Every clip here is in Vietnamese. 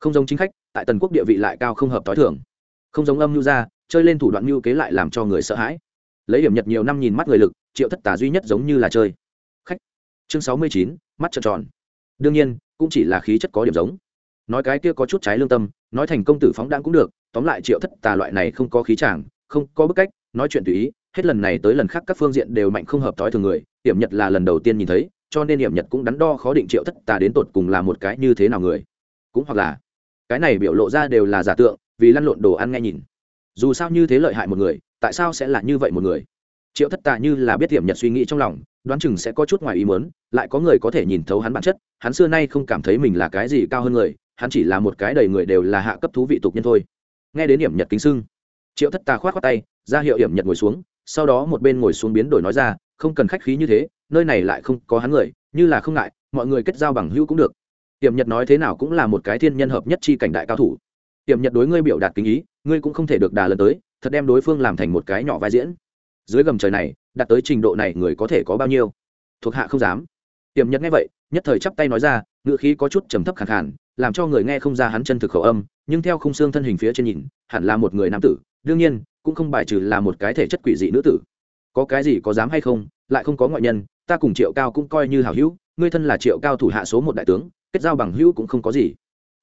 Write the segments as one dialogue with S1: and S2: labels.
S1: không giống chính khách, tại tần quốc địa vị lại cao không hợp t h o i thường. Không giống âm mưu ra chơi lên thủ đoạn mưu kế lại làm cho người sợ hãi. Lấy điểm nhật nhiều năm nhìn mắt người lực, triệu thất tả duy nhất giống như là chơi. Khách. Chương sáu mươi chín, mắt trợn tròn. Đương nhiên, cũng chỉ là khí chất có điểm giống. Nói cái kia có chút trái lương tâm, nói thành công tử phóng đãng cũng được, tóm lại triệu thất tà loại này không có khí chàng, không có bức cách, nói chuyện tùy ý, hết lần này tới lần khác các phương diện đều mạnh không hợp thói thường người, hiểm nhật là lần đầu tiên nhìn thấy, cho nên hiểm nhật cũng đắn đo khó định triệu thất tà đến tột cùng là một cái như thế nào người. Cũng hoặc là cái này biểu lộ ra đều là giả tượng, vì lăn lộn đồ ăn nghe nhìn. Dù sao như thế lợi hại một người, tại sao sẽ là như vậy một người? Triệu thất tà như là biết hiểm nhật suy nghĩ trong lòng, đoán chừng sẽ có chút ngoài ý mớn lại có người có thể nhìn thấu hắn bản chất, hắn xưa nay không cảm thấy mình là cái gì cao hơn người, hắn chỉ là một cái đầy người đều là hạ cấp thú vị tục nhân thôi. Nghe đến hiểm nhật kính sưng, triệu thất tà khoát khoác tay, ra hiệu hiểm nhật ngồi xuống, sau đó một bên ngồi xuống biến đổi nói ra, không cần khách khí như thế, nơi này lại không có hắn người, như là không ngại, mọi người kết giao bằng hữu cũng được tiềm nhật nói thế nào cũng là một cái thiên nhân hợp nhất chi cảnh đại cao thủ. Tiềm nhật đối ngươi biểu đạt kính ý, ngươi cũng không thể được đà lần tới, thật đem đối phương làm thành một cái nhỏ vai diễn. Dưới gầm trời này, đạt tới trình độ này người có thể có bao nhiêu? Thuộc hạ không dám. Tiềm nhật nghe vậy, nhất thời chắp tay nói ra ngựa khí có chút trầm thấp khẳng khàn, làm cho người nghe không ra hắn chân thực khẩu âm, nhưng theo khung xương thân hình phía trên nhìn, hẳn là một người nam tử, đương nhiên, cũng không bài trừ là một cái thể chất quỷ dị nữ tử. Có cái gì có dám hay không, lại không có ngoại nhân, ta cùng triệu cao cũng coi như hảo hữu, ngươi thân là triệu cao thủ hạ số một đại tướng kết giao bằng hữu cũng không có gì.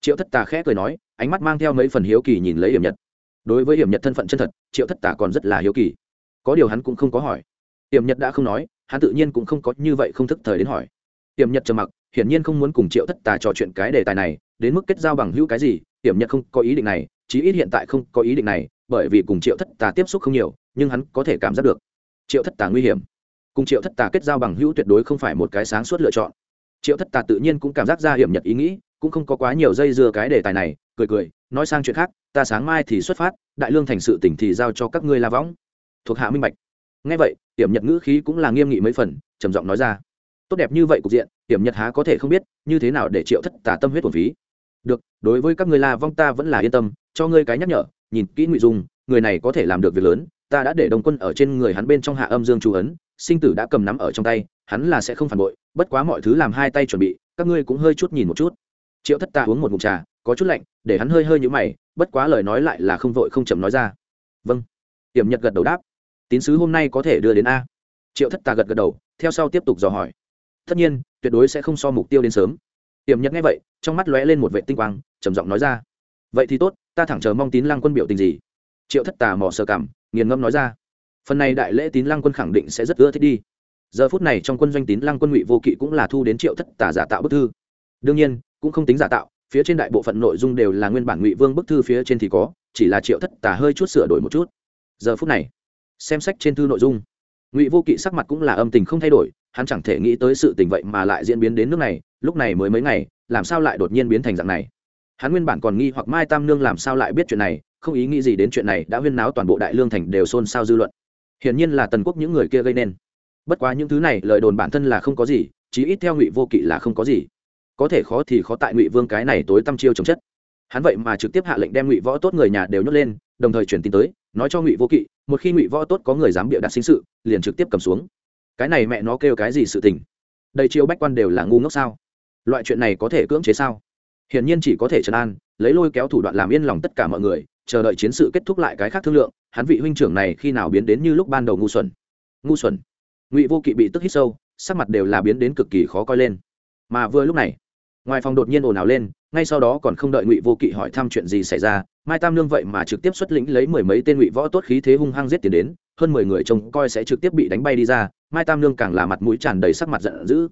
S1: Triệu thất tà khẽ cười nói, ánh mắt mang theo mấy phần hiếu kỳ nhìn lấy hiểm nhật. Đối với hiểm nhật thân phận chân thật, triệu thất tà còn rất là hiếu kỳ. Có điều hắn cũng không có hỏi. Hiểm nhật đã không nói, hắn tự nhiên cũng không có như vậy không thức thời đến hỏi. Hiểm nhật trầm mặc, hiển nhiên không muốn cùng triệu thất tà trò chuyện cái đề tài này, đến mức kết giao bằng hữu cái gì hiểm nhật không có ý định này, chí ít hiện tại không có ý định này, bởi vì cùng triệu thất tà tiếp xúc không nhiều, nhưng hắn có thể cảm giác được. Triệu thất tà nguy hiểm. Cùng triệu thất tà kết giao bằng hữu tuyệt đối không phải một cái sáng suốt lựa chọn triệu thất tà tự nhiên cũng cảm giác ra hiểm nhật ý nghĩ, cũng không có quá nhiều dây dưa cái đề tài này, cười cười, nói sang chuyện khác, ta sáng mai thì xuất phát, đại lương thành sự tỉnh thì giao cho các ngươi la võng. Thuộc hạ minh bạch. Ngay vậy, hiểm nhật ngữ khí cũng là nghiêm nghị mấy phần, trầm giọng nói ra, tốt đẹp như vậy cục diện, hiểm nhật há có thể không biết, như thế nào để triệu thất tà tâm huyết thuần phí? Được, đối với các ngươi la vong ta vẫn là yên tâm, cho ngươi cái nhắc nhở, nhìn kỹ ngụy dung, người này có thể làm được việc lớn, ta đã để đồng quân ở trên người hắn bên trong hạ âm dương chú ấn, sinh tử đã cầm nắm ở trong tay hắn là sẽ không phản bội, bất quá mọi thứ làm hai tay chuẩn bị, các ngươi cũng hơi chút nhìn một chút. Triệu thất ta uống một mụm trà, có chút lạnh, để hắn hơi hơi nhũ mày, bất quá lời nói lại là không vội không chậm nói ra. Vâng. Tiềm nhật gật đầu đáp. Tín sứ hôm nay có thể đưa đến a. Triệu thất ta gật gật đầu, theo sau tiếp tục dò hỏi. Tất nhiên, tuyệt đối sẽ không so mục tiêu đến sớm. Tiềm nhật nghe vậy, trong mắt lóe lên một vệ tinh quang, trầm giọng nói ra. Vậy thì tốt, ta thẳng chờ mong tín lăng quân biểu tình gì? Triệu thất tà mò sơ cảm nghiền ngâm nói ra. Phần này đại lễ tín lăng quân khẳng định sẽ rất ưa thích đi giờ phút này trong quân doanh tín lăng quân ngụy vô kỵ cũng là thu đến triệu thất tả giả tạo bức thư. Đương nhiên, cũng không tính giả tạo, phía trên đại bộ phận nội dung đều là nguyên bản ngụy vương bức thư phía trên thì có, chỉ là triệu thất tả hơi chút sửa đổi một chút. Giờ phút này, xem sách trên thư nội dung, ngụy vô kỵ sắc mặt cũng là âm tình không thay đổi, hắn chẳng thể nghĩ tới sự tình vậy mà lại diễn biến đến nước này, lúc này mới mấy ngày, làm sao lại đột nhiên biến thành dạng này? Hắn nguyên bản còn nghi hoặc mai tam nương làm sao lại biết chuyện này, không ý nghĩ gì đến chuyện này, đã huyên náo toàn bộ đại lương thành đều xôn xao dư luận. Hiển nhiên là tần quốc những người kia gây nên bất quá những thứ này, lời đồn bản thân là không có gì, chí ít theo ngụy vô kỵ là không có gì. Có thể khó thì khó tại ngụy vương cái này tối tăm chiêu chống chất. Hắn vậy mà trực tiếp hạ lệnh đem ngụy võ tốt người nhà đều nhốt lên, đồng thời truyền tin tới, nói cho ngụy vô kỵ, một khi ngụy võ tốt có người dám bịa đặt sinh sự, liền trực tiếp cầm xuống. Cái này mẹ nó kêu cái gì sự tình? Đầy chiêu bách quan đều là ngu ngốc sao? Loại chuyện này có thể cưỡng chế sao? Hiển nhiên chỉ có thể trấn an, lấy lôi kéo thủ đoạn làm yên lòng tất cả mọi người, chờ đợi chiến sự kết thúc lại cái khác thương lượng, hắn vị huynh trưởng này khi nào biến đến như lúc ban đầu ngu xuẩn? Ngu xuẩn? Ngụy vô kỵ bị tức hít sâu sắc mặt đều là biến đến cực kỳ khó coi lên mà vừa lúc này ngoài phòng đột nhiên ồn ào lên ngay sau đó còn không đợi ngụy vô kỵ hỏi thăm chuyện gì xảy ra mai tam nương vậy mà trực tiếp xuất lĩnh lấy mười mấy tên ngụy võ tốt khí thế hung hăng giết tiền đến hơn mười người trông coi sẽ trực tiếp bị đánh bay đi ra mai tam nương càng là mặt mũi tràn đầy sắc mặt giận dữ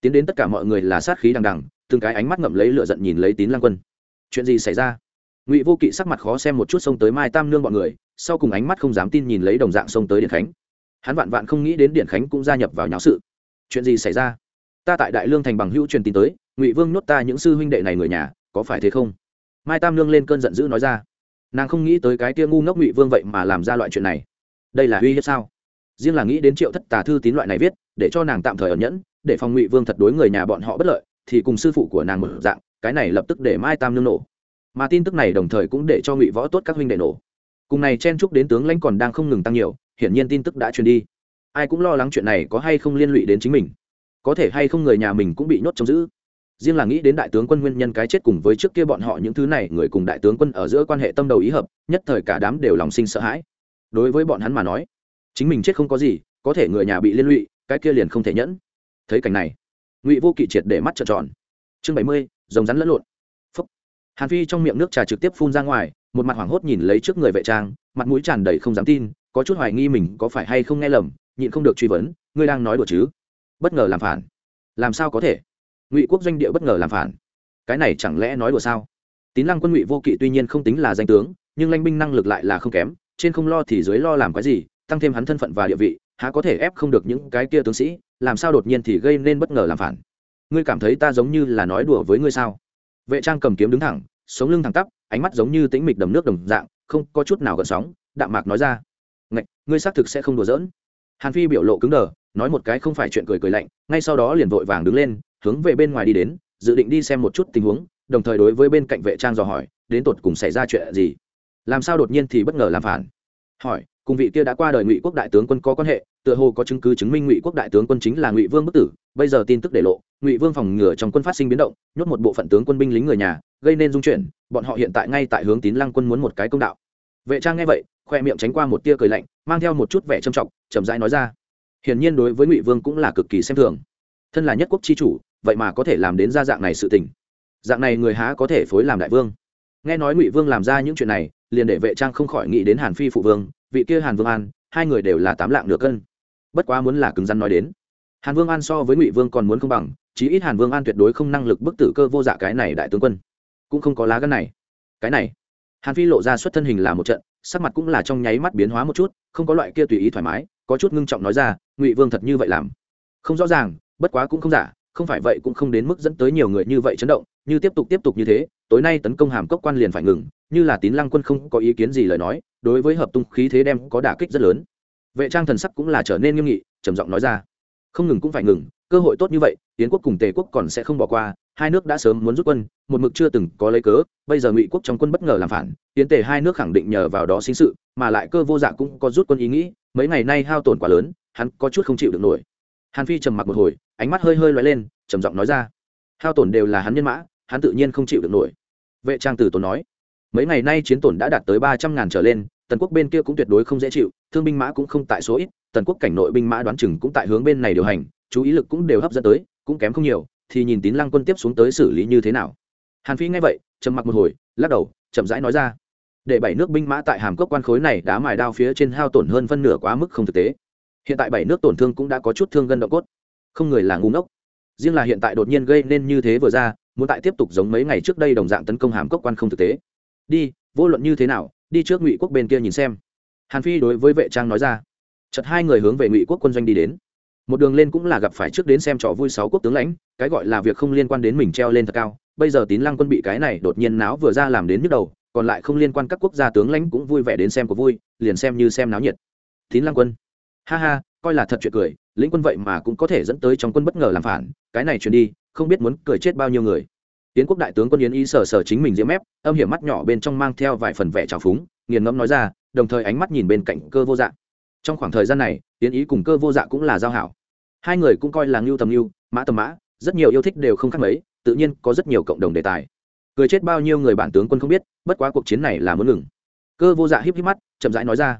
S1: tiến đến tất cả mọi người là sát khí đằng đằng từng cái ánh mắt ngậm lấy lửa giận nhìn lấy tín lang quân chuyện gì xảy ra ngụy vô kỵ sắc mặt khó xem một chút xông tới mai tam nương bọn người sau cùng ánh mắt không dám tin nhìn lấy đồng dạng xông tới điện khánh hắn vạn vạn không nghĩ đến điện khánh cũng gia nhập vào nháo sự. Chuyện gì xảy ra? Ta tại đại lương thành bằng hữu truyền tin tới, ngụy vương nhốt ta những sư huynh đệ này người nhà, có phải thế không? Mai tam nương lên cơn giận dữ nói ra. Nàng không nghĩ tới cái tia ngu ngốc ngụy vương vậy mà làm ra loại chuyện này. Đây là uy hiếp sao? Riêng là nghĩ đến triệu thất tà thư tín loại này viết, để cho nàng tạm thời ẩn nhẫn, để phòng ngụy vương thật đối người nhà bọn họ bất lợi, thì cùng sư phụ của nàng một dạng, cái này lập tức để mai tam nương nổ. Mà tin tức này đồng thời cũng để cho ngụy võ tốt các huynh đệ nổ. Cùng này chen chúc đến tướng lãnh còn đang không ngừng tăng nhiều hiển nhiên tin tức đã truyền đi. Ai cũng lo lắng chuyện này có hay không liên lụy đến chính mình. Có thể hay không người nhà mình cũng bị nhốt trong giữ. Riêng là nghĩ đến đại tướng quân nguyên nhân cái chết cùng với trước kia bọn họ những thứ này, người cùng đại tướng quân ở giữa quan hệ tâm đầu ý hợp, nhất thời cả đám đều lòng sinh sợ hãi. Đối với bọn hắn mà nói, chính mình chết không có gì, có thể người nhà bị liên lụy, cái kia liền không thể nhẫn. Thấy cảnh này, ngụy vô kỵ triệt để mắt trợn tròn. Chương bảy mươi, rồng rắn lẫn lộn. Phúc. Hàn phi trong miệng nước trà trực tiếp phun ra ngoài một mặt hoảng hốt nhìn lấy trước người vệ trang, mặt mũi tràn đầy không dám tin, có chút hoài nghi mình có phải hay không nghe lầm, nhịn không được truy vấn, ngươi đang nói đùa chứ? Bất ngờ làm phản. Làm sao có thể? Ngụy quốc doanh địa bất ngờ làm phản. Cái này chẳng lẽ nói đùa sao? Tín lăng quân ngụy vô kỵ tuy nhiên không tính là danh tướng, nhưng lanh binh năng lực lại là không kém, trên không lo thì dưới lo làm cái gì, tăng thêm hắn thân phận và địa vị, há có thể ép không được những cái kia tướng sĩ, làm sao đột nhiên thì gây nên bất ngờ làm phản? Ngươi cảm thấy ta giống như là nói đùa với ngươi sao? Vệ trang cầm kiếm đứng thẳng sống lưng thẳng tắp, ánh mắt giống như tĩnh mịch đầm nước đồng dạng, không có chút nào gợn sóng, đạm mạc nói ra. Ngạch, ngươi xác thực sẽ không đùa giỡn. Hàn phi biểu lộ cứng đờ, nói một cái không phải chuyện cười cười lạnh, ngay sau đó liền vội vàng đứng lên, hướng về bên ngoài đi đến, dự định đi xem một chút tình huống, đồng thời đối với bên cạnh vệ trang dò hỏi, đến tột cùng xảy ra chuyện gì? Làm sao đột nhiên thì bất ngờ làm phản? Hỏi cùng vị kia đã qua đời ngụy quốc đại tướng quân có quan hệ, tựa hồ có chứng cứ chứng minh ngụy quốc đại tướng quân chính là ngụy vương bức tử, bây giờ tin tức để lộ, ngụy vương phòng ngừa trong quân phát sinh biến động, nhốt một bộ phận tướng quân binh lính người nhà, gây nên dung chuyển, bọn họ hiện tại ngay tại hướng tín lăng quân muốn một cái công đạo. Vệ trang nghe vậy, khoe miệng tránh qua một tia cười lạnh, mang theo một chút vẻ trầm trọng, chậm rãi nói ra, hiển nhiên đối với ngụy vương cũng là cực kỳ xem thường. Thân là nhất quốc chi chủ, vậy mà có thể làm đến ra dạng này sự tình. Dạng này người há có thể phối làm đại vương? Nghe nói ngụy vương làm ra những chuyện này, liền để vệ trang không khỏi nghĩ đến hàn phi phụ vương vị kia hàn vương an, hai người đều là tám lạng nửa cân. Bất quá muốn là cứng rắn nói đến, hàn vương an so với ngụy vương còn muốn không bằng, chí ít hàn vương an tuyệt đối không năng lực bức tử cơ vô dạ cái này đại tướng quân. Cũng không có lá gân này. Cái này, hàn phi lộ ra xuất thân hình là một trận, sắc mặt cũng là trong nháy mắt biến hóa một chút, không có loại kia tùy ý thoải mái, có chút ngưng trọng nói ra, ngụy vương thật như vậy làm? Không rõ ràng, bất quá cũng không giả, không phải vậy cũng không đến mức dẫn tới nhiều người như vậy chấn động, như tiếp tục tiếp tục như thế, tối nay tấn công hàm cốc quan liền phải ngừng, như là tín lăng quân không có ý kiến gì lời nói đối với hợp tung khí thế đem có đả kích rất lớn. Vệ trang thần sắc cũng là trở nên nghiêm nghị, trầm giọng nói ra. Không ngừng cũng phải ngừng, cơ hội tốt như vậy tiến quốc cùng tề quốc còn sẽ không bỏ qua, hai nước đã sớm muốn rút quân, một mực chưa từng có lấy cớ, bây giờ ngụy quốc trong quân bất ngờ làm phản tiến tề hai nước khẳng định nhờ vào đó sinh sự, mà lại cơ vô dạ cũng có rút quân ý nghĩ, mấy ngày nay hao tổn quá lớn, hắn có chút không chịu được nổi. Hàn phi trầm mặc một hồi, ánh mắt hơi hơi loay lên, trầm giọng nói ra. Hao tổn đều là hắn nhân mã, hắn tự nhiên không chịu được nổi. Vệ trang tử tốn nói mấy ngày nay chiến tổn đã đạt tới ba trăm ngàn trở lên, tần quốc bên kia cũng tuyệt đối không dễ chịu, thương binh mã cũng không tại số ít, tần quốc cảnh nội binh mã đoán chừng cũng tại hướng bên này điều hành, chú ý lực cũng đều hấp dẫn tới, cũng kém không nhiều, thì nhìn tín lăng quân tiếp xuống tới xử lý như thế nào. Hàn phi nghe vậy, trầm mặc một hồi, lắc đầu, chậm rãi nói ra. Để bảy nước binh mã tại hàm cốc quan khối này đã mài đao phía trên hao tổn hơn phân nửa quá mức không thực tế. Hiện tại bảy nước tổn thương cũng đã có chút thương gân động cốt. Không người là ngu ngốc. Riêng là hiện tại đột nhiên gây nên như thế vừa ra, muốn tại tiếp tục giống mấy ngày trước đây đồng dạng tấn công hàm cốc quan không thực tế đi, vô luận như thế nào, đi trước ngụy quốc bên kia nhìn xem. Hàn phi đối với vệ trang nói ra. Chật hai người hướng về ngụy quốc quân doanh đi đến. Một đường lên cũng là gặp phải trước đến xem trò vui sáu quốc tướng lãnh, cái gọi là việc không liên quan đến mình treo lên thật cao. Bây giờ tín lăng quân bị cái này đột nhiên náo vừa ra làm đến nhức đầu, còn lại không liên quan các quốc gia tướng lãnh cũng vui vẻ đến xem có vui, liền xem như xem náo nhiệt. Tín lăng quân. Ha ha, coi là thật chuyện cười, lĩnh quân vậy mà cũng có thể dẫn tới trong quân bất ngờ làm phản, cái này truyền đi, không biết muốn cười chết bao nhiêu người tiến quốc đại tướng quân yến ý sở sở chính mình diễm ép âm hiểm mắt nhỏ bên trong mang theo vài phần vẻ trào phúng, nghiền ngẫm nói ra, đồng thời ánh mắt nhìn bên cạnh cơ vô dạ. Trong khoảng thời gian này, yến ý cùng cơ vô dạ cũng là giao hảo. Hai người cũng coi là ngưu tầm ngưu, mã tầm mã, rất nhiều yêu thích đều không khác mấy, tự nhiên có rất nhiều cộng đồng đề tài. Cười chết bao nhiêu người bản tướng quân không biết, bất quá cuộc chiến này là muốn ngừng. Cơ vô dạ híp híp mắt, chậm rãi nói ra.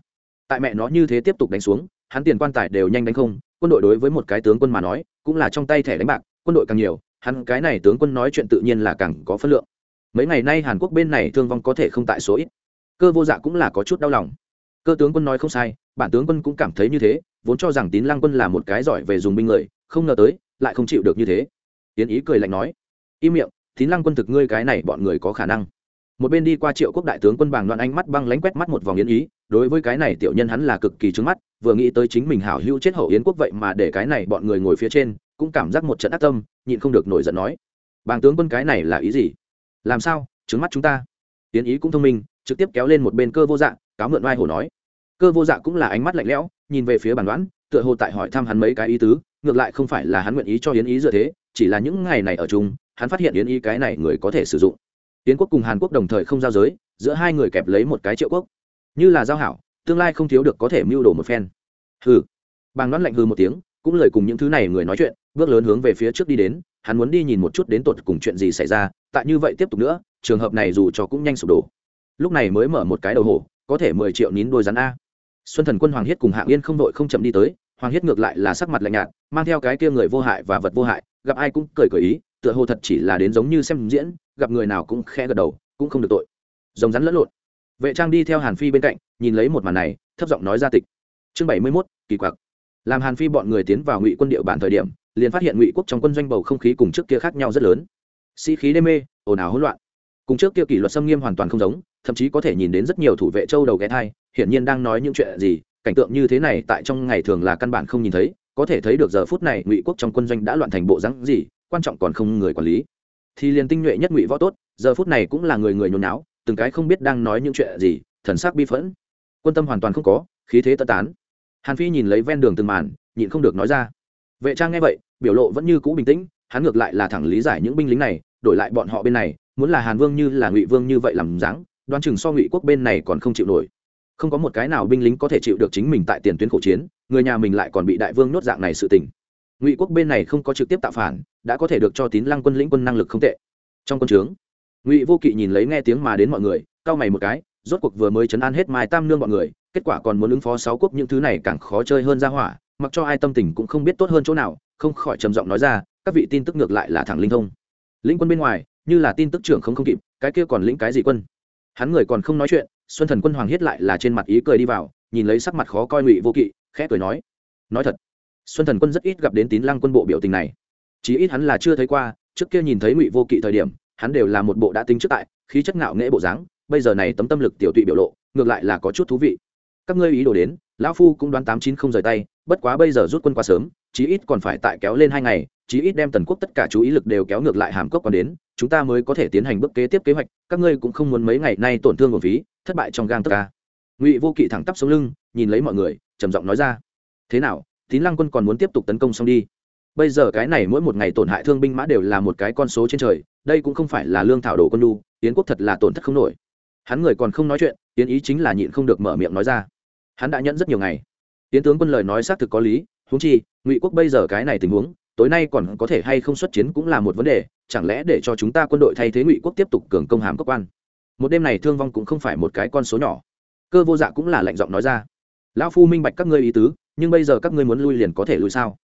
S1: Tại mẹ nó như thế tiếp tục đánh xuống, hắn tiền quan tài đều nhanh đánh không, quân đội đối với một cái tướng quân mà nói, cũng là trong tay thẻ đánh bạc, quân đội càng nhiều hắn cái này tướng quân nói chuyện tự nhiên là càng có phân lượng. Mấy ngày nay hàn quốc bên này thương vong có thể không tại số ít. Cơ vô dạ cũng là có chút đau lòng. Cơ tướng quân nói không sai, bản tướng quân cũng cảm thấy như thế, vốn cho rằng tín lăng quân là một cái giỏi về dùng binh người, không ngờ tới, lại không chịu được như thế. Tiến ý cười lạnh nói, im miệng, tín lăng quân thực ngươi cái này bọn người có khả năng. Một bên đi qua triệu quốc đại tướng quân bàng loạn ánh mắt băng lánh quét mắt một vòng yến ý, đối với cái này tiểu nhân hắn là cực kỳ trứng mắt, vừa nghĩ tới chính mình hảo hữu chết hậu yến quốc vậy mà để cái này bọn người ngồi phía trên cũng cảm giác một trận ác tâm, nhịn không được nổi giận nói. Bàng tướng quân cái này là ý gì? Làm sao? Trứng mắt chúng ta. Tiến ý cũng thông minh, trực tiếp kéo lên một bên cơ vô dạ cáo mượn vai hổ nói. Cơ vô dạ cũng là ánh mắt lạnh lẽo, nhìn về phía bàn đoán, tựa hồ tại hỏi thăm hắn mấy cái ý tứ, ngược lại không phải là hắn nguyện ý cho yến ý dựa thế, chỉ là những ngày này ở chung, hắn phát hiện yến ý cái này người có thể sử dụng. Yến quốc cùng hàn quốc đồng thời không giao giới, giữa hai người kẹp lấy một cái triệu quốc. Như là giao hảo, tương lai không thiếu được có thể mưu đồ một phen. Hừ. Bàng đoán lạnh hừ một tiếng cũng lời cùng những thứ này người nói chuyện, bước lớn hướng về phía trước đi đến, hắn muốn đi nhìn một chút đến tột cùng chuyện gì xảy ra, tại như vậy tiếp tục nữa, trường hợp này dù cho cũng nhanh sụp đổ. Lúc này mới mở một cái đầu hổ, có thể mười triệu nín đôi rắn a. Xuân thần quân hoàng hiết cùng hạng yên không đội không chậm đi tới, hoàng hiết ngược lại là sắc mặt lạnh nhạt, mang theo cái kia người vô hại và vật vô hại, gặp ai cũng cười cười ý, tựa hồ thật chỉ là đến giống như xem diễn, gặp người nào cũng khẽ gật đầu, cũng không được tội. Rồng rắn lẫn lộn. Vệ trang đi theo hàn phi bên cạnh, nhìn lấy một màn này, thấp giọng nói ra tịch. Chương bảy mươi mốt, kỳ quặc làm hàn phi bọn người tiến vào ngụy quân địa bàn thời điểm, liền phát hiện ngụy quốc trong quân doanh bầu không khí cùng trước kia khác nhau rất lớn. Sĩ、si、khí đê mê, ồn ào hỗn loạn. Cùng trước kia kỷ luật xâm nghiêm hoàn toàn không giống, thậm chí có thể nhìn đến rất nhiều thủ vệ châu đầu ghé thai, hiển nhiên đang nói những chuyện gì, cảnh tượng như thế này tại trong ngày thường là căn bản không nhìn thấy, có thể thấy được giờ phút này ngụy quốc trong quân doanh đã loạn thành bộ rắn gì, quan trọng còn không người quản lý. Thì liền tinh nhuệ nhất ngụy võ tốt, giờ phút này cũng là người người nhốn náo từng cái không biết đang nói những chuyện gì, thần sắc bi phẫn. Quân tâm hoàn toàn không có, khí thế tơ tán hàn phi nhìn lấy ven đường từng màn, nhịn không được nói ra. Vệ trang nghe vậy, biểu lộ vẫn như cũ bình tĩnh, hắn ngược lại là thẳng lý giải những binh lính này, đổi lại bọn họ bên này, muốn là hàn vương như là ngụy vương như vậy làm dáng, đoán chừng so ngụy quốc bên này còn không chịu nổi. Không có một cái nào binh lính có thể chịu được chính mình tại tiền tuyến khổ chiến, người nhà mình lại còn bị đại vương nhốt dạng này sự tình. Ngụy quốc bên này không có trực tiếp tạo phản, đã có thể được cho tín lăng quân lĩnh quân năng lực không tệ. Trong quân trướng, ngụy vô kỵ nhìn lấy nghe tiếng mà đến mọi người, cau mày một cái, rốt cuộc vừa mới chấn an hết mai tam nương bọn người kết quả còn muốn ứng phó sáu quốc những thứ này càng khó chơi hơn ra hỏa, mặc cho ai tâm tình cũng không biết tốt hơn chỗ nào, không khỏi trầm giọng nói ra, các vị tin tức ngược lại là thẳng linh thông. Lĩnh quân bên ngoài, như là tin tức trưởng không không kịp, cái kia còn lĩnh cái gì quân? Hắn người còn không nói chuyện, xuân thần quân hoàng hiết lại là trên mặt ý cười đi vào, nhìn lấy sắc mặt khó coi ngụy vô kỵ, khẽ cười nói nói thật, xuân thần quân rất ít gặp đến tín lăng quân bộ biểu tình này. Chí ít hắn là chưa thấy qua, trước kia nhìn thấy ngụy vô kỵ thời điểm, hắn đều là một bộ đã tính trước tại, khí chất ngạo nghễ bộ dáng, bây giờ này tấm tâm lực tiểu tụy biểu lộ, ngược lại là có chút thú vị các ngươi ý đồ đến, lão phu cũng đoán tám chín không rời tay, bất quá bây giờ rút quân quá sớm, chí ít còn phải tại kéo lên hai ngày, chí ít đem tần quốc tất cả chú ý lực đều kéo ngược lại hàm cốc còn đến, chúng ta mới có thể tiến hành bước kế tiếp kế hoạch, các ngươi cũng không muốn mấy ngày nay tổn thương một phí, thất bại trong gang tất cả. ngụy vô kỵ thẳng tắp xuống lưng, nhìn lấy mọi người, trầm giọng nói ra. Thế nào, tín lăng quân còn muốn tiếp tục tấn công xong đi? Bây giờ cái này mỗi một ngày tổn hại thương binh mã đều là một cái con số trên trời, đây cũng không phải là lương thảo đồ quân đu tiến quốc thật là tổn thất không nổi. Hắn người còn không nói chuyện tiến ý chính là nhịn không được mở miệng nói ra hắn đã nhẫn rất nhiều ngày. Tiến tướng quân lời nói xác thực có lý húng chi, ngụy quốc bây giờ cái này tình huống, tối nay còn có thể hay không xuất chiến cũng là một vấn đề, chẳng lẽ để cho chúng ta quân đội thay thế ngụy quốc tiếp tục cường công hàm cấp quan? Một đêm này thương vong cũng không phải một cái con số nhỏ. Cơ vô dạ cũng là lạnh giọng nói ra. Lão phu minh bạch các ngươi ý tứ, nhưng bây giờ các ngươi muốn lui liền có thể lui sao?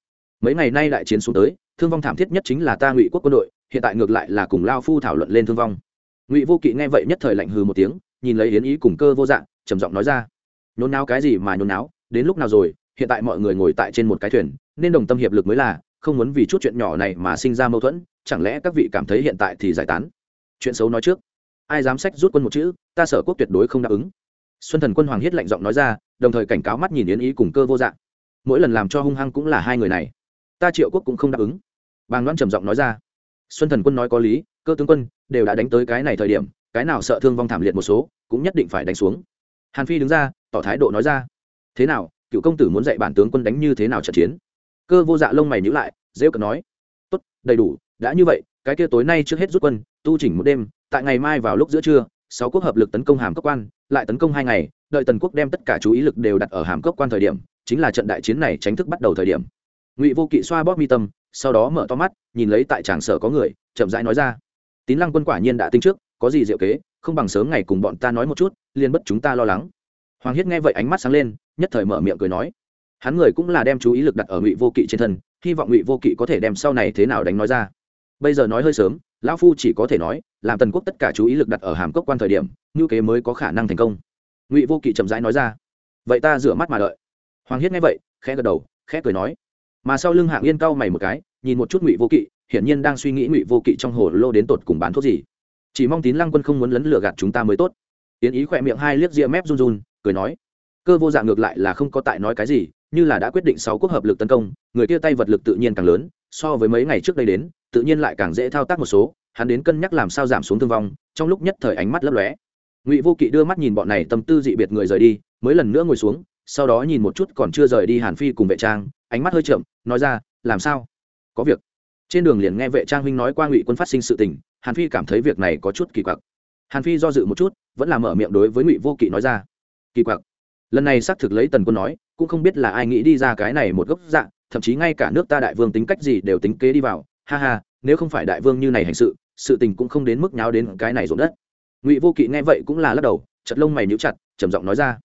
S1: Mấy ngày nay đại chiến xuống tới, thương vong thảm thiết nhất chính là ta ngụy quốc quân đội, hiện tại ngược lại là cùng lao phu thảo luận lên thương vong. Ngụy vô kỵ nghe vậy nhất thời lạnh hừ một tiếng, nhìn lấy yến ý cùng cơ vô dạng trầm giọng nói ra nhốn náo cái gì mà nhốn náo, đến lúc nào rồi, hiện tại mọi người ngồi tại trên một cái thuyền, nên đồng tâm hiệp lực mới là, không muốn vì chút chuyện nhỏ này mà sinh ra mâu thuẫn, chẳng lẽ các vị cảm thấy hiện tại thì giải tán? Chuyện xấu nói trước. Ai dám sách rút quân một chữ, ta sở quốc tuyệt đối không đáp ứng. Xuân thần quân hoàng hiết lạnh giọng nói ra, đồng thời cảnh cáo mắt nhìn yến ý cùng cơ vô dạng mỗi lần làm cho hung hăng cũng là hai người này. Ta triệu quốc cũng không đáp ứng. Bàng loan trầm giọng nói ra. Xuân thần quân nói có lý, cơ tướng quân đều đã đánh tới cái này thời điểm, cái nào sợ thương vong thảm liệt một số, cũng nhất định phải đánh xuống hàn phi đứng ra, tỏ thái độ nói ra. Thế nào, cựu công tử muốn dạy bản tướng quân đánh như thế nào trận chiến? Cơ vô dạ lông mày nhữ lại, rêu cận nói. Tốt, đầy đủ, đã như vậy, cái kia tối nay trước hết rút quân, tu chỉnh một đêm, tại ngày mai vào lúc giữa trưa, sáu quốc hợp lực tấn công hàm cốc quan, lại tấn công hai ngày, đợi tần quốc đem tất cả chú ý lực đều đặt ở hàm cốc quan thời điểm, chính là trận đại chiến này tránh thức bắt đầu thời điểm. Ngụy vô kỵ xoa bóp mi tâm, sau đó mở to mắt, nhìn lấy tại tràng sở có người, chậm rãi nói ra. Tín lăng quân quả nhiên đã tính trước có gì diệu kế, không bằng sớm ngày cùng bọn ta nói một chút, liền bất chúng ta lo lắng. Hoàng hiết nghe vậy ánh mắt sáng lên, nhất thời mở miệng cười nói, hắn người cũng là đem chú ý lực đặt ở ngụy vô kỵ trên thân, hy vọng ngụy vô kỵ có thể đem sau này thế nào đánh nói ra. Bây giờ nói hơi sớm, lão phu chỉ có thể nói, làm tần quốc tất cả chú ý lực đặt ở hàm cốc quan thời điểm ngữ kế mới có khả năng thành công. Ngụy vô kỵ chậm rãi nói ra, vậy ta rửa mắt mà đợi. Hoàng hiết nghe vậy, khẽ gật đầu, khẽ cười nói, mà sau lưng hạng yên cau mày một cái, nhìn một chút ngụy vô kỵ, hiển nhiên đang suy nghĩ ngụy vô kỵ trong hồ lô đến tột cùng bán thuốc gì chỉ mong tín lăng quân không muốn lấn lửa gạt chúng ta mới tốt. Yến ý khỏe miệng hai liếc ria mép run run, cười nói, cơ vô dạng ngược lại là không có tại nói cái gì, như là đã quyết định sáu quốc hợp lực tấn công, người kia tay vật lực tự nhiên càng lớn, so với mấy ngày trước đây đến, tự nhiên lại càng dễ thao tác một số, hắn đến cân nhắc làm sao giảm xuống thương vong, trong lúc nhất thời ánh mắt lấp lóe. Ngụy vô kỵ đưa mắt nhìn bọn này tâm tư dị biệt người rời đi, mới lần nữa ngồi xuống, sau đó nhìn một chút còn chưa rời đi hàn phi cùng vệ trang, ánh mắt hơi chậm, nói ra, làm sao? Có việc trên đường liền nghe vệ trang huynh nói qua ngụy quân phát sinh sự tình, hàn phi cảm thấy việc này có chút kỳ quặc. Hàn phi do dự một chút, vẫn là mở miệng đối với ngụy vô kỵ nói ra. Kỳ quặc. Lần này xác thực lấy tần quân nói, cũng không biết là ai nghĩ đi ra cái này một gốc dạng thậm chí ngay cả nước ta đại vương tính cách gì đều tính kế đi vào. Ha ha, nếu không phải đại vương như này hành sự sự tình cũng không đến mức nháo đến cái này rộn đất. Ngụy vô kỵ nghe vậy cũng là lắc đầu, chật lông mày níu chặt, trầm giọng nói ra.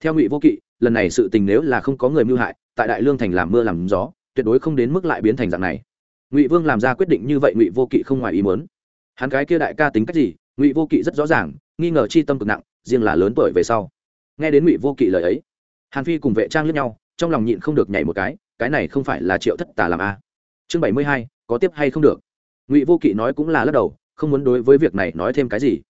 S1: Theo ngụy vô kỵ, lần này sự tình nếu là không có người mưu hại, tại đại lương thành làm mưa làm gió, tuyệt đối không đến mức lại biến thành dạng này ngụy vương làm ra quyết định như vậy ngụy vô kỵ không ngoài ý muốn. Hắn cái kia đại ca tính cách gì, ngụy vô kỵ rất rõ ràng, nghi ngờ chi tâm cực nặng, riêng là lớn tuổi về sau. Nghe đến ngụy vô kỵ lời ấy, hàn phi cùng vệ trang lướt nhau, trong lòng nhịn không được nhảy một cái cái này không phải là triệu thất tà làm a. À. chương bảy mươi hai, có tiếp hay không được? Ngụy vô kỵ nói cũng là lắc đầu, không muốn đối với việc này nói thêm cái gì.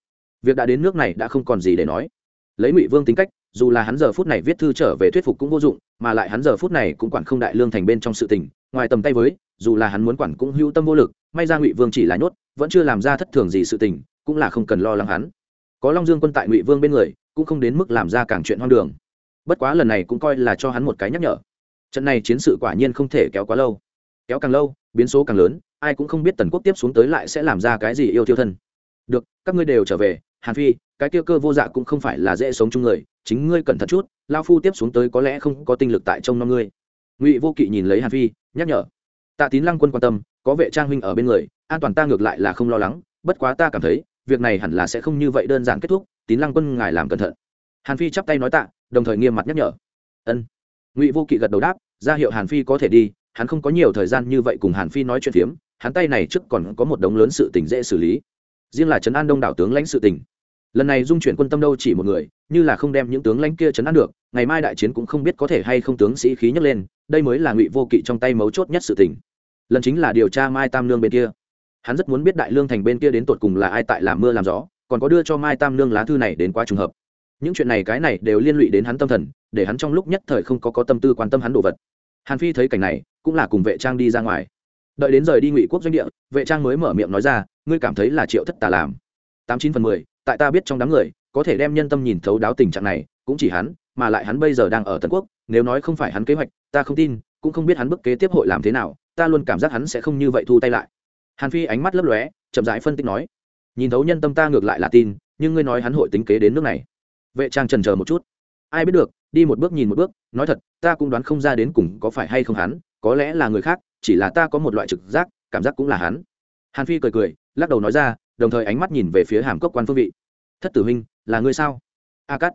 S1: Việc đã đến nước này đã không còn gì để nói. Lấy ngụy vương tính cách dù là hắn giờ phút này viết thư trở về thuyết phục cũng vô dụng, mà lại hắn giờ phút này cũng quản không đại lương thành bên trong sự tình, ngoài tầm tay với, dù là hắn muốn quản cũng hữu tâm vô lực, may ra ngụy vương chỉ là nhốt, vẫn chưa làm ra thất thường gì sự tình, cũng là không cần lo lắng hắn. Có long dương quân tại ngụy vương bên người, cũng không đến mức làm ra càng chuyện hoang đường. Bất quá lần này cũng coi là cho hắn một cái nhắc nhở. Trận này chiến sự quả nhiên không thể kéo quá lâu. Kéo càng lâu, biến số càng lớn, ai cũng không biết tần quốc tiếp xuống tới lại sẽ làm ra cái gì yêu tiêu thân. Được, các ngươi đều trở về, hàn phi cái kia cơ vô dạ cũng không phải là dễ sống chung người, chính ngươi cẩn thận chút lao phu tiếp xuống tới có lẽ không có tinh lực tại trong năm ngươi. Ngụy vô kỵ nhìn lấy hàn phi, nhắc nhở, tạ tín lăng quân quan tâm, có vệ trang huynh ở bên người, an toàn ta ngược lại là không lo lắng, bất quá ta cảm thấy, việc này hẳn là sẽ không như vậy đơn giản kết thúc, tín lăng quân ngài làm cẩn thận. Hàn phi chắp tay nói tạ, đồng thời nghiêm mặt nhắc nhở, ân. Ngụy vô kỵ gật đầu đáp, ra hiệu hàn phi có thể đi, hắn không có nhiều thời gian như vậy cùng hàn phi nói chuyện phiếm, hắn tay này trước còn có một đống lớn sự tình dễ xử lý. Riêng là trấn an đông đảo tướng lãnh sự tình lần này dung chuyển quân tâm đâu chỉ một người, như là không đem những tướng lãnh kia chấn an được, ngày mai đại chiến cũng không biết có thể hay không tướng sĩ khí nhấc lên, đây mới là ngụy vô kỵ trong tay mấu chốt nhất sự tình. Lần chính là điều tra mai tam nương bên kia. Hắn rất muốn biết đại lương thành bên kia đến tột cùng là ai tại làm mưa làm gió, còn có đưa cho mai tam nương lá thư này đến quá trùng hợp. Những chuyện này cái này đều liên lụy đến hắn tâm thần, để hắn trong lúc nhất thời không có có tâm tư quan tâm hắn đồ vật. Hàn phi thấy cảnh này, cũng là cùng vệ trang đi ra ngoài. Đợi đến rời đi ngụy quốc doanh địa, vệ trang mới mở miệng nói ra, ngươi cảm thấy là triệu thất tà làm. Tám chín phần mười tại ta biết trong đám người, có thể đem nhân tâm nhìn thấu đáo tình trạng này, cũng chỉ hắn, mà lại hắn bây giờ đang ở tân quốc, nếu nói không phải hắn kế hoạch, ta không tin, cũng không biết hắn bước kế tiếp hội làm thế nào, ta luôn cảm giác hắn sẽ không như vậy thu tay lại. Hàn phi ánh mắt lấp lóe, chậm rãi phân tích nói, nhìn thấu nhân tâm ta ngược lại là tin, nhưng ngươi nói hắn hội tính kế đến nước này. Vệ trang trần chờ một chút. Ai biết được, đi một bước nhìn một bước, nói thật, ta cũng đoán không ra đến cùng có phải hay không hắn, có lẽ là người khác, chỉ là ta có một loại trực giác, cảm giác cũng là hắn. Hàn phi cười cười, lắc đầu nói ra đồng thời ánh mắt nhìn về phía hàm cốc quan phương vị. Thất tử huynh, là ngươi sao? A cắt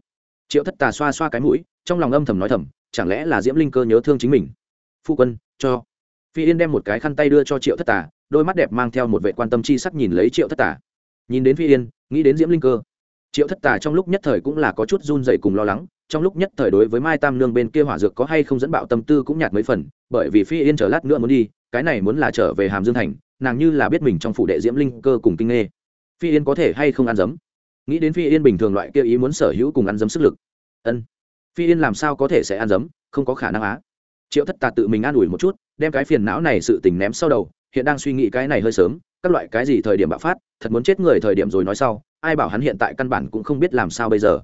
S1: triệu thất tà xoa xoa cái mũi, trong lòng âm thầm nói thầm, chẳng lẽ là diễm linh cơ nhớ thương chính mình? Phu quân, cho. Phi yên đem một cái khăn tay đưa cho triệu thất tà, đôi mắt đẹp mang theo một vệ quan tâm chi sắc nhìn lấy triệu thất tà. Nhìn đến phi yên, nghĩ đến diễm linh cơ, triệu thất tà trong lúc nhất thời cũng là có chút run dậy cùng lo lắng, trong lúc nhất thời đối với mai tam nương bên kia hỏa dược có hay không dẫn bạo tâm tư cũng nhạt mấy phần, bởi vì phi yên chờ lát nữa muốn đi cái này muốn là trở về hàm dương thành, nàng như là biết mình trong phủ đệ diễm linh cơ cùng kinh nghê. Phi yên có thể hay không ăn dấm? Nghĩ đến phi yên bình thường loại kia ý muốn sở hữu cùng ăn dấm sức lực. Ân. Phi yên làm sao có thể sẽ ăn dấm? Không có khả năng á. Triệu thất tà tự mình an ủi một chút, đem cái phiền não này sự tình ném sau đầu, hiện đang suy nghĩ cái này hơi sớm, các loại cái gì thời điểm bạo phát, thật muốn chết người thời điểm rồi nói sau, ai bảo hắn hiện tại căn bản cũng không biết làm sao bây giờ.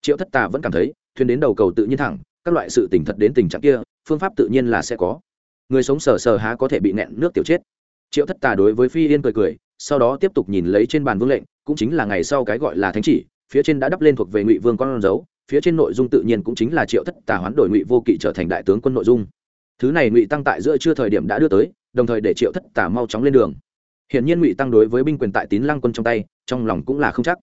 S1: Triệu thất tà vẫn cảm thấy, thuyền đến đầu cầu tự nhiên thẳng, các loại sự tình thật đến tình trạng kia, phương pháp tự nhiên là sẽ có người sống sờ sờ há có thể bị nẹn nước tiểu chết. Triệu thất tà đối với phi yên cười cười, sau đó tiếp tục nhìn lấy trên bàn vương lệnh, cũng chính là ngày sau cái gọi là thánh chỉ, phía trên đã đắp lên thuộc về ngụy vương con dấu, phía trên nội dung tự nhiên cũng chính là triệu thất tà hoán đổi ngụy vô kỵ trở thành đại tướng quân nội dung. Thứ này ngụy tăng tại giữa chưa thời điểm đã đưa tới, đồng thời để triệu thất tà mau chóng lên đường. Hiện nhiên ngụy tăng đối với binh quyền tại tín lăng quân trong tay, trong lòng cũng là không chắc.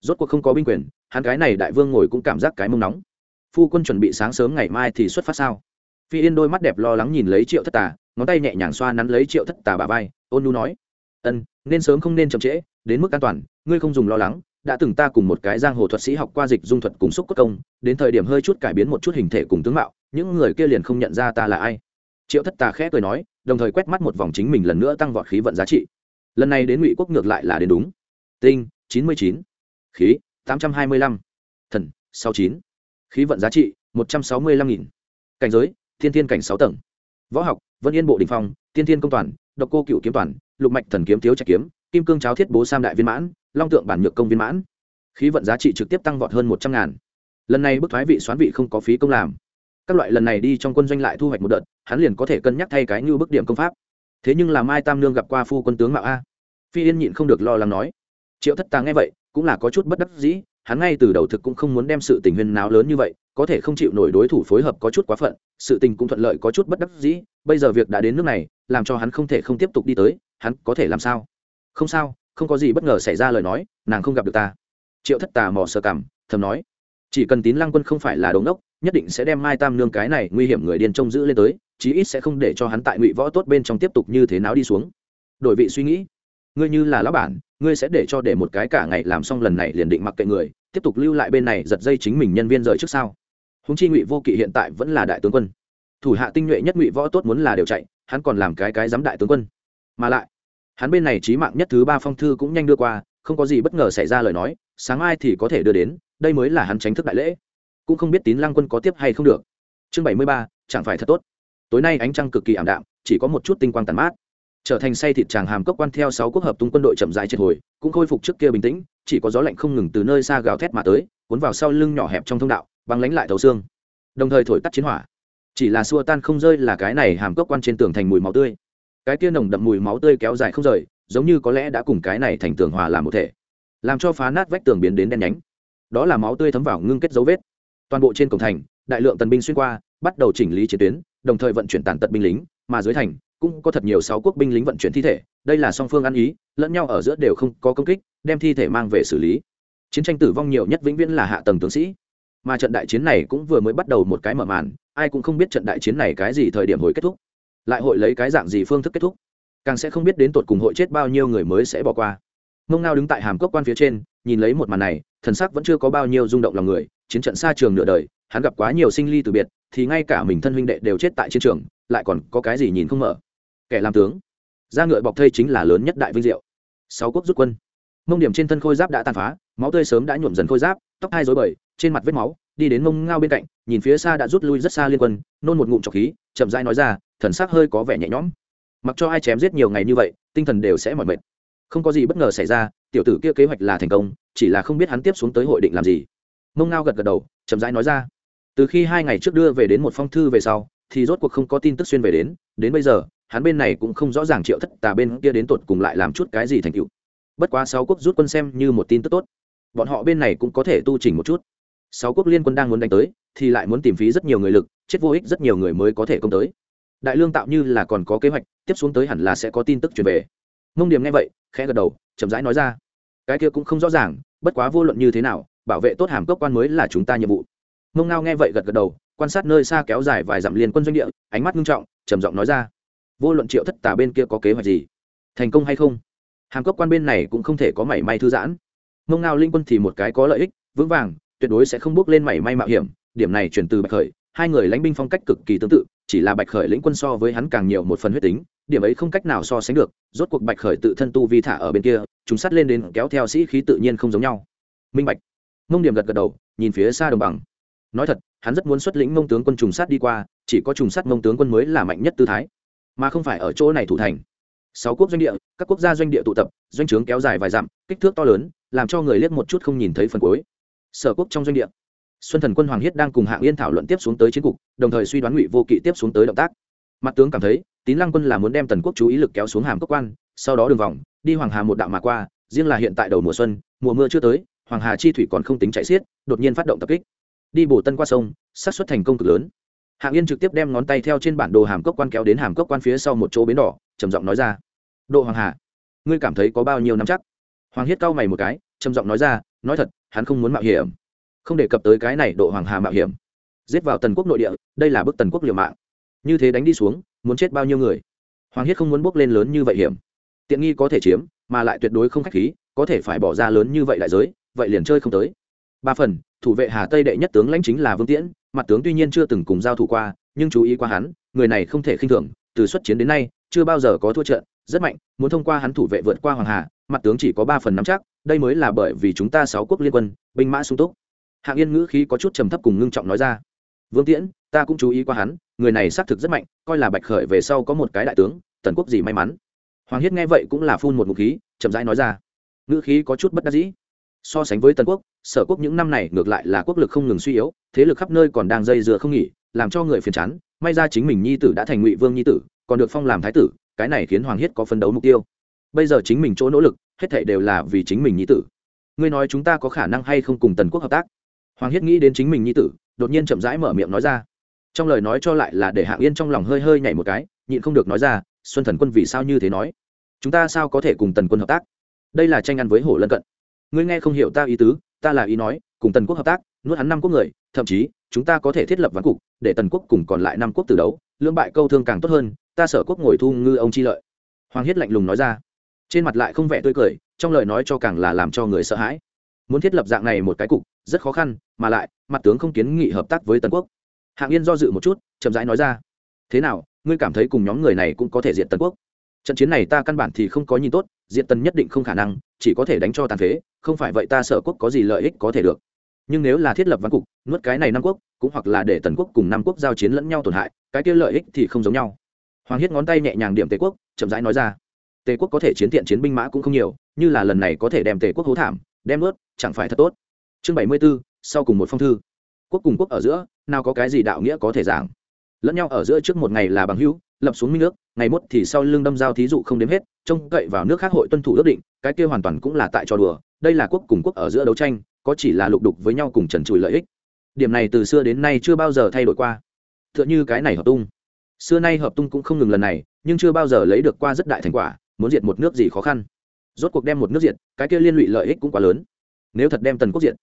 S1: Rốt cuộc không có binh quyền, hắn gái này đại vương ngồi cũng cảm giác cái mông nóng. Phu quân chuẩn bị sáng sớm ngày mai thì xuất phát sao? Phi yên đôi mắt đẹp lo lắng nhìn lấy triệu thất tà, ngón tay nhẹ nhàng xoa nắn lấy triệu thất tà bà vai, ôn nu nói, ân, nên sớm không nên chậm trễ, đến mức an toàn, ngươi không dùng lo lắng, đã từng ta cùng một cái giang hồ thuật sĩ học qua dịch dung thuật cùng xúc cốt công, đến thời điểm hơi chút cải biến một chút hình thể cùng tướng mạo, những người kia liền không nhận ra ta là ai. Triệu thất tà khẽ cười nói, đồng thời quét mắt một vòng chính mình lần nữa tăng vọt khí vận giá trị. Lần này đến ngụy quốc ngược lại là đến đúng. Tinh, chín mươi chín. Khí, tám trăm hai mươi lăm. Thần, sáu chín. Khí vận giá trị, một trăm sáu mươi lăm nghìn. Cảnh giới thiên thiên cảnh sáu tầng. Võ học, vân yên bộ đình phong tiên thiên công toàn, độc cô cựu kiếm toàn, lục mạch thần kiếm thiếu trạch kiếm, kim cương cháo thiết bố sam đại viên mãn, long tượng bản nhược công viên mãn. Khí vận giá trị trực tiếp tăng vọt hơn một trăm ngàn. Lần này bức thoái vị xoán vị không có phí công làm. Các loại lần này đi trong quân doanh lại thu hoạch một đợt, hắn liền có thể cân nhắc thay cái như bức điểm công pháp. Thế nhưng là mai tam nương gặp qua phu quân tướng mạo a. Phi yên nhịn không được lo lắng nói. Triệu thất tà nghe vậy, cũng là có chút bất đắc dĩ hắn ngay từ đầu thực cũng không muốn đem sự tình huyên náo lớn như vậy, có thể không chịu nổi đối thủ phối hợp có chút quá phận, sự tình cũng thuận lợi có chút bất đắc dĩ, bây giờ việc đã đến nước này, làm cho hắn không thể không tiếp tục đi tới, hắn có thể làm sao? Không sao, không có gì bất ngờ xảy ra lời nói, nàng không gặp được ta. Triệu thất tà mò sơ cảm thầm nói, chỉ cần tín lăng quân không phải là đống đốc nhất định sẽ đem mai tam nương cái này nguy hiểm người điên trông giữ lên tới, chí ít sẽ không để cho hắn tại ngụy võ tốt bên trong tiếp tục như thế nào đi xuống. Đổi vị suy nghĩ ngươi như là lão bản, ngươi sẽ để cho để một cái cả ngày làm xong lần này liền định mặc kệ người, tiếp tục lưu lại bên này giật dây chính mình nhân viên rời trước sau. Húng chi ngụy vô kỵ hiện tại vẫn là đại tướng quân. Thủ hạ tinh nhuệ nhất ngụy võ tốt muốn là đều chạy, hắn còn làm cái cái giám đại tướng quân. Mà lại, hắn bên này trí mạng nhất thứ ba phong thư cũng nhanh đưa qua, không có gì bất ngờ xảy ra lời nói, sáng mai thì có thể đưa đến, đây mới là hắn tránh thức đại lễ. Cũng không biết tín lăng quân có tiếp hay không được. Chương bảy mươi ba, chẳng phải thật tốt. Tối nay ánh trăng cực kỳ ảm đạm, chỉ có một chút tinh quang tàn mát trở thành say thịt chàng hàm cốc quan theo sáu quốc hợp tung quân đội chậm rãi triệt hồi, cũng khôi phục trước kia bình tĩnh, chỉ có gió lạnh không ngừng từ nơi xa gào thét mà tới, cuốn vào sau lưng nhỏ hẹp trong thông đạo, băng lánh lại thấu xương. Đồng thời thổi tắt chiến hỏa. Chỉ là xua tan không rơi là cái này hàm cốc quan trên tường thành mùi máu tươi. Cái kia nồng đậm mùi máu tươi kéo dài không rời, giống như có lẽ đã cùng cái này thành tường hòa làm một thể. Làm cho phá nát vách tường biến đến đen nhánh. Đó là máu tươi thấm vào ngưng kết dấu vết. Toàn bộ trên cổng thành, đại lượng tần binh xuyên qua, bắt đầu chỉnh lý chiến tuyến, đồng thời vận chuyển tàn tật binh lính, mà dưới thành cũng có thật nhiều sáu quốc binh lính vận chuyển thi thể, đây là song phương ăn ý, lẫn nhau ở giữa đều không có công kích, đem thi thể mang về xử lý. Chiến tranh tử vong nhiều nhất vĩnh viễn là hạ tầng tướng sĩ. Mà trận đại chiến này cũng vừa mới bắt đầu một cái mở màn, ai cũng không biết trận đại chiến này cái gì thời điểm hồi kết thúc. Lại hội lấy cái dạng gì phương thức kết thúc? Càng sẽ không biết đến tột cùng hội chết bao nhiêu người mới sẽ bỏ qua. Mông ngao đứng tại hàm cốc quan phía trên, nhìn lấy một màn này, thần sắc vẫn chưa có bao nhiêu rung động lòng người, chiến trận xa trường nửa đời, hắn gặp quá nhiều sinh ly từ biệt thì ngay cả mình thân huynh đệ đều chết tại chiến trường, lại còn có cái gì nhìn không mở. Kẻ làm tướng ra ngựa bọc thây chính là lớn nhất đại vinh diệu. Sáu quốc rút quân. Mông điểm trên thân khôi giáp đã tàn phá, máu tươi sớm đã nhuộm dần khôi giáp, tóc hai dối bời, trên mặt vết máu, đi đến mông ngao bên cạnh, nhìn phía xa đã rút lui rất xa liên quân, nôn một ngụm trọc khí, chậm rãi nói ra, thần sắc hơi có vẻ nhẹ nhõm. Mặc cho ai chém giết nhiều ngày như vậy, tinh thần đều sẽ mỏi mệt. Không có gì bất ngờ xảy ra, tiểu tử kia kế hoạch là thành công, chỉ là không biết hắn tiếp xuống tới hội định làm gì. Mông ngao gật gật đầu, chậm rãi nói ra từ khi hai ngày trước đưa về đến một phong thư về sau, thì rốt cuộc không có tin tức xuyên về đến đến bây giờ, hắn bên này cũng không rõ ràng triệu thất tà bên kia đến tột cùng lại làm chút cái gì thành tựu. Bất quá sáu quốc rút quân xem như một tin tức tốt. Bọn họ bên này cũng có thể tu chỉnh một chút. Sáu quốc liên quân đang muốn đánh tới, thì lại muốn tìm phí rất nhiều người lực, chết vô ích rất nhiều người mới có thể công tới. Đại lương tạo như là còn có kế hoạch, tiếp xuống tới hẳn là sẽ có tin tức truyền về. Mông điểm nghe vậy, khẽ gật đầu, chậm rãi nói ra. Cái kia cũng không rõ ràng, bất quá vô luận như thế nào, bảo vệ tốt hàm cốc quan mới là chúng ta nhiệm vụ mông ngao nghe vậy gật gật đầu, quan sát nơi xa kéo dài vài dặm liên quân doanh địa, ánh mắt nghiêm trọng, trầm giọng nói ra. Vô luận triệu thất tà bên kia có kế hoạch gì? Thành công hay không? Hàm cốc quan bên này cũng không thể có mảy may thư giãn. Mông ngao linh quân thì một cái có lợi ích, vững vàng, tuyệt đối sẽ không bước lên mảy may mạo hiểm. Điểm này chuyển từ bạch khởi, hai người lãnh binh phong cách cực kỳ tương tự, chỉ là bạch khởi lĩnh quân so với hắn càng nhiều một phần huyết tính, điểm ấy không cách nào so sánh được, rốt cuộc bạch khởi tự thân tu vi thả ở bên kia, chúng sát lên đến kéo theo sĩ khí tự nhiên không giống nhau. Minh bạch. Mông điểm gật gật đầu, nhìn phía xa đồng bằng nói thật, hắn rất muốn xuất lĩnh mông tướng quân trùng sát đi qua, chỉ có trùng sát mông tướng quân mới là mạnh nhất tư thái. Mà không phải ở chỗ này thủ thành. Sáu quốc doanh địa, các quốc gia doanh địa tụ tập, doanh trướng kéo dài vài dặm, kích thước to lớn, làm cho người liếc một chút không nhìn thấy phần cuối. Sở quốc trong doanh địa, xuân thần quân hoàng hiết đang cùng hạng yên thảo luận tiếp xuống tới chiến cục, đồng thời suy đoán ngụy vô kỵ tiếp xuống tới động tác. Mặt tướng cảm thấy, tín lăng quân là muốn đem tần quốc chú ý lực kéo xuống hàm cốc quan, sau đó đường vòng, đi hoàng hà một đạo mà qua, riêng là hiện tại đầu mùa xuân, mùa mưa chưa tới, hoàng hà chi thủy còn không tính chạy xiết, đột nhiên phát động tập kích đi bổ tân qua sông sát xuất thành công cực lớn. Hạng yên trực tiếp đem ngón tay theo trên bản đồ hàm cốc quan kéo đến hàm cốc quan phía sau một chỗ bến đỏ, trầm giọng nói ra. Độ hoàng hà, ngươi cảm thấy có bao nhiêu năm chắc? Hoàng hiết cau mày một cái, trầm giọng nói ra, nói thật, hắn không muốn mạo hiểm. Không đề cập tới cái này độ hoàng hà mạo hiểm. Giết vào tần quốc nội địa, đây là bức tần quốc liều mạng. Như thế đánh đi xuống, muốn chết bao nhiêu người? Hoàng hiết không muốn bước lên lớn như vậy hiểm. Tiện nghi có thể chiếm, mà lại tuyệt đối không khách khí, có thể phải bỏ ra lớn như vậy đại giới, vậy liền chơi không tới. Ba phần thủ vệ hà tây đệ nhất tướng lãnh chính là vương tiễn, mặt tướng tuy nhiên chưa từng cùng giao thủ qua, nhưng chú ý qua hắn, người này không thể khinh thường, từ xuất chiến đến nay, chưa bao giờ có thua trận, rất mạnh, muốn thông qua hắn thủ vệ vượt qua hoàng hà, mặt tướng chỉ có ba phần nắm chắc, đây mới là bởi vì chúng ta sáu quốc liên quân, binh mã sung túc. Hạng yên ngữ khí có chút trầm thấp cùng ngưng trọng nói ra. Vương tiễn, ta cũng chú ý qua hắn, người này xác thực rất mạnh, coi là bạch khởi về sau có một cái đại tướng, tần quốc gì may mắn. Hoàng hiết nghe vậy cũng là phun một ngụ khí, chậm rãi nói ra. Ngữ khí có chút bất đắc dĩ. So sánh với tần quốc sở quốc những năm này ngược lại là quốc lực không ngừng suy yếu, thế lực khắp nơi còn đang dây dựa không nghỉ, làm cho người phiền chán. May ra chính mình nhi tử đã thành ngụy vương nhi tử, còn được phong làm thái tử, cái này khiến hoàng hiết có phấn đấu mục tiêu. Bây giờ chính mình chỗ nỗ lực, hết thảy đều là vì chính mình nhi tử. Ngươi nói chúng ta có khả năng hay không cùng tần quốc hợp tác? Hoàng hiết nghĩ đến chính mình nhi tử, đột nhiên chậm rãi mở miệng nói ra. Trong lời nói cho lại là để hạng yên trong lòng hơi hơi nhảy một cái, nhịn không được nói ra, xuân thần quân vì sao như thế nói? Chúng ta sao có thể cùng tần quân hợp tác? Đây là tranh ăn với hổ lân cận. Ngươi nghe không hiểu ta ý tứ ta là ý nói, cùng tần quốc hợp tác, nuốt hắn năm quốc người, thậm chí, chúng ta có thể thiết lập ván cục, để tần quốc cùng còn lại năm quốc từ đấu, lưỡng bại câu thương càng tốt hơn, ta sở quốc ngồi thu ngư ông chi lợi. Hoàng hiết lạnh lùng nói ra. Trên mặt lại không vẻ tươi cười, trong lời nói cho càng là làm cho người sợ hãi. Muốn thiết lập dạng này một cái cục, rất khó khăn, mà lại, mặt tướng không kiến nghị hợp tác với tần quốc. Hạng yên do dự một chút, chậm rãi nói ra. Thế nào, ngươi cảm thấy cùng nhóm người này cũng có thể diện tần quốc? Trận chiến này ta căn bản thì không có nhìn tốt diện tần nhất định không khả năng chỉ có thể đánh cho tàn phế, không phải vậy ta sở quốc có gì lợi ích có thể được. Nhưng nếu là thiết lập văn cục, nuốt cái này năm quốc, cũng hoặc là để tần quốc cùng năm quốc giao chiến lẫn nhau tổn hại, cái kia lợi ích thì không giống nhau. Hoàng hiết ngón tay nhẹ nhàng điểm tề quốc, chậm rãi nói ra. Tề quốc có thể chiến tiện chiến binh mã cũng không nhiều, như là lần này có thể đem tề quốc hố thảm, đem ướt chẳng phải thật tốt. Chương bảy mươi b ố sau cùng một phong thư. Quốc cùng quốc ở giữa, nào có cái gì đạo nghĩa có thể giảng. Lẫn nhau ở giữa trước một ngày là bằng hữu, lập xuống minh nước, ngày mốt thì sau lưng đâm giao thí dụ không đếm hết trông cậy vào nước khác hội tuân thủ ước định, cái kia hoàn toàn cũng là tại trò đùa, đây là quốc cùng quốc ở giữa đấu tranh, có chỉ là lục đục với nhau cùng trần trụi lợi ích. Điểm này từ xưa đến nay chưa bao giờ thay đổi qua. T h ư ợ n h ư cái này hợp tung. Xưa nay hợp tung cũng không ngừng lần này, nhưng chưa bao giờ lấy được qua rất đại thành quả, muốn diệt một nước gì khó khăn. Rốt cuộc đem một nước diệt, cái kia liên lụy lợi ích cũng quá lớn. Nếu thật đem tần quốc diệt,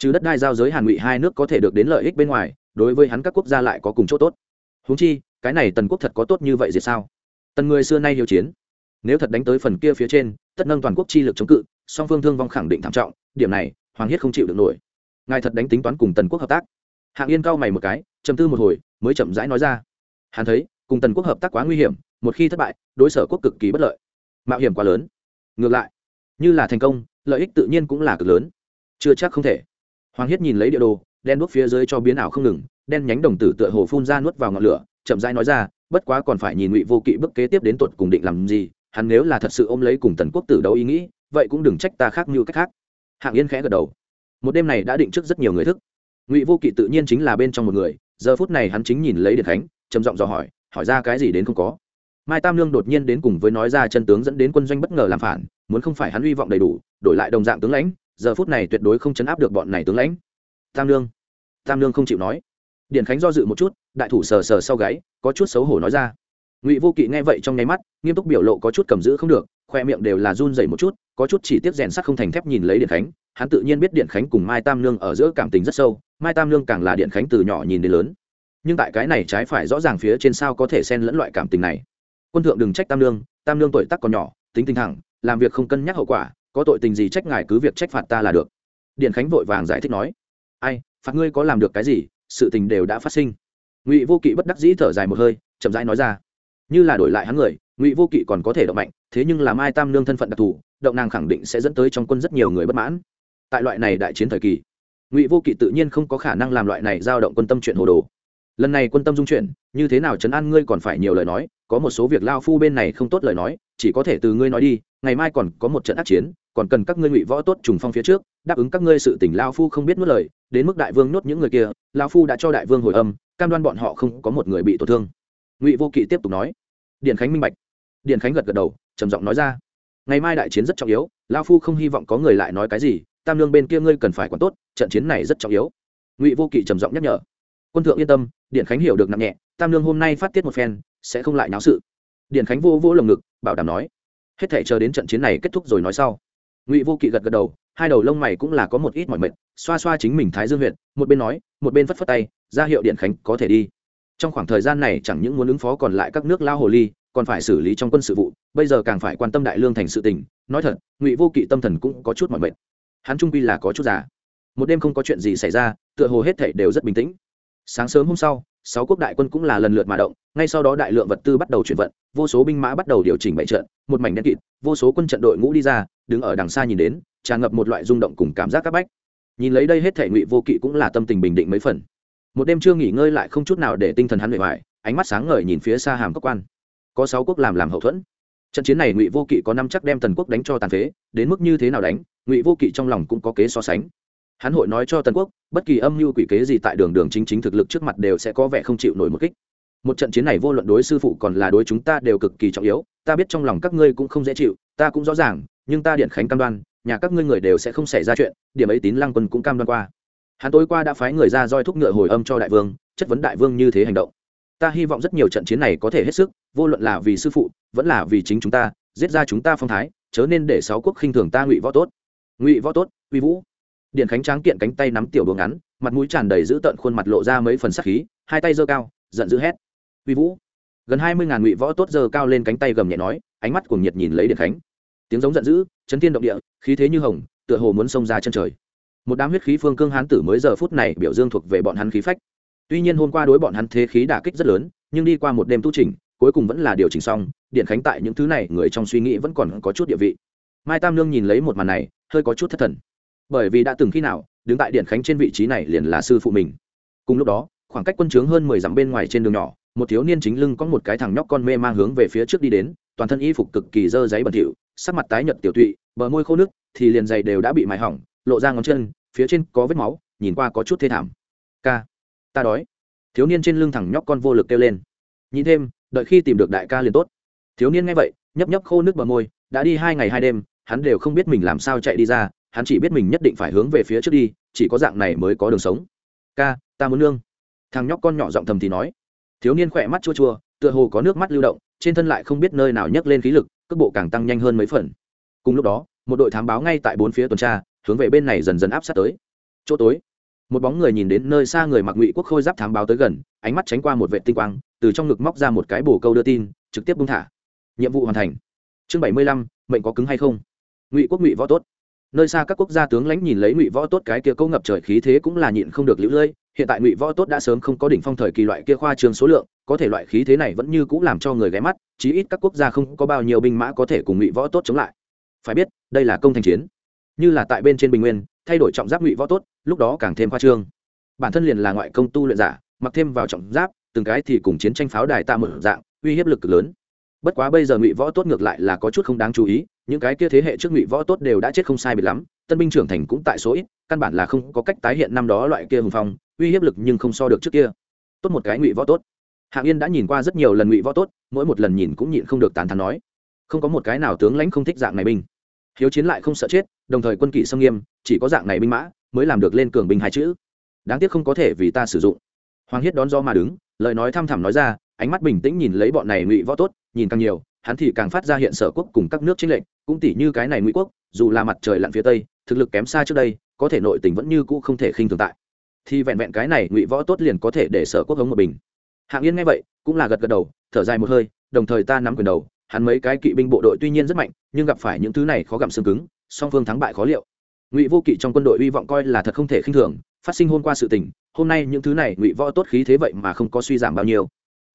S1: trừ đất đai giao giới hàn ngụy hai nước có thể được đến lợi ích bên ngoài, đối với hắn các quốc gia lại có cùng chỗ tốt. Húng chi, cái này tần quốc thật có tốt như vậy diệt sao? Tần người xưa nay hiếu chiến nếu thật đánh tới phần kia phía trên, tất nâng toàn quốc chi lực chống cự, song phương thương vong khẳng định thảm trọng, điểm này, hoàng hiết không chịu được nổi. Ngài thật đánh tính toán cùng tần quốc hợp tác. Hạng yên cau mày một cái chầm tư một hồi, mới chậm rãi nói ra. Hắn thấy, cùng tần quốc hợp tác quá nguy hiểm, một khi thất bại, đối sở quốc cực kỳ bất lợi. Mạo hiểm quá lớn. Ngược lại, như là thành công, lợi ích tự nhiên cũng là cực lớn. Chưa chắc không thể. Hoàng hiết nhìn lấy địa đồ, đen đuốc phía dưới cho biến ảo không ngừng, đen nhánh đồng tử tựa hồ phun ra nuốt vào ngọn lửa, chậm rãi nói ra, bất quá còn phải nhìn ngụy vô kỵ bức kế tiếp đến tuột cùng định làm gì hắn nếu là thật sự ôm lấy cùng tần quốc tử đấu ý nghĩ, vậy cũng đừng trách ta khác như cách khác. Hạng yên khẽ gật đầu. Một đêm này đã định trước rất nhiều người thức. Ngụy vô kỵ tự nhiên chính là bên trong một người, giờ phút này hắn chính nhìn lấy điện khánh, trầm giọng dò hỏi hỏi ra cái gì đến không có. Mai tam lương đột nhiên đến cùng với nói ra chân tướng dẫn đến quân doanh bất ngờ làm phản, muốn không phải hắn hy vọng đầy đủ, đổi lại đồng dạng tướng lãnh, giờ phút này tuyệt đối không chấn áp được bọn này tướng lãnh. Tam lương tam lương không chịu nói. Điện khánh do dự một chút, đại thủ sờ sờ sau gáy, có chút xấu hổ nói ra ngụy vô kỵ nghe vậy trong nháy mắt nghiêm túc biểu lộ có chút cầm giữ không được khoe miệng đều là run dày một chút có chút chỉ tiếp rèn sắc không thành thép nhìn lấy điện khánh hắn tự nhiên biết điện khánh cùng mai tam nương ở giữa cảm tình rất sâu mai tam nương càng là điện khánh từ nhỏ nhìn đến lớn nhưng tại cái này trái phải rõ ràng phía trên sao có thể xen lẫn loại cảm tình này quân thượng đừng trách tam nương tam nương tuổi tắc còn nhỏ tính tình thẳng làm việc không cân nhắc hậu quả có tội tình gì trách ngài cứ việc trách phạt ta là được điện khánh vội vàng giải thích nói ai phạt ngươi có làm được cái gì sự tình đều đã phát sinh ngụy vô kỵ bất đắc dĩ thở dài một hơi chậm rãi nói ra như là đổi lại hắn người, ngụy vô kỵ còn có thể động mạnh, thế nhưng là mai tam nương thân phận đặc thù, động nàng khẳng định sẽ dẫn tới trong quân rất nhiều người bất mãn. Tại loại này đại chiến thời kỳ, ngụy vô kỵ tự nhiên không có khả năng làm loại này giao động quân tâm chuyện hồ đồ. Lần này quân tâm dung chuyển, như thế nào chấn an ngươi còn phải nhiều lời nói, có một số việc lao phu bên này không tốt lời nói, chỉ có thể từ ngươi nói đi, ngày mai còn có một trận ác chiến, còn cần các ngươi ngụy võ tốt trùng phong phía trước, đáp ứng các ngươi sự tỉnh lao phu không biết mất lời, đến mức đại vương nhốt những người kia, lao phu đã cho đại vương hồi âm, cam đoan bọn họ không có một người bị tổn thương ngụy vô kỵ tiếp tục nói điện khánh minh bạch điện khánh gật gật đầu trầm giọng nói ra ngày mai đại chiến rất trọng yếu lao phu không hy vọng có người lại nói cái gì tam lương bên kia ngươi cần phải quản tốt trận chiến này rất trọng yếu ngụy vô kỵ trầm giọng nhắc nhở quân thượng yên tâm điện khánh hiểu được nặng nhẹ tam lương hôm nay phát tiết một phen sẽ không lại náo sự điện khánh vô vô lồng ngực bảo đảm nói hết thể chờ đến trận chiến này kết thúc rồi nói sau ngụy vô kỵ gật gật đầu hai đầu lông mày cũng là có một ít mỏi mệt xoa xoa chính mình thái dương huyện một bên nói một bên phất phất tay ra hiệu điện khánh có thể đi trong khoảng thời gian này chẳng những muốn ứng phó còn lại các nước lao hồ ly, còn phải xử lý trong quân sự vụ, bây giờ càng phải quan tâm đại lương thành sự tình. Nói thật, ngụy vô kỵ tâm thần cũng có chút mọi mệt. Hắn trung quy là có chút già. Một đêm không có chuyện gì xảy ra, tựa hồ hết thảy đều rất bình tĩnh. Sáng sớm hôm sau, sáu quốc đại quân cũng là lần lượt mà động, ngay sau đó đại lượng vật tư bắt đầu chuyển vận, vô số binh mã bắt đầu điều chỉnh bậy trận, một mảnh đen kịt, vô số quân trận đội ngũ đi ra, đứng ở đằng xa nhìn đến, tràn ngập một loại rung động cùng cảm giác các bách. Nhìn lấy đây hết thể ngụy vô kỵ cũng là tâm tình bình định mấy phần một đêm chưa nghỉ ngơi lại không chút nào để tinh thần hắn bề ngoài, ánh mắt sáng ngời nhìn phía xa hàm cốc quan. Có sáu quốc làm làm hậu thuẫn. Trận chiến này ngụy vô kỵ có năm chắc đem tần quốc đánh cho tàn phế, đến mức như thế nào đánh, ngụy vô kỵ trong lòng cũng có kế so sánh. Hắn hội nói cho tần quốc, bất kỳ âm mưu quỷ kế gì tại đường đường chính chính thực lực trước mặt đều sẽ có vẻ không chịu nổi một kích. Một trận chiến này vô luận đối sư phụ còn là đối chúng ta đều cực kỳ trọng yếu, ta biết trong lòng các ngươi cũng không dễ chịu, ta cũng rõ ràng, nhưng ta điện khánh cam đoan, nhà các ngươi người đều sẽ không xảy ra chuyện, điểm ấy tín lăng quân cũng cam đoan qua hắn tối qua đã phái người ra roi thúc ngựa hồi âm cho đại vương, chất vấn đại vương như thế hành động. Ta hy vọng rất nhiều trận chiến này có thể hết sức, vô luận là vì sư phụ, vẫn là vì chính chúng ta, giết ra chúng ta phong thái, chớ nên để sáu quốc khinh thường ta ngụy võ tốt. Ngụy võ tốt, uy vũ. Điện khánh tráng kiện cánh tay nắm tiểu đồ ngắn, mặt mũi tràn đầy giữ tợn, khuôn mặt lộ ra mấy phần sắc khí, hai tay giơ cao, giận dữ hét. Uy vũ. Gần hai mươi ngàn ngụy võ tốt giơ cao lên cánh tay gầm nhẹ nói, ánh mắt cuồng nhiệt nhìn lấy điện khánh. Tiếng giống giận dữ, chấn thiên động địa, khí thế như hồng, tựa hồ muốn xông ra chân trời một đám huyết khí phương cương hán tử mới giờ phút này biểu dương thuộc về bọn hắn khí phách. Tuy nhiên hôm qua đối bọn hắn thế khí đả kích rất lớn, nhưng đi qua một đêm tu trình cuối cùng vẫn là điều chỉnh xong, điện khánh tại những thứ này, người trong suy nghĩ vẫn còn có chút địa vị. Mai tam nương nhìn lấy một màn này, hơi có chút thất thần. Bởi vì đã từng khi nào, đứng tại điện khánh trên vị trí này liền là sư phụ mình. Cùng lúc đó, khoảng cách quân trướng hơn mười dặm bên ngoài trên đường nhỏ, một thiếu niên chính lưng có một cái thằng nhóc con mê mang hướng về phía trước đi đến, toàn thân y phục cực kỳ dơ giấy bẩn thỉu, sắc mặt tái nhợt tiểu tụy, bờ môi khô nước, thì liền giày đều đã bị mài hỏng, lộ ra ngón chân phía trên có vết máu, nhìn qua có chút thê thảm. Ca, ta đói. Thiếu niên trên lưng thẳng nhóc con vô lực kêu lên. Nhìn thêm, đợi khi tìm được đại ca liền tốt. Thiếu niên nghe vậy, nhấp nhấp khô nước bờ môi, đã đi hai ngày hai đêm, hắn đều không biết mình làm sao chạy đi ra, hắn chỉ biết mình nhất định phải hướng về phía trước đi, chỉ có dạng này mới có đường sống. Ca, ta muốn nương. Thằng nhóc con nhỏ giọng thầm thì nói. Thiếu niên khỏe mắt chua chua, tựa hồ có nước mắt lưu động, trên thân lại không biết nơi nào nhấc lên khí lực, cước bộ càng tăng nhanh hơn mấy phần. Cùng lúc đó, một đội thám báo ngay tại bốn phía tuần tra hướng về bên này dần dần áp sát tới. Chỗ tối, một bóng người nhìn đến nơi xa người mặc ngụy quốc khôi giáp thám báo tới gần, ánh mắt tránh qua một vệ tinh quang, từ trong ngực móc ra một cái bồ câu đưa tin, trực tiếp bung thả. Nhiệm vụ hoàn thành. Chương bảy mươi lăm, mệnh có cứng hay không? Ngụy quốc ngụy võ tốt. Nơi xa các quốc gia tướng lãnh nhìn lấy ngụy võ tốt cái kia câu ngập trời khí thế cũng là nhịn không được lũ lơi. Hiện tại ngụy võ tốt đã sớm không có đỉnh phong thời kỳ loại kia khoa trường số lượng, có thể loại khí thế này vẫn như cũng làm cho người ghé mắt, chí ít các quốc gia không có bao nhiêu binh mã có thể cùng ngụy võ tốt chống lại. Phải biết, đây là công thành chiến như là tại bên trên bình nguyên, thay đổi trọng giáp ngụy võ tốt, lúc đó càng thêm khoa trương. Bản thân liền là ngoại công tu luyện giả, mặc thêm vào trọng giáp, từng cái thì cùng chiến tranh pháo đài tạ mở dạng, uy hiếp lực cực lớn. Bất quá bây giờ ngụy võ tốt ngược lại là có chút không đáng chú ý, những cái kia thế hệ trước ngụy võ tốt đều đã chết không sai biệt lắm, tân binh trưởng thành cũng tại số ít, căn bản là không có cách tái hiện năm đó loại kia hùng phong, uy hiếp lực nhưng không so được trước kia. Tốt một cái ngụy võ tốt. Hạng yên đã nhìn qua rất nhiều lần ngụy võ tốt, mỗi một lần nhìn cũng nhịn không được tàn thắn nói, không có một cái nào tướng lãnh không thích dạng này binh hiếu chiến lại không sợ chết, đồng thời quân kỷ xâm nghiêm, chỉ có dạng này binh mã mới làm được lên cường binh hai chữ. Đáng tiếc không có thể vì ta sử dụng. Hoàng hiết đón do mà đứng, lời nói thăm thẳm nói ra, ánh mắt bình tĩnh nhìn lấy bọn này ngụy võ tốt, nhìn càng nhiều, hắn thì càng phát ra hiện sở quốc cùng các nước chính lệnh cũng tỷ như cái này ngụy quốc, dù là mặt trời lặn phía tây, thực lực kém xa trước đây, có thể nội tình vẫn như cũ không thể khinh thường tại. Thì vẹn vẹn cái này ngụy võ tốt liền có thể để sở quốc hống một bình. Hạng yên nghe vậy, cũng là gật gật đầu, thở dài một hơi, đồng thời ta nắm quyền đầu hắn mấy cái kỵ binh bộ đội tuy nhiên rất mạnh, nhưng gặp phải những thứ này khó gặm xương cứng, song phương thắng bại khó liệu. Ngụy vô kỵ trong quân đội hy vọng coi là thật không thể khinh thường, phát sinh hôm qua sự tình, hôm nay những thứ này ngụy võ tốt khí thế vậy mà không có suy giảm bao nhiêu.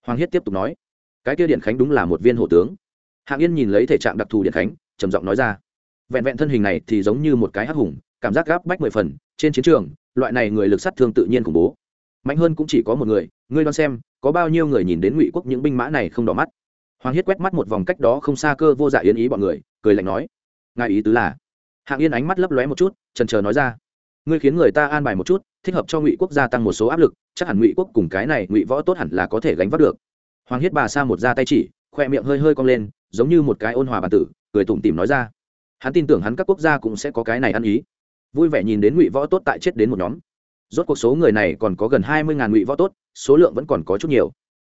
S1: Hoàng hiết tiếp tục nói, cái kia điện khánh đúng là một viên hộ tướng. Hạng yên nhìn lấy thể trạng đặc thù điện khánh, trầm giọng nói ra, vẹn vẹn thân hình này thì giống như một cái hắc hùng, cảm giác gáp bách mười phần, trên chiến trường, loại này người lực sát thương tự nhiên khủng bố. Mạnh hơn cũng chỉ có một người, ngươi đoán xem, có bao nhiêu người nhìn đến ngụy quốc những binh mã này không đỏ mắt? Hoàng hiết quét mắt một vòng cách đó không xa cơ vô dạ yến ý bọn người, cười lạnh nói, ngài ý tứ là? Hạng yên ánh mắt lấp lóe một chút trần trờ nói ra, ngươi khiến người ta an bài một chút, thích hợp cho ngụy quốc gia tăng một số áp lực, chắc hẳn ngụy quốc cùng cái này ngụy võ tốt hẳn là có thể gánh vác được. Hoàng hiết bà sa một ra tay chỉ, khoe miệng hơi hơi cong lên, giống như một cái ôn hòa bản tử, cười tủm tỉm nói ra, hắn tin tưởng hắn các quốc gia cũng sẽ có cái này ăn ý. Vui vẻ nhìn đến ngụy võ tốt tại chết đến một nhóm. Rốt cuộc số người này còn có gần hai mươi ngàn ngụy võ tốt, số lượng vẫn còn có chút nhiều.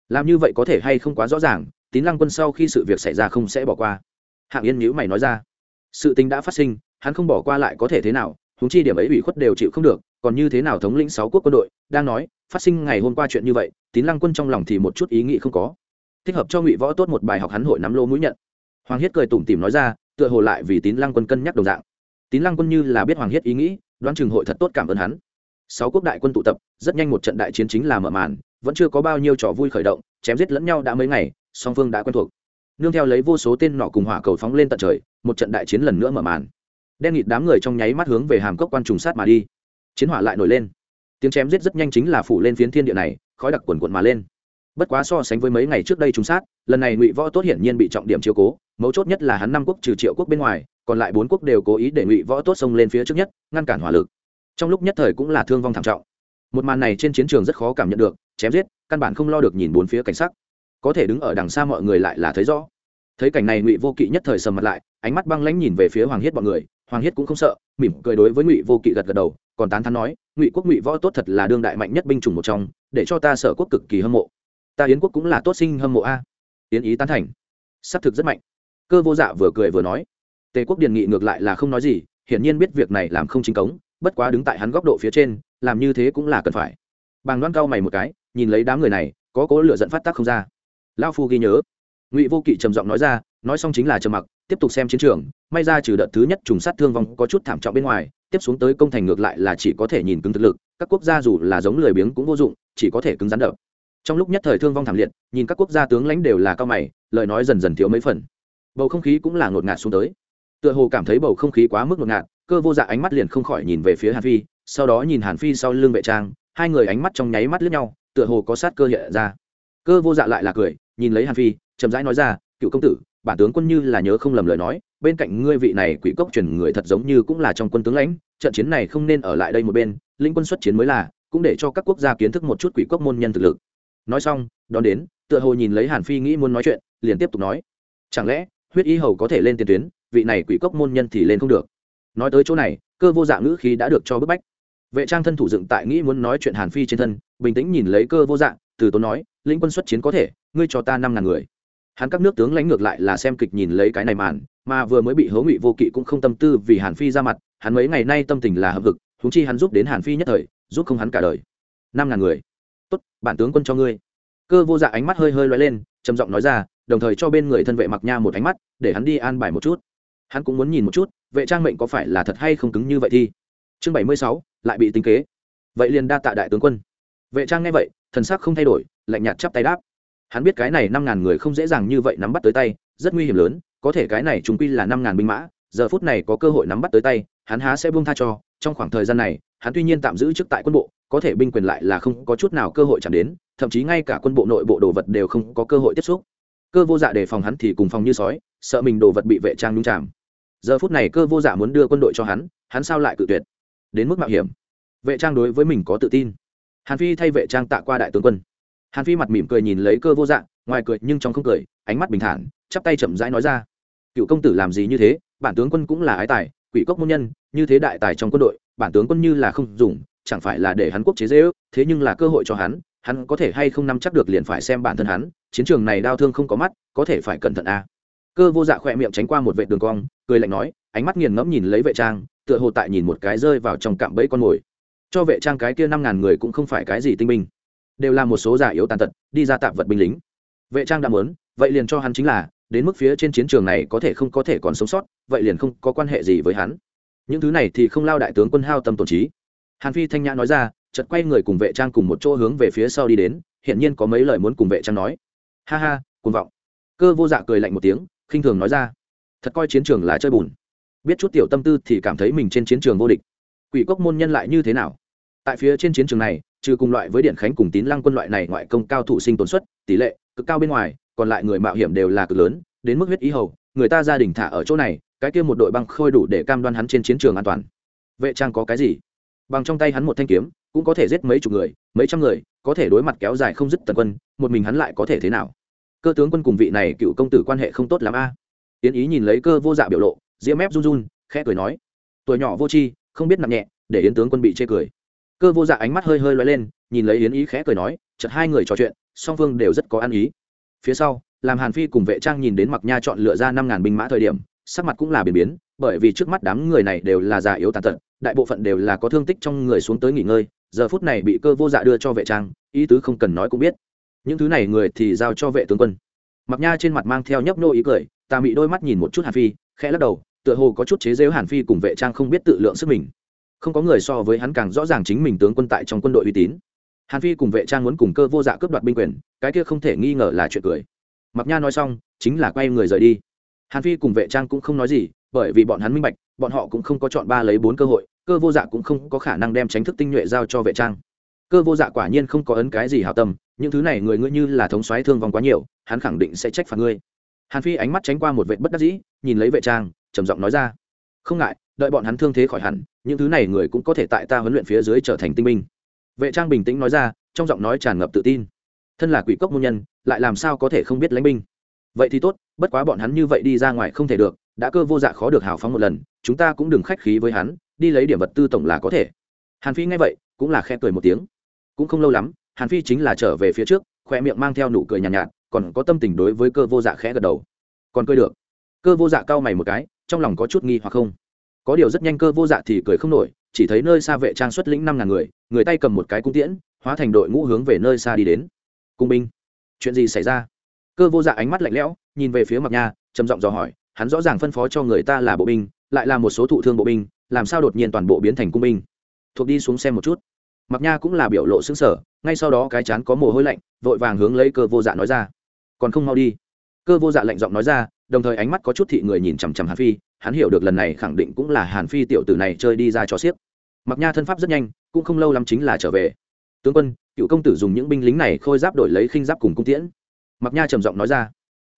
S1: Làm như vậy có thể hay không quá rõ ràng tín lăng quân sau khi sự việc xảy ra không sẽ bỏ qua. Hạng yên nhữ mày nói ra. Sự tình đã phát sinh, hắn không bỏ qua lại có thể thế nào húng chi điểm ấy ủy khuất đều chịu không được, còn như thế nào thống lĩnh sáu quốc quân đội, đang nói, phát sinh ngày hôm qua chuyện như vậy, tín lăng quân trong lòng thì một chút ý nghĩ không có. Thích hợp cho ngụy võ tốt một bài học hắn hội nắm lô mũi nhận. Hoàng hiết cười tủm tỉm nói ra, tựa hồ lại vì tín lăng quân cân nhắc đồng dạng. Tín lăng quân như là biết hoàng hiết ý nghĩ, đoán chừng hội thật tốt cảm ơn hắn. Sáu quốc đại quân tụ tập, rất nhanh một trận đại chiến chính là mở màn, vẫn chưa có bao nhiêu trò vui khởi động, chém giết lẫn nhau đã mấy ngày song phương đã quen thuộc. Nương theo lấy vô số tên nọ cùng hỏa cầu phóng lên tận trời, một trận đại chiến lần nữa mở màn. Đen nghịt đám người trong nháy mắt hướng về hàm cốc quan trùng sát mà đi. Chiến hỏa lại nổi lên. Tiếng chém giết rất nhanh chính là phủ lên phiến thiên địa này, khói đặc quần quận mà lên. Bất quá so sánh với mấy ngày trước đây trùng sát, lần này ngụy võ tốt hiển nhiên bị trọng điểm chiếu cố, mấu chốt nhất là hắn năm quốc trừ triệu quốc bên ngoài, còn lại bốn quốc đều cố ý để ngụy võ tốt xông lên phía trước nhất, ngăn cản hỏa lực. Trong lúc nhất thời cũng là thương vong thảm trọng. Một màn này trên chiến trường rất khó cảm nhận được, chém giết, căn bản không lo được nhìn bốn phía cảnh sắc có thể đứng ở đằng xa mọi người lại là thấy rõ. Thấy cảnh này ngụy vô kỵ nhất thời sầm mặt lại, ánh mắt băng lãnh nhìn về phía hoàng hiết bọn người, hoàng hiết cũng không sợ, mỉm cười đối với ngụy vô kỵ gật gật đầu, còn tán thán nói, ngụy quốc, ngụy võ tốt thật là đương đại mạnh nhất binh chủng một trong, để cho ta sở quốc cực kỳ hâm mộ. Ta yến quốc cũng là tốt sinh hâm mộ a. Yến ý tán thành. Xác thực rất mạnh. Cơ vô dạ vừa cười vừa nói, tề quốc điền nghị ngược lại là không nói gì, hiển nhiên biết việc này làm không chính cống, bất quá đứng tại hắn góc độ phía trên, làm như thế cũng là cần phải. Bàng đoan cao mày một cái, nhìn lấy đám người này, có cố lửa dẫn phát tác không ra lao phu ghi nhớ. Ngụy vô kỵ trầm giọng nói ra, nói xong chính là trầm mặc, tiếp tục xem chiến trường, may ra trừ đợt thứ nhất trùng sát thương vong có chút thảm trọng bên ngoài, tiếp xuống tới công thành ngược lại là chỉ có thể nhìn cứng thực lực, các quốc gia dù là giống lười biếng cũng vô dụng, chỉ có thể cứng rắn đập. Trong lúc nhất thời thương vong thảm liệt, nhìn các quốc gia tướng lãnh đều là cao mày, lời nói dần dần thiếu mấy phần. Bầu không khí cũng là ngột ngạt xuống tới. Tựa hồ cảm thấy bầu không khí quá mức ngột ngạt, cơ vô dạ ánh mắt liền không khỏi nhìn về phía hàn phi, sau đó nhìn hàn phi sau lưng vệ trang, hai người ánh mắt trong nháy mắt lướt nhau, tựa hồ có sát cơ hiện ra cơ vô dạ lại là cười, nhìn lấy hàn phi, chậm rãi nói ra, cựu công tử, bản tướng quân như là nhớ không lầm lời nói, bên cạnh ngươi vị này quỷ cốc truyền người thật giống như cũng là trong quân tướng lãnh, trận chiến này không nên ở lại đây một bên, linh quân xuất chiến mới là, cũng để cho các quốc gia kiến thức một chút quỷ cốc môn nhân thực lực. Nói xong, đón đến, tựa hồ nhìn lấy hàn phi nghĩ muốn nói chuyện, liền tiếp tục nói, chẳng lẽ, huyết y hầu có thể lên tiền tuyến, vị này quỷ cốc môn nhân thì lên không được? Nói tới chỗ này, cơ vô dạng ngữ khí đã được cho bức bách. Vệ trang thân thủ dựng tại nghĩ muốn nói chuyện hàn phi trên thân, bình tĩnh nhìn lấy cơ vô dạng từ tốn nói, lĩnh quân xuất chiến có thể, ngươi cho ta năm ngàn người. Hắn các nước tướng lãnh ngược lại là xem kịch nhìn lấy cái này màn, mà vừa mới bị hố ngụy vô kỵ cũng không tâm tư vì hàn phi ra mặt, hắn mấy ngày nay tâm tình là hợp vực húng chi hắn giúp đến hàn phi nhất thời, giúp không hắn cả đời. Năm ngàn người. Tốt, bản tướng quân cho ngươi. Cơ vô dạ ánh mắt hơi hơi loay lên, trầm giọng nói ra, đồng thời cho bên người thân vệ mặc nha một ánh mắt, để hắn đi an bài một chút. Hắn cũng muốn nhìn một chút, vệ trang mệnh có phải là thật hay không cứng như vậy thi. Chương bảy mươi sáu, lại bị tính kế. Vậy liền đa tạ đại tướng quân. Vệ trang nghe vậy thần sắc không thay đổi, lạnh nhạt chắp tay đáp. Hắn biết cái này năm ngàn người không dễ dàng như vậy nắm bắt tới tay, rất nguy hiểm lớn, có thể cái này chúng quy là năm ngàn binh mã, giờ phút này có cơ hội nắm bắt tới tay, hắn há sẽ buông tha cho, trong khoảng thời gian này, hắn tuy nhiên tạm giữ chức tại quân bộ, có thể binh quyền lại là không có chút nào cơ hội chạm đến, thậm chí ngay cả quân bộ nội bộ đồ vật đều không có cơ hội tiếp xúc. Cơ vô dạ đề phòng hắn thì cùng phòng như sói, sợ mình đồ vật bị vệ trang nhung chạm giờ phút này cơ vô dạ muốn đưa quân đội cho hắn hắn sao lại cự tuyệt? Đến mức mạo hiểm. Vệ trang đối với mình có tự tin hàn phi thay vệ trang tạ qua đại tướng quân. Hàn phi mặt mỉm cười nhìn lấy cơ vô dạng ngoài cười nhưng trong không cười, ánh mắt bình thản, chắp tay chậm rãi nói ra. Cựu công tử làm gì như thế, bản tướng quân cũng là ái tài, quỷ cốc môn nhân, như thế đại tài trong quân đội, bản tướng quân như là không dùng, chẳng phải là để hắn quốc chế dễ ước, thế nhưng là cơ hội cho hắn hắn có thể hay không nắm chắc được liền phải xem bản thân hắn, chiến trường này đau thương không có mắt, có thể phải cẩn thận a cơ vô dạ khỏe miệng tránh qua một vệ đường cong, cười lạnh nói, ánh mắt nghiền ngẫm nhìn lấy vệ trang, tựa hồ tại nhìn một cái rơi vào trong cạm bẫy con mồi cho vệ trang cái kia năm ngàn người cũng không phải cái gì tinh binh. Đều là một số giả yếu tàn tật, đi ra tạm vật binh lính. Vệ trang đã muốn, vậy liền cho hắn chính là, đến mức phía trên chiến trường này có thể không có thể còn sống sót, vậy liền không có quan hệ gì với hắn. Những thứ này thì không lao đại tướng quân hao tâm tổn trí. Hàn phi thanh nhã nói ra, chợt quay người cùng vệ trang cùng một chỗ hướng về phía sau đi đến, hiển nhiên có mấy lời muốn cùng vệ trang nói. Ha ha, cuồng vọng. Cơ vô dạ cười lạnh một tiếng, khinh thường nói ra, thật coi chiến trường là chơi bùn. Biết chút tiểu tâm tư thì cảm thấy mình trên chiến trường vô địch. Quỷ cốc môn nhân lại như thế nào? Tại phía trên chiến trường này, trừ cùng loại với điện khánh cùng tín lăng quân loại này ngoại công cao thủ sinh tồn suất, tỷ lệ cực cao bên ngoài, còn lại người mạo hiểm đều là cực lớn, đến mức huyết ý hầu, người ta gia đình thả ở chỗ này, cái kia một đội băng khôi đủ để cam đoan hắn trên chiến trường an toàn. Vệ trang có cái gì? Bằng trong tay hắn một thanh kiếm, cũng có thể giết mấy chục người, mấy trăm người, có thể đối mặt kéo dài không dứt tần quân, một mình hắn lại có thể thế nào? Cơ tướng quân cùng vị này cựu công tử quan hệ không tốt lắm a. À? Yến ý nhìn lấy cơ vô dạ biểu lộ diễm mép run run, khẽ cười nói, tuổi nhỏ vô tri, không biết nặng nhẹ, để yến tướng quân bị chê cười cơ vô dạ ánh mắt hơi hơi loay lên, nhìn lấy yến ý khẽ cười nói, chợt hai người trò chuyện, song phương đều rất có ăn ý. Phía sau, làm hàn phi cùng vệ trang nhìn đến mặc nha chọn lựa ra năm ngàn binh mã thời điểm, sắc mặt cũng là biến biến, bởi vì trước mắt đám người này đều là già yếu tàn tật, đại bộ phận đều là có thương tích trong người xuống tới nghỉ ngơi, giờ phút này bị cơ vô dạ đưa cho vệ trang, ý tứ không cần nói cũng biết. Những thứ này người thì giao cho vệ tướng quân. Mặc nha trên mặt mang theo nhấp nô ý cười ta bị đôi mắt nhìn một chút hàn phi, khẽ lắc đầu, tựa hồ có chút chế giễu hàn phi cùng vệ trang không biết tự lượng sức mình không có người so với hắn càng rõ ràng chính mình tướng quân tại trong quân đội uy tín. Hàn phi cùng vệ trang muốn cùng cơ vô dạ cướp đoạt binh quyền, cái kia không thể nghi ngờ là chuyện cười. Mặc nha nói xong, chính là quay người rời đi. Hàn phi cùng vệ trang cũng không nói gì, bởi vì bọn hắn minh bạch, bọn họ cũng không có chọn ba lấy bốn cơ hội, cơ vô dạ cũng không có khả năng đem tránh thức tinh nhuệ giao cho vệ trang. Cơ vô dạ quả nhiên không có ấn cái gì hảo tâm, những thứ này người ngươi như là thống xoáy thương vong quá nhiều, hắn khẳng định sẽ trách phạt ngươi. Hàn phi ánh mắt tránh qua một vệ bất đắc dĩ, nhìn lấy vệ trang, trầm giọng nói ra không ngại đợi bọn hắn thương thế khỏi hẳn những thứ này người cũng có thể tại ta huấn luyện phía dưới trở thành tinh binh. Vệ trang bình tĩnh nói ra trong giọng nói tràn ngập tự tin. Thân là quỷ cốc môn nhân lại làm sao có thể không biết lãnh binh? Vậy thì tốt bất quá bọn hắn như vậy đi ra ngoài không thể được đã cơ vô dạ khó được hào phóng một lần chúng ta cũng đừng khách khí với hắn đi lấy điểm vật tư tổng là có thể. Hàn phi nghe vậy cũng là khe cười một tiếng. Cũng không lâu lắm hàn phi chính là trở về phía trước khoe miệng mang theo nụ cười nhàn nhạt, nhạt còn có tâm tình đối với cơ vô dạ khẽ gật đầu. Còn cười được. Cơ vô dạ cau mày một cái trong lòng có chút nghi hoặc không. Có điều rất nhanh cơ vô dạ thì cười không nổi, chỉ thấy nơi xa vệ trang xuất lĩnh năm ngàn người người tay cầm một cái cung tiễn, hóa thành đội ngũ hướng về nơi xa đi đến. Cung binh, chuyện gì xảy ra? Cơ vô dạ ánh mắt lạnh lẽo, nhìn về phía mặc nha, trầm giọng dò hỏi, hắn rõ ràng phân phó cho người ta là bộ binh, lại là một số thụ thương bộ binh, làm sao đột nhiên toàn bộ biến thành cung binh? Thuộc đi xuống xem một chút. Mặc nha cũng là biểu lộ xứng sở ngay sau đó cái chán có mồ hôi lạnh, vội vàng hướng lấy cơ vô dạ nói ra. Còn không mau đi. Cơ vô dạ lạnh giọng nói ra đồng thời ánh mắt có chút thị người nhìn chằm chằm hàn phi, hắn hiểu được lần này khẳng định cũng là hàn phi tiểu tử này chơi đi ra cho xiếc. Mặc nha thân pháp rất nhanh, cũng không lâu lắm chính là trở về. Tướng quân, cựu công tử dùng những binh lính này khôi giáp đổi lấy khinh giáp cùng cung tiễn. Mặc nha trầm giọng nói ra,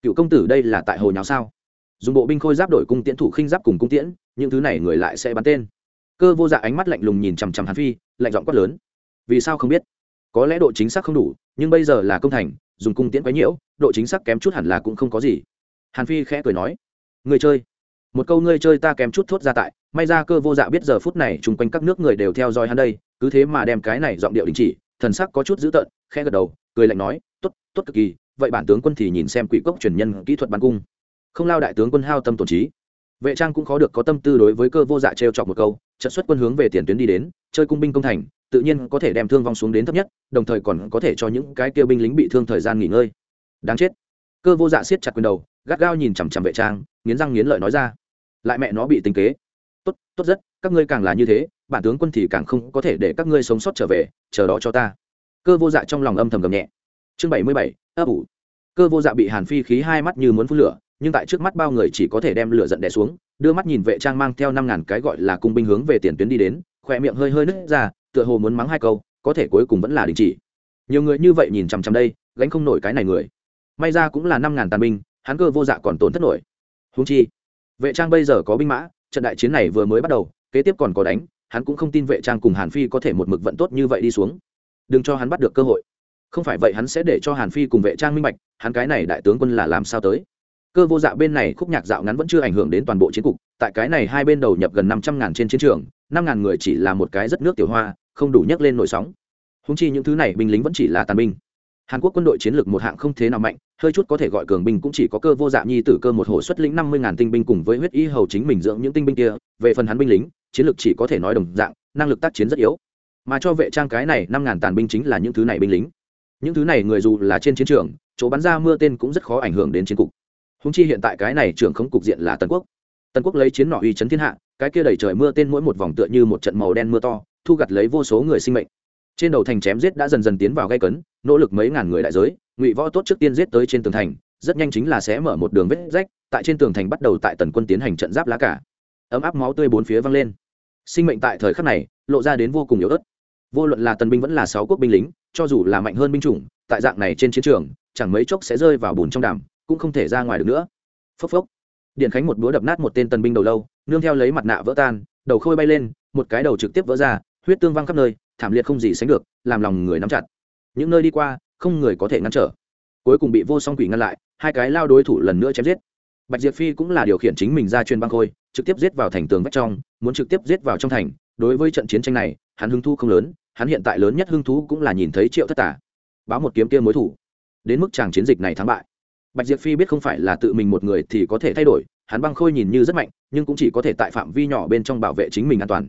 S1: cựu công tử đây là tại hồ nháo sao? Dùng bộ binh khôi giáp đổi cung tiễn thủ khinh giáp cùng cung tiễn, những thứ này người lại sẽ bắn tên. Cơ vô dạ ánh mắt lạnh lùng nhìn chằm chằm hàn phi, lạnh giọng quát lớn, vì sao không biết? Có lẽ độ chính xác không đủ, nhưng bây giờ là công thành, dùng cung tiễn quấy nhiễu, độ chính xác kém chút hẳn là cũng không có gì hàn phi khẽ cười nói người chơi. Một câu ngươi chơi ta kém chút thốt ra tại. May ra cơ vô dạ biết giờ phút này chung quanh các nước người đều theo dõi hắn đây, cứ thế mà đem cái này giọng điệu đình chỉ, thần sắc có chút dữ tợn, khẽ gật đầu, cười lạnh nói, tốt tốt cực kỳ. Vậy bản tướng quân thì nhìn xem quỷ cốc truyền nhân kỹ thuật bắn cung. Không lao đại tướng quân hao tâm tổn trí. Vệ trang cũng khó được có tâm tư đối với cơ vô dạ trêu chọc một câu trận xuất quân hướng về tiền tuyến đi đến, chơi cung binh công thành, tự nhiên có thể đem thương vong xuống đến thấp nhất, đồng thời còn có thể cho những cái kia binh lính bị thương thời gian nghỉ ngơi. Đáng chết cơ vô dạ siết chặt quyền đầu, gắt gao nhìn chằm chằm vệ trang, nghiến răng nghiến lợi nói ra. Lại mẹ nó bị tính kế. Tốt tốt rất, các ngươi càng là như thế, bản tướng quân thì càng không có thể để các ngươi sống sót trở về, chờ đó cho ta. Cơ vô dạ trong lòng âm thầm gầm nhẹ. Chương bảy mươi bảy, ấp ủ. Cơ vô dạ bị hàn phi khí hai mắt như muốn phun lửa, nhưng tại trước mắt bao người chỉ có thể đem lửa giận đè xuống, đưa mắt nhìn vệ trang mang theo năm ngàn cái gọi là cung binh hướng về tiền tuyến đi đến, khỏe miệng hơi hơi nứt ra, tựa hồ muốn mắng hai câu, có thể cuối cùng vẫn là đình chỉ. Nhiều người như vậy nhìn chằm chằm đây, gánh không nổi cái này người may ra cũng là năm ngàn tàn binh, hắn cơ vô dạ còn tổn thất nổi. Húng chi, vệ trang bây giờ có binh mã, trận đại chiến này vừa mới bắt đầu, kế tiếp còn có đánh, hắn cũng không tin vệ trang cùng hàn phi có thể một mực vận tốt như vậy đi xuống. Đừng cho hắn bắt được cơ hội. Không phải vậy hắn sẽ để cho hàn phi cùng vệ trang minh bạch, hắn cái này đại tướng quân là làm sao tới. Cơ vô dạ bên này khúc nhạc dạo ngắn vẫn chưa ảnh hưởng đến toàn bộ chiến cục, tại cái này hai bên đầu nhập gần năm trăm ngàn trên chiến trường, năm ngàn người chỉ là một cái rất nước tiểu hoa, không đủ nhấc lên nổi sóng. Húng chi những thứ này binh lính vẫn chỉ là tàn binh hàn quốc quân đội chiến lược một hạng không thế nào mạnh, hơi chút có thể gọi cường binh cũng chỉ có cơ vô dạ nhi tử cơ một hồ xuất lĩnh năm mươi ngàn tinh binh cùng với huyết y hầu chính mình dưỡng những tinh binh kia, về phần hắn binh lính, chiến lược chỉ có thể nói đồng dạng, năng lực tác chiến rất yếu. Mà cho vệ trang cái này năm ngàn tàn binh chính là những thứ này binh lính. Những thứ này người dù là trên chiến trường, chỗ bắn ra mưa tên cũng rất khó ảnh hưởng đến chiến cục. Húng chi hiện tại cái này trưởng không cục diện là tần quốc. Tần quốc lấy chiến nọ uy chấn thiên hạ, cái kia đẩy trời mưa tên mỗi một vòng tựa như một trận màu đen mưa to, thu gặt lấy vô số người sinh mệnh trên đầu thành chém giết đã dần dần tiến vào gây cấn, nỗ lực mấy ngàn người đại giới, ngụy võ tốt trước tiên giết tới trên tường thành, rất nhanh chính là sẽ mở một đường vết rách, tại trên tường thành bắt đầu tại tần quân tiến hành trận giáp lá cả. Ấm áp máu tươi bốn phía văng lên. Sinh mệnh tại thời khắc này, lộ ra đến vô cùng yếu ớt. Vô luận là tần binh vẫn là sáu quốc binh lính, cho dù là mạnh hơn binh chủng, tại dạng này trên chiến trường, chẳng mấy chốc sẽ rơi vào bùn trong đàm, cũng không thể ra ngoài được nữa. Phốc phốc. Điện khánh một búa đập nát một tên tần binh đầu lâu, nương theo lấy mặt nạ vỡ tan, đầu khôi bay lên, một cái đầu trực tiếp vỡ ra huyết tương văng khắp nơi, thảm liệt không gì sánh được, làm lòng người nắm chặt. Những nơi đi qua, không người có thể ngăn trở. Cuối cùng bị vô song quỷ ngăn lại, hai cái lao đối thủ lần nữa chém giết. Bạch diệp phi cũng là điều khiển chính mình ra chuyên băng khôi, trực tiếp giết vào thành tường vách trong, muốn trực tiếp giết vào trong thành. Đối với trận chiến tranh này, hắn hứng thú không lớn, hắn hiện tại lớn nhất hứng thú cũng là nhìn thấy triệu thất tả báo một kiếm kia mối thủ. Đến mức chàng chiến dịch này thắng bại. Bạch diệp phi biết không phải là tự mình một người thì có thể thay đổi, hắn băng khôi nhìn như rất mạnh, nhưng cũng chỉ có thể tại phạm vi nhỏ bên trong bảo vệ chính mình an toàn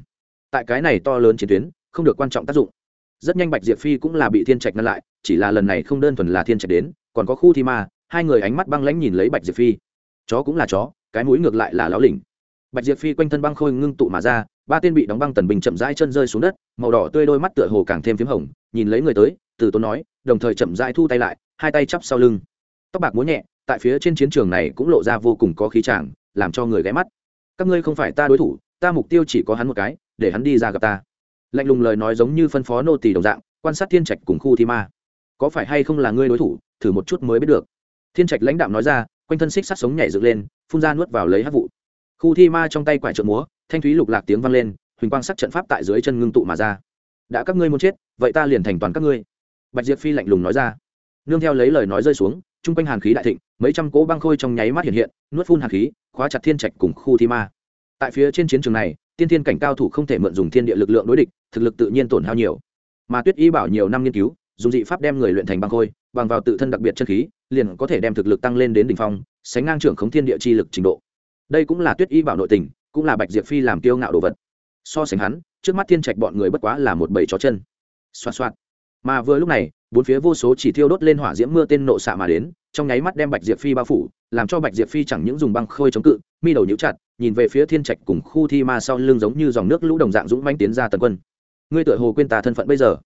S1: tại cái này to lớn chiến tuyến, không được quan trọng tác dụng. Rất nhanh bạch diệp phi cũng là bị thiên trạch ngăn lại, chỉ là lần này không đơn thuần là thiên trạch đến, còn có khu thi ma, hai người ánh mắt băng lãnh nhìn lấy bạch diệp phi. Chó cũng là chó, cái mũi ngược lại là lão lỉnh bạch diệp phi quanh thân băng khôi ngưng tụ mà ra, ba tên bị đóng băng tần bình chậm rãi chân rơi xuống đất, màu đỏ tươi đôi mắt tựa hồ càng thêm p h í m hồng, nhìn lấy người tới, từ tốn nói, đồng thời chậm rãi thu tay lại, hai tay chắp sau lưng. Tóc bạc múa nhẹ, tại phía trên chiến trường này cũng lộ ra vô cùng có khí tràng làm cho người ghé mắt. Các ngươi không phải ta đối thủ, ta mục tiêu chỉ có hắn một cái để hắn đi ra gặp ta. Lạnh lùng lời nói giống như phân phó nô tỳ đồng dạng, quan sát thiên trạch cùng khu thi ma. Có phải hay không là ngươi đối thủ, thử một chút mới biết được. Thiên trạch lãnh đạo nói ra, quanh thân xích sắt sống nhảy dựng lên, phun ra nuốt vào lấy hát vụ. Khu thi ma trong tay quải trượng múa, thanh thúy lục lạc tiếng vang lên, huỳnh quang sắc trận pháp tại dưới chân ngưng tụ mà ra. Đã các ngươi muốn chết, vậy ta liền thành toàn các ngươi. Bạch diệp phi lạnh lùng nói ra. Nương theo lấy lời nói rơi xuống, chung quanh hàn khí đại thịnh, mấy trăm cỗ băng khôi trong nháy mắt hiện hiện, nuốt phun hàn khí, khóa chặt thiên trạch cùng khu thi ma. Tại phía trên chiến trường này tiên thiên cảnh cao thủ không thể mượn dùng thiên địa lực lượng đối địch, thực lực tự nhiên tổn hao nhiều. Mà tuyết y bảo nhiều năm nghiên cứu, dùng dị pháp đem người luyện thành băng khôi, bằng vào tự thân đặc biệt chân khí, liền có thể đem thực lực tăng lên đến đ ỉ n h phong, sánh ngang trưởng khống thiên địa chi lực trình độ. Đây cũng là tuyết y bảo nội tình, cũng là bạch diệp phi làm kiêu ngạo đồ vật. So sánh hắn, trước mắt thiên trạch bọn người bất quá là một bầy chó chân. Xoạt xoạt. Mà vừa lúc này, bốn phía vô số chỉ thiêu đốt lên hỏa diễm mưa tên nộ xạ mà đến, trong nháy mắt đem bạch diệp phi bao phủ, làm cho bạch diệp phi chẳng những dùng băng khôi chống cự, mi đầu nhũ chặt nhìn về phía thiên trạch cùng khu thi ma sau lưng giống như dòng nước lũ đồng dạng dũng manh tiến ra tần quân. Ngươi tựa hồ quên ta thân phận bây giờ.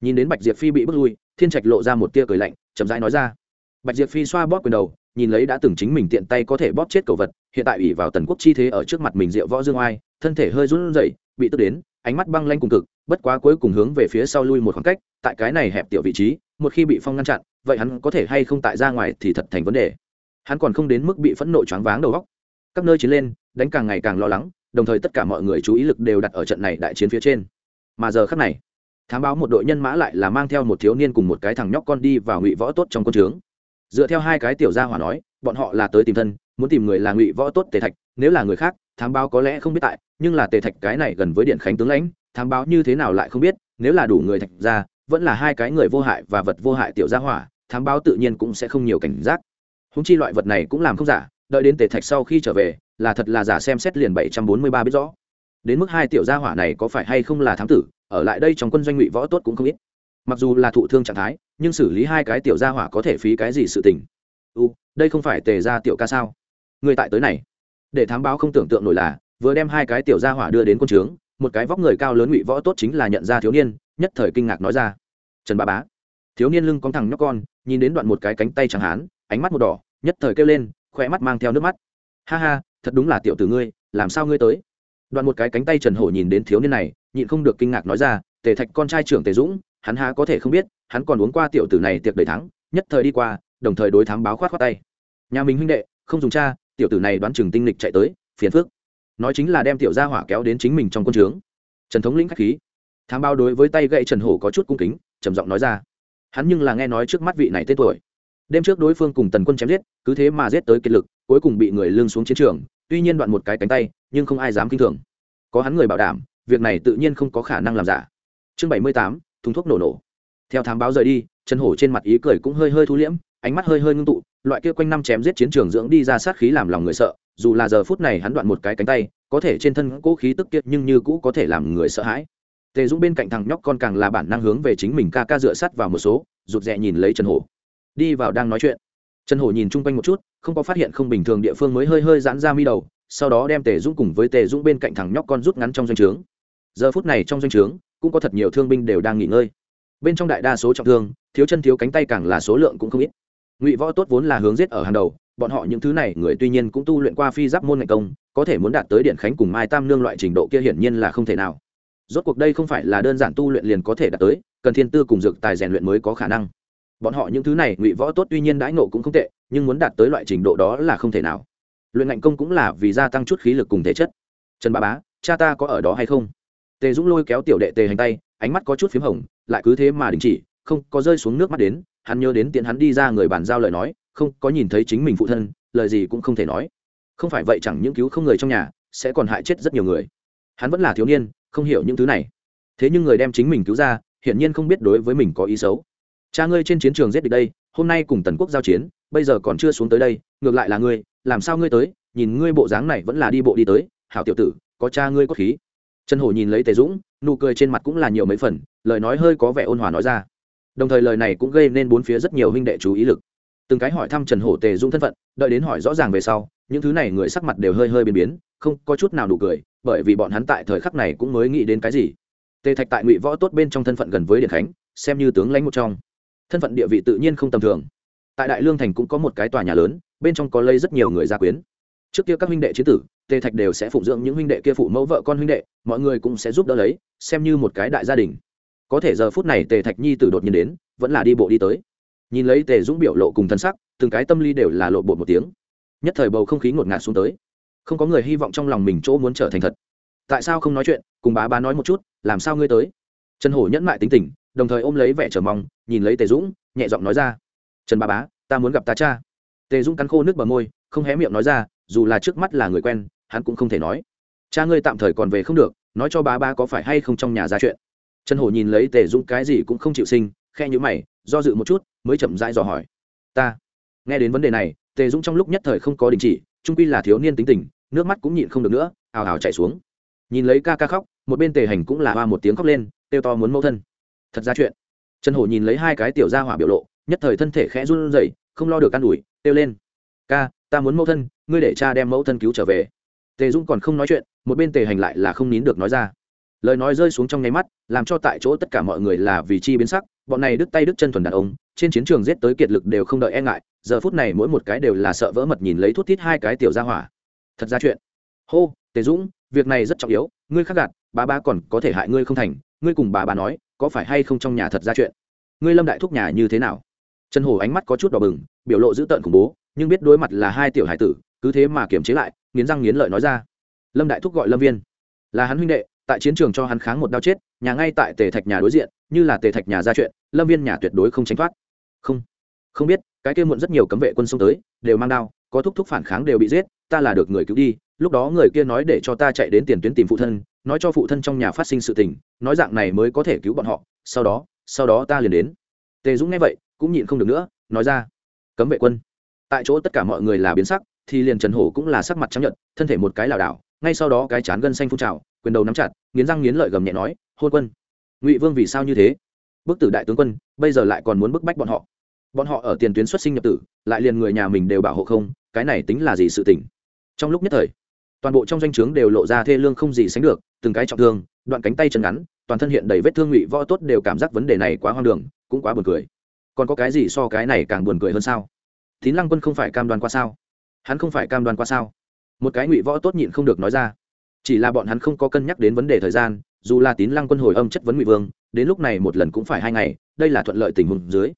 S1: Nhìn đến bạch diệp phi bị bước lui, thiên trạch lộ ra một tia cười lạnh, chậm rãi nói ra. Bạch diệp phi xoa bóp quyền đầu, nhìn lấy đã từng chính mình tiện tay có thể bóp chết cầu vật, hiện tại ủy vào tần quốc chi thế ở trước mặt mình diệu võ dương oai, thân thể hơi run rẩy, bị tức đến, ánh mắt băng lanh cùng cực, bất quá cuối cùng hướng về phía sau lui một khoảng cách, tại cái này hẹp tiểu vị trí, một khi bị phong ngăn chặn, vậy hắn có thể hay không tại ra ngoài thì thật thành vấn đề. Hắn còn không đến mức bị phẫn nộ choáng váng đầu góc các nơi chiến lên đánh càng ngày càng lo lắng, đồng thời tất cả mọi người chú ý lực đều đặt ở trận này đại chiến phía trên. Mà giờ khắc này, thám báo một đội nhân mã lại là mang theo một thiếu niên cùng một cái thằng nhóc con đi vào ngụy võ tốt trong quân trướng. Dựa theo hai cái tiểu gia hỏa nói, bọn họ là tới tìm thân, muốn tìm người là ngụy võ tốt tề thạch, nếu là người khác, thám báo có lẽ không biết tại, nhưng là tề thạch cái này gần với điện khánh tướng lãnh, thám báo như thế nào lại không biết, nếu là đủ người thạch ra, vẫn là hai cái người vô hại và vật vô hại tiểu gia hỏa, thám báo tự nhiên cũng sẽ không nhiều cảnh giác. Húng chi loại vật này cũng làm không giả, đợi đến tề thạch sau khi trở về là thật là giả xem xét liền bảy trăm bốn mươi ba biết rõ. Đến mức hai tiểu gia hỏa này có phải hay không là thám tử, ở lại đây trong quân doanh ngụy võ tốt cũng không ít. Mặc dù là thụ thương trạng thái, nhưng xử lý hai cái tiểu gia hỏa có thể phí cái gì sự tình? U, đây không phải tề gia tiểu ca sao? Người tại tới này. Để thám báo không tưởng tượng nổi là, vừa đem hai cái tiểu gia hỏa đưa đến quân trướng, một cái vóc người cao lớn ngụy võ tốt chính là nhận ra thiếu niên, nhất thời kinh ngạc nói ra. Trần ba bá. Thiếu niên lưng cong thẳng nhóc con, nhìn đến đoạn một cái cánh tay chẳng hán, ánh mắt một đỏ, nhất thời kêu lên, khoe mắt mang theo nước mắt. Ha ha thật đúng là tiểu tử ngươi, làm sao ngươi tới? Đoạn một cái cánh tay trần hổ nhìn đến thiếu niên này, nhịn không được kinh ngạc nói ra, tề thạch, con trai trưởng tề dũng, hắn há có thể không biết, hắn còn uống qua tiểu tử này tiệc đầy thắng, nhất thời đi qua, đồng thời đối thám báo khoát khoát tay. Nhà mình huynh đệ, không dùng cha, tiểu tử này đoán chừng tinh lịch chạy tới, phiền phước nói chính là đem tiểu gia hỏa kéo đến chính mình trong quân trướng. Trần thống lĩnh k h á c h khí. Thám báo đối với tay gậy trần hổ có chút cung kính, trầm giọng nói ra, hắn nhưng là nghe nói trước mắt vị này tên tuổi. Đêm trước đối phương cùng tần quân chém giết, cứ thế mà giết tới kiệt lực, cuối cùng bị người lương xuống chiến trường tuy nhiên đoạn một cái cánh tay, nhưng không ai dám kinh thường. Có hắn người bảo đảm, việc này tự nhiên không có khả năng làm giả. Chương bảy mươi tám, thùng thuốc nổ nổ. Theo thám báo rời đi, trần hổ trên mặt ý cười cũng hơi hơi thu liễm, ánh mắt hơi hơi ngưng tụ, loại kia quanh năm chém giết chiến trường dưỡng đi ra sát khí làm lòng người sợ, dù là giờ phút này hắn đoạn một cái cánh tay, có thể trên thân cỗ khí tức kiệt nhưng như cũ có thể làm người sợ hãi. Tề dũng bên cạnh thằng nhóc con càng là bản năng hướng về chính mình ca ca dựa sắt vào một số, rụt rè nhìn lấy trần hổ. Đi vào đang nói chuyện trần hổ nhìn chung quanh một chút, không có phát hiện không bình thường địa phương mới hơi hơi giãn ra mi đầu, sau đó đem tề dũng cùng với tề dũng bên cạnh thằng nhóc con rút ngắn trong doanh trướng. Giờ phút này trong doanh trướng, cũng có thật nhiều thương binh đều đang nghỉ ngơi. Bên trong đại đa số trọng thương, thiếu chân thiếu cánh tay càng là số lượng cũng không ít. Ngụy võ tốt vốn là hướng giết ở hàng đầu, bọn họ những thứ này người tuy nhiên cũng tu luyện qua phi giáp môn ngành công, có thể muốn đạt tới điện khánh cùng mai tam nương loại trình độ kia hiển nhiên là không thể nào. Rốt cuộc đây không phải là đơn giản tu luyện liền có thể đạt tới, cần thiên tư cùng dược tài rèn luyện mới có khả năng bọn họ những thứ này ngụy võ tốt tuy nhiên đãi nộ cũng không tệ, nhưng muốn đạt tới loại trình độ đó là không thể nào. Luyện ngạnh công cũng là vì gia tăng chút khí lực cùng thể chất. Trần ba bá, cha ta có ở đó hay không? Tề dũng lôi kéo tiểu đệ tề hành tay, ánh mắt có chút p h í m hồng, lại cứ thế mà đình chỉ, không, có rơi xuống nước mắt đến, hắn nhớ đến tiện hắn đi ra người bàn giao lời nói, không, có nhìn thấy chính mình phụ thân, lời gì cũng không thể nói. Không phải vậy chẳng những cứu không người trong nhà, sẽ còn hại chết rất nhiều người. Hắn vẫn là thiếu niên, không hiểu những thứ này. Thế nhưng người đem chính mình cứu ra, hiển nhiên không biết đối với mình có ý xấu cha ngươi trên chiến trường giết địch đây, hôm nay cùng tần quốc giao chiến, bây giờ còn chưa xuống tới đây, ngược lại là ngươi, làm sao ngươi tới, nhìn ngươi bộ dáng này vẫn là đi bộ đi tới, hảo tiểu tử, có cha ngươi có khí. Trần hổ nhìn lấy tề dũng, nụ cười trên mặt cũng là nhiều mấy phần, lời nói hơi có vẻ ôn hòa nói ra. Đồng thời lời này cũng gây nên bốn phía rất nhiều huynh đệ chú ý lực. Từng cái hỏi thăm trần hổ tề dũng thân phận, đợi đến hỏi rõ ràng về sau, những thứ này người sắc mặt đều hơi hơi biến biến, không có chút nào nụ cười, bởi vì bọn hắn tại thời khắc này cũng mới nghĩ đến cái gì. Tề thạch tại ngụy võ tốt bên trong thân phận gần với điện khánh, xem như tướng lãnh một trong thân phận địa vị tự nhiên không tầm thường. Tại đại lương thành cũng có một cái tòa nhà lớn, bên trong có lây rất nhiều người gia quyến. Trước kia các huynh đệ chế tử, tề thạch đều sẽ phụng dưỡng những huynh đệ kia phụ mẫu vợ con huynh đệ, mọi người cũng sẽ giúp đỡ lấy, xem như một cái đại gia đình. Có thể giờ phút này tề thạch nhi tử đột nhiên đến, vẫn là đi bộ đi tới. Nhìn lấy tề dũng biểu lộ cùng thân sắc, từng cái tâm lý đều là lộ bột một tiếng. Nhất thời bầu không khí ngột ngạt xuống tới. Không có người hy vọng trong lòng mình chỗ muốn trở thành thật. Tại sao không nói chuyện, cùng bá bá nói một chút, làm sao ngươi tới? Trần hổ nhẫn mại tính tình đồng thời ôm lấy vẻ trở mong, nhìn lấy tề dũng, nhẹ giọng nói ra, trần ba bá, ta muốn gặp ta cha. Tề dũng cắn khô nước bờ môi, không hé miệng nói ra, dù là trước mắt là người quen, hắn cũng không thể nói. Cha ngươi tạm thời còn về không được, nói cho ba ba có phải hay không trong nhà ra chuyện. Trần hổ nhìn lấy tề dũng cái gì cũng không chịu sinh khe nhữ mày, do dự một chút, mới chậm rãi dò hỏi, ta? Nghe đến vấn đề này, tề dũng trong lúc nhất thời không có đình chỉ, trung quy là thiếu niên tính tình, nước mắt cũng nhịn không được nữa, ào ào chạy xuống. Nhìn lấy ca ca khóc, một bên tề hành cũng là hoa một tiếng khóc lên, kêu to muốn mẫu thân thật ra chuyện. Trần hổ nhìn lấy hai cái tiểu gia hỏa biểu lộ, nhất thời thân thể khẽ run rẩy, không lo được can ủi, kêu lên. Ca, ta muốn mẫu thân, ngươi để cha đem mẫu thân cứu trở về. Tề dũng còn không nói chuyện, một bên tề hành lại là không nín được nói ra. Lời nói rơi xuống trong nháy mắt, làm cho tại chỗ tất cả mọi người là vì chi biến sắc, bọn này đứt tay đứt chân thuần đàn ông, trên chiến trường giết tới kiệt lực đều không đợi e ngại, giờ phút này mỗi một cái đều là sợ vỡ mật nhìn lấy thuốc thít hai cái tiểu ra hỏa. Thật ra chuyện. Hô, tề dũng, việc này rất trọng yếu, ngươi khắc gạt, bà ba còn có thể hại ngươi không thành, ngươi cùng bà bà nói có phải hay không trong nhà thật ra chuyện? Ngươi lâm đại thúc nhà như thế nào? Trần hổ ánh mắt có chút đỏ bừng, biểu lộ dữ tợn khủng bố, nhưng biết đối mặt là hai tiểu hải tử, cứ thế mà kiềm chế lại, nghiến răng nghiến lợi nói ra. Lâm đại thúc gọi lâm viên. Là hắn huynh đệ, tại chiến trường cho hắn kháng một đao chết, nhà ngay tại tề thạch nhà đối diện, như là tề thạch nhà ra chuyện, lâm viên nhà tuyệt đối không tránh thoát. Không. Không biết, cái kia muộn rất nhiều cấm vệ quân xông tới, đều mang đao, có thúc thúc phản kháng đều bị giết, ta là được người cứu đi, lúc đó người kia nói để cho ta chạy đến tiền tuyến tìm phụ thân nói cho phụ thân trong nhà phát sinh sự tình, nói dạng này mới có thể cứu bọn họ, sau đó sau đó ta liền đến. Tề dũng nghe vậy, cũng nhịn không được nữa, nói ra, cấm vệ quân. Tại chỗ tất cả mọi người là biến sắc, thì liền trần hổ cũng là sắc mặt trắng nhợt, thân thể một cái lảo đảo, ngay sau đó cái chán gân xanh phun trào, quyền đầu nắm chặt, nghiến răng nghiến lợi gầm nhẹ nói, hôn quân, ngụy vương vì sao như thế? Bức tử đại tướng quân, bây giờ lại còn muốn bức bách bọn họ. Bọn họ ở tiền tuyến xuất sinh nhập tử, lại liền người nhà mình đều bảo hộ không, cái này tính là gì sự tình? trong lúc nhất thời toàn bộ trong danh trướng đều lộ ra thê lương không gì sánh được, từng cái trọng thương, đoạn cánh tay chân ngắn, toàn thân hiện đầy vết thương ngụy võ tốt đều cảm giác vấn đề này quá hoang đường, cũng quá buồn cười. Còn có cái gì so cái này càng buồn cười hơn sao? Tín lăng quân không phải cam đoan qua sao? Hắn không phải cam đoan qua sao? Một cái ngụy võ tốt nhịn không được nói ra. Chỉ là bọn hắn không có cân nhắc đến vấn đề thời gian, dù là tín lăng quân hồi âm chất vấn ngụy vương, đến lúc này một lần cũng phải hai ngày, đây là thuận lợi tình huống dưới.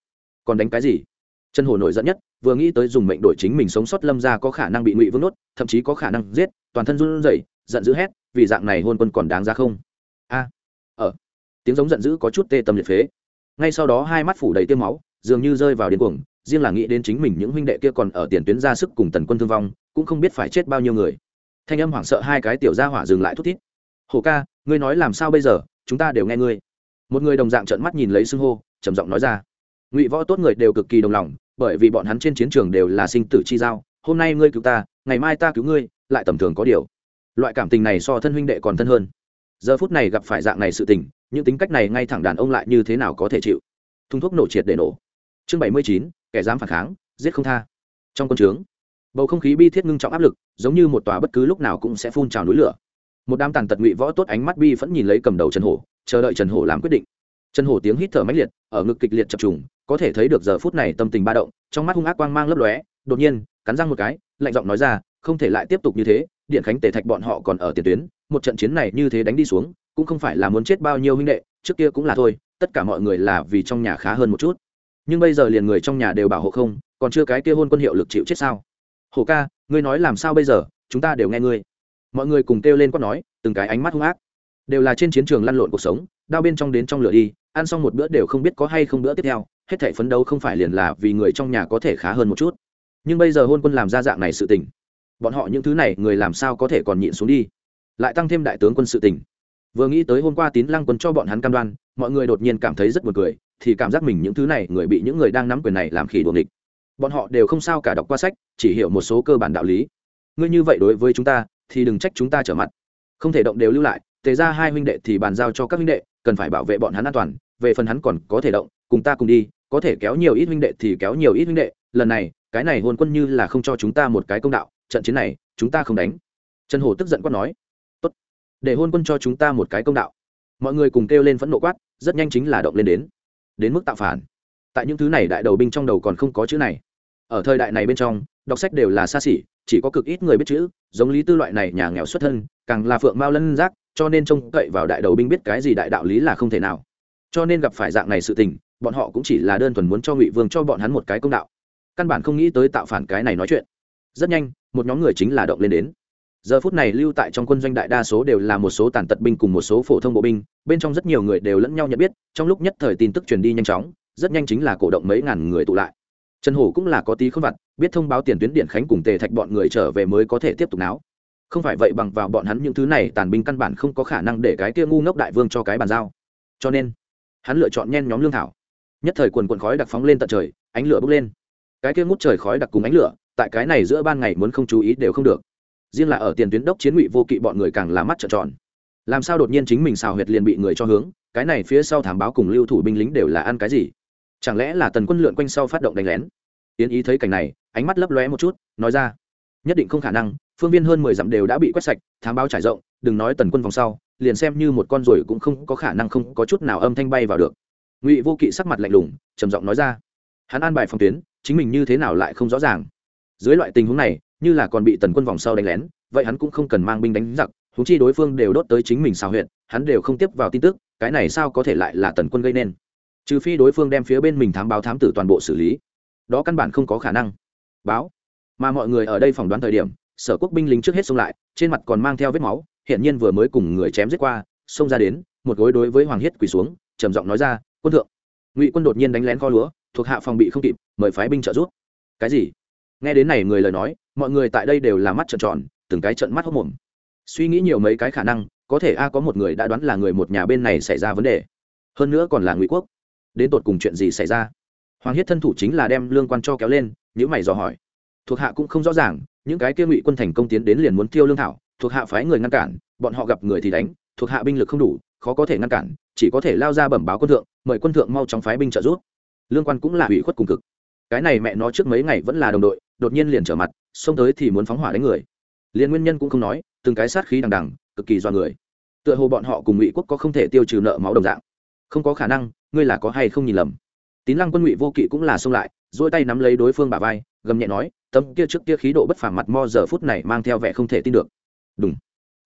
S1: Còn đánh cái gì? Chân hồ nổi giận nhất vừa nghĩ tới dùng mệnh đổi chính mình sống sót lâm ra có khả năng bị ngụy vương nốt thậm chí có khả năng giết toàn thân run rẩy giận dữ hét vì dạng này hôn quân còn đáng ra không? A à, ở tiếng giống giận dữ có chút tê tâm liệt phế. Ngay sau đó hai mắt phủ đầy tiêu máu dường như rơi vào điên cuồng riêng là nghĩ đến chính mình những huynh đệ kia còn ở tiền tuyến ra sức cùng tần quân thương vong cũng không biết phải chết bao nhiêu người. Thanh âm hoảng sợ hai cái tiểu gia hỏa dừng lại thút thít. Hồ ca ngươi nói làm sao bây giờ? Chúng ta đều nghe ngươi. Một người đồng dạng trợn mắt nhìn lấy xưng hô trầm giọng nói ra. Ngụy võ tốt người đều cực kỳ đồng lòng bởi vì bọn hắn trên chiến trường đều là sinh tử chi giao, hôm nay ngươi cứu ta, ngày mai ta cứu ngươi, lại tầm thường có điều. Loại cảm tình này so thân huynh đệ còn thân hơn. Giờ phút này gặp phải dạng này sự tình, những tính cách này ngay thẳng đàn ông lại như thế nào có thể chịu? Thùng thuốc nổ triệt để nổ. Chương bảy mươi chín, kẻ dám phản kháng, giết không tha. Trong quân trướng, bầu không khí bi thiết ngưng trọng áp lực, giống như một tòa bất cứ lúc nào cũng sẽ phun trào núi lửa. Một đám tàn tật ngụy võ tốt ánh mắt bi vẫn nhìn lấy cầm đầu trần hổ, chờ đợi trần hổ làm quyết định. Trần hổ tiếng hít thở mãnh liệt, ở ngực kịch liệt chập trùng có thể thấy được giờ phút này tâm tình ba động, trong mắt hung ác quang mang lấp lóe, đột nhiên, cắn răng một cái, lạnh giọng nói ra, không thể lại tiếp tục như thế, điện khánh tề thạch bọn họ còn ở tiền tuyến, một trận chiến này như thế đánh đi xuống, cũng không phải là muốn chết bao nhiêu huynh đệ, trước kia cũng là thôi, tất cả mọi người là vì trong nhà khá hơn một chút. Nhưng bây giờ liền người trong nhà đều bảo hộ không, còn chưa cái kia hôn quân hiệu lực chịu chết sao? Hổ ca, ngươi nói làm sao bây giờ, chúng ta đều nghe ngươi. Mọi người cùng kêu lên quát nói, từng cái ánh mắt hung ác. Đều là trên chiến trường lăn lộn cuộc sống, đao bên trong đến trong lửa đi, ăn xong một bữa đều không biết có hay không bữa tiếp theo hết thể phấn đấu không phải liền là vì người trong nhà có thể khá hơn một chút. Nhưng bây giờ hôn quân làm ra dạng này sự tình, bọn họ những thứ này người làm sao có thể còn nhịn xuống đi? Lại tăng thêm đại tướng quân sự tình. Vừa nghĩ tới hôm qua tín lăng quân cho bọn hắn cam đoan, mọi người đột nhiên cảm thấy rất buồn cười, thì cảm giác mình những thứ này người bị những người đang nắm quyền này làm khỉ đuồng địch bọn họ đều không sao cả đọc qua sách, chỉ hiểu một số cơ bản đạo lý. Ngươi như vậy đối với chúng ta, thì đừng trách chúng ta trở mặt. Không thể động đều lưu lại, tề ra hai huynh đệ thì bàn giao cho các huynh đệ, cần phải bảo vệ bọn hắn an toàn, về phần hắn còn có thể động, cùng ta cùng đi có thể kéo nhiều ít huynh đệ thì kéo nhiều ít huynh đệ, lần này, cái này hôn quân như là không cho chúng ta một cái công đạo, trận chiến này, chúng ta không đánh. Trần hổ tức giận quát nói, tốt, để hôn quân cho chúng ta một cái công đạo. Mọi người cùng kêu lên phẫn nộ quát, rất nhanh chính là động lên đến. Đến mức tạo phản. Tại những thứ này đại đầu binh trong đầu còn không có chữ này. Ở thời đại này bên trong, đọc sách đều là xa xỉ, chỉ có cực ít người biết chữ, giống lý tư loại này nhà nghèo xuất thân, càng là phượng mao lân giác, cho nên trông cậy vào đại đầu binh biết cái gì đại đạo lý là không thể nào. Cho nên gặp phải dạng này sự tình bọn họ cũng chỉ là đơn thuần muốn cho ngụy vương cho bọn hắn một cái công đạo căn bản không nghĩ tới tạo phản cái này nói chuyện rất nhanh một nhóm người chính là động lên đến giờ phút này lưu tại trong quân doanh đại đa số đều là một số tàn tật binh cùng một số phổ thông bộ binh bên trong rất nhiều người đều lẫn nhau nhận biết trong lúc nhất thời tin tức truyền đi nhanh chóng rất nhanh chính là cổ động mấy ngàn người tụ lại trần hổ cũng là có tí không vặt biết thông báo tiền tuyến điện khánh cùng tề thạch bọn người trở về mới có thể tiếp tục náo không phải vậy bằng vào bọn hắn những thứ này tàn binh căn bản không có khả năng để cái kia ngu ngốc đại vương cho cái bàn giao cho nên hắn lựa chọn nhen nhóm lương thảo nhất thời quần quần khói đặc phóng lên tận trời, ánh lửa bốc lên. Cái kia ngút trời khói đặc cùng ánh lửa, tại cái này giữa ban ngày muốn không chú ý đều không được. Riêng là ở tiền tuyến đốc chiến ngụy vô kỵ bọn người càng là mắt trợn tròn. Làm sao đột nhiên chính mình xào huyệt liền bị người cho hướng, cái này phía sau thám báo cùng lưu thủ binh lính đều là ăn cái gì? Chẳng lẽ là tần quân lượn quanh sau phát động đánh lén? Tiến ý thấy cảnh này, ánh mắt lấp lóe một chút, nói ra, nhất định không khả năng, phương viên hơn mười dặm đều đã bị quét sạch thám báo trải rộng, đừng nói tần quân vòng sau, liền xem như một con ruồi cũng không có khả năng không có chút nào âm thanh bay vào được ngụy vô kỵ sắc mặt lạnh lùng, trầm giọng nói ra. Hắn an bài phòng tuyến, chính mình như thế nào lại không rõ ràng. Dưới loại tình huống này, như là còn bị tần quân vòng sau đánh lén, vậy hắn cũng không cần mang binh đánh giặc thú chi đối phương đều đốt tới chính mình xào huyện hắn đều không tiếp vào tin tức, cái này sao có thể lại là tần quân gây nên? Trừ phi đối phương đem phía bên mình thám báo thám tử toàn bộ xử lý. Đó căn bản không có khả năng. Báo. Mà mọi người ở đây phỏng đoán thời điểm, sở quốc binh lính trước hết xông lại, trên mặt còn mang theo vết máu hiện nhiên vừa mới cùng người chém giết qua, xông ra đến, một gối đối với hoàng hiết quỳ xuống, trầm giọng nói ra quân thượng. Ngụy quân đột nhiên đánh lén kho lúa, thuộc hạ phòng bị không kịp, mời phái binh trợ giúp. Cái gì? Nghe đến này người lời nói, mọi người tại đây đều là mắt trợn tròn, từng cái trận mắt hốc mồm suy nghĩ nhiều mấy cái khả năng, có thể a có một người đã đoán là người một nhà bên này xảy ra vấn đề. Hơn nữa còn là ngụy quốc. Đến tột cùng chuyện gì xảy ra? Hoàng hiết thân thủ chính là đem lương quan cho kéo lên những mày dò hỏi. Thuộc hạ cũng không rõ ràng, những cái kia ngụy quân thành công tiến đến liền muốn tiêu lương thảo, thuộc hạ phái người ngăn cản, bọn họ gặp người thì đánh, thuộc hạ binh lực không đủ, khó có thể ngăn cản, chỉ có thể lao ra bẩm báo quân thượng mời quân thượng mau chóng phái binh trợ giúp. Lương quan cũng là ủy khuất cùng cực. Cái này mẹ nó trước mấy ngày vẫn là đồng đội, đột nhiên liền trở mặt, xông tới thì muốn phóng hỏa đánh người. Liền nguyên nhân cũng không nói, từng cái sát khí đằng đằng, cực kỳ do người. Tựa hồ bọn họ cùng ngụy quốc có không thể tiêu trừ nợ máu đồng dạng. Không có khả năng, ngươi là có hay không nhìn lầm. Tín lăng quân ngụy vô kỵ cũng là xông lại dỗi tay nắm lấy đối phương bà vai, gầm nhẹ nói, tấm kia trước kia khí độ bất phàm mặt mo giờ phút này mang theo vẻ không thể tin được. Đúng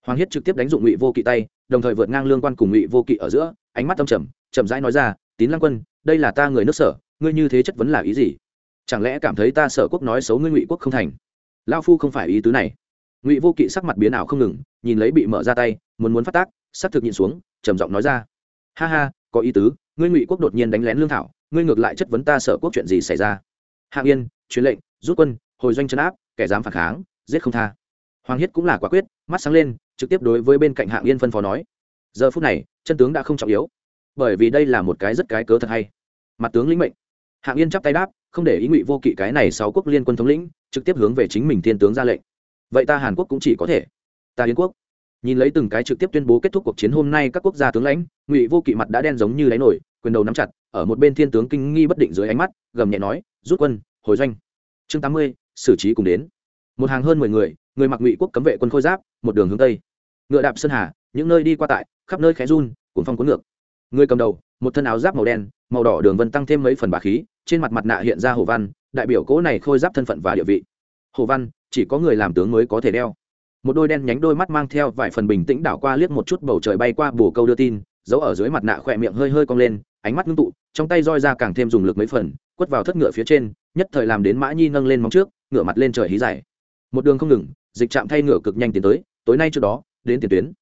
S1: hoàng hiết trực tiếp đánh dụng ngụy vô kỵ tay, đồng thời vượt ngang lương quan cùng ngụy vô kỵ ở giữa, ánh mắt tâm trầm chậm rãi nói ra, tín lăng quân, đây là ta người nước sở, ngươi như thế chất vấn là ý gì? Chẳng lẽ cảm thấy ta sở quốc nói xấu ngươi ngụy quốc không thành? Lao phu không phải ý tứ này. Ngụy vô kỵ sắc mặt biến ảo không ngừng, nhìn lấy bị mở ra tay, muốn muốn phát tác, sắc thực nhịn xuống, trầm giọng nói ra, ha ha, có ý tứ, ngươi ngụy quốc đột nhiên đánh lén lương thảo, ngươi ngược lại chất vấn ta sở quốc chuyện gì xảy ra? Hạng yên, truyền lệnh, rút quân, hồi doanh chấn áp, kẻ dám phản kháng, giết không tha. Hoàng hiết cũng là quả quyết, mắt sáng lên, trực tiếp đối với bên cạnh hạng yên phân phó nói, giờ phút này, chân tướng đã không trọng yếu bởi vì đây là một cái rất cái cớ thật hay. Mặt tướng lĩnh mệnh. Hạng yên chắp tay đáp, không để ý ngụy vô kỵ cái này sáu quốc liên quân thống lĩnh, trực tiếp hướng về chính mình thiên tướng ra lệnh. Vậy ta hàn quốc cũng chỉ có thể. Ta yến quốc. Nhìn lấy từng cái trực tiếp tuyên bố kết thúc cuộc chiến hôm nay các quốc gia tướng lãnh, ngụy vô kỵ mặt đã đen giống như đáy nổi, quyền đầu nắm chặt, ở một bên thiên tướng kinh nghi bất định dưới ánh mắt, gầm nhẹ nói, rút quân, hồi doanh. Chương tám mươi, xử trí cùng đến. Một hàng hơn mười người người mặc ngụy quốc cấm vệ quân khôi giáp, một đường hướng tây. Ngựa đạp sơn hà, những nơi đi qua tại, khắp nơi khẽ run cuốn phong cuốn ngược người cầm đầu, một thân áo giáp màu đen, màu đỏ đường vân tăng thêm mấy phần bà khí, trên mặt mặt nạ hiện ra hồ văn, đại biểu cỗ này khôi giáp thân phận và địa vị. Hồ văn, chỉ có người làm tướng mới có thể đeo. Một đôi đen nhánh đôi mắt mang theo vài phần bình tĩnh đảo qua liếc một chút bầu trời bay qua bồ câu đưa tin, giấu ở dưới mặt nạ khỏe miệng hơi hơi cong lên, ánh mắt ngưng tụ, trong tay roi ra càng thêm dùng lực mấy phần, quất vào thất ngựa phía trên, nhất thời làm đến mã nhi nâng lên móng trước ngựa mặt lên trời hí dài. Một đường không ngừng, dịch chạm thay ngựa cực nhanh tiến tới, tối nay trước đó, đến tiền tuyến.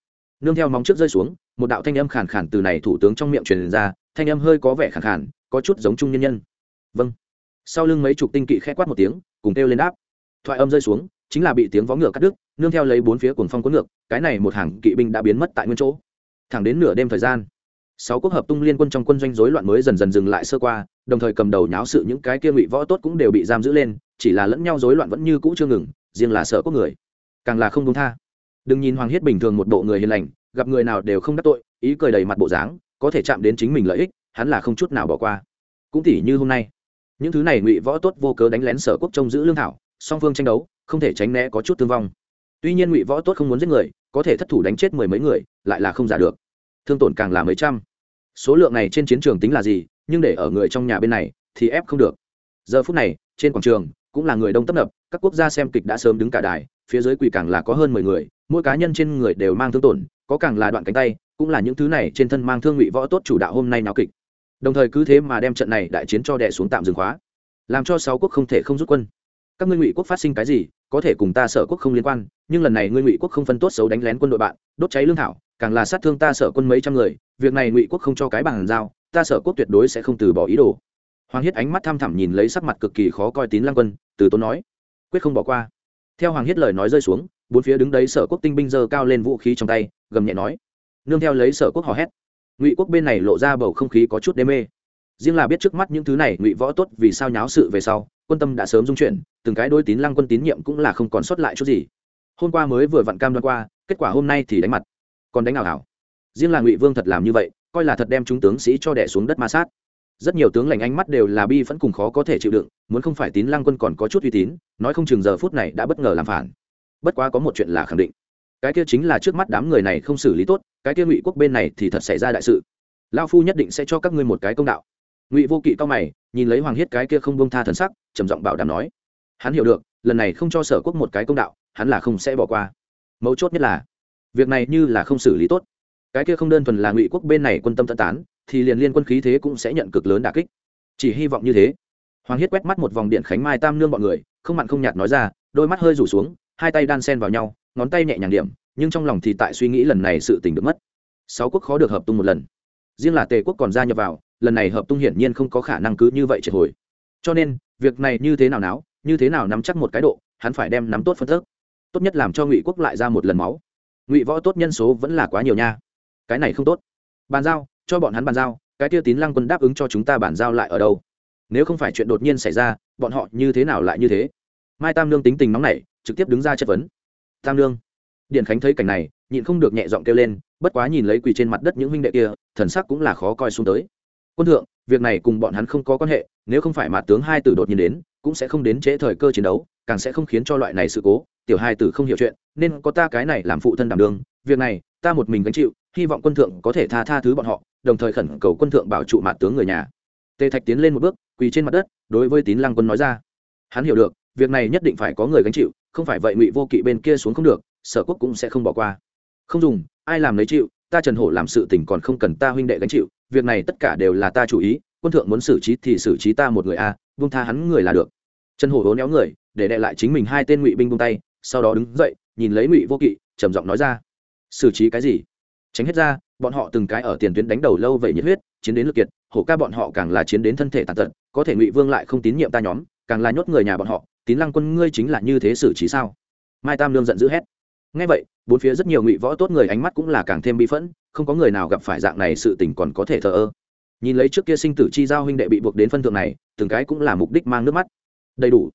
S1: Nương theo móng trước rơi xuống một đạo thanh âm khàn khàn từ này thủ tướng trong miệng truyền ra, thanh âm hơi có vẻ khàn khàn, có chút giống trung nhân nhân. Vâng. Sau lưng mấy chục tinh kỵ khẽ quát một tiếng, cùng kêu lên đáp. Thoại âm rơi xuống, chính là bị tiếng vó ngựa cắt đứt, nương theo lấy bốn phía cuồng phong cuốn ngược, cái này một hàng kỵ binh đã biến mất tại nguyên chỗ. Thẳng đến nửa đêm thời gian, sáu quốc hợp tung liên quân trong quân doanh rối loạn mới dần dần dừng lại sơ qua, đồng thời cầm đầu nháo sự những cái kia ngụy võ tốt cũng đều bị giam giữ lên, chỉ là lẫn nhau rối loạn vẫn như cũ chưa ngừng, riêng là sợ quốc người, càng là không đúng tha. Đừng nhìn hoàng hiết bình thường một bộ người hiền lành gặp người nào đều không đắc tội, ý cười đầy mặt bộ dáng, có thể chạm đến chính mình lợi ích, hắn là không chút nào bỏ qua. Cũng tỉ như hôm nay, những thứ này ngụy võ tốt vô cớ đánh lén sở quốc trông giữ lương thảo, song phương tranh đấu, không thể tránh né có chút thương vong. Tuy nhiên ngụy võ tốt không muốn giết người, có thể thất thủ đánh chết mười mấy người, lại là không giả được. Thương tổn càng là mấy trăm. Số lượng này trên chiến trường tính là gì, nhưng để ở người trong nhà bên này, thì ép không được. Giờ phút này, trên quảng trường, cũng là người đông tấp nập, các quốc gia xem kịch đã sớm đứng cả đài, phía dưới quỳ càng là có hơn mười người, mỗi cá nhân trên người đều mang thương tổn có càng là đoạn cánh tay, cũng là những thứ này trên thân mang thương ngụy võ tốt chủ đạo hôm nay náo kịch. Đồng thời cứ thế mà đem trận này đại chiến cho đẻ xuống tạm dừng khóa. Làm cho sáu quốc không thể không rút quân. Các ngươi ngụy quốc phát sinh cái gì, có thể cùng ta sở quốc không liên quan, nhưng lần này ngươi ngụy quốc không phân tốt xấu đánh lén quân đội bạn, đốt cháy lương thảo, càng là sát thương ta sở quân mấy trăm người, việc này ngụy quốc không cho cái bàn giao, ta sở quốc tuyệt đối sẽ không từ bỏ ý đồ. Hoàng hiết ánh mắt tham thẳm nhìn lấy sắc mặt cực kỳ khó coi tín lăng quân, từ tốn nói, quyết không bỏ qua. Theo hoàng hiết lời nói rơi xuống bốn phía đứng đấy sở quốc tinh binh giơ cao lên vũ khí trong tay, gầm nhẹ nói. Nương theo lấy sở quốc hò hét. Ngụy quốc bên này lộ ra bầu không khí có chút đê mê. Riêng là biết trước mắt những thứ này, ngụy võ tốt vì sao nháo sự về sau, quân tâm đã sớm dung chuyển, từng cái đôi tín lăng quân tín nhiệm cũng là không còn sót lại chút gì. Hôm qua mới vừa vặn cam đoan qua, kết quả hôm nay thì đánh mặt. Còn đánh nào hảo riêng là ngụy vương thật làm như vậy, coi là thật đem chúng tướng sĩ cho đẻ xuống đất ma sát. Rất nhiều tướng lành ánh mắt đều là bi vẫn cùng khó có thể chịu đựng, muốn không phải tín lăng quân còn có chút uy tín, nói không chừng giờ phút này đã bất ngờ làm phản bất quá có một chuyện là khẳng định. Cái kia chính là trước mắt đám người này không xử lý tốt, cái kia ngụy quốc bên này thì thật xảy ra đại sự. Lao phu nhất định sẽ cho các ngươi một cái công đạo. Ngụy vô kỵ cao mày, nhìn lấy hoàng hiết cái kia không bông tha thần sắc, trầm giọng bảo đảm nói. Hắn hiểu được, lần này không cho sở quốc một cái công đạo, hắn là không sẽ bỏ qua. Mấu chốt nhất là, việc này như là không xử lý tốt. Cái kia không đơn thuần là ngụy quốc bên này quân tâm tận tán, thì liền liên quân khí thế cũng sẽ nhận cực lớn đà kích. Chỉ hy vọng như thế. Hoàng hiết quét mắt một vòng điện khánh mai tam nương bọn người, không mặn không nhạt nói ra, đôi mắt hơi rủ xuống hai tay đan sen vào nhau, ngón tay nhẹ nhàng điểm, nhưng trong lòng thì tại suy nghĩ lần này sự tình được mất. Sáu quốc khó được hợp tung một lần. Riêng là tề quốc còn gia nhập vào, lần này hợp tung hiển nhiên không có khả năng cứ như vậy triệt hồi. Cho nên, việc này như thế nào náo, như thế nào nắm chắc một cái độ, hắn phải đem nắm tốt phân thức tốt nhất làm cho ngụy quốc lại ra một lần máu. Ngụy võ tốt nhân số vẫn là quá nhiều nha. Cái này không tốt. Bàn giao, cho bọn hắn bàn giao, cái tiêu tín lăng quân đáp ứng cho chúng ta bàn giao lại ở đâu? Nếu không phải chuyện đột nhiên xảy ra, bọn họ như thế nào lại như thế? Mai tam lương tính tình nóng nảy, trực tiếp đứng ra chất vấn. Tam lương điện khánh thấy cảnh này, nhịn không được nhẹ giọng kêu lên, bất quá nhìn lấy quỳ trên mặt đất những huynh đệ kia, thần sắc cũng là khó coi xuống tới. Quân thượng, việc này cùng bọn hắn không có quan hệ, nếu không phải mặt tướng hai tử đột nhiên đến, cũng sẽ không đến trễ thời cơ chiến đấu, càng sẽ không khiến cho loại này sự cố, tiểu hai tử không hiểu chuyện, nên có ta cái này làm phụ thân đảm đương. Việc này, ta một mình gánh chịu, hy vọng quân thượng có thể tha tha thứ bọn họ, đồng thời khẩn cầu quân thượng bảo trụ mặt tướng người nhà. Tề thạch tiến lên một bước, quỳ trên mặt đất, đối với tín lăng quân nói ra. Hắn hiểu được việc này nhất định phải có người gánh chịu không phải vậy ngụy vô kỵ bên kia xuống không được sở quốc cũng sẽ không bỏ qua. Không dùng ai làm lấy chịu ta trần hổ làm sự tình còn không cần ta huynh đệ gánh chịu việc này tất cả đều là ta chủ ý quân thượng muốn xử trí thì xử trí ta một người a à, vung tha hắn người là được. Trần hổ hố néo người để đệ lại chính mình hai tên ngụy binh vung tay sau đó đứng dậy nhìn lấy ngụy vô kỵ trầm giọng nói ra. Xử trí cái gì? Tránh hết ra bọn họ từng cái ở tiền tuyến đánh đầu lâu vậy nhiệt huyết chiến đến lực kiệt hổ ca bọn họ càng là chiến đến thân thể tàn tật có thể ngụy vương lại không tín nhiệm ta nhóm càng là nhốt người nhà bọn họ tín lăng quân ngươi chính là như thế xử trí sao? Mai tam lương giận dữ hét. Ngay vậy, bốn phía rất nhiều ngụy võ tốt người ánh mắt cũng là càng thêm bị phẫn, không có người nào gặp phải dạng này sự tình còn có thể thờ ơ. Nhìn lấy trước kia sinh tử chi giao huynh đệ bị buộc đến phân thượng này, từng cái cũng là mục đích mang nước mắt. Đầy đủ.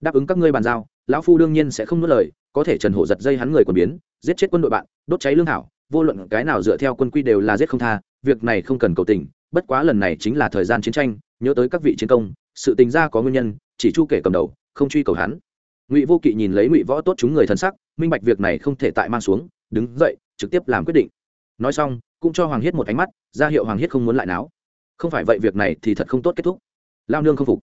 S1: Đáp ứng các ngươi bàn giao, lão phu đương nhiên sẽ không nuốt lời, có thể trần hổ giật dây hắn người còn biến, giết chết quân đội bạn, đốt cháy lương thảo vô luận cái nào dựa theo quân quy đều là giết không tha, việc này không cần cầu tình, bất quá lần này chính là thời gian chiến tranh, nhớ tới các vị chiến công, sự tình ra có nguyên nhân chỉ chu kể cầm đầu, không truy cầu hắn. Ngụy vô kỵ nhìn lấy ngụy võ tốt chúng người thân sắc, minh bạch việc này không thể tại mang xuống, đứng dậy, trực tiếp làm quyết định. Nói xong, cũng cho hoàng hiết một ánh mắt, ra hiệu hoàng hiết không muốn lại náo. Không phải vậy việc này thì thật không tốt kết thúc. Lao nương không phục.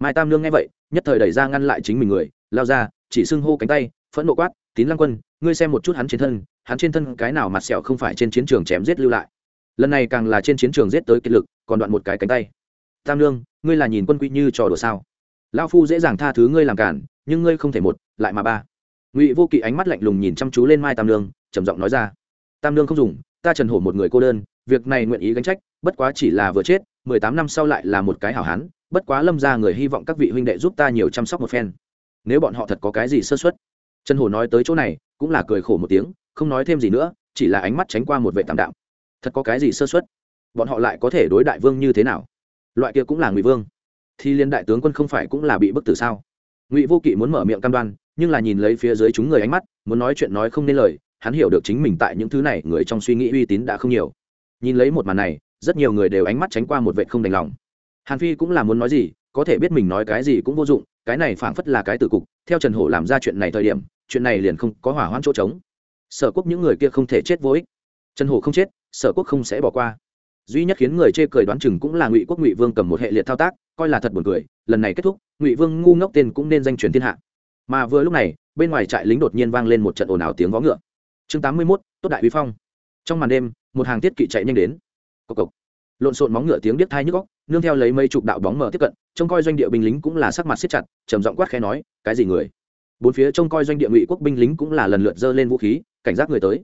S1: Mai tam nương nghe vậy, nhất thời đẩy ra ngăn lại chính mình người, lao ra, chỉ xưng hô cánh tay, phẫn nộ quát, tín lăng quân, ngươi xem một chút hắn trên thân, hắn trên thân cái nào mặt sẹo không phải trên chiến trường chém giết lưu lại. Lần này càng là trên chiến trường giết tới kiệt lực, còn đoạn một cái cánh tay. Tam nương, ngươi là nhìn quân quy như trò đùa sao? Lao phu dễ dàng tha thứ ngươi làm cản nhưng ngươi không thể một, lại mà ba. Ngụy vô kỵ ánh mắt lạnh lùng nhìn chăm chú lên mai tam lương trầm giọng nói ra. Tam lương không dùng, ta trần hổ một người cô đơn, việc này nguyện ý gánh trách, bất quá chỉ là vừa chết, mười tám năm sau lại là một cái hảo hán, bất quá lâm ra người hy vọng các vị huynh đệ giúp ta nhiều chăm sóc một phen. Nếu bọn họ thật có cái gì sơ xuất trần hổ nói tới chỗ này, cũng là cười khổ một tiếng, không nói thêm gì nữa, chỉ là ánh mắt tránh qua một vệ tạm đạo thật có cái gì sơ xuất bọn họ lại có thể đối đại vương như thế nào? Loại kia cũng là ngụy vương thì liên đại tướng quân không phải cũng là bị bức tử sao? Ngụy vô kỵ muốn mở miệng cam đoan, nhưng là nhìn lấy phía dưới chúng người ánh mắt, muốn nói chuyện nói không nên lời, hắn hiểu được chính mình tại những thứ này người trong suy nghĩ uy tín đã không nhiều. Nhìn lấy một màn này, rất nhiều người đều ánh mắt tránh qua một vệ không đành lòng. Hàn phi cũng là muốn nói gì, có thể biết mình nói cái gì cũng vô dụng, cái này phảng phất là cái tử cục, theo trần hổ làm ra chuyện này thời điểm, chuyện này liền không có hỏa hoãn chỗ trống. Sở quốc những người kia không thể chết vô ích. Trần hổ không chết, sở quốc không sẽ bỏ qua duy nhất khiến người chê cười đoán chừng cũng là ngụy quốc ngụy vương cầm một hệ liệt thao tác coi là thật buồn cười lần này kết thúc ngụy vương ngu ngốc tên cũng nên danh truyền thiên hạ mà vừa lúc này bên ngoài trại lính đột nhiên vang lên một trận ồn ào tiếng vó ngựa chương tám mươi mốt tốt đại uy phong trong màn đêm một hàng tiết kỵ chạy nhanh đến cộc cộc lộn xộn móng ngựa tiếng biết thai nhức góc nương theo lấy mấy chục đạo bóng mở tiếp cận trông coi doanh địa binh lính cũng là sắc mặt siết chặt trầm giọng quát khẽ nói cái gì người bốn phía trông coi doanh địa ngụy quốc binh lính cũng là lần lượt dơ lên vũ khí cảnh giác người tới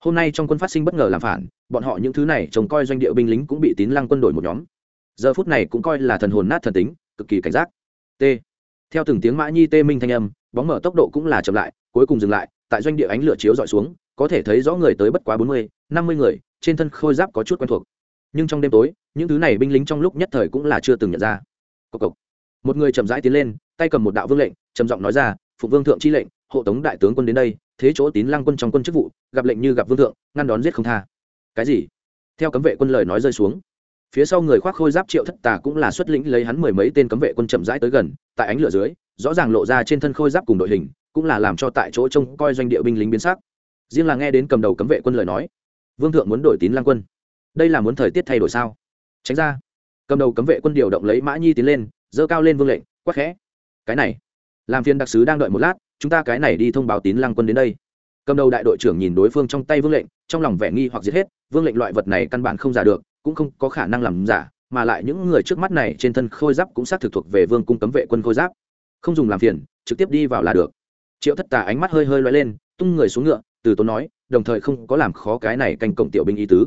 S1: hôm nay trong quân phát sinh bất ngờ làm phản, bọn họ những thứ này trông coi doanh địa binh lính cũng bị tín lăng quân đội một nhóm. Giờ phút này cũng coi là thần hồn nát thần tính, cực kỳ cảnh giác. T. Theo từng tiếng mã nhi tê minh thanh âm, bóng mở tốc độ cũng là chậm lại, cuối cùng dừng lại, tại doanh địa ánh lửa chiếu dọi xuống, có thể thấy rõ người tới bất quá bốn mươi, năm mươi người, trên thân khôi giáp có chút quen thuộc. Nhưng trong đêm tối, những thứ này binh lính trong lúc nhất thời cũng là chưa từng nhận ra. Cộc cộc. một người chậm rãi tiến lên, tay cầm một đạo vương lệnh, trầm giọng nói ra phụ vương thượng chi lệnh, hộ tống đại tướng quân đến đây thế chỗ tín lăng quân trong quân chức vụ, gặp lệnh như gặp vương thượng, ngăn đón giết không tha. Cái gì? Theo cấm vệ quân lời nói rơi xuống, phía sau người khoác khôi giáp triệu thất tà cũng là xuất lĩnh lấy hắn mười mấy tên cấm vệ quân chậm rãi tới gần, tại ánh lửa dưới, rõ ràng lộ ra trên thân khôi giáp cùng đội hình, cũng là làm cho tại chỗ trông coi doanh địa binh lính biến sắc. Riêng là nghe đến cầm đầu cấm vệ quân lời nói, vương thượng muốn đổi tín lang quân. Đây là muốn thời tiết thay đổi sao? Tránh ra. Cầm đầu cấm vệ quân điều động lấy mã nhi tiến lên dơ cao lên vương lệnh quắc khẽ. Cái này, làm phiên đặc sứ đang đợi một lát chúng ta cái này đi thông báo tín lang quân đến đây. Cầm đầu đại đội trưởng nhìn đối phương trong tay vương lệnh, trong lòng vẻ nghi hoặc giết hết, vương lệnh loại vật này căn bản không giả được, cũng không có khả năng làm giả, mà lại những người trước mắt này trên thân khôi giáp cũng xác thực thuộc về vương cung cấm vệ quân khôi giáp. Không dùng làm phiền, trực tiếp đi vào là được. Triệu thất tà ánh mắt hơi hơi loay lên, tung người xuống ngựa, từ tốn nói, đồng thời không có làm khó cái này canh cộng tiểu binh y tứ.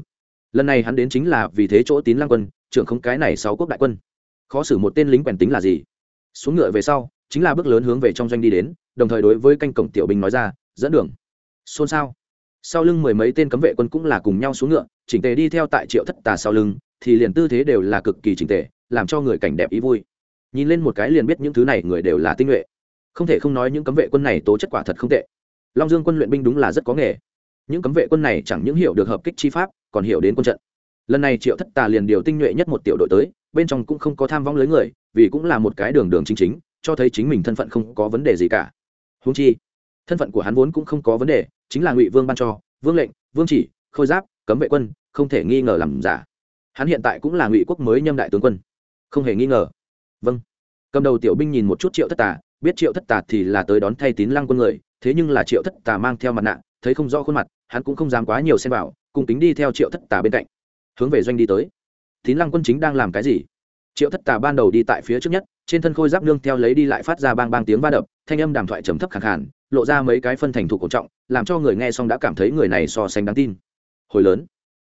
S1: Lần này hắn đến chính là vì thế chỗ tín lang quân, trưởng không cái này sáu quốc đại quân. Khó xử một tên lính quèn tính là gì? Xuống ngựa về sau chính là bước lớn hướng về trong doanh đi đến, đồng thời đối với canh cổng tiểu binh nói ra, dẫn đường. Xôn xao. Sau lưng mười mấy tên cấm vệ quân cũng là cùng nhau xuống ngựa, chỉnh tề đi theo tại triệu thất tà sau lưng, thì liền tư thế đều là cực kỳ chỉnh tề, làm cho người cảnh đẹp ý vui. Nhìn lên một cái liền biết những thứ này người đều là tinh nhuệ. Không thể không nói những cấm vệ quân này tố chất quả thật không tệ. Long dương quân luyện binh đúng là rất có nghề. Những cấm vệ quân này chẳng những hiểu được hợp kích chi pháp, còn hiểu đến quân trận. Lần này triệu thất tà liền điều tinh nhuệ nhất một tiểu đội tới, bên trong cũng không có tham vong lưới người, vì cũng là một cái đường đường chính chính cho thấy chính mình thân phận không có vấn đề gì cả. Húng chi, thân phận của hắn vốn cũng không có vấn đề, chính là ngụy vương ban cho, vương lệnh, vương chỉ, khôi giáp, cấm vệ quân, không thể nghi ngờ làm giả. Hắn hiện tại cũng là ngụy quốc mới nhâm đại tướng quân. Không hề nghi ngờ. Vâng. Cầm đầu tiểu binh nhìn một chút triệu thất tà, biết triệu thất tà thì là tới đón thay tín lăng quân người, thế nhưng là triệu thất tà mang theo mặt nạ, thấy không rõ khuôn mặt, hắn cũng không dám quá nhiều xem vào, cùng tính đi theo triệu thất tà bên cạnh. Hướng về doanh đi tới. Tín lăng quân chính đang làm cái gì? Triệu thất tà ban đầu đi tại phía trước nhất trên thân khôi giáp nương theo lấy đi lại phát ra bang bang tiếng va đập, thanh âm đàm thoại trầm thấp khẳng khản lộ ra mấy cái phân thành thủ cổ trọng, làm cho người nghe xong đã cảm thấy người này so sánh đáng tin. Hồi lớn,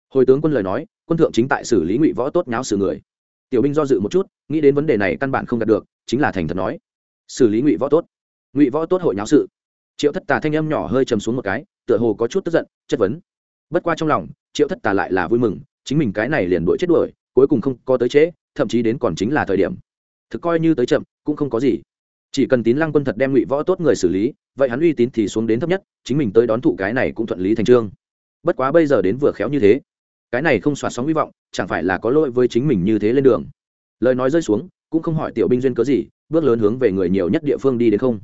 S1: hồi tướng quân lời nói, quân thượng chính tại xử lý ngụy võ tốt nháo xử người. Tiểu binh do dự một chút, nghĩ đến vấn đề này căn bản không đạt được, chính là thành thật nói. Xử lý ngụy võ tốt. Ngụy võ tốt hội nháo sự. Triệu thất tà thanh âm nhỏ hơi chầm xuống một cái, tựa hồ có chút tức giận, chất vấn. Bất qua trong lòng, triệu thất tà lại là vui mừng, chính mình cái này liền đuổi chết đuổi, cuối cùng không có tới trễ, thậm chí đến còn chính là thời điểm thực coi như tới chậm, cũng không có gì. Chỉ cần tín lăng quân thật đem ngụy võ tốt người xử lý, vậy hắn uy tín thì xuống đến thấp nhất, chính mình tới đón thụ cái này cũng thuận lý thành trương. Bất quá bây giờ đến vừa khéo như thế, cái này không xóa sóng hy vọng, chẳng phải là có lỗi với chính mình như thế lên đường. Lời nói rơi xuống, cũng không hỏi tiểu binh duyên cớ gì, bước lớn hướng về người nhiều nhất địa phương đi đến không.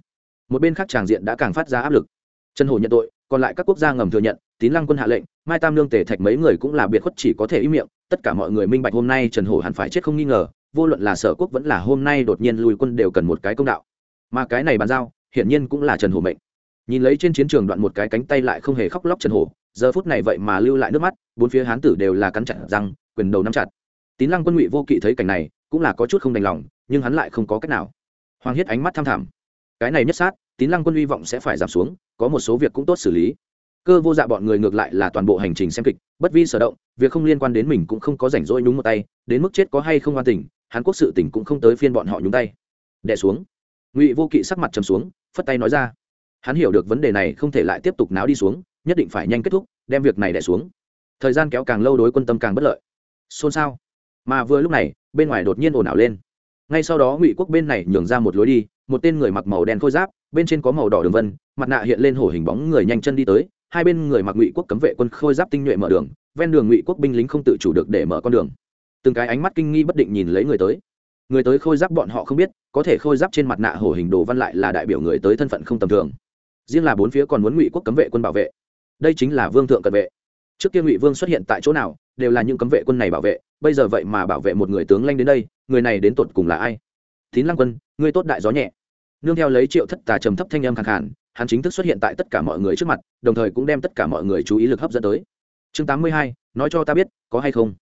S1: Một bên khác tràng diện đã càng phát ra áp lực. Trần hồ nhận tội, còn lại các quốc gia ngầm thừa nhận, tín lăng quân hạ lệnh, mai tam lương tề thạch mấy người cũng là biệt khuất chỉ có thể ý miệng, tất cả mọi người minh bạch hôm nay trần hổ hẳn phải chết không nghi ngờ vô luận là sở quốc vẫn là hôm nay đột nhiên lùi quân đều cần một cái công đạo. Mà cái này bàn giao hiển nhiên cũng là trần Hổ mệnh. Nhìn lấy trên chiến trường đoạn một cái cánh tay lại không hề khóc lóc trần Hổ, giờ phút này vậy mà lưu lại nước mắt bốn phía hán tử đều là cắn chặt răng quyền đầu nắm chặt. Tín lăng quân ngụy vô kỵ thấy cảnh này cũng là có chút không đành lòng nhưng hắn lại không có cách nào. Hoàng hiết ánh mắt tham thảm cái này nhất sát tín lăng quân hy vọng sẽ phải giảm xuống có một số việc cũng tốt xử lý. Cơ vô dạ bọn người ngược lại là toàn bộ hành trình xem kịch bất vi sở động việc không liên quan đến mình cũng không có rảnh rỗi nhúng một tay đến mức chết có hay không an tình hàn quốc sự tỉnh cũng không tới phiên bọn họ nhúng tay. Đẻ xuống. Ngụy vô kỵ sắc mặt trầm xuống, phất tay nói ra. Hắn hiểu được vấn đề này không thể lại tiếp tục náo đi xuống, nhất định phải nhanh kết thúc, đem việc này đẻ xuống. Thời gian kéo càng lâu đối quân tâm càng bất lợi. Xôn xao. Mà vừa lúc này, bên ngoài đột nhiên ồn ào lên. Ngay sau đó ngụy quốc bên này nhường ra một lối đi, một tên người mặc màu đen khôi giáp, bên trên có màu đỏ đường vân, mặt nạ hiện lên hổ hình bóng người nhanh chân đi tới, hai bên người mặc ngụy quốc cấm vệ quân khôi giáp tinh nhuệ mở đường, ven đường ngụy quốc binh lính không tự chủ được để mở con đường từng cái ánh mắt kinh nghi bất định nhìn lấy người tới. Người tới khôi giáp bọn họ không biết, có thể khôi giáp trên mặt nạ hổ hình đồ văn lại là đại biểu người tới thân phận không tầm thường. Riêng là bốn phía còn muốn ngụy quốc cấm vệ quân bảo vệ. Đây chính là vương thượng cận vệ. Trước kia ngụy vương xuất hiện tại chỗ nào, đều là những cấm vệ quân này bảo vệ, bây giờ vậy mà bảo vệ một người tướng lanh đến đây, người này đến tột cùng là ai? Tín lăng quân, ngươi tốt đại gió nhẹ. Nương theo lấy triệu thất tà trầm thấp thanh âm khẳng hẳn hắn chính thức xuất hiện tại tất cả mọi người trước mặt, đồng thời cũng đem tất cả mọi người chú ý lực hấp dẫn tới. Chương tám mươi hai, nói cho ta biết, có hay không?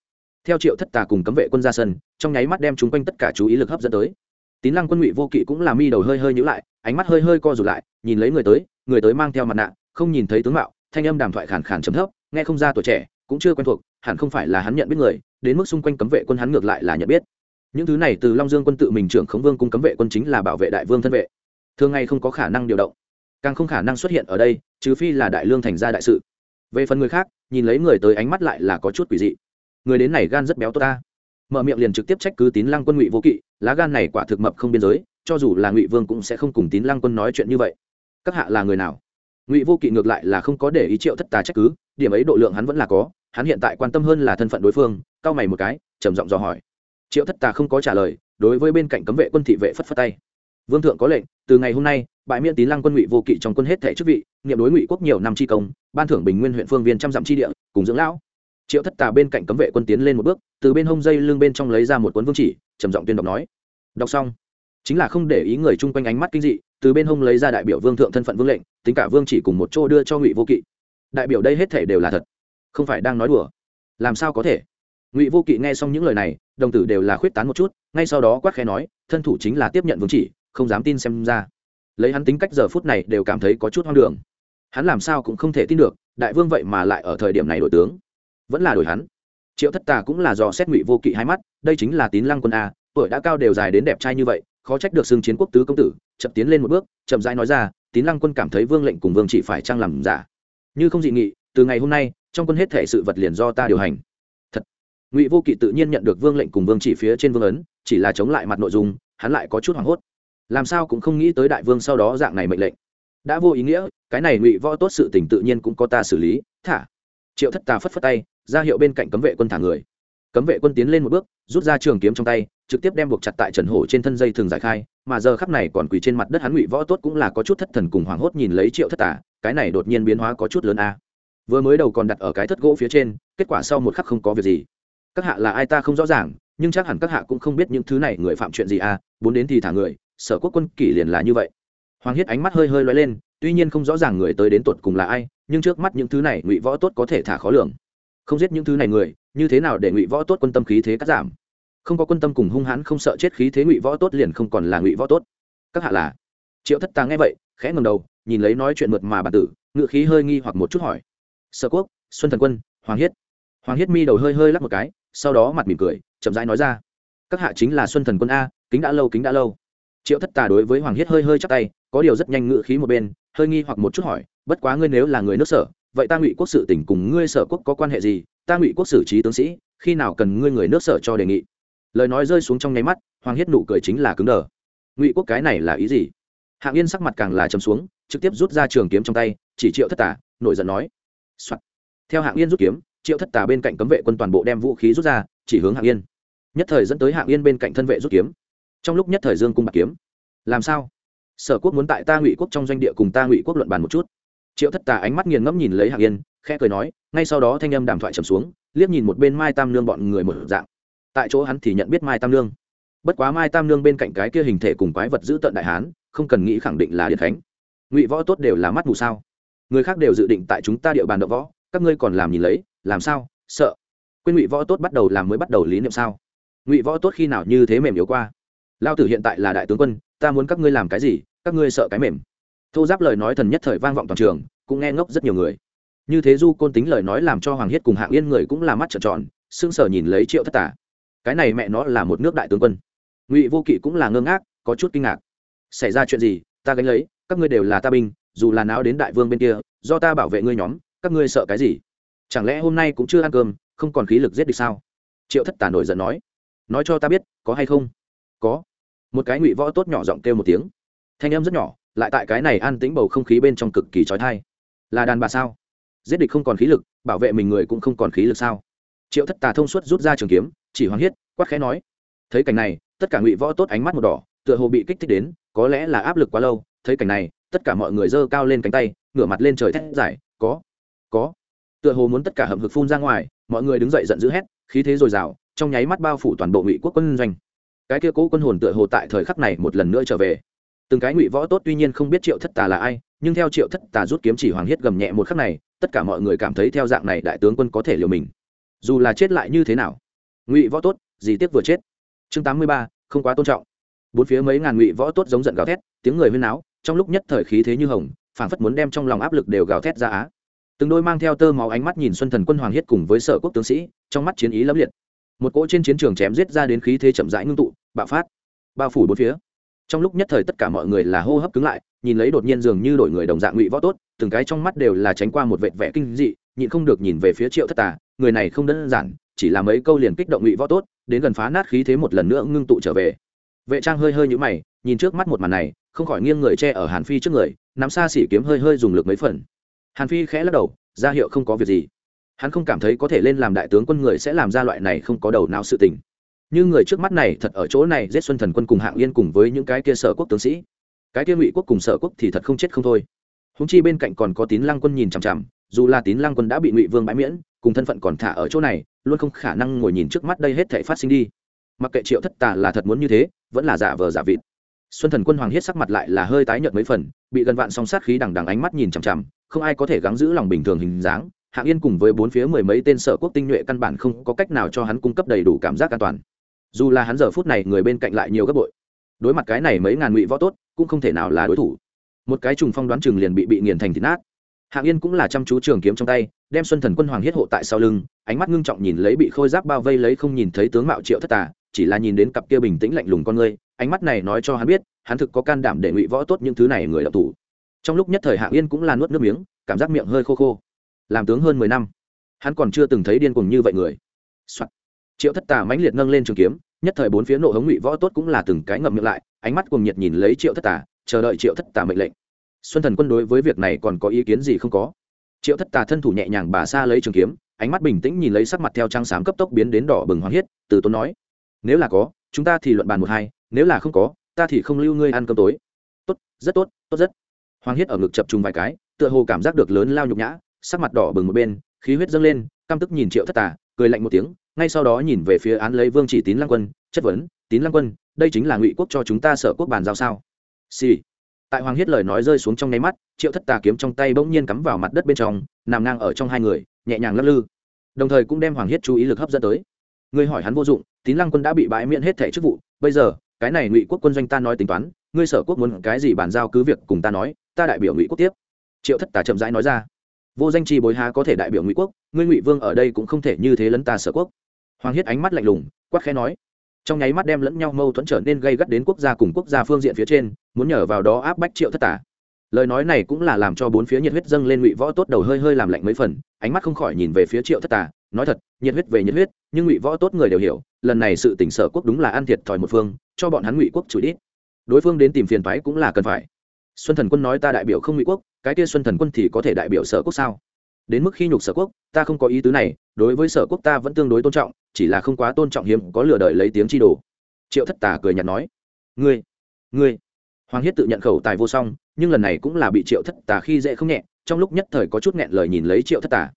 S1: Theo triệu thất tà cùng cấm vệ quân ra sân, trong nháy mắt đem chúng quanh tất cả chú ý lực hấp dẫn tới. Tín lăng quân ngụy vô kỵ cũng làm mi đầu hơi hơi nhữ lại, ánh mắt hơi hơi co rụt lại, nhìn lấy người tới người tới mang theo mặt nạ, không nhìn thấy tướng mạo, thanh âm đàm thoại khàn khàn chấm thấp, nghe không ra tuổi trẻ, cũng chưa quen thuộc, hẳn không phải là hắn nhận biết người, đến mức xung quanh cấm vệ quân hắn ngược lại là nhận biết. Những thứ này từ long dương quân tự mình trưởng khống vương cung cấm vệ quân chính là bảo vệ đại vương thân vệ. Thường ngày không có khả năng điều động, càng không khả năng xuất hiện ở đây, trừ phi là đại lương thành ra đại sự. Về phần người khác, nhìn lấy người tới ánh mắt lại là có chút quỷ dị người đến này gan rất béo tốt ta. Mở miệng liền trực tiếp trách cứ tín lăng quân ngụy vô kỵ, lá gan này quả thực mập không biên giới, cho dù là ngụy vương cũng sẽ không cùng tín lăng quân nói chuyện như vậy. Các hạ là người nào? Ngụy vô kỵ ngược lại là không có để ý triệu thất tà trách cứ, điểm ấy độ lượng hắn vẫn là có, hắn hiện tại quan tâm hơn là thân phận đối phương, cau mày một cái, trầm giọng dò hỏi. Triệu thất tà không có trả lời, đối với bên cạnh cấm vệ quân thị vệ phất phất tay. Vương thượng có lệnh, từ ngày hôm nay, bãi miễn tín lăng quân ngụy vô kỵ trong quân hết thể chức vị, niệm đối ngụy quốc nhiều năm tri công, ban thưởng bình nguyên huyện phương viên trăm dặm chi địa, cùng dưỡng lão triệu thất tà bên cạnh cấm vệ quân tiến lên một bước, từ bên hông dây lưng bên trong lấy ra một cuốn vương chỉ, trầm giọng tuyên đọc nói. Đọc xong, chính là không để ý người chung quanh ánh mắt kinh dị, từ bên hông lấy ra đại biểu vương thượng thân phận vương lệnh, tính cả vương chỉ cùng một chỗ đưa cho ngụy vô kỵ. Đại biểu đây hết thể đều là thật, không phải đang nói đùa. Làm sao có thể? Ngụy vô kỵ nghe xong những lời này, đồng tử đều là khuyết tán một chút, ngay sau đó quát khẽ nói, thân thủ chính là tiếp nhận vương chỉ, không dám tin xem ra. Lấy hắn tính cách giờ phút này đều cảm thấy có chút hoang đường. Hắn làm sao cũng không thể tin được, đại vương vậy mà lại ở thời điểm này đổi tướng vẫn là đổi hắn. Triệu thất tà cũng là do xét ngụy vô kỵ hai mắt, đây chính là tín lăng quân a, tuổi đã cao đều dài đến đẹp trai như vậy, khó trách được xưng chiến quốc tứ công tử, chậm tiến lên một bước, chậm rãi nói ra, tín lăng quân cảm thấy vương lệnh cùng vương chỉ phải trang làm giả. Như không dị nghị, từ ngày hôm nay, trong quân hết thể sự vật liền do ta điều hành. Thật. Ngụy vô kỵ tự nhiên nhận được vương lệnh cùng vương chỉ phía trên vương ấn, chỉ là chống lại mặt nội dung, hắn lại có chút hoảng hốt. Làm sao cũng không nghĩ tới đại vương sau đó dạng này mệnh lệnh. Đã vô ý nghĩa, cái này ngụy võ tốt sự tình tự nhiên cũng có ta xử lý. Thả. Triệu thất tà phất phất tay ra hiệu bên cạnh cấm vệ quân thả người. Cấm vệ quân tiến lên một bước, rút ra trường kiếm trong tay, trực tiếp đem buộc chặt tại trần hổ trên thân dây thường giải khai, mà giờ khắp này còn quỳ trên mặt đất hắn ngụy võ tốt cũng là có chút thất thần cùng hoảng hốt nhìn lấy triệu thất tà cái này đột nhiên biến hóa có chút lớn a. Vừa mới đầu còn đặt ở cái thất gỗ phía trên, kết quả sau một khắc không có việc gì. Các hạ là ai ta không rõ ràng, nhưng chắc hẳn các hạ cũng không biết những thứ này người phạm chuyện gì a bốn đến thì thả người, sở quốc quân kỷ liền là như vậy. Hoàng hiết ánh mắt hơi hơi loay lên, tuy nhiên không rõ ràng người tới đến tột cùng là ai, nhưng trước mắt những thứ này ngụy võ tốt có thể thả khó lường không giết những thứ này người, như thế nào để ngụy võ tốt quân tâm khí thế cắt giảm? Không có quân tâm cùng hung hãn không sợ chết khí thế ngụy võ tốt liền không còn là ngụy võ tốt. Các hạ là? Triệu thất tàng nghe vậy, khẽ ngầm đầu, nhìn lấy nói chuyện mượt mà bản tử ngự khí hơi nghi hoặc một chút hỏi. Sở quốc, xuân thần quân, hoàng hiết. Hoàng hiết mi đầu hơi hơi lắc một cái, sau đó mặt mỉm cười, chậm rãi nói ra. Các hạ chính là xuân thần quân a, kính đã lâu, kính đã lâu. Triệu thất tà đối với hoàng hiết hơi hơi chắc tay, có điều rất nhanh ngự khí một bên, hơi nghi hoặc một chút hỏi, bất quá ngươi nếu là người nước sở vậy ta ngụy quốc sự tỉnh cùng ngươi sở quốc có quan hệ gì? Ta ngụy quốc xử trí tướng sĩ, khi nào cần ngươi người nước sở cho đề nghị? Lời nói rơi xuống trong nháy mắt, hoàng hiết nụ cười chính là cứng đờ. Ngụy quốc cái này là ý gì? Hạng yên sắc mặt càng là chấm xuống, trực tiếp rút ra trường kiếm trong tay, chỉ triệu thất tà, nổi giận nói、Soạn. theo hạng yên rút kiếm, triệu thất tà bên cạnh cấm vệ quân toàn bộ đem vũ khí rút ra, chỉ hướng hạng yên nhất thời dẫn tới hạng yên bên cạnh thân vệ rút kiếm. Trong lúc nhất thời dương cung bạc kiếm. Làm sao? Sở quốc muốn tại ta ngụy quốc trong doanh địa cùng ta ngụy quốc luận bàn một chút triệu thất tà ánh mắt nghiền ngẫm nhìn lấy hạng yên, khẽ cười nói, ngay sau đó thanh âm đàm thoại trầm xuống, liếc nhìn một bên mai tam nương bọn người một dạng. Tại chỗ hắn thì nhận biết mai tam nương. Bất quá mai tam nương bên cạnh cái kia hình thể cùng quái vật giữ tận đại hán, không cần nghĩ khẳng định là điện khánh. Ngụy võ tốt đều là mắt mù sao? Người khác đều dự định tại chúng ta địa bàn đậu võ, các ngươi còn làm nhìn lấy, làm sao? Sợ. Quên ngụy võ tốt bắt đầu làm mới bắt đầu lý niệm sao? Ngụy võ tốt khi nào như thế mềm yếu qua? Lao tử hiện tại là đại tướng quân, ta muốn các ngươi làm cái gì, các ngươi sợ cái mềm thô giáp lời nói thần nhất thời vang vọng toàn trường, cũng nghe ngốc rất nhiều người. Như thế du côn tính lời nói làm cho hoàng hiết cùng hạng yên người cũng là mắt trợn tròn sưng sờ nhìn lấy triệu thất tả cái này mẹ nó là một nước đại tướng quân. Ngụy vô kỵ cũng là ngơ ngác, có chút kinh ngạc. Xảy ra chuyện gì, ta gánh lấy, các ngươi đều là ta binh, dù là não đến đại vương bên kia, do ta bảo vệ ngươi nhóm, các ngươi sợ cái gì? Chẳng lẽ hôm nay cũng chưa ăn cơm, không còn khí lực giết địch sao? Triệu thất tả nổi giận nói. Nói cho ta biết, có hay không? Có. Một cái ngụy võ tốt nhỏ giọng kêu một tiếng. Thanh âm rất nhỏ lại tại cái này an tĩnh bầu không khí bên trong cực kỳ trói thai. Là đàn bà sao? Giết địch không còn khí lực, bảo vệ mình người cũng không còn khí lực sao? Triệu thất tà thông suốt rút ra trường kiếm, chỉ hoàng hiết quát khẽ nói, thấy cảnh này, tất cả ngụy võ tốt ánh mắt một đỏ, tựa hồ bị kích thích đến, có lẽ là áp lực quá lâu, thấy cảnh này, tất cả mọi người giơ cao lên cánh tay, ngửa mặt lên trời thét giải có có. Tựa hồ muốn tất cả hầm hực phun ra ngoài, mọi người đứng dậy giận dữ hét, khí thế dồi dào, trong nháy mắt bao phủ toàn bộ ngụy quốc quân doanh. Cái kia cố quân hồn tựa hồ tại thời khắc này một lần nữa trở về từng cái ngụy võ tốt tuy nhiên không biết triệu thất tà là ai, nhưng theo triệu thất tà rút kiếm chỉ hoàng hiết gầm nhẹ một khắc này, tất cả mọi người cảm thấy theo dạng này đại tướng quân có thể liều mình. Dù là chết lại như thế nào, ngụy võ tốt, gì tiếc vừa chết. Chương tám mươi ba, không quá tôn trọng. Bốn phía mấy ngàn ngụy võ tốt giống giận gào thét, tiếng người huyên náo, trong lúc nhất thời khí thế như hồng, phảng phất muốn đem trong lòng áp lực đều gào thét ra á. Từng đôi mang theo tơ máu ánh mắt nhìn xuân thần quân hoàng hiết cùng với sở quốc tướng sĩ, trong mắt chiến ý lẫm liệt. Một cỗ trên chiến trường chém giết ra đến khí thế chậm rãi ngưng tụ, bạo phát. Bao phủ bốn phía trong lúc nhất thời tất cả mọi người là hô hấp cứng lại, nhìn lấy đột nhiên dường như đổi người đồng dạng ngụy võ tốt, từng cái trong mắt đều là tránh qua một vệt vẻ kinh dị, nhịn không được nhìn về phía triệu thất tà, người này không đơn giản, chỉ là mấy câu liền kích động ngụy võ tốt, đến gần phá nát khí thế một lần nữa ngưng tụ trở về. Vệ trang hơi hơi nhũ mày, nhìn trước mắt một màn này, không khỏi nghiêng người che ở hàn phi trước người, nắm xa xỉ kiếm hơi hơi dùng lực mấy phần. Hàn phi khẽ lắc đầu, ra hiệu không có việc gì. Hắn không cảm thấy có thể lên làm đại tướng quân người sẽ làm ra loại này không có đầu nào sự tình như người trước mắt này thật ở chỗ này giết xuân thần quân cùng hạng yên cùng với những cái kia sở quốc tướng sĩ. Cái kia ngụy quốc cùng sở quốc thì thật không chết không thôi. Húng chi bên cạnh còn có tín lăng quân nhìn chằm chằm, dù là tín lăng quân đã bị ngụy vương bãi miễn, cùng thân phận còn thả ở chỗ này, luôn không khả năng ngồi nhìn trước mắt đây hết thể phát sinh đi. Mặc kệ triệu thất tà là thật muốn như thế, vẫn là giả vờ giả vịt. Xuân thần quân hoàng hết sắc mặt lại là hơi tái nhợt mấy phần, bị gần vạn song sát khí đằng đằng ánh mắt nhìn chằm chằm, không ai có thể gắng giữ lòng bình thường hình dáng. Hạng yên cùng với bốn phía mười mấy tên sở quốc tinh nhuệ căn bản không có cách nào cho hắn cung cấp đầy đủ cảm giác an toàn dù là hắn giờ phút này người bên cạnh lại nhiều gấp bội. Đối mặt cái này mấy ngàn ngụy võ tốt, cũng không thể nào là đối thủ. Một cái trùng phong đoán chừng liền bị bị nghiền thành thịt nát. Hạng yên cũng là chăm chú trường kiếm trong tay, đem xuân thần quân hoàng hiết hộ tại sau lưng, ánh mắt ngưng trọng nhìn lấy bị khôi giáp bao vây lấy không nhìn thấy tướng mạo triệu thất tà, chỉ là nhìn đến cặp kia bình tĩnh lạnh lùng con ngươi, ánh mắt này nói cho hắn biết, hắn thực có can đảm để ngụy võ tốt những thứ này người đọc thủ. Trong lúc nhất thời hạng yên cũng là nuốt nước miếng, cảm giác miệng hơi khô khô. Làm tướng hơn mười năm, hắn còn chưa từng thấy điên cuồng như vậy người、Soạn triệu thất tà mãnh liệt nâng lên trường kiếm, nhất thời bốn phía nộ hống ngụy võ tốt cũng là từng cái ngậm miệng lại, ánh mắt cùng nhiệt nhìn lấy triệu thất tà, chờ đợi triệu thất tà mệnh lệnh. Xuân thần quân đối với việc này còn có ý kiến gì không có? Triệu thất tà thân thủ nhẹ nhàng bà xa lấy trường kiếm, ánh mắt bình tĩnh nhìn lấy sắc mặt theo trang sám cấp tốc biến đến đỏ bừng hoàng hiết, từ tốn nói, nếu là có, chúng ta thì luận bàn một hai, nếu là không có, ta thì không lưu ngươi ăn cơm tối. Tốt, rất tốt tốt rất. Hoàng hiết ở ngực chập trùng vài cái, tựa hồ cảm giác được lớn lao nhục nhã, sắc mặt đỏ bừng một bên, khí huyết dâng lên, căm tức nhìn triệu thất tà, cười lạnh một tiếng ngay sau đó nhìn về phía án lấy vương chỉ tín lăng quân, chất vấn, tín lăng quân, đây chính là ngụy quốc cho chúng ta sợ quốc bàn giao sao? Xì、sì. tại hoàng hiết lời nói rơi xuống trong nháy mắt, triệu thất tà kiếm trong tay bỗng nhiên cắm vào mặt đất bên trong, nằm ngang ở trong hai người, nhẹ nhàng lắc lư. Đồng thời cũng đem hoàng hiết chú ý lực hấp dẫn tới. Ngươi hỏi hắn vô dụng, tín lăng quân đã bị bãi miễn hết thẻ chức vụ, bây giờ, cái này ngụy quốc quân doanh ta nói tính toán, ngươi sở quốc muốn cái gì bàn giao cứ việc cùng ta nói, ta đại biểu ngụy quốc tiếp. Triệu thất tà chậm rãi nói ra. Vô danh trì bối há có thể đại biểu ngụy quốc, ngươi ngụy vương ở đây cũng không thể như thế lấn ta sở quốc hoàng hiết ánh mắt lạnh lùng, Quát khẽ nói. Trong nháy mắt đem lẫn nhau mâu thuẫn trở nên gây gắt đến quốc gia cùng quốc gia phương diện phía trên, muốn nhờ vào đó áp bách triệu thất tả. Lời nói này cũng là làm cho bốn phía nhiệt huyết dâng lên ngụy võ tốt đầu hơi hơi làm lạnh mấy phần, ánh mắt không khỏi nhìn về phía triệu thất tả, nói thật, nhiệt huyết về nhiệt huyết, nhưng ngụy võ tốt người đều hiểu, lần này sự tỉnh sở quốc đúng là ăn thiệt thòi một phương, cho bọn hắn ngụy quốc chủ đít đối phương đến tìm phiền toái cũng là cần phải. Xuân thần quân nói ta đại biểu không ngụy quốc, cái kia xuân thần quân thì có thể đại biểu sở quốc sao? Đến mức khi nhục sở quốc, ta không có ý tứ này, đối với sở quốc ta vẫn tương đối tôn trọng, chỉ là không quá tôn trọng hiếm có lừa đợi lấy tiếng chi đồ. Triệu thất tà cười nhạt nói. Ngươi ngươi. Hoàng hiết tự nhận khẩu tài vô song, nhưng lần này cũng là bị triệu thất tà khi dễ không nhẹ, trong lúc nhất thời có chút nghẹn lời nhìn lấy triệu thất tà.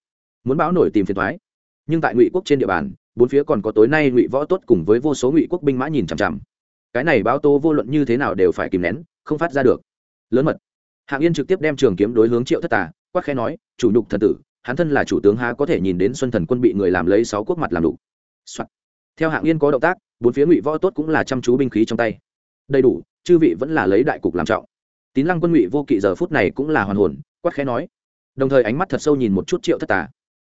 S1: Muốn báo nổi tìm phiền thoái nhưng tại ngụy quốc trên địa bàn, bốn phía còn có tối nay ngụy võ tốt cùng với vô số ngụy quốc binh mã nhìn chằm chằm. Cái này báo tố vô luận như thế nào đều phải kìm nén, không phát ra được. Lớn mật. Hạng yên trực tiếp đem trường kiếm đối hướng triệu thất tà Quát khẽ nói, chủ nhục thần tử, hắn thân là chủ tướng há có thể nhìn đến xuân thần quân bị người làm lấy sáu quốc mặt làm đủ? Soạn. theo hạng yên có động tác, bốn phía ngụy võ tốt cũng là chăm chú binh khí trong tay. Đầy đủ, chư vị vẫn là lấy đại cục làm trọng. Tín lăng quân ngụy vô kỵ giờ phút này cũng là hoàn hồn, Quát khẽ nói. Đồng thời ánh mắt thật sâu nhìn một chút triệu thất tà.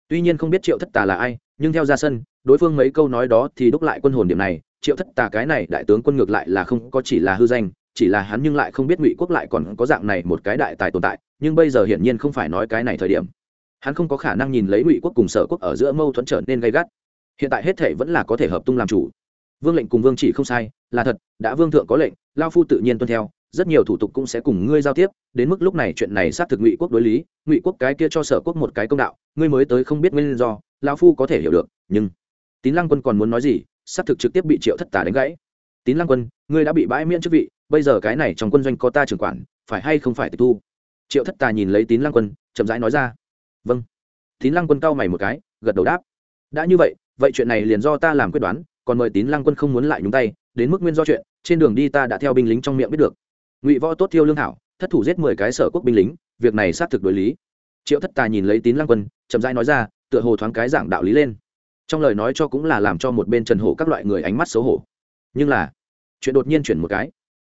S1: Tuy nhiên không biết triệu thất tà là ai, nhưng theo ra sân, đối phương mấy câu nói đó thì đúc lại quân hồn điểm này. Triệu thất tà cái này đại tướng quân ngược lại là không có chỉ là hư danh chỉ là hắn nhưng lại không biết ngụy quốc lại còn có dạng này một cái đại tài tồn tại, nhưng bây giờ hiển nhiên không phải nói cái này thời điểm. Hắn không có khả năng nhìn lấy ngụy quốc cùng sở quốc ở giữa mâu thuẫn trở nên gây gắt. Hiện tại hết thể vẫn là có thể hợp tung làm chủ. Vương lệnh cùng vương chỉ không sai, là thật, đã vương thượng có lệnh, lao phu tự nhiên tuân theo, rất nhiều thủ tục cũng sẽ cùng ngươi giao tiếp, đến mức lúc này chuyện này xác thực ngụy quốc đối lý, ngụy quốc cái kia cho sở quốc một cái công đạo, ngươi mới tới không biết nguyên do, lao phu có thể hiểu được, nhưng tín lăng quân còn muốn nói gì, xác thực trực tiếp bị triệu thất tả đánh gãy. Tín lăng quân, ngươi đã bị bãi miễn chức vị bây giờ cái này trong quân doanh có ta trưởng quản, phải hay không phải tịch thu? Triệu thất tà nhìn lấy tín lăng quân, chậm rãi nói ra. Vâng. Tín lăng quân cau mày một cái, gật đầu đáp. Đã như vậy vậy chuyện này liền do ta làm quyết đoán, còn mời tín lăng quân không muốn lại nhúng tay, đến mức nguyên do chuyện, trên đường đi ta đã theo binh lính trong miệng biết được. Ngụy võ tốt thiêu lương thảo, thất thủ giết mười cái sở quốc binh lính, việc này xác thực đối lý. Triệu thất tà nhìn lấy tín lăng quân, chậm rãi nói ra, tựa hồ thoáng cái giảng đạo lý lên. Trong lời nói cho cũng là làm cho một bên trần hổ các loại người ánh mắt xấu hổ. Nhưng là, chuyện đột nhiên chuyển một cái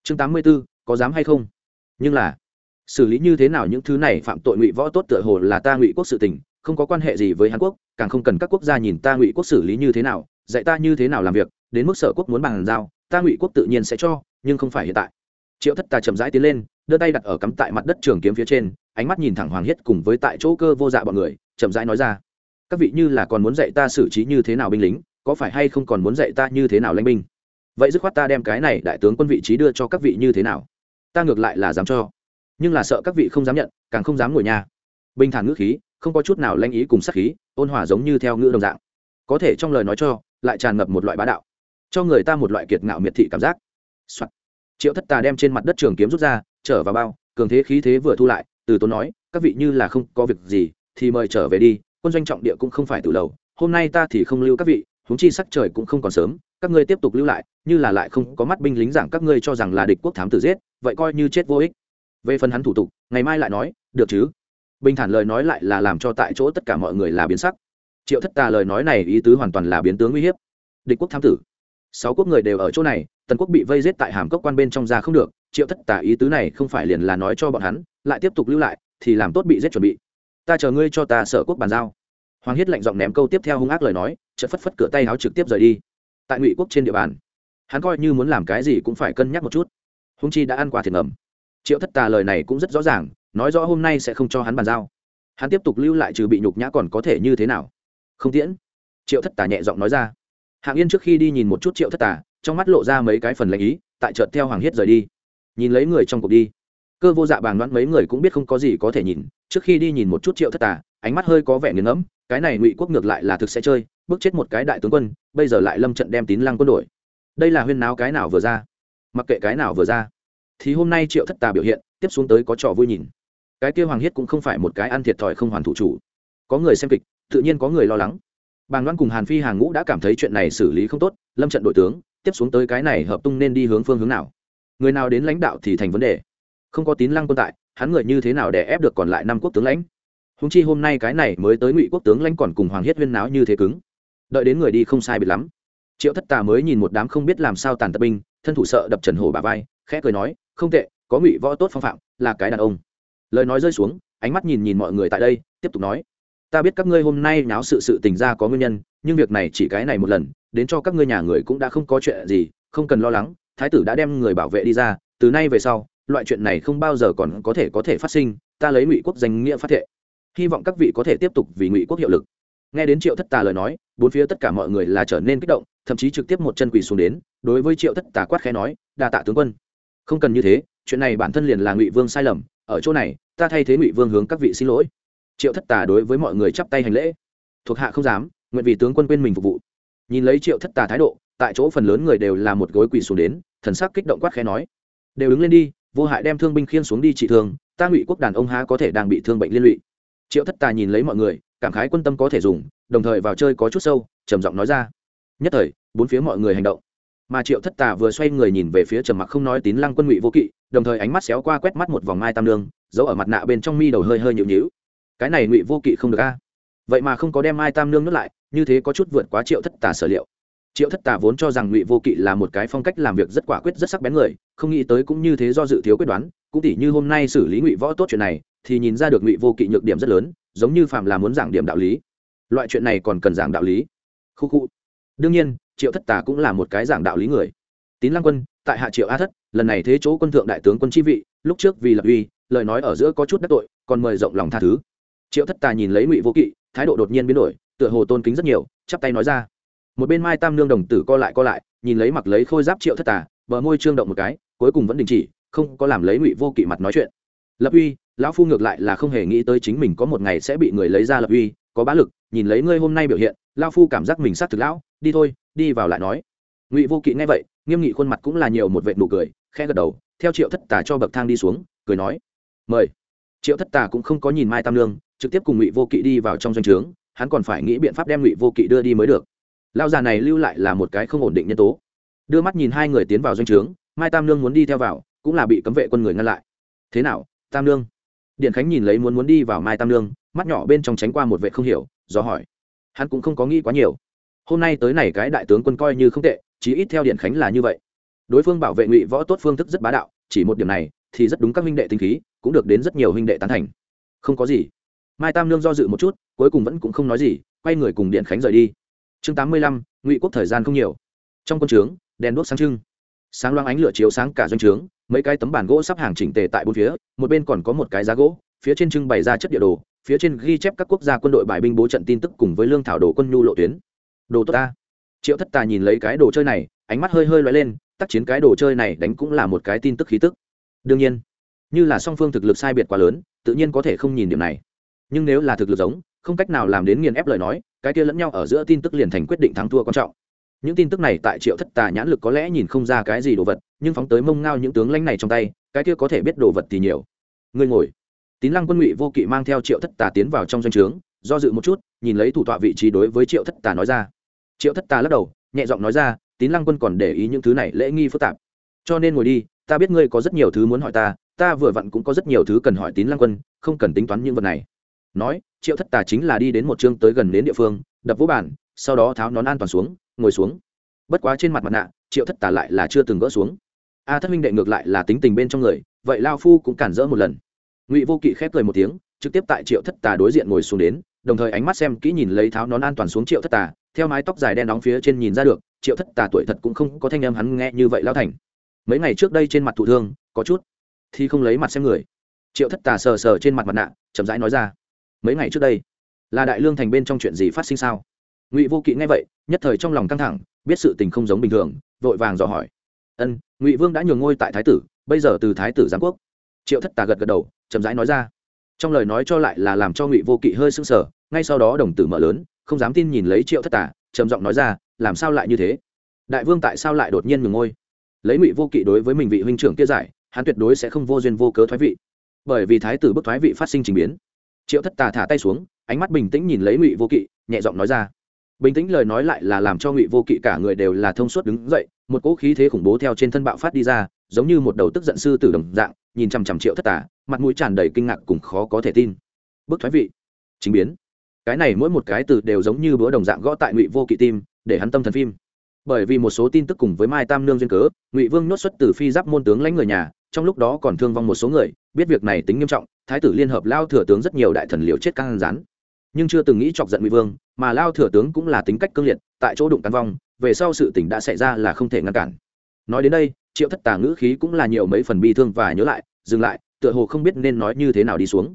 S1: chương tám mươi b ố có dám hay không? Nhưng là, xử lý như thế nào những thứ này phạm tội ngụy võ tốt tựa hồ là ta ngụy quốc sự tình, không có quan hệ gì với hàn quốc, càng không cần các quốc gia nhìn ta ngụy quốc xử lý như thế nào, dạy ta như thế nào làm việc, đến mức sở quốc muốn bàn giao, ta ngụy quốc tự nhiên sẽ cho, nhưng không phải hiện tại. Triệu thất tà chậm rãi tiến lên, đưa tay đặt ở cắm tại mặt đất trường kiếm phía trên, ánh mắt nhìn thẳng hoàng hiết cùng với tại chỗ cơ vô dạ bọn người, chậm rãi nói ra, các vị như là còn muốn dạy ta xử trí như thế nào binh lính, có phải hay không còn muốn dạy ta như thế nào lãnh binh? Vậy dứt khoát ta đem cái này đại tướng quân vị trí đưa cho các vị như thế nào? Ta ngược lại là dám cho. Nhưng là sợ các vị không dám nhận, càng không dám ngồi nhà. Bình thản ngữ khí, không có chút nào lanh ý cùng sắc khí, ôn hòa giống như theo ngữ đồng dạng. Có thể trong lời nói cho, lại tràn ngập một loại bá đạo. Cho người ta một loại kiệt ngạo miệt thị cảm giác、Soạn. triệu thất tà đem trên mặt đất trường kiếm rút ra, trở vào bao, cường thế khí thế vừa thu lại, từ tốn nói, các vị như là không có việc gì, thì mời trở về đi, quân doanh trọng địa cũng không phải từ lầu, hôm nay ta thì không lưu các vị, huống chi sắc trời cũng không còn sớm các ngươi tiếp tục lưu lại, như là lại không có mắt binh lính giảng các ngươi cho rằng là địch quốc thám tử giết, vậy coi như chết vô ích. Về phần hắn thủ tục, ngày mai lại nói, được chứ? Bình thản lời nói lại là làm cho tại chỗ tất cả mọi người là biến sắc. Triệu thất tà lời nói này ý tứ hoàn toàn là biến tướng uy hiếp. Địch quốc thám tử. Sáu quốc người đều ở chỗ này, tần quốc bị vây giết tại hàm cốc quan bên trong ra không được, triệu thất tà ý tứ này không phải liền là nói cho bọn hắn, lại tiếp tục lưu lại, thì làm tốt bị giết chuẩn bị. Ta chờ ngươi cho ta sở quốc bàn giao. Hoàng hiết lạnh giọng ném câu tiếp theo hung ác lời nói, chợt phất phất cửa tay áo trực tiếp rời đi tại ngụy quốc trên địa bàn hắn coi như muốn làm cái gì cũng phải cân nhắc một chút hung chi đã ăn qua thiệt ngầm triệu thất tà lời này cũng rất rõ ràng nói rõ hôm nay sẽ không cho hắn bàn giao hắn tiếp tục lưu lại trừ bị nhục nhã còn có thể như thế nào không tiễn triệu thất tà nhẹ giọng nói ra hạng yên trước khi đi nhìn một chút triệu thất tà trong mắt lộ ra mấy cái phần lệnh ý tại chợt theo hoàng hiết rời đi nhìn lấy người trong cuộc đi cơ vô dạ bàn đoán mấy người cũng biết không có gì có thể nhìn trước khi đi nhìn một chút triệu thất tà ánh mắt hơi có vẻ nghiền ngẫm, cái này ngụy quốc ngược lại là thực sẽ chơi bước chết một cái đại tướng quân, bây giờ lại lâm trận đem tín lăng quân đội đây là huyên náo cái nào vừa ra? Mặc kệ cái nào vừa ra, thì hôm nay triệu thất tà biểu hiện, tiếp xuống tới có trò vui nhìn. Cái kia hoàng hiết cũng không phải một cái ăn thiệt thòi không hoàn thủ chủ. Có người xem kịch, tự nhiên có người lo lắng. Bàng loan cùng hàn phi hàng ngũ đã cảm thấy chuyện này xử lý không tốt, lâm trận đội tướng, tiếp xuống tới cái này hợp tung nên đi hướng phương hướng nào? Người nào đến lãnh đạo thì thành vấn đề. Không có tín lăng quân tại, hắn người như thế nào để ép được còn lại năm quốc tướng lãnh? Húng chi hôm nay cái này mới tới ngụy quốc tướng lãnh còn cùng hoàng hiết huyên náo như thế cứng đợi đến người đi không sai biệt lắm. Triệu thất tà mới nhìn một đám không biết làm sao tàn tập binh, thân thủ sợ đập trần hổ bà vai, khẽ cười nói, không tệ, có ngụy võ tốt phong phạm, là cái đàn ông. Lời nói rơi xuống, ánh mắt nhìn nhìn mọi người tại đây, tiếp tục nói, ta biết các ngươi hôm nay náo sự sự tình ra có nguyên nhân, nhưng việc này chỉ cái này một lần, đến cho các ngươi nhà người cũng đã không có chuyện gì, không cần lo lắng, thái tử đã đem người bảo vệ đi ra, từ nay về sau, loại chuyện này không bao giờ còn có thể có thể phát sinh, ta lấy ngụy quốc danh nghĩa phát thệ, hy vọng các vị có thể tiếp tục vì ngụy quốc hiệu lực. Nghe đến triệu thất tà lời nói bốn phía tất cả mọi người là trở nên kích động, thậm chí trực tiếp một chân quỳ xuống đến, đối với triệu thất tà quát khẽ nói, đa tạ tướng quân. Không cần như thế, chuyện này bản thân liền là ngụy vương sai lầm, ở chỗ này, ta thay thế ngụy vương hướng các vị xin lỗi. Triệu thất tà đối với mọi người chắp tay hành lễ. Thuộc hạ không dám, nguyện vì tướng quân quên mình phục vụ. Nhìn lấy triệu thất tà thái độ, tại chỗ phần lớn người đều là một gối quỳ xuống đến, thần sắc kích động quát khẽ nói, đều đứng lên đi, vô hại đem thương binh khiên xuống đi trị thương, ta ngụy quốc đàn ông há có thể đang bị thương bệnh liên lụy triệu thất tà nhìn lấy mọi người, cảm khái quân tâm có thể dùng, đồng thời vào chơi có chút sâu, trầm giọng nói ra. Nhất thời, bốn phía mọi người hành động. Mà triệu thất tà vừa xoay người nhìn về phía trầm mặc không nói tín lăng quân ngụy vô kỵ, đồng thời ánh mắt xéo qua quét mắt một vòng mai tam lương giấu ở mặt nạ bên trong mi đầu hơi hơi nhịu nhịu cái này ngụy vô kỵ không được a. Vậy mà không có đem mai tam lương nuốt lại, như thế có chút vượt quá triệu thất tà sở liệu triệu thất tà vốn cho rằng ngụy vô kỵ là một cái phong cách làm việc rất quả quyết, rất sắc bén người, không nghĩ tới cũng như thế do dự thiếu quyết đoán, cũng tỉ như hôm nay xử lý ngụy võ tốt chuyện này, thì nhìn ra được ngụy vô kỵ nhược điểm rất lớn, giống như phạm là muốn giảng điểm đạo lý. Loại chuyện này còn cần giảng đạo lý. Khu khu. Đương nhiên, triệu thất tà cũng là một cái giảng đạo lý người. Tín lăng quân, tại hạ triệu a thất, lần này thế chỗ quân thượng đại tướng quân chi vị, lúc trước vì lập uy, lời nói ở giữa có chút đắc tội, còn mời rộng lòng tha thứ. Triệu thất tà nhìn lấy ngụy vô kỵ, thái độ đột nhiên biến đổi, tựa hồ tôn kính rất nhiều, chắp tay nói ra một bên mai tam nương đồng tử co lại co lại, nhìn lấy mặc lấy khôi giáp triệu thất tà, bờ môi trương động một cái, cuối cùng vẫn đình chỉ, không có làm lấy ngụy vô kỵ mặt nói chuyện. Lập uy, lão phu ngược lại là không hề nghĩ tới chính mình có một ngày sẽ bị người lấy ra lập uy, có bá lực, nhìn lấy ngươi hôm nay biểu hiện, lão phu cảm giác mình sát thực lão, đi thôi, đi vào lại nói. Ngụy vô kỵ nghe vậy, nghiêm nghị khuôn mặt cũng là nhiều một vệt nụ cười, khẽ gật đầu, theo triệu thất tà cho bậc thang đi xuống, cười nói. Mời. Triệu thất tà cũng không có nhìn mai tam lương trực tiếp cùng ngụy vô kỵ đi vào trong doanh trướng, hắn còn phải nghĩ biện pháp đem ngụy vô kỵ đưa đi mới được lao già này lưu lại là một cái không ổn định nhân tố. Đưa mắt nhìn hai người tiến vào doanh trướng, mai tam nương muốn đi theo vào, cũng là bị cấm vệ quân người ngăn lại. Thế nào, tam nương? Điện khánh nhìn lấy muốn muốn đi vào mai tam nương, mắt nhỏ bên trong tránh qua một vệ không hiểu, do hỏi. Hắn cũng không có nghĩ quá nhiều. Hôm nay tới này cái đại tướng quân coi như không tệ, chí ít theo điện khánh là như vậy. Đối phương bảo vệ ngụy võ tốt phương thức rất bá đạo, chỉ một điểm này, thì rất đúng các huynh đệ tinh khí, cũng được đến rất nhiều huynh đệ tán thành. Không có gì. Mai tam nương do dự một chút, cuối cùng vẫn cũng không nói gì, quay người cùng điện khánh rời đi chương tám mươi lăm, ngụy quốc thời gian không nhiều. Trong quân trướng, đèn đuốc sáng trưng. Sáng loáng ánh lửa chiếu sáng cả doanh trướng, mấy cái tấm bản gỗ sắp hàng chỉnh tề tại bốn phía, một bên còn có một cái giá gỗ, phía trên trưng bày ra chất địa đồ, phía trên ghi chép các quốc gia quân đội bài binh bố trận tin tức cùng với lương thảo đồ quân nhu lộ tuyến. Đồ tốt ta. Triệu thất tà nhìn lấy cái đồ chơi này, ánh mắt hơi hơi loay lên, tác chiến cái đồ chơi này đánh cũng là một cái tin tức khí tức. Đương nhiên, như là song phương thực lực sai biệt quá lớn, tự nhiên có thể không nhìn điểm này. Nhưng nếu là thực lực giống, không cách nào làm đến nghiền ép lời nói cái kia lẫn nhau ở giữa tin tức liền thành quyết định thắng thua quan trọng. Những tin tức này tại triệu thất tà nhãn lực có lẽ nhìn không ra cái gì đồ vật, nhưng phóng tới mông ngao những tướng lãnh này trong tay, cái kia có thể biết đồ vật thì nhiều. Ngươi ngồi. Tín lăng quân ngụy vô kỵ mang theo triệu thất tà tiến vào trong doanh trướng, do dự một chút, nhìn lấy thủ tọa vị trí đối với triệu thất tà nói ra. Triệu thất tà lắc đầu, nhẹ giọng nói ra, tín lăng quân còn để ý những thứ này lễ nghi phức tạp. Cho nên ngồi đi, ta biết ngươi có rất nhiều thứ muốn hỏi ta ta vừa vặn cũng có rất nhiều thứ cần hỏi tín lăng quân, không cần tính toán những vật này. Nói triệu thất tà chính là đi đến một chương tới gần đến địa phương, đập vũ bản sau đó tháo nón an toàn xuống, ngồi xuống. Bất quá trên mặt mặt nạ, triệu thất tà lại là chưa từng gỡ xuống. A thất minh đệ ngược lại là tính tình bên trong người, vậy lao phu cũng cản rỡ một lần. Ngụy vô kỵ khép cười một tiếng, trực tiếp tại triệu thất tà đối diện ngồi xuống đến, đồng thời ánh mắt xem kỹ nhìn lấy tháo nón an toàn xuống triệu thất tà, theo mái tóc dài đen đóng phía trên nhìn ra được, triệu thất tà tuổi thật cũng không có thanh âm hắn nghe như vậy lao thành. Mấy ngày trước đây trên mặt thụ thương, có chút thì không lấy mặt xem người. Triệu thất tà sờ sờ trên mặt mặt nạ, chậm rãi nói ra mấy ngày trước đây là đại lương thành bên trong chuyện gì phát sinh sao ngụy vô kỵ nghe vậy nhất thời trong lòng căng thẳng biết sự tình không giống bình thường vội vàng dò hỏi ân ngụy vương đã nhường ngôi tại thái tử bây giờ từ thái tử giám quốc triệu thất tà gật gật đầu chậm rãi nói ra trong lời nói cho lại là làm cho ngụy vô kỵ hơi sưng sờ ngay sau đó đồng tử mở lớn không dám tin nhìn lấy triệu thất tà trầm giọng nói ra làm sao lại như thế đại vương tại sao lại đột nhiên nhường ngôi lấy ngụy vô kỵ đối với mình vị huynh trưởng kia giải hắn tuyệt đối sẽ không vô duyên vô cớ thoái vị bởi vì thái tử bức thoái vị phát sinh trình biến triệu thất tà thả tay xuống, ánh mắt bình tĩnh nhìn lấy ngụy vô kỵ, nhẹ giọng nói ra. Bình tĩnh lời nói lại là làm cho ngụy vô kỵ cả người đều là thông suốt đứng dậy, một cỗ khí thế khủng bố theo trên thân bạo phát đi ra, giống như một đầu tức giận sư tử đồng dạng, nhìn chằm chằm triệu thất tà, mặt mũi tràn đầy kinh ngạc cùng khó có thể tin. Bức thoái vị. Chính biến. Cái này mỗi một cái từ đều giống như bữa đồng dạng gõ tại ngụy vô kỵ tim, để hắn tâm thần phim. Bởi vì một số tin tức cùng với mai tam nương duyên cớ, ngụy vương nhốt xuất từ phi giáp môn tướng lãnh người nhà, trong lúc đó còn thương vong một số người, biết việc này tính nghiêm trọng thái tử liên hợp lao thừa tướng rất nhiều đại thần liều chết căng rán. Nhưng chưa từng nghĩ chọc giận ngụy vương, mà lao thừa tướng cũng là tính cách cương liệt, tại chỗ đụng tàn vong, về sau sự tỉnh đã xảy ra là không thể ngăn cản. Nói đến đây, triệu thất tà ngữ khí cũng là nhiều mấy phần bi thương và nhớ lại, dừng lại, tựa hồ không biết nên nói như thế nào đi xuống.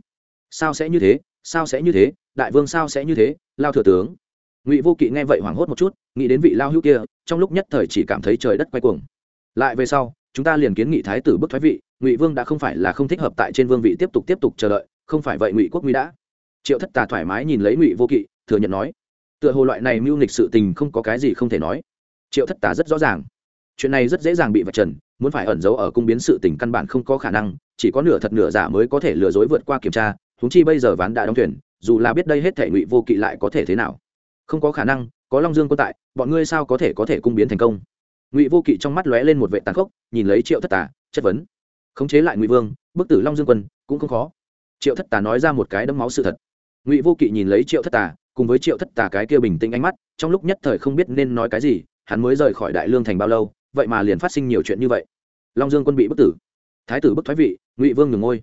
S1: Sao sẽ như thế? Sao sẽ như thế? Đại vương sao sẽ như thế? Lao thừa tướng. Ngụy vô kỵ nghe vậy hoảng hốt một chút, nghĩ đến vị lao hữu kia, trong lúc nhất thời chỉ cảm thấy trời đất quay cuồng. Lại về sau chúng ta liền kiến nghị thái tử bức thoái vị, ngụy vương đã không phải là không thích hợp tại trên vương vị tiếp tục tiếp tục chờ đợi, không phải vậy ngụy quốc nguy đã. Triệu thất tà thoải mái nhìn lấy ngụy vô kỵ, thừa nhận nói, tựa hồ loại này mưu nghịch sự tình không có cái gì không thể nói. Triệu thất tà rất rõ ràng, chuyện này rất dễ dàng bị vạch trần, muốn phải ẩn giấu ở cung biến sự tình căn bản không có khả năng, chỉ có nửa thật nửa giả mới có thể lừa dối vượt qua kiểm tra húng chi bây giờ ván đã đóng thuyền, dù là biết đây hết thể ngụy vô kỵ lại có thể thế nào. Không có khả năng, có long dương quân tại, bọn ngươi sao có thể có thể cung biến thành công? Ngụy vô kỵ trong mắt lóe lên một vệ tàn khốc, nhìn lấy triệu thất tà, chất vấn. Khống chế lại ngụy vương, bức tử long dương quân, cũng không khó. Triệu thất tà nói ra một cái đấm máu sự thật. Ngụy vô kỵ nhìn lấy triệu thất tà, cùng với triệu thất tà cái kia bình tĩnh ánh mắt, trong lúc nhất thời không biết nên nói cái gì, hắn mới rời khỏi đại lương thành bao lâu, vậy mà liền phát sinh nhiều chuyện như vậy. Long dương quân bị bức tử. Thái tử bức thoái vị, ngụy vương ngừng ngôi.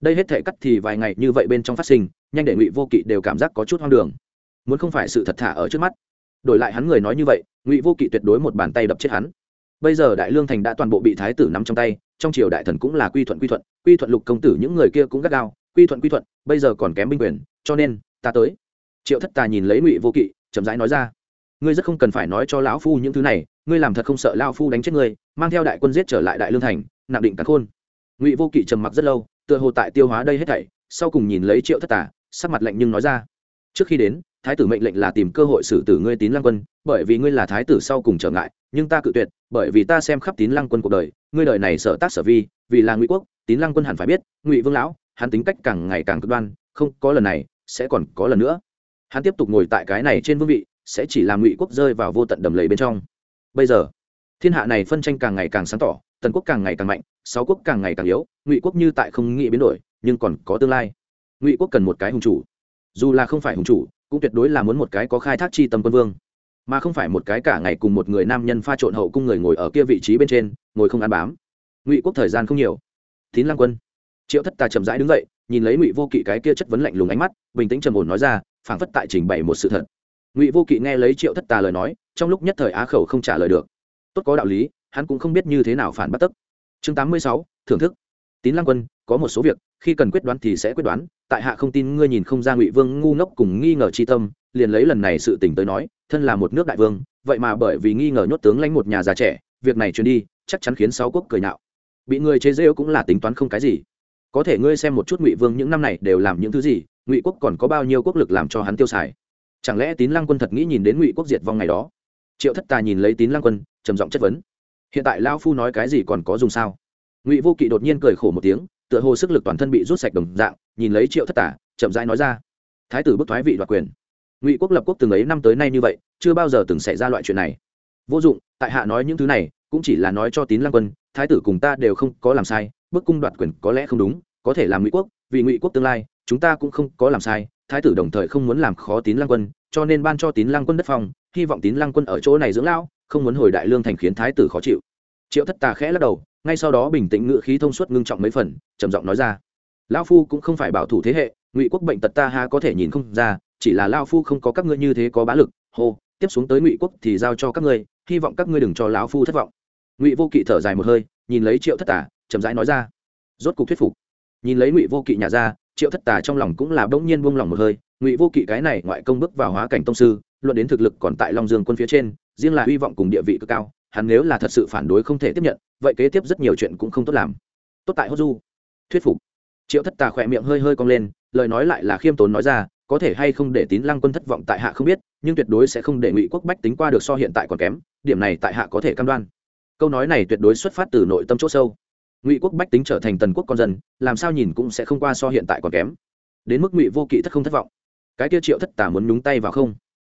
S1: Đây hết thể cắt thì vài ngày như vậy bên trong phát sinh, nhanh để ngụy vô kỵ đều cảm giác có chút hoang đường. Muốn không phải sự thật thả ở trước mắt đổi lại hắn người nói như vậy, ngụy vô kỵ tuyệt đối một bàn tay đập chết hắn. Bây giờ đại lương thành đã toàn bộ bị thái tử nắm trong tay, trong triều đại thần cũng là quy thuận quy thuận quy thuận lục công tử những người kia cũng gắt gao, quy thuận quy thuận, bây giờ còn kém binh quyền, cho nên, ta tới. Triệu thất tà nhìn lấy ngụy vô kỵ, chậm rãi nói ra, ngươi rất không cần phải nói cho lão phu những thứ này, ngươi làm thật không sợ lao phu đánh chết ngươi, mang theo đại quân giết trở lại đại lương thành, nặng định cắn khôn. Ngụy vô kỵ trầm mặc rất lâu, tựa hồ tại tiêu hóa đây hết thảy, sau cùng nhìn lấy triệu thất tà, sắc mặt lạnh nhưng nói ra, trước khi đến thái tử mệnh lệnh là tìm cơ hội xử tử ngươi tín lăng quân, bởi vì ngươi là thái tử sau cùng trở ngại, nhưng ta cự tuyệt, bởi vì ta xem khắp tín lăng quân cuộc đời, ngươi đời này sở tác sở vi, vì là ngụy quốc, tín lăng quân hẳn phải biết, ngụy vương lão, hắn tính cách càng ngày càng cực đoan, không có lần này, sẽ còn có lần nữa. Hắn tiếp tục ngồi tại cái này trên vương vị, sẽ chỉ làm ngụy quốc rơi vào vô tận đầm lầy bên trong. Bây giờ, thiên hạ này phân tranh càng ngày càng sáng tỏ, tần quốc càng ngày càng mạnh, sáu quốc càng ngày càng yếu, ngụy quốc như tại không nghĩ biến đổi, nhưng còn có tương lai. Ngụy quốc cần một cái hùng chủ. Dù là không phải hùng chủ cũng tuyệt đối là muốn một cái có khai thác chi tâm quân vương. Mà không phải một cái cả ngày cùng một người nam nhân pha trộn hậu cung người ngồi ở kia vị trí bên trên, ngồi không ăn bám. Ngụy quốc thời gian không nhiều. Tín lăng quân. Triệu thất tà chậm rãi đứng dậy, nhìn lấy ngụy vô kỵ cái kia chất vấn lạnh lùng ánh mắt, bình tĩnh trầm ổn nói ra, phảng phất tại trình bày một sự thật. Ngụy vô kỵ nghe lấy triệu thất tà lời nói, trong lúc nhất thời á khẩu không trả lời được. Tốt có đạo lý, hắn cũng không biết như thế nào phản bắt tức. chương tám mươi sáu, thưởng thức. Tín lăng quân, có một số việc, khi cần quyết đoán thì sẽ quyết đoán tại hạ không tin ngươi nhìn không ra ngụy vương ngu ngốc cùng nghi ngờ chi tâm, liền lấy lần này sự tình tới nói, thân là một nước đại vương, vậy mà bởi vì nghi ngờ nhốt tướng lãnh một nhà già trẻ, việc này truyền đi, chắc chắn khiến sáu quốc cười nạo. Bị người chế rêu cũng là tính toán không cái gì. Có thể ngươi xem một chút ngụy vương những năm này đều làm những thứ gì, ngụy quốc còn có bao nhiêu quốc lực làm cho hắn tiêu xài? Chẳng lẽ tín lăng quân thật nghĩ nhìn đến ngụy quốc diệt vong ngày đó? Triệu thất tà nhìn lấy tín lăng quân, trầm giọng chất vấn. Hiện tại lao phu nói cái gì còn có dùng sao? Ngụy vô kỵ đột nhiên cười khổ một tiếng tựa hồ sức lực toàn thân bị rút sạch đồng dạng, nhìn lấy triệu thất tả, chậm rãi nói ra. Thái tử bức thoái vị đoạt quyền. Ngụy quốc lập quốc từng ấy năm tới nay như vậy, chưa bao giờ từng xảy ra loại chuyện này. Vô dụng, tại hạ nói những thứ này, cũng chỉ là nói cho tín lăng quân, thái tử cùng ta đều không có làm sai, bức cung đoạt quyền có lẽ không đúng, có thể làm ngụy quốc, vì ngụy quốc tương lai, chúng ta cũng không có làm sai, thái tử đồng thời không muốn làm khó tín lăng quân, cho nên ban cho tín lăng quân đất phòng hy vọng tín lăng quân ở chỗ này dưỡng lão, không muốn hồi đại lương thành khiến thái tử khó chịu. Triệu thất tà khẽ lắc đầu ngay sau đó bình tĩnh ngự khí thông suốt ngưng trọng mấy phần, trầm giọng nói ra. Lão phu cũng không phải bảo thủ thế hệ, ngụy quốc bệnh tật ta ha có thể nhìn không ra, chỉ là lão phu không có các ngươi như thế có bá lực. Hô, tiếp xuống tới ngụy quốc thì giao cho các ngươi, hy vọng các ngươi đừng cho lão phu thất vọng. Ngụy vô kỵ thở dài một hơi, nhìn lấy triệu thất tà, chậm rãi nói ra. Rốt cục thuyết phục. Nhìn lấy ngụy vô kỵ nhà ra, triệu thất tà trong lòng cũng là bỗng nhiên buông lòng một hơi. Ngụy vô kỵ cái này ngoại công bước vào hóa cảnh tông sư, luận đến thực lực còn tại long dương quân phía trên, riêng là hy vọng cùng địa vị cực cao hắn nếu là thật sự phản đối không thể tiếp nhận, vậy kế tiếp rất nhiều chuyện cũng không tốt làm. Tốt tại hốt du. Thuyết phục. Triệu thất tà khỏe miệng hơi hơi cong lên, lời nói lại là khiêm tốn nói ra, có thể hay không để tín lăng quân thất vọng tại hạ không biết, nhưng tuyệt đối sẽ không để ngụy quốc bách tính qua được so hiện tại còn kém, điểm này tại hạ có thể cam đoan. Câu nói này tuyệt đối xuất phát từ nội tâm c h ỗ sâu. Ngụy quốc bách tính trở thành tần quốc con dân, làm sao nhìn cũng sẽ không qua so hiện tại còn kém. Đến mức ngụy vô kỵ thất không thất vọng. Cái kia triệu thất tả muốn nhúng tay vào không?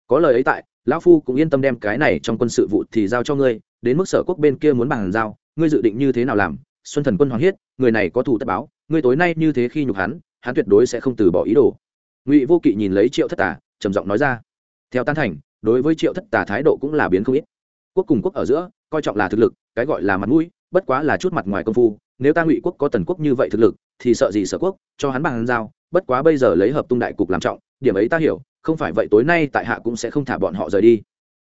S1: Có lời ấy tại lão phu cũng yên tâm đem cái này trong quân sự vụ thì giao cho ngươi, đến mức sở quốc bên kia muốn bàn giao, ngươi dự định như thế nào làm? Xuân thần quân hoàng hiết người này có thủ tất báo, ngươi tối nay như thế khi nhục hắn hắn tuyệt đối sẽ không từ bỏ ý đồ. Ngụy vô kỵ nhìn lấy triệu thất tả trầm giọng nói ra. Theo tan thành, đối với triệu thất tả thái độ cũng là biến không ít. Quốc cùng quốc ở giữa, coi trọng là thực lực, cái gọi là mặt mũi, bất quá là chút mặt ngoài công phu. Nếu ta ngụy quốc có tần quốc như vậy thực lực, thì sợ gì sở quốc, cho hắn bằng giao, bất quá bây giờ lấy hợp tung đại cục làm trọng, điểm ấy ta hiểu không phải vậy tối nay tại hạ cũng sẽ không thả bọn họ rời đi.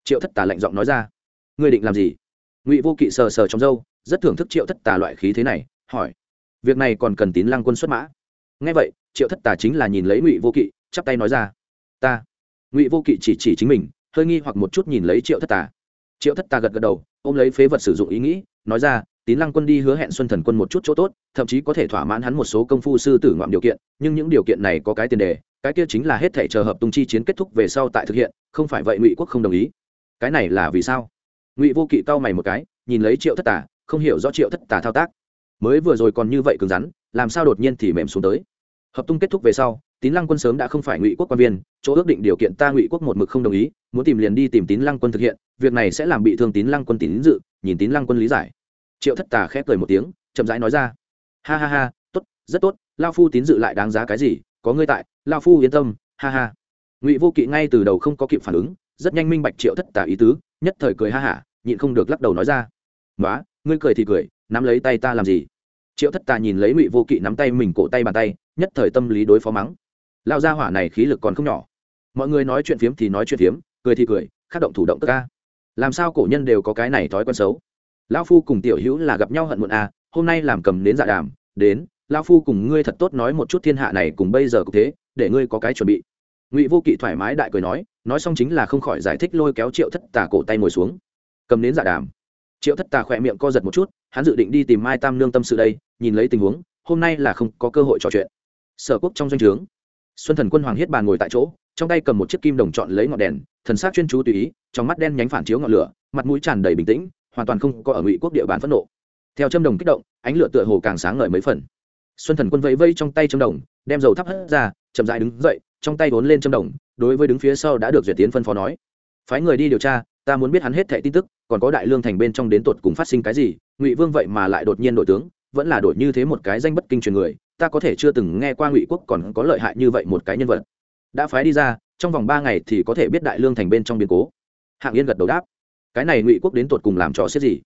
S1: Triệu thất tà lạnh giọng nói ra. Ngươi định làm gì? Ngụy vô kỵ sờ sờ trong dâu rất thưởng thức triệu thất tà loại khí thế này, hỏi. Việc này còn cần tín lăng quân xuất mã. Ngay vậy, triệu thất tà chính là nhìn lấy ngụy vô kỵ, chắp tay nói ra. Ta. Ngụy vô kỵ chỉ chỉ chính mình, hơi nghi hoặc một chút nhìn lấy triệu thất tà. Triệu thất tà gật gật đầu, ôm lấy phế vật sử dụng ý nghĩ, nói ra tín lăng quân đi hứa hẹn xuân thần quân một chút chỗ tốt, thậm chí có thể thỏa mãn hắn một số công phu sư tử ngoạm điều kiện, nhưng những điều kiện này có cái tiền đề, cái kia chính là hết thể chờ hợp tung chi chiến kết thúc về sau tại thực hiện, không phải vậy ngụy quốc không đồng ý. Cái này là vì sao? Ngụy vô kỵ cau mày một cái, nhìn lấy triệu thất tả không hiểu rõ triệu thất tả thao tác. Mới vừa rồi còn như vậy cứng rắn, làm sao đột nhiên thì mềm xuống tới? Hợp tung kết thúc về sau, tín lăng quân sớm đã không phải ngụy quốc quan viên, chỗ ước định điều kiện ta ngụy quốc một mực không đồng ý, muốn tìm liền đi tìm tín lăng quân thực hiện, việc này sẽ làm bị thương tín lăng quân tín dự, nhìn tín lăng quân lý giải triệu thất tà khẽ cười một tiếng, chậm rãi nói ra. Ha ha ha, tốt, rất tốt, lao phu tín dự lại đáng giá cái gì, có ngươi tại, lao phu yên tâm, ha ha. Ngụy vô kỵ ngay từ đầu không có kịp phản ứng, rất nhanh minh bạch triệu thất tà ý tứ, nhất thời cười ha hả, nhịn không được lắc đầu nói ra. Nói ngươi cười thì cười, nắm lấy tay ta làm gì? Triệu thất tà nhìn lấy ngụy vô kỵ nắm tay mình cổ tay bàn tay, nhất thời tâm lý đối phó mắng. Lao ra hỏa này khí lực còn không nhỏ. Mọi người nói chuyện phiếm thì nói chuyện phiếm, cười thì cười, khát động thủ động tất ca làm sao cổ nhân đều có cái này thói quen xấu? Lão phu cùng tiểu hữu là gặp nhau hận muộn à hôm nay làm cầm đến dạ đàm, đến, lão phu cùng ngươi thật tốt nói một chút thiên hạ này cùng bây giờ cũng thế, để ngươi có cái chuẩn bị. Ngụy vô kỵ thoải mái đại cười nói nói xong chính là không khỏi giải thích lôi kéo triệu thất tà cổ tay ngồi xuống. Cầm đến dạ đàm. Triệu thất tà khỏe miệng co giật một chút, hắn dự định đi tìm mai tam nương tâm sự đây, nhìn lấy tình huống, hôm nay là không có cơ hội trò chuyện. Sở quốc trong doanh trướng, xuân thần quân hoàng hiết bàn ngồi tại chỗ, trong tay cầm một chiếc kim đồng chọn lấy ngọn đèn, thần sát chuyên chú tùy ý, trong mắt đen nhánh phản chiếu ngọn lửa, mặt mũi tràn đầy bình tĩnh hoàn toàn không có ở ngụy quốc địa bàn phẫn nộ theo châm đồng kích động ánh lửa tựa hồ càng sáng ngời mấy phần xuân thần quân vẫy vây trong tay châm đồng đem dầu thắp hất ra chậm dại đứng dậy trong tay vốn lên châm đồng đối với đứng phía sau đã được duyệt tiến phân phó nói phái người đi điều tra ta muốn biết hắn hết thẻ tin tức còn có đại lương thành bên trong đến tột cùng phát sinh cái gì ngụy vương vậy mà lại đột nhiên đổi tướng vẫn là đổi như thế một cái danh bất kinh truyền người ta có thể chưa từng nghe qua ngụy quốc còn có lợi hại như vậy một cái nhân vật đã phái đi ra trong vòng ba ngày thì có thể biết đại lương thành bên trong biến cố hạng yên gật đầu đáp cái này ngụy quốc đến tột cùng làm trò xiết gì?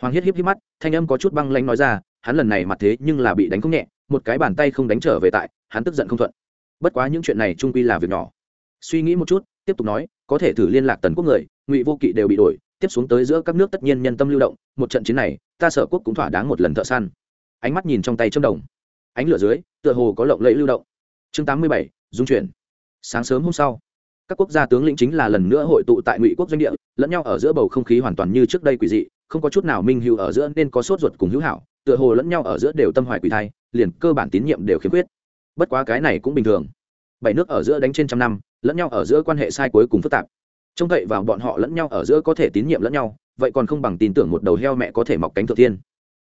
S1: Hoàng hiết hiếp hiếp mắt, thanh âm có chút băng lanh nói ra, hắn lần này mặt thế nhưng là bị đánh không nhẹ, một cái bàn tay không đánh trở về tại, hắn tức giận không thuận. Bất quá những chuyện này trung quy là việc nhỏ. Suy nghĩ một chút, tiếp tục nói, có thể thử liên lạc tần quốc người, ngụy vô kỵ đều bị đổi, tiếp xuống tới giữa các nước tất nhiên nhân tâm lưu động, một trận chiến này, ta sở quốc cũng thỏa đáng một lần thợ săn. Ánh mắt nhìn trong tay châm đồng. Ánh lửa dưới, tựa hồ có lộng lẫy lưu động. Chương tám mươi bảy, dung chuyển. Sáng sớm hôm sau các quốc gia tướng lĩnh chính là lần nữa hội tụ tại ngụy quốc doanh địa, lẫn nhau ở giữa bầu không khí hoàn toàn như trước đây quỷ dị, không có chút nào minh hữu ở giữa nên có sốt ruột cùng hữu hảo, tựa hồ lẫn nhau ở giữa đều tâm hoài quỷ thai, liền cơ bản tín nhiệm đều khiếm khuyết. Bất quá cái này cũng bình thường. Bảy nước ở giữa đánh trên trăm năm, lẫn nhau ở giữa quan hệ sai cuối cùng phức tạp. Trông cậy vào bọn họ lẫn nhau ở giữa có thể tín nhiệm lẫn nhau, vậy còn không bằng tin tưởng một đầu heo mẹ có thể mọc cánh thượng tiên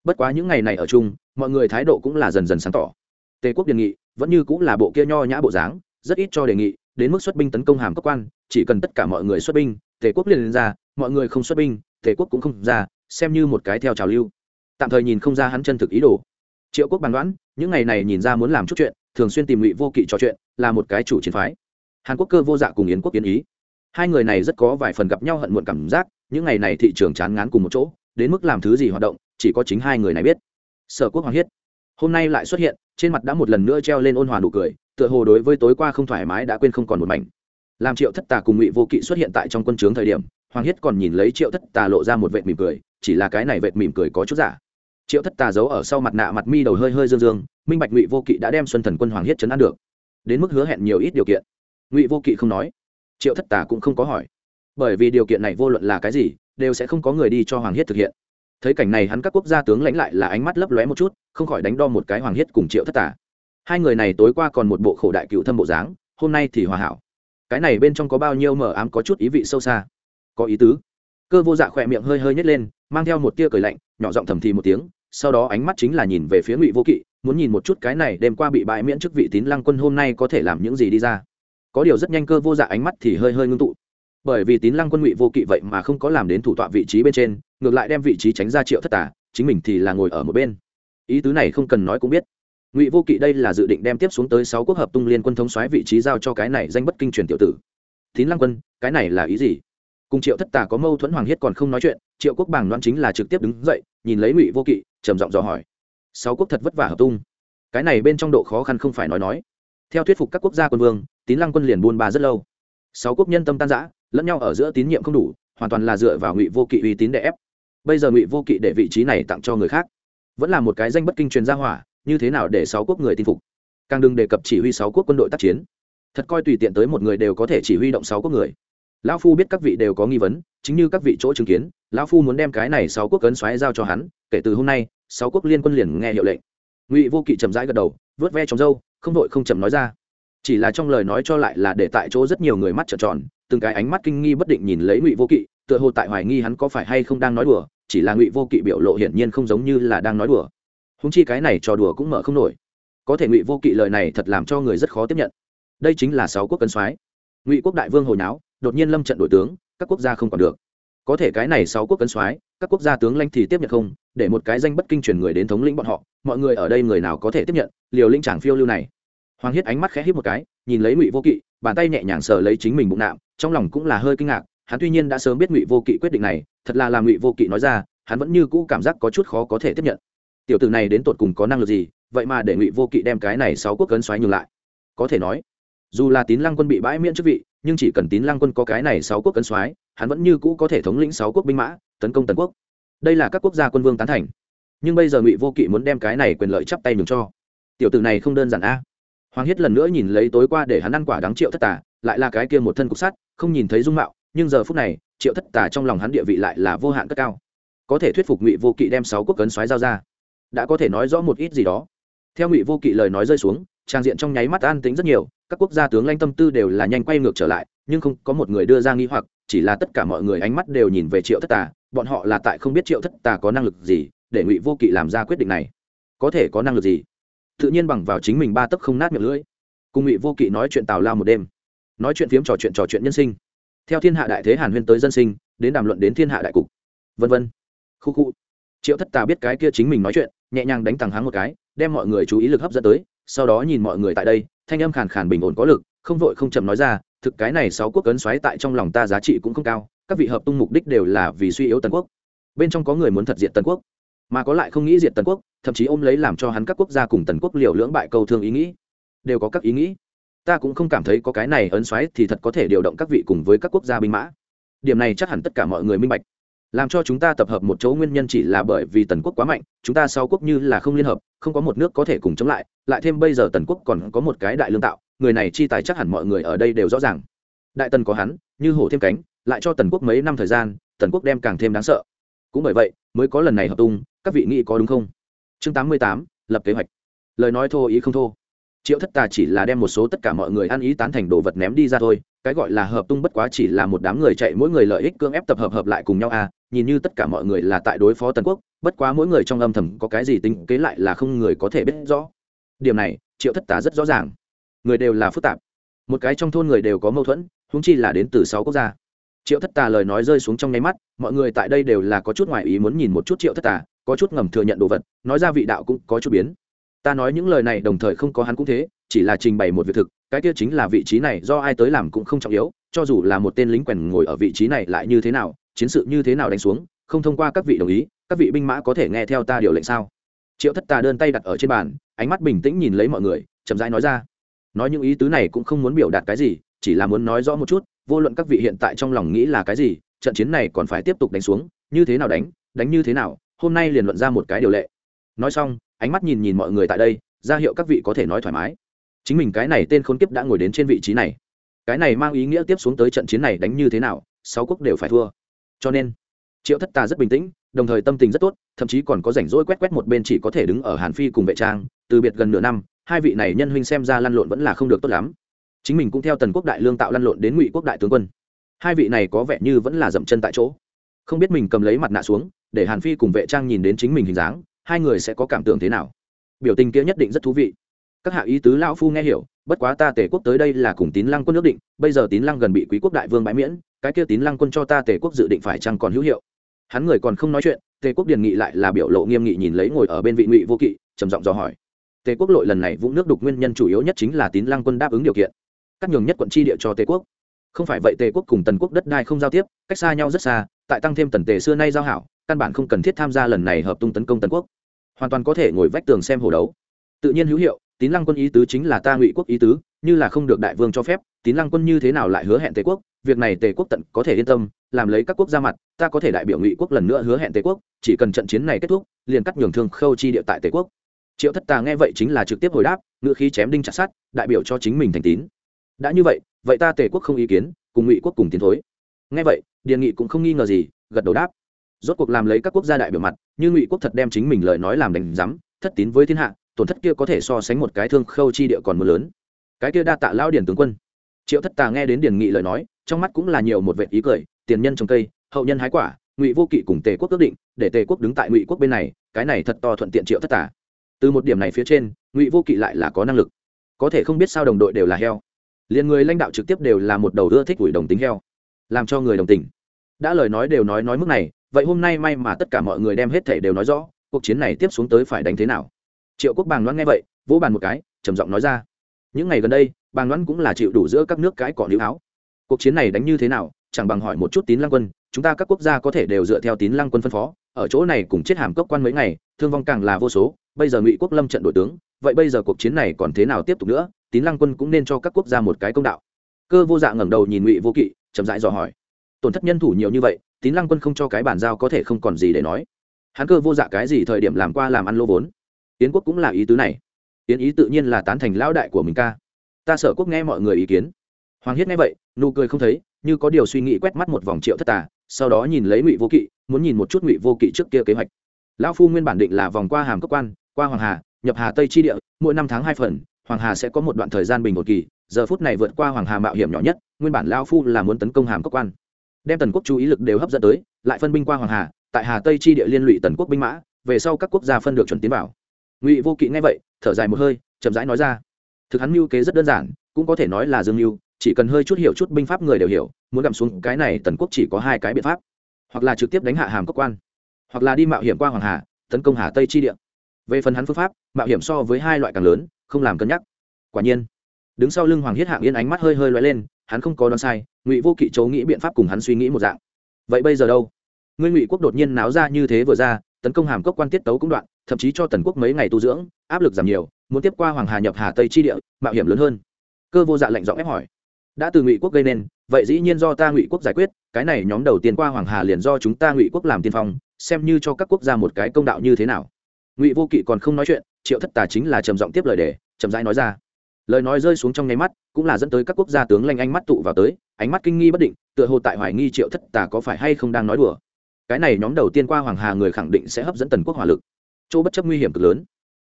S1: bất quá những ngày này ở chung, mọi người thái độ cũng là dần dần sáng tỏ. Tề quốc đề nghị, vẫn như cũng là bộ kia nho nhã bộ dáng, rất ít cho đề nghị đến mức xuất binh tấn công hàm cấp quan, chỉ cần tất cả mọi người xuất binh, tề quốc liền lên ra, mọi người không xuất binh, tề quốc cũng không ra, xem như một cái theo trào lưu. Tạm thời nhìn không ra hắn chân thực ý đồ. Triệu quốc bàn đoán, những ngày này nhìn ra muốn làm chút chuyện, thường xuyên tìm ngụy vô kỵ trò chuyện, là một cái chủ chiến phái. Hàn quốc cơ vô dạ cùng yến quốc yến ý. Hai người này rất có vài phần gặp nhau hận muộn cảm giác, những ngày này thị trường chán ngán cùng một chỗ, đến mức làm thứ gì hoạt động, chỉ có chính hai người này biết. Sở quốc hoàng hiết. Hôm nay lại xuất hiện, trên mặt đã một lần nữa treo lên ôn hòa nụ cười tựa hồ đối với tối qua không thoải mái đã quên không còn một mảnh. Làm triệu thất tà cùng ngụy vô kỵ xuất hiện tại trong quân trướng thời điểm, hoàng hiết còn nhìn lấy triệu thất tà lộ ra một vệt mỉm cười, chỉ là cái này vệt mỉm cười có chút giả. Triệu thất tà giấu ở sau mặt nạ mặt mi đầu hơi hơi dương dương, minh bạch ngụy vô kỵ đã đem xuân thần quân hoàng hiết chấn an được. Đến mức hứa hẹn nhiều ít điều kiện. Ngụy vô kỵ không nói. Triệu thất tà cũng không có hỏi. Bởi vì điều kiện này vô luận là cái gì, đều sẽ không có người đi cho hoàng hiết thực hiện. Thấy cảnh này hắn các quốc gia tướng lãnh lại là ánh mắt lấp lóe một chút, không khỏi đánh đo một cái hoàng hiết cùng triệu thất tà hai người này tối qua còn một bộ khổ đại cựu thâm bộ dáng, hôm nay thì hòa hảo. Cái này bên trong có bao nhiêu mờ ám có chút ý vị sâu xa? Có ý tứ. Cơ vô dạ khỏe miệng hơi hơi nhét lên, mang theo một tia cười lạnh, nhỏ giọng thầm thì một tiếng, sau đó ánh mắt chính là nhìn về phía ngụy vô kỵ, muốn nhìn một chút cái này đêm qua bị bãi miễn chức vị tín lăng quân hôm nay có thể làm những gì đi ra. Có điều rất nhanh cơ vô dạ ánh mắt thì hơi hơi ngưng tụ. Bởi vì tín lăng quân ngụy vô kỵ vậy mà không có làm đến thủ tọa vị trí bên trên, ngược lại đem vị trí tránh ra triệu thất tả chính mình thì là ngồi ở một bên. Ý tứ này không cần nói cũng biết ngụy vô kỵ đây là dự định đem tiếp xuống tới sáu quốc hợp tung liên quân thống xoáy vị trí giao cho cái này danh bất kinh truyền tiểu tử. Tín lăng quân, cái này là ý gì? Cùng triệu thất tả có mâu thuẫn hoàng hiết còn không nói chuyện, triệu quốc bảng đoan chính là trực tiếp đứng dậy, nhìn lấy ngụy vô kỵ, trầm giọng dò hỏi. Sáu quốc thật vất vả hợp tung. Cái này bên trong độ khó khăn không phải nói nói. Theo thuyết phục các quốc gia quân vương, tín lăng quân liền buôn ba rất lâu. Sáu quốc nhân tâm tan giã lẫn nhau ở giữa tín nhiệm không đủ, hoàn toàn là dựa vào ngụy vô kỵ uy tín để ép. Bây giờ ngụy vô kỵ để vị trí này tặng cho người khác. Vẫn là một cái danh bất kinh truyền gia hỏa như thế nào để sáu quốc người tin phục? Càng đừng đề cập chỉ huy sáu quốc quân đội tác chiến. Thật coi tùy tiện tới một người đều có thể chỉ huy động sáu quốc người. Lão phu biết các vị đều có nghi vấn, chính như các vị chỗ chứng kiến, lão phu muốn đem cái này sáu quốc cấn xoáy giao cho hắn, kể từ hôm nay, sáu quốc liên quân liền nghe hiệu lệnh. Ngụy vô kỵ chậm rãi gật đầu, vớt ve trong râu, không vội không chậm nói ra. Chỉ là trong lời nói cho lại là để tại chỗ rất nhiều người mắt trợn tròn, từng cái ánh mắt kinh nghi bất định nhìn lấy ngụy vô kỵ, tựa hồ tại hoài nghi hắn có phải hay không đang nói đùa, chỉ là ngụy vô kỵ biểu lộ hiển nhiên không giống như là đang nói đùa húng chi cái này trò đùa cũng mở không nổi. Có thể ngụy vô kỵ lời này thật làm cho người rất khó tiếp nhận. Đây chính là sáu quốc cân soái. Ngụy quốc đại vương hồi náo, đột nhiên lâm trận đổi tướng, các quốc gia không còn được. Có thể cái này sáu quốc cân soái, các quốc gia tướng lãnh thì tiếp nhận không, để một cái danh bất kinh truyền người đến thống lĩnh bọn họ, mọi người ở đây người nào có thể tiếp nhận, liều linh tràng phiêu lưu này. Hoàng hiết ánh mắt khẽ hít một cái, nhìn lấy ngụy vô kỵ, bàn tay nhẹ nhàng sờ lấy chính mình bụng nạm, trong lòng cũng là hơi kinh ngạc, hắn tuy nhiên đã sớm biết ngụy vô kỵ quyết định này, thật là làm ngụy vô kỵ nói ra, hắn vẫn như cũ cảm giác có chút khó có thể tiếp nhận tiểu tử này đến tột cùng có năng lực gì, vậy mà để ngụy vô kỵ đem cái này sáu quốc cấn xoáy nhường lại. Có thể nói, dù là tín lăng quân bị bãi miễn chức vị, nhưng chỉ cần tín lăng quân có cái này sáu quốc cấn xoáy, hắn vẫn như cũ có thể thống lĩnh sáu quốc binh mã, tấn công tần quốc. Đây là các quốc gia quân vương tán thành. Nhưng bây giờ ngụy vô kỵ muốn đem cái này quyền lợi chắp tay nhường cho. Tiểu tử này không đơn giản a. Hoàng hiết lần nữa nhìn lấy tối qua để hắn ăn quả đáng triệu thất tà, lại là cái kia một thân cục sắt, không nhìn thấy dung mạo, nhưng giờ phút này, triệu thất tà trong lòng hắn địa vị lại là vô hạn cất cao. Có thể thuyết phục ngụy vô kỵ đem sáu quốc cấn xoáy giao ra đã có thể nói rõ một ít gì đó. Theo ngụy vô kỵ lời nói rơi xuống, trang diện trong nháy mắt an tính rất nhiều, các quốc gia tướng lãnh tâm tư đều là nhanh quay ngược trở lại, nhưng không có một người đưa ra nghi hoặc, chỉ là tất cả mọi người ánh mắt đều nhìn về triệu thất tà, bọn họ là tại không biết triệu thất tà có năng lực gì, để ngụy vô kỵ làm ra quyết định này. Có thể có năng lực gì? Tự nhiên bằng vào chính mình ba tấc không nát miệng lưỡi. Cùng ngụy vô kỵ nói chuyện tào lao một đêm. Nói chuyện phiếm trò chuyện trò chuyện nhân sinh. Theo thiên hạ đại thế hàn huyên tới dân sinh, đến đàm luận đến thiên hạ đại cục. Vân vân. Khu khu. Triệu thất tà biết cái kia chính mình nói chuyện nhẹ nhàng đánh thẳng hắn một cái, đem mọi người chú ý lực hấp dẫn tới, sau đó nhìn mọi người tại đây, thanh âm khàn khàn bình ổn có lực, không vội không chậm nói ra, thực cái này sáu quốc cấn xoáy tại trong lòng ta giá trị cũng không cao, các vị hợp tung mục đích đều là vì suy yếu tần quốc. Bên trong có người muốn thật diện tần quốc, mà có lại không nghĩ diệt tần quốc, thậm chí ôm lấy làm cho hắn các quốc gia cùng tần quốc liều lưỡng bại câu thương ý nghĩ. Đều có các ý nghĩ. Ta cũng không cảm thấy có cái này ấn xoáy thì thật có thể điều động các vị cùng với các quốc gia binh mã. Điểm này chắc hẳn tất cả mọi người minh bạch làm cho chúng ta tập hợp một chỗ nguyên nhân chỉ là bởi vì tần quốc quá mạnh, chúng ta sau quốc như là không liên hợp, không có một nước có thể cùng chống lại lại thêm bây giờ tần quốc còn có một cái đại lương tạo, người này chi tài chắc hẳn mọi người ở đây đều rõ ràng. Đại tần có hắn, như hổ thêm cánh, lại cho tần quốc mấy năm thời gian, tần quốc đem càng thêm đáng sợ. Cũng bởi vậy, mới có lần này hợp tung, các vị nghĩ có đúng không? Chương tám mươi tám, lập kế hoạch. Lời nói thô ý không thô. Triệu thất tà chỉ là đem một số tất cả mọi người ăn ý tán thành đồ vật ném đi ra thôi cái gọi là hợp tung bất quá chỉ là một đám người chạy mỗi người lợi ích cưỡng ép tập hợp hợp lại cùng nhau à nhìn như tất cả mọi người là tại đối phó tần quốc, bất quá mỗi người trong âm thầm có cái gì tính kế lại là không người có thể biết rõ. Điểm này, triệu thất tà rất rõ ràng. Người đều là phức tạp. Một cái trong thôn người đều có mâu thuẫn húng chi là đến từ sáu quốc gia. Triệu thất tà lời nói rơi xuống trong nháy mắt, mọi người tại đây đều là có chút ngoại ý muốn nhìn một chút triệu thất tà, có chút ngầm thừa nhận đồ vật, nói ra vị đạo cũng có chút biến. Ta nói những lời này đồng thời không có hắn cũng thế, chỉ là trình bày một việc thực cái kia chính là vị trí này, do ai tới làm cũng không trọng yếu, cho dù là một tên lính quèn ngồi ở vị trí này lại như thế nào, chiến sự như thế nào đánh xuống, không thông qua các vị đồng ý, các vị binh mã có thể nghe theo ta điều lệnh sao? Triệu thất tà đơn tay đặt ở trên bàn, ánh mắt bình tĩnh nhìn lấy mọi người, chậm rãi nói ra. Nói những ý tứ này cũng không muốn biểu đạt cái gì, chỉ là muốn nói rõ một chút, vô luận các vị hiện tại trong lòng nghĩ là cái gì, trận chiến này còn phải tiếp tục đánh xuống, như thế nào đánh đánh như thế nào, hôm nay liền luận ra một cái điều lệ. Nói xong, ánh mắt nhìn nhìn mọi người tại đây, ra hiệu các vị có thể nói thoải mái chính mình cái này tên khốn kiếp đã ngồi đến trên vị trí này. Cái này mang ý nghĩa tiếp xuống tới trận chiến này đánh như thế nào, sáu quốc đều phải thua. Cho nên, triệu thất tà rất bình tĩnh, đồng thời tâm tình rất tốt, thậm chí còn có rảnh rỗi quét quét một bên chỉ có thể đứng ở hàn phi cùng vệ trang, từ biệt gần nửa năm, hai vị này nhân huynh xem ra lăn lộn vẫn là không được tốt lắm. Chính mình cũng theo tần quốc đại lương tạo lăn lộn đến ngụy quốc đại tướng quân. Hai vị này có vẻ như vẫn là dậm chân tại chỗ. Không biết mình cầm lấy mặt nạ xuống, để hàn phi cùng vệ trang nhìn đến chính mình hình dáng, hai người sẽ có cảm tưởng thế nào? Biểu tình kia nhất định rất thú vị các hạ ý tứ lão phu nghe hiểu, bất quá ta tể quốc tới đây là cùng tín lăng quân nước định, bây giờ tín lăng gần bị quý quốc đại vương bãi miễn, cái kia tín lăng quân cho ta tể quốc dự định phải chăng còn hữu hiệu. Hắn người còn không nói chuyện tề quốc điền nghị lại là biểu lộ nghiêm nghị nhìn lấy ngồi ở bên vị ngụy vô kỵ, trầm giọng dò hỏi. Tề quốc lội lần này vũng nước đục nguyên nhân chủ yếu nhất chính là tín lăng quân đáp ứng điều kiện. Cắt nhường nhất quận tri địa cho tề quốc. Không phải vậy tề quốc cùng tần quốc đất đai không giao tiếp, cách xa nhau rất xa, tại tăng thêm tần tề xưa nay giao hảo, căn bản không cần thiết tham gia lần này hợp tung tấn công tần quốc. Hoàn toàn có thể ngồi vách tường xem hồ đấu. Tự nhiên hữu hiệu tín lăng quân ý tứ chính là ta ngụy quốc ý tứ, như là không được đại vương cho phép, tín lăng quân như thế nào lại hứa hẹn tề quốc? Việc này tề quốc tận có thể yên tâm, làm lấy các quốc gia mặt, ta có thể đại biểu ngụy quốc lần nữa hứa hẹn tề quốc, chỉ cần trận chiến này kết thúc, liền cắt nhường thương khâu chi địa tại tề quốc. Triệu thất tà nghe vậy chính là trực tiếp hồi đáp ngự khí chém đinh chặt sát đại biểu cho chính mình thành tín. Đã như vậy vậy ta tề quốc không ý kiến, cùng ngụy quốc cùng tiến thối. Nghe vậy, điền nghị cũng không nghi ngờ gì, gật đầu đáp. Rốt cuộc làm lấy các quốc gia đại biểu mặt, như ngụy quốc thật đem chính mình lời nói làm đành rắm thất tín với thiên hạ tổn thất kia có thể so sánh một cái thương khâu chi địa còn mưa lớn. Cái kia đa tạ lao điển tướng quân. Triệu thất tà nghe đến điền nghị lời nói, trong mắt cũng là nhiều một vệ ý cười, tiền nhân trồng cây, hậu nhân hái quả, ngụy vô kỵ cùng tề quốc ước định, để tề quốc đứng tại ngụy quốc bên này, cái này thật to thuận tiện triệu thất tà. Từ một điểm này phía trên, ngụy vô kỵ lại là có năng lực. Có thể không biết sao đồng đội đều là heo. Liền người lãnh đạo trực tiếp đều là một đầu ưa thích ủi đồng tính heo. Làm cho người đồng tình. Đã lời nói đều nói nói mức này, vậy hôm nay may mà tất cả mọi người đem hết thể đều nói rõ, cuộc chiến này tiếp xuống tới phải đánh thế nào? Triệu quốc bàng loan nghe vậy, vỗ bàn một cái, trầm giọng nói ra. Những ngày gần đây, bàng loan cũng là chịu đủ giữa các nước cái cỏ nữ áo. Cuộc chiến này đánh như thế nào, chẳng bằng hỏi một chút tín lăng quân, chúng ta các quốc gia có thể đều dựa theo tín lăng quân phân phó, ở chỗ này cùng chết hàm cốc quan mấy ngày, thương vong càng là vô số, bây giờ ngụy quốc lâm trận đội tướng, vậy bây giờ cuộc chiến này còn thế nào tiếp tục nữa, tín lăng quân cũng nên cho các quốc gia một cái công đạo. Cơ vô dạ ngẩng đầu nhìn ngụy vô kỵ, chậm rãi dò hỏi. Tổn thất nhân thủ nhiều như vậy, tín lăng quân không cho cái bản giao có thể không còn gì để nói. Hắn cơ vô dạ cái gì thời điểm làm qua làm ăn lô vốn? Tiến quốc cũng là ý tứ này. Yến ý tự nhiên là tán thành lão đại của mình ca. Ta sợ quốc nghe mọi người ý kiến. Hoàng hiết nghe vậy, nụ cười không thấy, như có điều suy nghĩ quét mắt một vòng triệu thất tà, sau đó nhìn lấy ngụy vô kỵ, muốn nhìn một chút ngụy vô kỵ trước kia kế hoạch. Lão phu nguyên bản định là vòng qua hàm cấp quan, qua hoàng hà, nhập hà tây chi địa, mỗi năm tháng hai phần, hoàng hà sẽ có một đoạn thời gian bình một kỳ, giờ phút này vượt qua hoàng hà mạo hiểm nhỏ nhất, nguyên bản lão phu là muốn tấn công hàm cấp quan. Đem tần quốc chú ý lực đều hấp dẫn tới, lại phân binh qua hoàng hà, tại hà tây chi địa liên lụy tần quốc binh mã, về sau các quốc gia phân được chuẩn tiến vào ngụy vô kỵ nghe vậy thở dài một hơi chậm rãi nói ra thực hắn mưu kế rất đơn giản cũng có thể nói là dương mưu chỉ cần hơi chút hiểu chút binh pháp người đều hiểu muốn gặm xuống cái này tần quốc chỉ có hai cái biện pháp hoặc là trực tiếp đánh hạ hàm cốc quan hoặc là đi mạo hiểm qua hoàng hà tấn công hà tây chi địa về phần hắn phương pháp mạo hiểm so với hai loại càng lớn không làm cân nhắc quả nhiên đứng sau lưng hoàng hiết hạng yên ánh mắt hơi hơi loay lên hắn không có đoán sai ngụy vô kỵ chấu nghĩ biện pháp cùng hắn suy nghĩ một dạng vậy bây giờ đâu ngươi ngụy quốc đột nhiên náo ra như thế vừa ra tấn công hàm cốc quan tiết tấu cũng đoạn thậm chí cho tần quốc mấy ngày tu dưỡng, áp lực giảm nhiều, muốn tiếp qua hoàng hà nhập hà tây chi địa, mạo hiểm lớn hơn. Cơ vô dạ lệnh giọng ép hỏi. Đã từ ngụy quốc gây nên, vậy dĩ nhiên do ta ngụy quốc giải quyết, cái này nhóm đầu tiên qua hoàng hà liền do chúng ta ngụy quốc làm tiên phong, xem như cho các quốc gia một cái công đạo như thế nào. Ngụy vô kỵ còn không nói chuyện, triệu thất tà chính là trầm giọng tiếp lời để, chậm rãi nói ra. Lời nói rơi xuống trong nháy mắt, cũng là dẫn tới các quốc gia tướng lanh ánh mắt tụ vào tới, ánh mắt kinh nghi bất định, tựa hồ tại hoài nghi triệu thất tà có phải hay không đang nói đùa. Cái này nhóm đầu tiên qua hoàng hà người khẳng định sẽ hấp dẫn tần quốc hỏa lực chỗ bất chấp nguy hiểm cực lớn.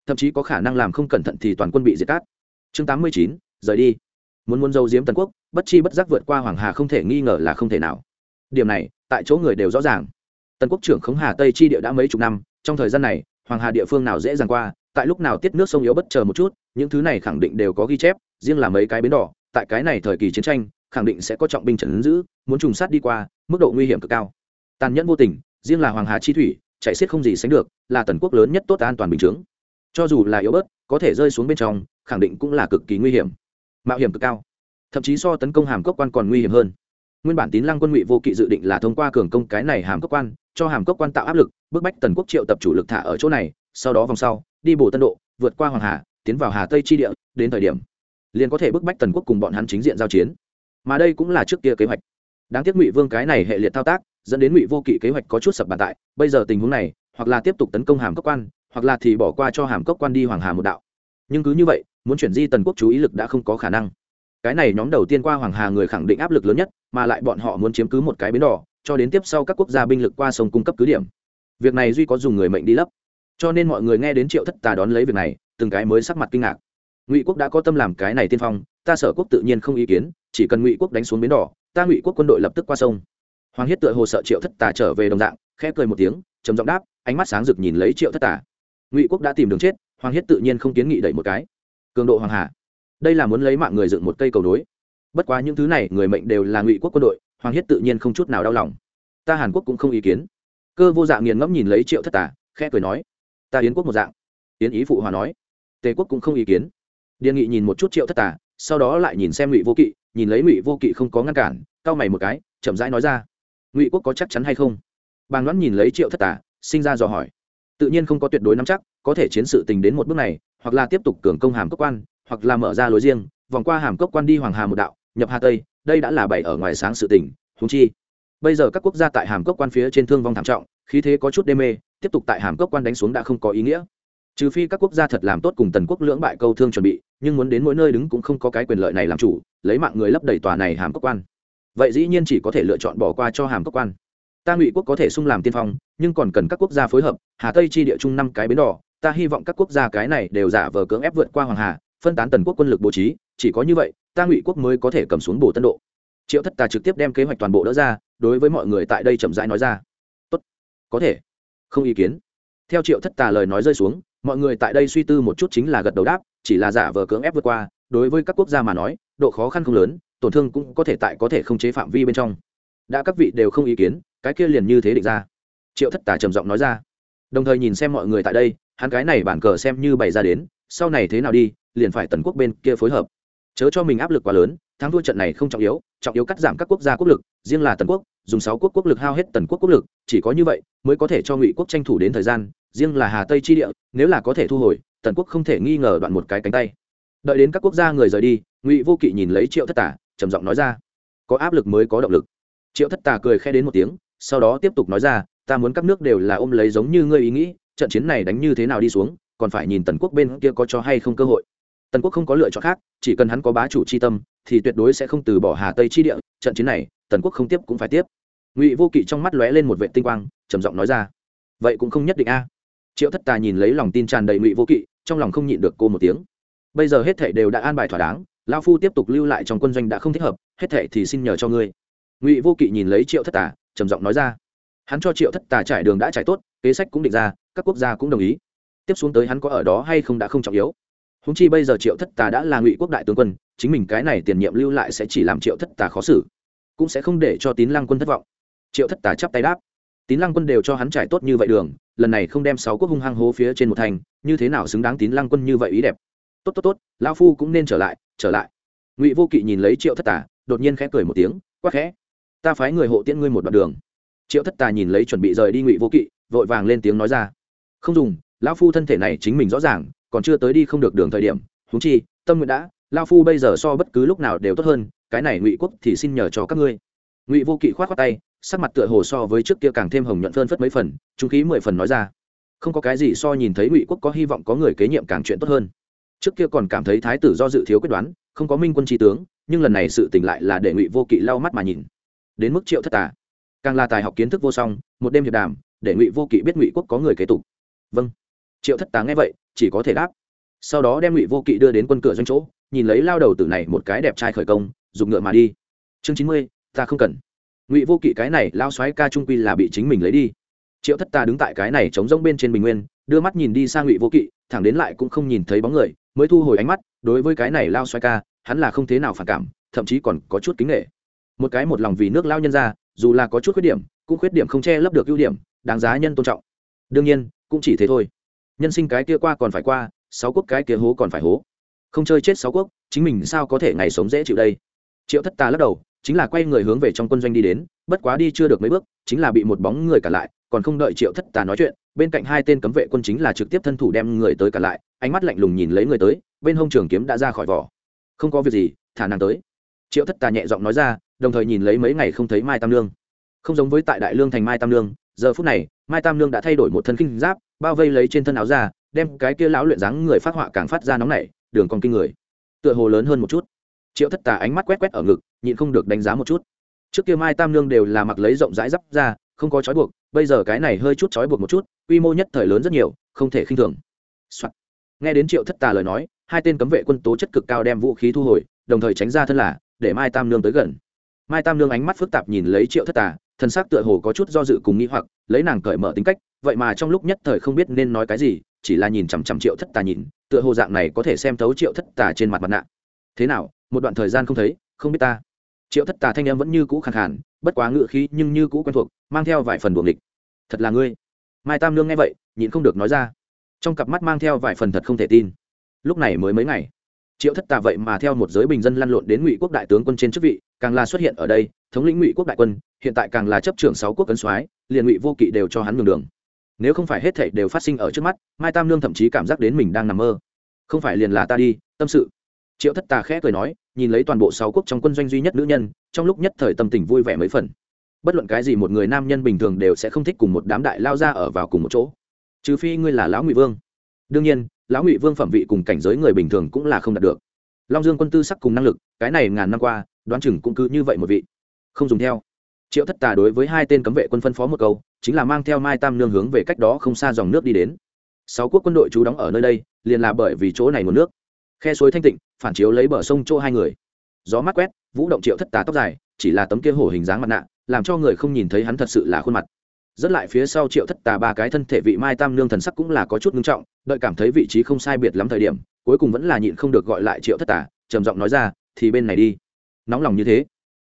S1: Thậm chí có khả năng làm không cẩn thận thì toàn quân bị diệt cát. Chương tám mươi chín, rời đi. Muốn muốn dâu diếm tần quốc, bất chi bất giác vượt qua hoàng hà không thể nghi ngờ là không thể nào. Điểm này, tại chỗ người đều rõ ràng. Tần quốc trưởng khống hà tây chi địa đã mấy chục năm, trong thời gian này, hoàng hà địa phương nào dễ dàng qua, tại lúc nào tiết nước sông yếu bất chờ một chút, những thứ này khẳng định đều có ghi chép, riêng là mấy cái bến đỏ, tại cái này thời kỳ chiến tranh, khẳng định sẽ có trọng binh trần ứng giữ, muốn trùng sát đi qua, mức độ nguy hiểm cực cao. Tàn nhẫn vô tình, riêng là hoàng hà chi thủy chạy xiết không gì sánh được, là tần quốc lớn nhất tốt an toàn bình chướng. Cho dù là yếu bớt, có thể rơi xuống bên trong, khẳng định cũng là cực kỳ nguy hiểm. Mạo hiểm cực cao. Thậm chí so tấn công hàm cốc quan còn nguy hiểm hơn. Nguyên bản tín lăng quân ngụy vô kỵ dự định là thông qua cường công cái này hàm cốc quan, cho hàm cốc quan tạo áp lực, bức bách tần quốc triệu tập chủ lực thả ở chỗ này, sau đó vòng sau, đi bổ tân độ, vượt qua hoàng hà, tiến vào hà tây chi địa, đến thời điểm, liền có thể bức bách tần quốc cùng bọn hắn chính diện giao chiến. Mà đây cũng là trước kia kế hoạch. Đáng tiếc ngụy vương cái này hệ liệt thao tác dẫn đến ngụy vô kỵ kế hoạch có chút sập bàn tại bây giờ tình huống này hoặc là tiếp tục tấn công hàm cốc quan hoặc là thì bỏ qua cho hàm cốc quan đi hoàng hà một đạo nhưng cứ như vậy muốn chuyển di tần quốc chú ý lực đã không có khả năng cái này nhóm đầu tiên qua hoàng hà người khẳng định áp lực lớn nhất mà lại bọn họ muốn chiếm cứ một cái bến đỏ cho đến tiếp sau các quốc gia binh lực qua sông cung cấp cứ điểm việc này duy có dùng người mệnh đi lấp cho nên mọi người nghe đến triệu thất tà đón lấy việc này từng cái mới sắc mặt kinh ngạc ngụy quốc đã có tâm làm cái này tiên phong ta sở quốc tự nhiên không ý kiến chỉ cần ngụy quốc đánh xuống bến đỏ ta ngụy quốc quân đội lập tức qua sông hoàng hiết tựa hồ sợ triệu thất tà trở về đồng dạng, khẽ cười một tiếng, trầm giọng đáp, ánh mắt sáng rực nhìn lấy triệu thất tà. Ngụy quốc đã tìm đường chết, hoàng hiết tự nhiên không kiến nghị đẩy một cái. Cường độ hoàng hà. Đây là muốn lấy mạng người dựng một cây cầu nối. Bất quá những thứ này, người mệnh đều là ngụy quốc quân đội, hoàng hiết tự nhiên không chút nào đau lòng. Ta hàn quốc cũng không ý kiến. Cơ vô dạng nghiền ngẫm nhìn lấy triệu thất tà, khẽ cười nói, ta yến quốc một dạng. Yến ý phụ hòa nói, tề quốc cũng không ý kiến. Điền nghị nhìn một chút triệu thất tà, sau đó lại nhìn xem ngụy vô kỵ, nhìn lấy ngụy vô kỵ không có ngăn cản, cau mày một cái, chậm rãi nói ra ngụy quốc có chắc chắn hay không bàng đoán nhìn lấy triệu thất tà sinh ra dò hỏi tự nhiên không có tuyệt đối nắm chắc có thể chiến sự tình đến một bước này hoặc là tiếp tục cường công hàm cốc quan hoặc là mở ra lối riêng vòng qua hàm cốc quan đi hoàng hà một đạo nhập hà tây đây đã là bảy ở ngoài sáng sự tình húng chi bây giờ các quốc gia tại hàm cốc quan phía trên thương vong thảm trọng khí thế có chút đê mê tiếp tục tại hàm cốc quan đánh xuống đã không có ý nghĩa trừ phi các quốc gia thật làm tốt cùng tần quốc lưỡng bại câu thương chuẩn bị nhưng muốn đến mỗi nơi đứng cũng không có cái quyền lợi này làm chủ lấy mạng người lấp đầy tòa này hàm cốc quan vậy dĩ nhiên chỉ có thể lựa chọn bỏ qua cho hàm cốc quan. Ta ngụy quốc có thể sung làm tiên phong, nhưng còn cần các quốc gia phối hợp, hà tây chi địa chung năm cái bến đỏ, ta hy vọng các quốc gia cái này đều giả vờ cưỡng ép vượt qua hoàng hà, phân tán tần quốc quân lực bố trí, chỉ có như vậy, ta ngụy quốc mới có thể cầm xuống bồ tân độ. Triệu thất tà trực tiếp đem kế hoạch toàn bộ đỡ ra, đối với mọi người tại đây chậm rãi nói ra. Tốt, có thể. Không ý kiến. Theo triệu thất tà lời nói rơi xuống, mọi người tại đây suy tư một chút chính là gật đầu đáp, chỉ là giả vờ cưỡng ép vượt qua, đối với các quốc gia mà nói, độ khó khăn không lớn tổn thương cũng có thể tại có thể không chế phạm vi bên trong. Đã các vị đều không ý kiến, cái kia liền như thế định ra. Triệu thất tà trầm giọng nói ra. Đồng thời nhìn xem mọi người tại đây, hắn cái này bản cờ xem như bày ra đến, sau này thế nào đi, liền phải tần quốc bên kia phối hợp. Chớ cho mình áp lực quá lớn, thắng thua trận này không trọng yếu trọng yếu cắt giảm các quốc gia quốc lực, riêng là tần quốc, dùng sáu quốc quốc lực hao hết tần quốc quốc lực, chỉ có như vậy mới có thể cho ngụy quốc tranh thủ đến thời gian, riêng là hà tây chi địa, nếu là có thể thu hồi, tần quốc không thể nghi ngờ đoạn một cái cánh tay. Đợi đến các quốc gia người rời đi, ngụy vô kỵ nhìn lấy triệu thất tả trầm giọng nói ra. Có áp lực mới có động lực. Triệu thất tà cười khe đến một tiếng, sau đó tiếp tục nói ra, ta muốn các nước đều là ôm lấy giống như ngươi ý nghĩ, trận chiến này đánh như thế nào đi xuống, còn phải nhìn tần quốc bên kia có cho hay không cơ hội. Tần quốc không có lựa chọn khác, chỉ cần hắn có bá chủ c h i tâm, thì tuyệt đối sẽ không từ bỏ hà tây chi địa, trận chiến này, tần quốc không tiếp cũng phải tiếp. Ngụy vô kỵ trong mắt lóe lên một vệ tinh quang, trầm giọng nói ra, vậy cũng không nhất định a. Triệu thất tà nhìn lấy lòng tin tràn đầy ngụy vô kỵ, trong lòng không nhịn được cô một tiếng. Bây giờ hết thể đều đã an bài thỏa đáng lao phu tiếp tục lưu lại trong quân doanh đã không thích hợp, hết thệ thì xin nhờ cho ngươi. Ngụy vô kỵ nhìn lấy triệu thất tà, trầm giọng nói ra. Hắn cho triệu thất tà trải đường đã trải tốt, kế sách cũng định ra, các quốc gia cũng đồng ý. Tiếp xuống tới hắn có ở đó hay không đã không trọng yếu. Húng chi bây giờ triệu thất tà đã là ngụy quốc đại tướng quân, chính mình cái này tiền nhiệm lưu lại sẽ chỉ làm triệu thất tà khó xử, cũng sẽ không để cho tín lăng quân thất vọng. Triệu thất tà chắp tay đáp. Tín lăng quân đều cho hắn trải tốt như vậy đường, lần này không đem sáu quốc hung hăng hố phía trên một thành, như thế nào xứng đáng tín lăng quân như vậy ý đẹp tốt tốt tốt lao phu cũng nên trở lại trở lại. Ngụy vô kỵ nhìn lấy triệu thất tà, đột nhiên khẽ cười một tiếng quắc khẽ. Ta phái người hộ tiễn ngươi một đoạn đường. Triệu thất tà nhìn lấy chuẩn bị rời đi ngụy vô kỵ, vội vàng lên tiếng nói ra. Không dùng, lão phu thân thể này chính mình rõ ràng, còn chưa tới đi không được đường thời điểm húng chi, tâm nguyện đã lao phu bây giờ so bất cứ lúc nào đều tốt hơn, cái này ngụy quốc thì xin nhờ cho các ngươi. Ngụy vô kỵ k h o á t khoác tay, sắc mặt tựa hồ so với trước kia càng thêm hồng nhuận phơn phất mấy phần, trung khí mười phần nói ra. Không có cái gì so nhìn thấy ngụy quốc có hy vọng có người kế nhiệm càng chuyện tốt hơn trước kia còn cảm thấy thái tử do dự thiếu quyết đoán, không có minh quân tri tướng, nhưng lần này sự tỉnh lại là để ngụy vô kỵ lau mắt mà nhìn. Đến mức triệu thất tà. Càng là tài học kiến thức vô song, một đêm hiệp đàm, để ngụy vô kỵ biết ngụy quốc có người kế tục. Vâng. Triệu thất tá nghe vậy, chỉ có thể đáp. Sau đó đem ngụy vô kỵ đưa đến quân cửa doanh chỗ, nhìn lấy lao đầu tử này một cái đẹp trai khởi công dùng ngựa mà đi. Chương chín mươi, ta không cần. Ngụy vô kỵ cái này lao xoáy ca trung quy là bị chính mình lấy đi. Triệu thất ta đứng tại cái này chống rông bên trên bình nguyên, đưa mắt nhìn đi sang ngụy vô kỵ, thẳng đến lại cũng không nhìn thấy bóng người mới thu hồi ánh mắt, đối với cái này lao xoay ca, hắn là không thế nào phản cảm, thậm chí còn có chút kính nghệ một cái một lòng vì nước lao nhân ra, dù là có chút khuyết điểm, cũng khuyết điểm không che lấp được ưu điểm, đáng giá nhân tôn trọng. Đương nhiên, cũng chỉ thế thôi. Nhân sinh cái kia qua còn phải qua, sáu quốc cái kia hố còn phải hố. Không chơi chết sáu quốc, chính mình sao có thể ngày sống dễ chịu đây? Triệu thất tà lắc đầu, chính là quay người hướng về trong quân doanh đi đến, bất quá đi chưa được mấy bước, chính là bị một bóng người cả lại, còn không đợi triệu thất tà nói chuyện, bên cạnh hai tên cấm vệ quân chính là trực tiếp thân thủ đem người tới cả lại ánh mắt lạnh lùng nhìn lấy người tới, bên hông trường kiếm đã ra khỏi vỏ. Không có việc gì, thả nàng tới. Triệu thất tà nhẹ giọng nói ra, đồng thời nhìn lấy mấy ngày không thấy mai tam lương. Không giống với tại đại lương thành mai tam lương, giờ phút này, mai tam lương đã thay đổi một thân kinh giáp, bao vây lấy trên thân áo ra đem cái kia lão luyện dáng người phát họa càng phát ra nóng nảy, đường còn kinh người. Tựa hồ lớn hơn một chút. Triệu thất tà ánh mắt quét quét ở ngực, nhịn không được đánh giá một chút. Trước kia mai tam nương đều là mặc lấy rộng rãi giáp ra không có trói buộc, bây giờ cái này hơi chút trói buộc một chút, quy mô nhất thời lớn rất nhiều, không thể khinh thường、Soạn nghe đến triệu thất tà lời nói, hai tên cấm vệ quân tố chất cực cao đem vũ khí thu hồi, đồng thời tránh ra thân là, để mai tam nương tới gần. Mai tam nương ánh mắt phức tạp nhìn lấy triệu thất tà thân xác tựa hồ có chút do dự cùng nghĩ hoặc, lấy nàng cởi mở tính cách, vậy mà trong lúc nhất thời không biết nên nói cái gì, chỉ là nhìn chằm chằm triệu thất tà nhìn, tựa hồ dạng này có thể xem thấu triệu thất tà trên mặt mặt nạ. Thế nào, một đoạn thời gian không thấy, không biết ta. Triệu thất tà thanh em vẫn như cũ khẳng hẳn bất quá ngự khí nhưng như cũ quen thuộc, mang theo vài phần buồng địch thật là ngươi. Mai tam nương nghe vậy, nhịn không được nói ra trong cặp mắt mang theo vài phần thật không thể tin. Lúc này mới mấy ngày, triệu thất tà vậy mà theo một giới bình dân lăn lộn đến ngụy quốc đại tướng quân trên chức vị, càng là xuất hiện ở đây, thống lĩnh ngụy quốc đại quân, hiện tại càng là chấp trưởng sáu quốc cấn soái, liền ngụy vô kỵ đều cho hắn đường đường. Nếu không phải hết thảy đều phát sinh ở trước mắt, mai tam lương thậm chí cảm giác đến mình đang nằm mơ. Không phải liền là ta đi, tâm sự. Triệu thất tà khẽ cười nói, nhìn lấy toàn bộ sáu quốc trong quân doanh duy nhất nữ nhân, trong lúc nhất thời tâm tình vui vẻ mấy phần. Bất luận cái gì một người nam nhân bình thường đều sẽ không thích cùng một đám đại lao ra ở vào cùng một chỗ trừ phi ngươi là lão ngụy vương. Đương nhiên, lão ngụy vương phẩm vị cùng cảnh giới người bình thường cũng là không đạt được. Long dương quân tư sắc cùng năng lực, cái này ngàn năm qua, đoán chừng cũng cứ như vậy một vị. Không dùng theo. Triệu thất tà đối với hai tên cấm vệ quân phân phó một câu, chính là mang theo mai tam nương hướng về cách đó không xa dòng nước đi đến. Sáu quốc quân đội trú đóng ở nơi đây, liền là bởi vì chỗ này nguồn nước. Khe suối thanh tịnh, phản chiếu lấy bờ sông chỗ hai người. Gió mát quét, vũ động triệu thất tà tóc dài, chỉ là tấm kia hổ hình dáng mặt nạ, làm cho người không nhìn thấy hắn thật sự là khuôn mặt rất lại phía sau triệu thất tà ba cái thân thể vị mai tam nương thần sắc cũng là có chút ngưng trọng, đợi cảm thấy vị trí không sai biệt lắm thời điểm, cuối cùng vẫn là nhịn không được gọi lại triệu thất tà, trầm giọng nói ra, thì bên này đi. Nóng lòng như thế.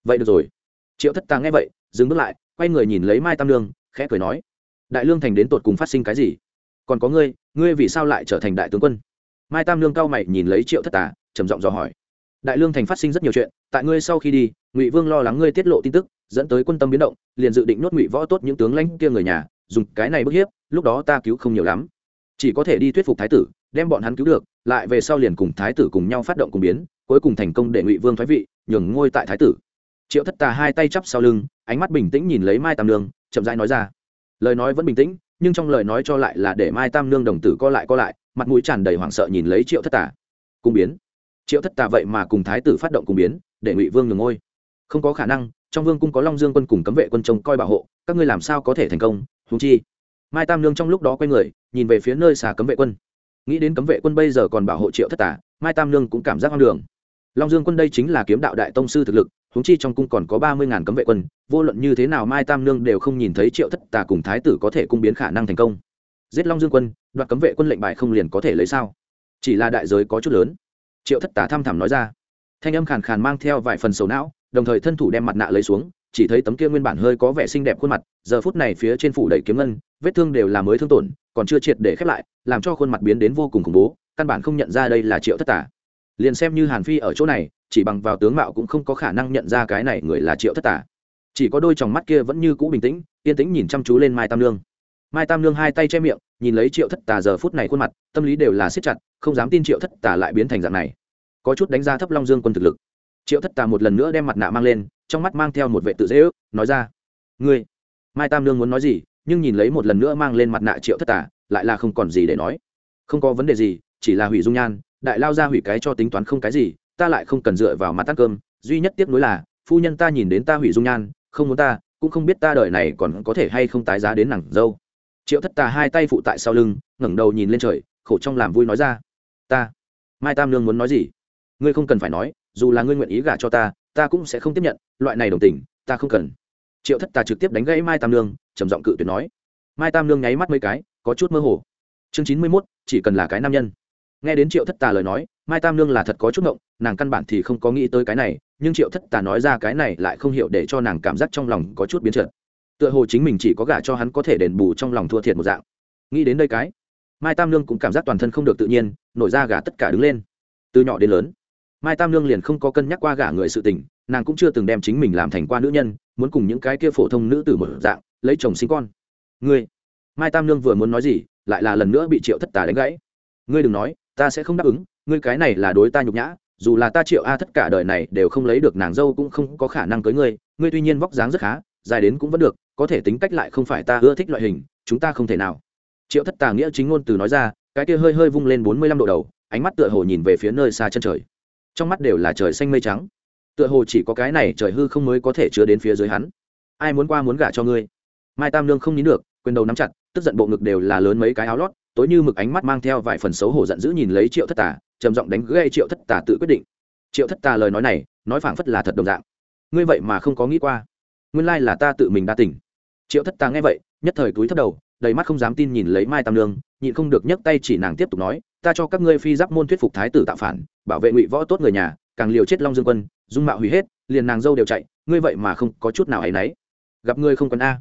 S1: Vậy được rồi. Triệu thất tà nghe vậy, dừng bước lại, quay người nhìn lấy mai tam nương, khẽ cười nói, đại lương thành đến tột cùng phát sinh cái gì? Còn có ngươi ngươi vì sao lại trở thành đại tướng quân? Mai tam nương cao mày nhìn lấy triệu thất tà, trầm giọng dò hỏi, đại lương thành phát sinh rất nhiều chuyện, tại ngươi sau khi đi, ngụy vương lo lắng ngươi tiết lộ tin tức dẫn tới quân tâm biến động, liền dự định nuốt ngụy võ tốt những tướng lãnh kia người nhà, dùng cái này bức hiếp, lúc đó ta cứu không nhiều lắm. Chỉ có thể đi thuyết phục thái tử, đem bọn hắn cứu được, lại về sau liền cùng thái tử cùng nhau phát động cùng biến, cuối cùng thành công để ngụy vương thoái vị, nhường ngôi tại thái tử. Triệu thất tà hai tay chắp sau lưng, ánh mắt bình tĩnh nhìn lấy mai tam nương, chậm rãi nói ra. Lời nói vẫn bình tĩnh, nhưng trong lời nói cho lại là để mai tam nương đồng tử co lại co lại, mặt mũi tràn đầy hoảng sợ nhìn lấy triệu thất tà. Cung biến. Triệu thất tà vậy mà cùng thái tử phát động cung biến, để ngụy vương nhường ngôi không có khả năng, trong vương cung có long dương quân cùng cấm vệ quân trông coi bảo hộ, các ngươi làm sao có thể thành công húng chi. Mai tam nương trong lúc đó quay người, nhìn về phía nơi xà cấm vệ quân. Nghĩ đến cấm vệ quân bây giờ còn bảo hộ triệu thất tà, mai tam nương cũng cảm giác hoang đường. Long dương quân đây chính là kiếm đạo đại tông sư thực lực húng chi trong cung còn có ba mươi ngàn cấm vệ quân, vô luận như thế nào mai tam nương đều không nhìn thấy triệu thất tà cùng thái tử có thể cung biến khả năng thành công. Giết long dương quân, đoạt cấm vệ quân lệnh bài không liền có thể lấy sao? Chỉ là đại giới có chút lớn. Triệu thất tà thăm thẳm nói ra. Thanh âm khàn khàn mang theo vài phần sầu não đồng thời thân thủ đem mặt nạ lấy xuống, chỉ thấy tấm kia nguyên bản hơi có vẻ xinh đẹp khuôn mặt, giờ phút này phía trên phủ đầy kiếm ngân, vết thương đều là mới thương tổn, còn chưa triệt để khép lại, làm cho khuôn mặt biến đến vô cùng khủng bố, căn bản không nhận ra đây là triệu thất tả liền xem như hàn phi ở chỗ này, chỉ bằng vào tướng mạo cũng không có khả năng nhận ra cái này người là triệu thất tả chỉ có đôi tròng mắt kia vẫn như cũ bình tĩnh, yên tĩnh nhìn chăm chú lên mai tam lương mai tam lương hai tay che miệng, nhìn lấy triệu thất tà giờ phút này khuôn mặt, tâm lý đều là siết chặt, không dám tin triệu thất tà lại biến thành dạng này. Có chút đánh giá thấp long dương quân thực lực triệu thất tà một lần nữa đem mặt nạ mang lên, trong mắt mang theo một vệ tự dễ ước, nói ra, ngươi, mai tam nương muốn nói gì, nhưng nhìn lấy một lần nữa mang lên mặt nạ triệu thất tà, lại là không còn gì để nói. Không có vấn đề gì, chỉ là hủy dung nhan, đại lao ra hủy cái cho tính toán không cái gì, ta lại không cần dựa vào mặt ăn cơm. Duy nhất tiếc nuối là, phu nhân ta nhìn đến ta hủy dung nhan, không muốn ta, cũng không biết ta đời này còn có thể hay không tái giá đến nàng dâu. Triệu thất tà hai tay phụ tại sau lưng, ngẩng đầu nhìn lên trời, khổ trong làm vui nói ra, ta, mai tam nương muốn nói gì? Ngươi không cần phải nói dù là ngươi nguyện ý gả cho ta ta cũng sẽ không tiếp nhận, loại này đồng tình, ta không cần. Triệu thất tà trực tiếp đánh gãy mai tam nương, trầm giọng cự tuyệt nói. Mai tam nương nháy mắt mấy cái, có chút mơ hồ. Chương chín mươi mốt, chỉ cần là cái nam nhân. Nghe đến triệu thất tà lời nói, mai tam nương là thật có chút ngộng, nàng căn bản thì không có nghĩ tới cái này, nhưng triệu thất tà nói ra cái này lại không hiểu để cho nàng cảm giác trong lòng có chút biến trượt tựa hồ chính mình chỉ có gả cho hắn có thể đền bù trong lòng thua thiệt một dạng. Nghĩ đến đây cái, mai tam nương cũng cảm giác toàn thân không được tự nhiên, nổi ra gả tất cả đứng lên. Từ nhỏ đến lớn mai tam lương liền không có cân nhắc qua gả người sự tình, nàng cũng chưa từng đem chính mình làm thành qua nữ nhân, muốn cùng những cái kia phổ thông nữ tử một dạng, lấy chồng sinh con. Ngươi, mai tam lương vừa muốn nói gì, lại là lần nữa bị triệu thất tà đánh gãy. Ngươi đừng nói, ta sẽ không đáp ứng, ngươi cái này là đối ta nhục nhã, dù là ta triệu a tất cả đời này đều không lấy được nàng dâu cũng không có khả năng cưới ngươi ngươi tuy nhiên vóc dáng rất khá, dài đến cũng vẫn được, có thể tính cách lại không phải ta ưa thích loại hình, chúng ta không thể nào. Triệu thất tà nghĩa chính ngôn từ nói ra, cái kia hơi hơi vung lên bốn mươi lăm độ đầu, ánh mắt tựa hồ nhìn về phía nơi xa chân trời trong mắt đều là trời xanh mây trắng. Tựa hồ chỉ có cái này trời hư không mới có thể chứa đến phía dưới hắn. Ai muốn qua muốn gả cho ngươi? Mai tam lương không nín được, quyền đầu nắm chặt, tức giận bộ ngực đều là lớn mấy cái áo lót, tối như mực ánh mắt mang theo vài phần xấu hổ giận dữ nhìn lấy triệu thất tà, trầm giọng đánh gây triệu thất tà tự quyết định. Triệu thất tà lời nói này, nói phảng phất là thật đồng dạng. Ngươi vậy mà không có nghĩ qua. Nguyên lai là ta tự mình đa tỉnh triệu thất tà nghe vậy, nhất thời túi thất đầu, đầy mắt không dám tin nhìn lấy mai tam lương nhịn không được nhấc tay chỉ nàng tiếp tục nói ta cho các ngươi phi giáp môn thuyết phục thái tử tạo phản, bảo vệ ngụy võ tốt người nhà, càng liều chết long dương quân, dung mạo hủy hết, liền nàng dâu đều chạy, ngươi vậy mà không có chút nào ấ nấy. gặp ngươi không cần a.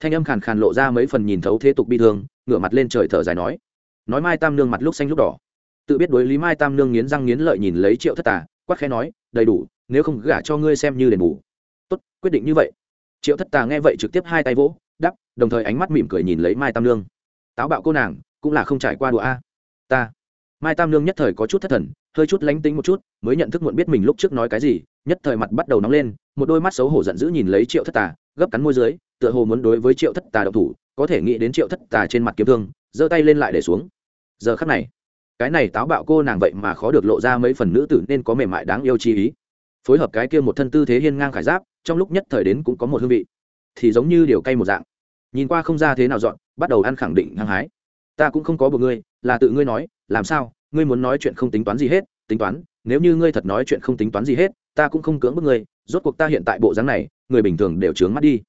S1: Thanh âm khàn khàn lộ ra mấy phần nhìn thấu thế tục bi thương, ngửa mặt lên trời thở dài nói. Nói mai tam nương mặt lúc xanh lúc đỏ. Tự biết đối lý mai tam nương nghiến răng nghiến lợi nhìn lấy triệu thất tà quắc khẽ nói, đầy đủ, nếu không gả cho ngươi xem như đền bù. Tốt, quyết định như vậy. Triệu thất tà nghe vậy trực tiếp hai tay vỗ đắp đồng thời ánh mắt mỉm cười nhìn lấy mai tam nương. Táo bạo cô nàng, cũng là không trải qua đùa a. Ta mai tam nương nhất thời có chút thất thần, hơi chút lánh tính một chút, mới nhận thức muộn biết mình lúc trước nói cái gì, nhất thời mặt bắt đầu nóng lên, một đôi mắt xấu hổ giận dữ nhìn lấy triệu thất tà, gấp cắn môi dưới, tựa hồ muốn đối với triệu thất tà độc thủ, có thể nghĩ đến triệu thất tà trên mặt kiếm thương, giơ tay lên lại để xuống. Giờ khắc này, cái này táo bạo cô nàng vậy mà khó được lộ ra mấy phần nữ tử nên có mềm mại đáng yêu chi ý. Phối hợp cái kia một thân tư thế hiên ngang khải giáp, trong lúc nhất thời đến cũng có một hương vị. Thì giống như điều cay một dạng. Nhìn qua không ra thế nào dọn, bắt đầu ăn khẳng định hăng hái. Ta cũng không có một ngươi, là tự ngươi nói làm sao? Ngươi muốn nói chuyện không tính toán gì hết, tính toán, nếu như ngươi thật nói chuyện không tính toán gì hết, ta cũng không cưỡng bức ngươi, rốt cuộc ta hiện tại bộ dáng này, người bình thường đều trướng mắt đi.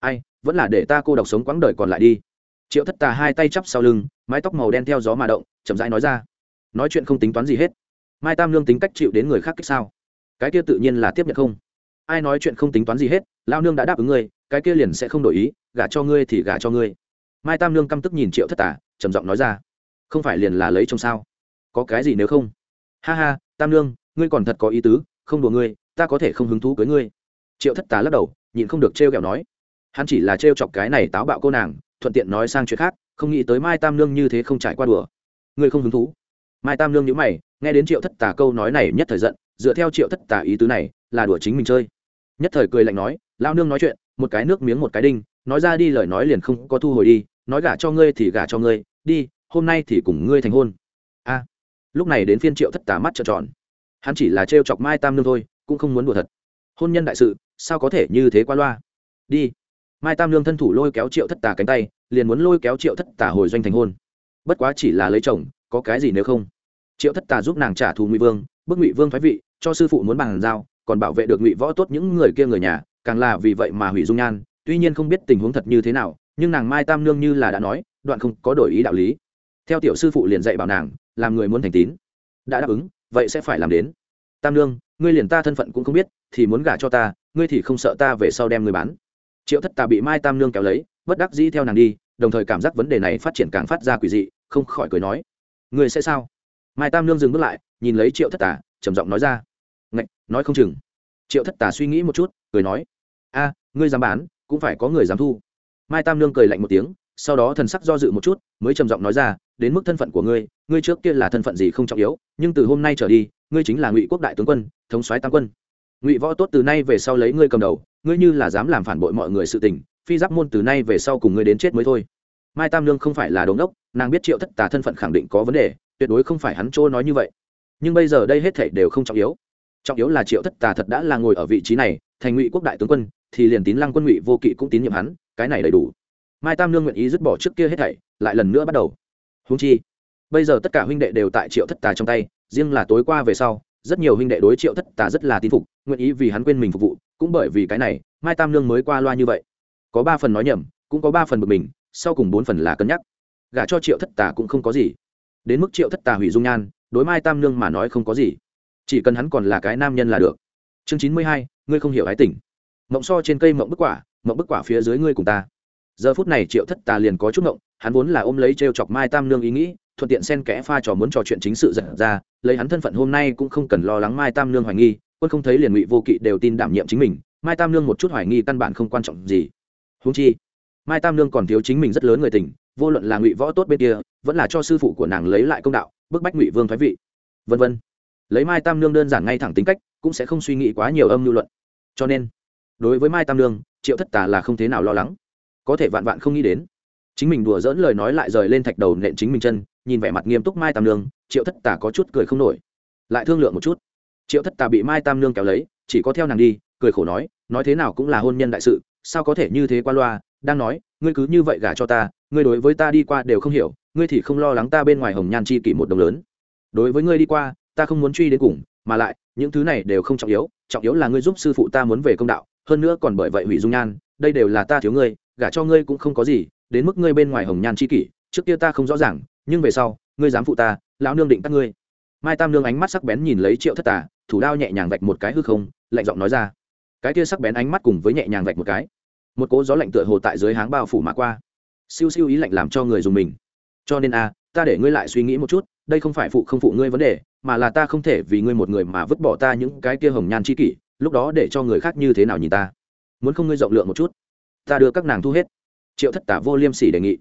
S1: Ai, vẫn là để ta cô độc sống quãng đời còn lại đi. Triệu thất tà hai tay chắp sau lưng, mái tóc màu đen theo gió mà động, chậm rãi nói ra. Nói chuyện không tính toán gì hết. Mai tam lương tính cách chịu đến người khác cách sao? Cái kia tự nhiên là tiếp nhận không? Ai nói chuyện không tính toán gì hết lao nương đã đáp ứng ngươi, cái kia liền sẽ không đổi ý, gả cho ngươi thì gả cho ngươi. Mai tam lương căm tức nhìn triệu thất tà, trầm giọng nói ra không phải liền là lấy chồng sao? Có cái gì nếu không? Ha ha, tam lương ngươi còn thật có ý tứ, không đùa ngươi, ta có thể không hứng thú với ngươi. Triệu thất tà lắc đầu, nhịn không được trêu ghẹo nói. Hắn chỉ là trêu chọc cái này táo bạo cô nàng, thuận tiện nói sang chuyện khác, không nghĩ tới mai tam nương như thế không trải qua đùa. Ngươi không hứng thú? Mai tam nương nhữ mày, nghe đến triệu thất tà câu nói này nhất thời giận, dựa theo triệu thất tà ý tứ này, là đùa chính mình chơi. Nhất thời cười lạnh nói lao nương nói chuyện, một cái nước miếng một cái đinh, nói ra đi lời nói liền không có thu hồi đi, nói gả cho ngươi thì gả cho ngươi, đi hôm nay thì cùng ngươi thành hôn. A. Lúc này đến phiên triệu thất tà mắt trợn tròn. Hắn chỉ là trêu chọc mai tam nương thôi, cũng không muốn đùa thật. Hôn nhân đại sự, sao có thể như thế qua loa? Đi. Mai tam nương thân thủ lôi kéo triệu thất tà cánh tay, liền muốn lôi kéo triệu thất tà hồi doanh thành hôn. Bất quá chỉ là lấy chồng, có cái gì nếu không? Triệu thất tà giúp nàng trả thù ngụy vương, bức ngụy vương thoái vị, cho sư phụ muốn bàn giao, còn bảo vệ được ngụy võ tốt những người kia người nhà, càng là vì vậy mà hủy dung nhan. Tuy nhiên không biết tình huống thật như thế nào, nhưng nàng mai tam nương như là đã nói, đoạn không có đổi ý đạo lý theo tiểu sư phụ liền dạy bảo nàng, làm người muốn thành tín. Đã đáp ứng, vậy sẽ phải làm đến. Tam nương, ngươi liền ta thân phận cũng không biết, thì muốn gả cho ta, ngươi thì không sợ ta về sau đem ngươi bán. Triệu thất tà bị mai tam nương kéo lấy, bất đắc dĩ theo nàng đi, đồng thời cảm giác vấn đề này phát triển càng phát ra quỷ dị, không khỏi cười nói. Ngươi sẽ sao? Mai tam nương dừng bước lại, nhìn lấy triệu thất tà, trầm giọng nói ra. Ngạch, nói không chừng. Triệu thất tà suy nghĩ một chút, cười nói. A, ngươi dám bán, cũng phải có người dám thu. Mai tam nương cười lạnh một tiếng, sau đó thần sắc do dự một chút, mới trầm giọng nói ra đến mức thân phận của ngươi ngươi trước kia là thân phận gì không trọng yếu, nhưng từ hôm nay trở đi, ngươi chính là ngụy quốc đại tướng quân, thống soái tam quân. Ngụy võ tốt từ nay về sau lấy ngươi cầm đầu, ngươi như là dám làm phản bội mọi người sự tình, phi giáp môn từ nay về sau cùng ngươi đến chết mới thôi. Mai tam lương không phải là đống đốc, nàng biết triệu thất tà thân phận khẳng định có vấn đề, tuyệt đối không phải hắn chỗ nói như vậy. Nhưng bây giờ đây hết thảy đều không trọng yếu. Trọng yếu là triệu thất tà thật đã là ngồi ở vị trí này, thành ngụy quốc đại tướng quân, thì liền tín lăng quân ngụy vô kỵ cũng tín nhiệm hắn, cái này đầy đủ. Mai tam lương nguyện ý dứt bỏ trước kia hết thảy, lại lần nữa bắt đầu húng chi, bây giờ tất cả huynh đệ đều tại triệu thất tà trong tay, riêng là tối qua về sau, rất nhiều huynh đệ đối triệu thất tà rất là tin phục, nguyện ý vì hắn quên mình phục vụ, cũng bởi vì cái này, mai tam lương mới qua loa như vậy. Có ba phần nói nhầm, cũng có ba phần bực mình, sau cùng bốn phần là cân nhắc. Gả cho triệu thất tà cũng không có gì. Đến mức triệu thất tà hủy dung nhan, đối mai tam lương mà nói không có gì. Chỉ cần hắn còn là cái nam nhân là được. Chương chín mươi hai, ngươi không hiểu ái tỉnh mộng so trên cây mộng bức quả, mộng bức quả phía dưới ngươi cùng ta giờ phút này triệu thất tà liền có chút ngộng, hắn vốn là ôm lấy t r e o chọc mai tam nương ý nghĩ, thuận tiện xen kẽ pha trò muốn trò chuyện chính sự dần ra, lấy hắn thân phận hôm nay cũng không cần lo lắng mai tam nương hoài nghi, quân không thấy liền ngụy vô kỵ đều tin đảm nhiệm chính mình, mai tam nương một chút hoài nghi căn bản không quan trọng gì. Húng chi, mai tam nương còn thiếu chính mình rất lớn người tình, vô luận là ngụy võ tốt bên kia, vẫn là cho sư phụ của nàng lấy lại công đạo, bức bách ngụy vương thái vị. Vân vân. Lấy mai tam nương đơn giản ngay thẳng tính cách, cũng sẽ không suy nghĩ quá nhiều âm lưu luận. Cho nên, đối với mai tam nương, triệu thất tà là không thế nào lo lắng có thể vạn vạn không nghĩ đến. Chính mình đùa dỡn lời nói lại rời lên thạch đầu nện chính mình chân, nhìn vẻ mặt nghiêm túc mai tam nương, triệu thất tà có chút cười không nổi. Lại thương lượng một chút. Triệu thất tà bị mai tam nương kéo lấy, chỉ có theo nàng đi, cười khổ nói nói thế nào cũng là hôn nhân đại sự, sao có thể như thế qua loa, đang nói, ngươi cứ như vậy gả cho ta, ngươi đối với ta đi qua đều không hiểu, ngươi thì không lo lắng ta bên ngoài hồng nhan chi kỷ một đồng lớn. Đối với ngươi đi qua, ta không muốn truy đến cùng, mà lại, những thứ này đều không trọng yếu trọng yếu là ngươi giúp sư phụ ta muốn về công đạo, hơn nữa còn bởi vậy hủy dung nhan, đây đều là ta thiếu ngươi gả cho ngươi cũng không có gì, đến mức ngươi bên ngoài hồng nhan chi kỷ, trước kia ta không rõ ràng, nhưng về sau, ngươi dám phụ ta, lão nương định tắt ngươi. Mai tam nương ánh mắt sắc bén nhìn lấy triệu thất tà, thủ đao nhẹ nhàng vạch một cái hư không, lạnh giọng nói ra. Cái kia sắc bén ánh mắt cùng với nhẹ nhàng vạch một cái. Một cỗ gió lạnh tựa hồ tại dưới háng bao phủ mà qua. Siêu siêu ý lạnh làm cho người dùng mình. Cho nên a, ta để ngươi lại suy nghĩ một chút, đây không phải phụ không phụ ngươi vấn đề, mà là ta không thể vì ngươi một người mà vứt bỏ ta những cái kia hồng nhan chi kỷ, lúc đó để cho người khác như thế nào nhìn ta. Muốn không ngươi rộng lượng một chút? Ta đưa các nàng thu hết. Triệu thất tả vô liêm sỉ đề nghị.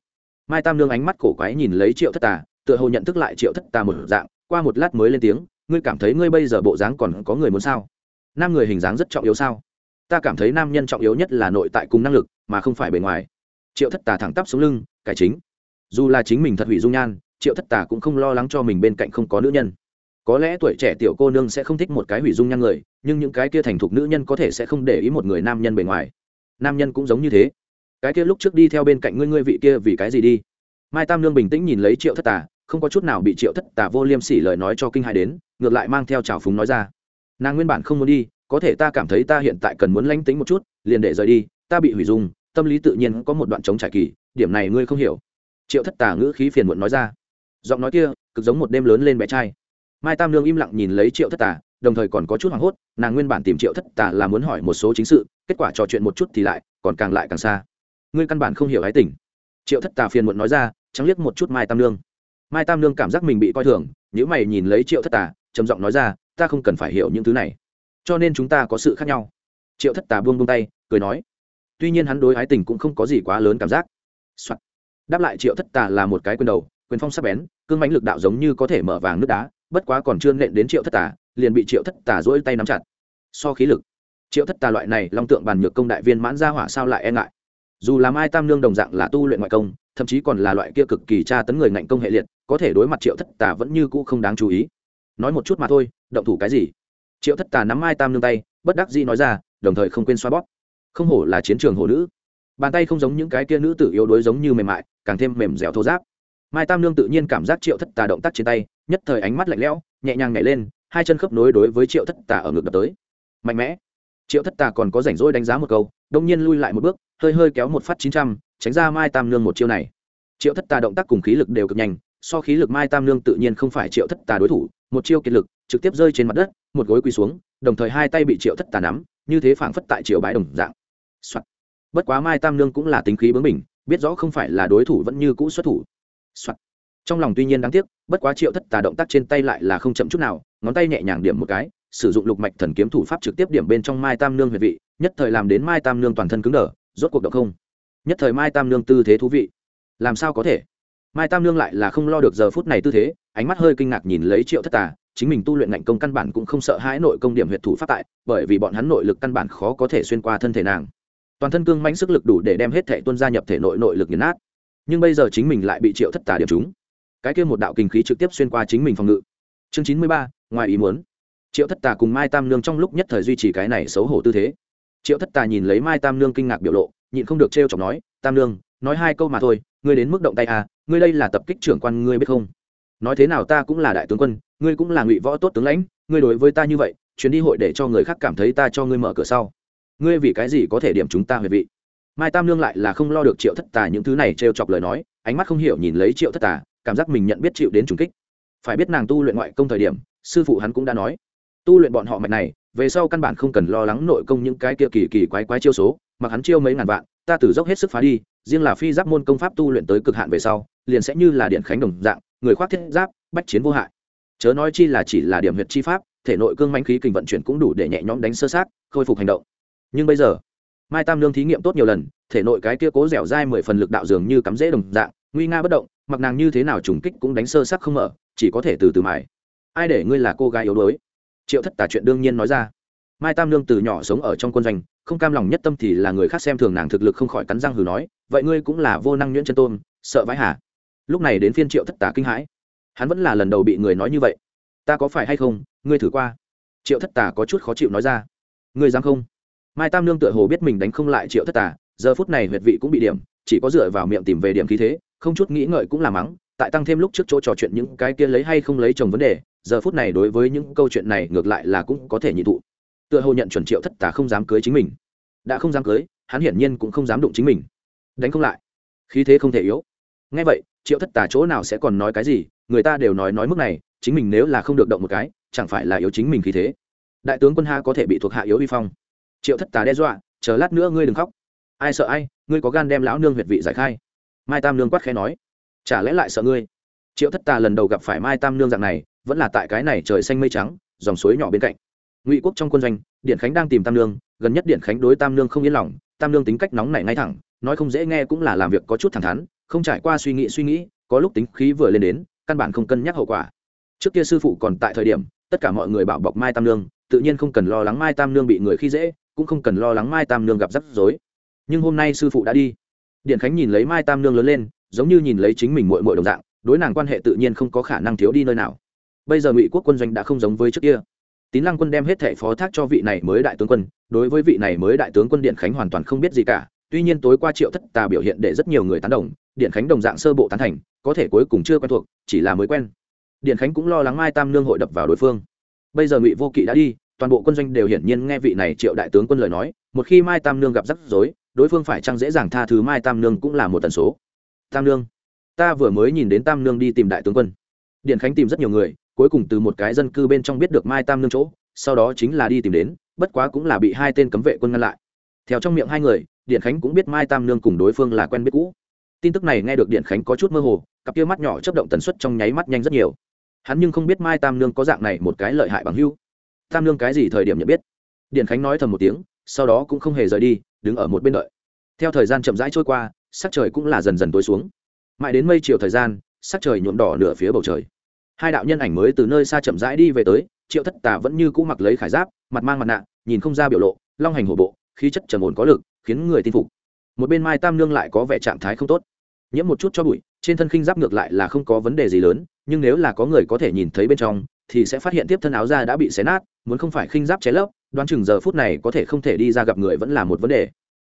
S1: Mai tam nương ánh mắt cổ quái nhìn lấy triệu thất tà, tựa hồ nhận thức lại triệu thất tà một dạng, qua một lát mới lên tiếng, ngươi cảm thấy ngươi bây giờ bộ dáng còn có người muốn sao? Nam người hình dáng rất trọng yếu sao? Ta cảm thấy nam nhân trọng yếu nhất là nội tại cùng năng lực, mà không phải bề ngoài. Triệu thất tà thẳng tắp xuống lưng, cải chính. Dù là chính mình thật hủy dung nhan, triệu thất tà cũng không lo lắng cho mình bên cạnh không có nữ nhân. Có lẽ tuổi trẻ tiểu cô nương sẽ không thích một cái hủy dung nhan người, nhưng những cái kia thành thục nữ nhân có thể sẽ không để ý một người nam nhân bề ngoài nam nhân cũng giống như thế. Cái kia lúc trước đi theo bên cạnh ngươi ngươi vị kia vì cái gì đi? Mai tam nương bình tĩnh nhìn lấy triệu thất tà, không có chút nào bị triệu thất tà vô liêm sỉ lời nói cho kinh hại đến, ngược lại mang theo trào phúng nói ra. Nàng nguyên bản không muốn đi, có thể ta cảm thấy ta hiện tại cần muốn lánh tính một chút, liền để rời đi, ta bị hủy dung, tâm lý tự nhiên có một đoạn chống trải kỳ, điểm này ngươi không hiểu. Triệu thất tà ngữ khí phiền muộn nói ra. Giọng nói kia, cực giống một đêm lớn lên bé trai. Mai tam nương im lặng nhìn lấy triệu thất tà, đồng thời còn có chút hoảng hốt, nàng nguyên bản tìm triệu thất tà là muốn hỏi một số chính sự kết quả trò chuyện một chút thì lại, còn càng lại càng xa. Ngươi căn bản không hiểu ái tình. Triệu thất tà phiền muộn nói ra, trắng liếc một chút mai tam nương. Mai tam nương cảm giác mình bị coi thường nếu mày nhìn lấy triệu thất tà, trầm giọng nói ra, ta không cần phải hiểu những thứ này. Cho nên chúng ta có sự khác nhau. Triệu thất tà buông buông tay, cười nói, tuy nhiên hắn đối ái tình cũng không có gì quá lớn cảm giác、Soạn. đáp lại triệu thất tà là một cái quyền đầu, quyền phong sắc bén, cương mãnh lực đạo giống như có thể mở vàng nước đá, bất quá còn chưa nện đến triệu thất tà, liền bị triệu thất tà dỗi tay nắm chặt. So khí lực triệu thất tà loại này, long tượng bàn nhược công đại viên mãn gia hỏa sao lại e ngại? Dù làm ai tam nương đồng dạng là tu luyện ngoại công, thậm chí còn là loại kia cực kỳ tra tấn người ngạnh công hệ liệt, có thể đối mặt triệu thất tà vẫn như cũ không đáng chú ý. Nói một chút mà thôi, động thủ cái gì? Triệu thất tà nắm ai tam nương tay, bất đắc dĩ nói ra, đồng thời không quên xoa bóp. Không hổ là chiến trường hổ nữ. Bàn tay không giống những cái kia nữ tử yếu đuối giống như mềm mại, càng thêm mềm dẻo thô giáp mai tam nương tự nhiên cảm giác triệu thất tà động tác trên tay, nhất thời ánh mắt lạnh lẽo, nhẹ nhàng nhảy lên, hai chân khớp nối đối với triệu thất tà ở ngực đập tới. Mạnh mẽ triệu thất tà còn có rảnh rỗi đánh giá một câu, đông nhiên lui lại một bước, hơi hơi kéo một phát chín trăm, tránh ra mai tam nương một chiêu này triệu thất tà động tác cùng khí lực đều cực nhanh, so khí lực mai tam nương tự nhiên không phải triệu thất tà đối thủ, một chiêu kiệt lực, trực tiếp rơi trên mặt đất, một gối quỳ xuống, đồng thời hai tay bị triệu thất tà nắm, như thế phảng phất tại triệu bãi đồng dạng、Soạn. bất quá mai tam nương cũng là tính khí bướng mình biết rõ không phải là đối thủ vẫn như cũ xuất thủ、Soạn. trong lòng tuy nhiên đáng tiếc, bất quá triệu thất tà động tác trên tay lại là không chậm chút nào, ngón tay nhẹ nhàng điểm một cái sử dụng lục mạch thần kiếm thủ pháp trực tiếp điểm bên trong mai tam nương huyệt vị, nhất thời làm đến mai tam nương toàn thân cứng đờ, rốt cuộc động không. Nhất thời mai tam nương tư thế thú vị. Làm sao có thể? Mai tam nương lại là không lo được giờ phút này tư thế, ánh mắt hơi kinh ngạc nhìn lấy triệu thất tà, chính mình tu luyện ngạnh công căn bản cũng không sợ hãi nội công điểm huyệt thủ pháp tại, bởi vì bọn hắn nội lực căn bản khó có thể xuyên qua thân thể nàng. Toàn thân cương mãnh sức lực đủ để đem hết thể tuân gia nhập thể nội nội lực nghiền nát. Nhưng bây giờ chính mình lại bị triệu thất tà điểm chúng cái kia một đạo kinh khí trực tiếp xuyên qua chính mình phòng ngự. Chương chín mươi ba, ngoài ý muốn triệu thất tà cùng mai tam nương trong lúc nhất thời duy trì cái này xấu hổ tư thế. Triệu thất tà nhìn lấy mai tam nương kinh ngạc biểu lộ, nhịn không được t r chọc nói, tam nương, nói hai câu mà thôi, ngươi đến mức động tay à ngươi đây là tập kích trưởng quan ngươi biết không? Nói thế nào ta cũng là đại tướng quân, ngươi cũng là ngụy võ tốt tướng lãnh, ngươi đối với ta như vậy, chuyến đi hội để cho người khác cảm thấy ta cho ngươi mở cửa sau. Ngươi vì cái gì có thể điểm chúng ta huệ vị? Mai tam nương lại là không lo được triệu thất tà những thứ này trêu chọc lời nói, ánh mắt không hiểu nhìn lấy triệu thất tà, cảm giác mình nhận biết chịu đến trùng kích. Phải biết nàng tu luyện ngoại công thời điểm, sư phụ hắn cũng đã nói tu luyện bọn họ mạch này, về sau căn bản không cần lo lắng nội công những cái kia kỳ kỳ quái quái chiêu số, mặc hắn chiêu mấy ngàn vạn, ta tử dốc hết sức phá đi, riêng là phi giáp môn công pháp tu luyện tới cực hạn về sau, liền sẽ như là điện khánh đồng dạng, người khoác thiết giáp, bách chiến vô hại. Chớ nói chi là chỉ là điểm huyệt chi pháp, thể nội cương manh khí kình vận chuyển cũng đủ để nhẹ nhõm đánh sơ sát, khôi phục hành động. Nhưng bây giờ, mai tam lương thí nghiệm tốt nhiều lần, thể nội cái kia cố dẻo dai mười phần lực đạo dường như cắm rễ đồng dạng, nguy nga bất động, mặc nàng như thế nào trùng kích cũng đánh sơ sắc không mở, chỉ có thể từ từ mải ai để ngươi là cô gái yếu đuối? Triệu thất tả chuyện đương nhiên nói ra. Mai tam Nương từ nhỏ sống ở trong quân doanh, không cam lòng nhất tâm thì là người khác xem thường nàng thực lực không khỏi cắn răng hừ nói, vậy ngươi cũng là vô năng nhuyễn chân tôn, sợ vãi hả lúc này đến phiên triệu thất tả kinh hãi. Hắn vẫn là lần đầu bị người nói như vậy. Ta có phải hay không? Ngươi thử qua. Triệu thất tả có chút khó chịu nói ra. Ngươi dám không? Mai tam Nương tựa hồ biết mình đánh không lại triệu thất tả giờ phút này huyệt vị cũng bị điểm, chỉ có dựa vào miệng tìm về điểm khí thế, không chút nghĩ ngợi cũng là mắng, tại tăng thêm lúc trước chỗ trò chuyện những cái kia lấy hay không lấy chồng vấn đề giờ phút này đối với những câu chuyện này ngược lại là cũng có thể nhị thụ. Tựa hồ nhận chuẩn triệu thất tà không dám cưới chính mình. Đã không dám cưới, hắn hiển nhiên cũng không dám đụng chính mình. Đánh không lại. Khí thế không thể yếu. Ngay vậy, triệu thất tà chỗ nào sẽ còn nói cái gì, người ta đều nói nói mức này, chính mình nếu là không được động một cái, chẳng phải là yếu chính mình khí thế. Đại tướng quân ha có thể bị thuộc hạ yếu vi phong. Triệu thất tà đe dọa, chờ lát nữa ngươi đừng khóc. Ai sợ ai, ngươi có gan đem lão nương huyệt vị giải khai. Mai tam nương quát khẽ nói, chả lẽ lại sợ ngươi? Triệu thất tà lần đầu gặp phải mai tam nương dạng này vẫn là tại cái này trời xanh mây trắng, dòng suối nhỏ bên cạnh. Ngụy quốc trong quân doanh, điện khánh đang tìm tam nương, gần nhất điện khánh đối tam nương không yên lòng, tam nương tính cách nóng nảy ngay thẳng, nói không dễ nghe cũng là làm việc có chút thẳng thắn, không trải qua suy nghĩ suy nghĩ, có lúc tính khí vừa lên đến, căn bản không cân nhắc hậu quả. Trước kia sư phụ còn tại thời điểm, tất cả mọi người bảo bọc mai tam nương, tự nhiên không cần lo lắng mai tam nương bị người khi dễ, cũng không cần lo lắng mai tam nương gặp rắc rối. Nhưng hôm nay sư phụ đã đi. Điện khánh nhìn lấy mai tam nương lớn lên, giống như nhìn lấy chính mình mội mội đồng dạng, đối nàng quan hệ tự nhiên không có khả năng thiếu đi nơi nào bây giờ ngụy quốc quân doanh đã không giống với trước kia tín lăng quân đem hết thẻ phó thác cho vị này mới đại tướng quân đối với vị này mới đại tướng quân điện khánh hoàn toàn không biết gì cả tuy nhiên tối qua triệu thất tà biểu hiện để rất nhiều người tán đồng điện khánh đồng dạng sơ bộ tán thành có thể cuối cùng chưa quen thuộc chỉ là mới quen điện khánh cũng lo lắng mai tam nương hội đập vào đối phương bây giờ ngụy vô kỵ đã đi toàn bộ quân doanh đều hiển nhiên nghe vị này triệu đại tướng quân lời nói một khi mai tam nương gặp rắc rối đối phương phải chăng dễ dàng tha thứ mai tam nương cũng là một tần số tam nương ta vừa mới nhìn đến tam nương đi tìm đại tướng quân điện khánh tìm rất nhiều người cuối cùng từ một cái dân cư bên trong biết được mai tam nương chỗ, sau đó chính là đi tìm đến, bất quá cũng là bị hai tên cấm vệ quân ngăn lại. Theo trong miệng hai người, điện khánh cũng biết mai tam nương cùng đối phương là quen biết cũ. Tin tức này nghe được điện khánh có chút mơ hồ, cặp kia mắt nhỏ chấp động tần suất trong nháy mắt nhanh rất nhiều. Hắn nhưng không biết mai tam nương có dạng này một cái lợi hại bằng hưu tam nương cái gì thời điểm nhận biết? Điện khánh nói thầm một tiếng, sau đó cũng không hề rời đi, đứng ở một bên đợi. Theo thời gian chậm rãi trôi qua, sắc trời cũng là dần dần tối xuống. Mãi đến mây chiều thời gian, sắc trời nhuộm đỏ nửa phía bầu trời hai đạo nhân ảnh mới từ nơi xa chậm rãi đi về tới, triệu thất tà vẫn như cũ mặc lấy khải giáp, mặt mang mặt nạ, nhìn không ra biểu lộ, long hành hổ bộ, khí chất trầm ổn có lực, khiến người tin phục. Một bên mai tam nương lại có vẻ trạng thái không tốt. Nhiễm một chút cho bụi, trên thân khinh giáp ngược lại là không có vấn đề gì lớn, nhưng nếu là có người có thể nhìn thấy bên trong, thì sẽ phát hiện tiếp thân áo ra đã bị xé nát, muốn không phải khinh giáp cháy lấp, đoán chừng giờ phút này có thể không thể đi ra gặp người vẫn là một vấn đề.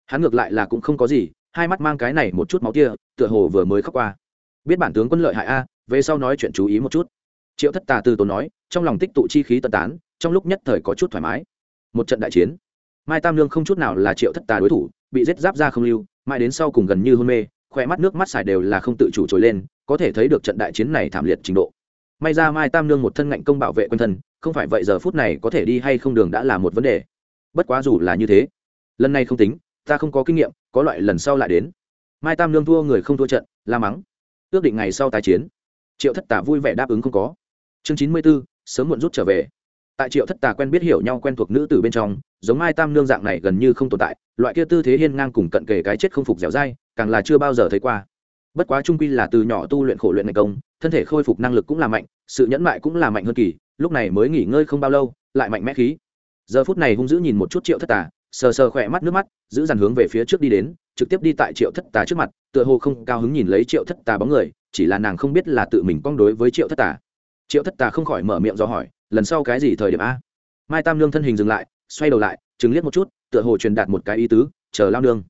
S1: Hắn ngược lại là cũng không có gì, hai mắt mang cái này một chút máu kia, tựa hồ vừa mới khóc qua. Biết bản tướng quân lợi hại a, về sau nói chuyện chú ý một chút triệu thất tà từ tốn nói, trong lòng tích tụ chi khí tận tán, trong lúc nhất thời có chút thoải mái. Một trận đại chiến. Mai tam lương không chút nào là triệu thất tà đối thủ, bị giết giáp ra không lưu mai đến sau cùng gần như hôn mê, khỏe mắt nước mắt xài đều là không tự chủ trồi lên, có thể thấy được trận đại chiến này thảm liệt trình độ. May ra mai tam nương một thân ngạnh công bảo vệ quân thân, không phải vậy giờ phút này có thể đi hay không đường đã là một vấn đề. Bất quá dù là như thế, lần này không tính, ta không có kinh nghiệm, có loại lần sau lại đến. Mai tam nương thua người không thua trận, la mắng. Ước định ngày sau tái chiến. Triệu thất tả vui vẻ đáp ứng không có chương chín mươi b ố sớm muộn rút trở về. Tại triệu thất tà quen biết hiểu nhau quen thuộc nữ từ bên trong, giống mai tam nương dạng này gần như không tồn tại, loại kia tư thế hiên ngang cùng cận kề cái chết không phục dẻo dai, càng là chưa bao giờ thấy qua. Bất quá trung quy là từ nhỏ tu luyện khổ luyện ngày công, thân thể khôi phục năng lực cũng là mạnh, sự nhẫn mại cũng là mạnh hơn kỳ, lúc này mới nghỉ ngơi không bao lâu, lại mạnh mẽ khí. Giờ phút này hung dữ nhìn một chút triệu thất tà, sờ sờ khỏe mắt nước mắt, giữ dàn hướng về phía trước đi đến, trực tiếp đi tại triệu thất tà trước mặt, tựa hồ không cao hứng nhìn lấy triệu thất tà bóng người, chỉ là nàng không biết là tự mình cong đối với triệu thất tà triệu thất tà không khỏi mở miệng do hỏi, lần sau cái gì thời điểm a? Mai tam nương thân hình dừng lại, xoay đầu lại chứng liếc một chút, tựa hồ truyền đạt một cái ý tứ, chờ lao nương.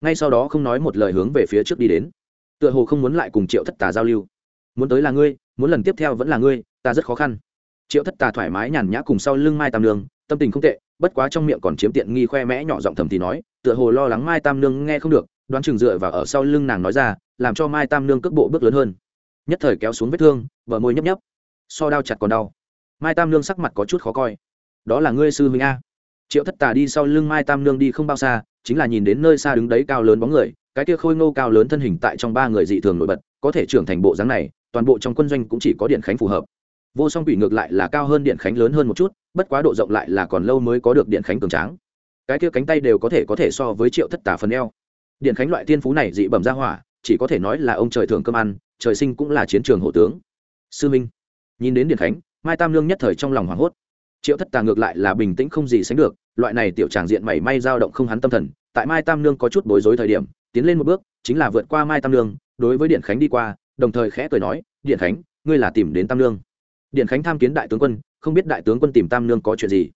S1: Ngay sau đó không nói một lời hướng về phía trước đi đến. Tựa hồ không muốn lại cùng triệu thất tà giao lưu. Muốn tới là ngươi, muốn lần tiếp theo vẫn là ngươi, ta rất khó khăn. Triệu thất tà thoải mái nhàn nhã cùng sau lưng mai tam nương, tâm tình không tệ, bất quá trong miệng còn chiếm tiện nghi khoe mẽ nhỏ giọng thầm thì nói, tựa hồ lo lắng mai tam nương nghe không được, đoán chừng dựa vào ở sau lưng nàng nói ra, làm cho mai tam nương cước bộ bước lớn hơn. Nhất thời kéo xuống vết thương vợ môi nhấp nhấp so đau chặt còn đau. Mai tam nương sắc mặt có chút khó coi. Đó là ngươi sư huynh a. Triệu thất tà đi sau lưng mai tam nương đi không bao xa, chính là nhìn đến nơi xa đứng đấy cao lớn bóng người, cái kia khôi ngô cao lớn thân hình tại trong ba người dị thường nổi bật, có thể trưởng thành bộ dáng này, toàn bộ trong quân doanh cũng chỉ có điện khánh phù hợp. Vô song quỷ ngược lại là cao hơn điện khánh lớn hơn một chút, bất quá độ rộng lại là còn lâu mới có được điện khánh cường tráng. Cái kia cánh tay đều có thể có thể so với triệu thất tà phần eo. Điện khánh loại tiên phú này dị bẩm ra hỏa, chỉ có thể nói là ông trời thường cơm ăn, trời sinh cũng là chiến trường hộ tướng. Sư minh nhìn đến điện khánh, mai tam lương nhất thời trong lòng hoảng hốt. Triệu thất tà ngược lại là bình tĩnh không gì sánh được, loại này tiểu tràng diện mảy may dao động không hắn tâm thần, tại mai tam lương có chút bối rối thời điểm, tiến lên một bước, chính là vượt qua mai tam lương đối với điện khánh đi qua, đồng thời khẽ cười nói điện khánh, ngươi là tìm đến tam lương điện khánh tham kiến đại tướng quân, không biết đại tướng quân tìm tam lương có chuyện gì.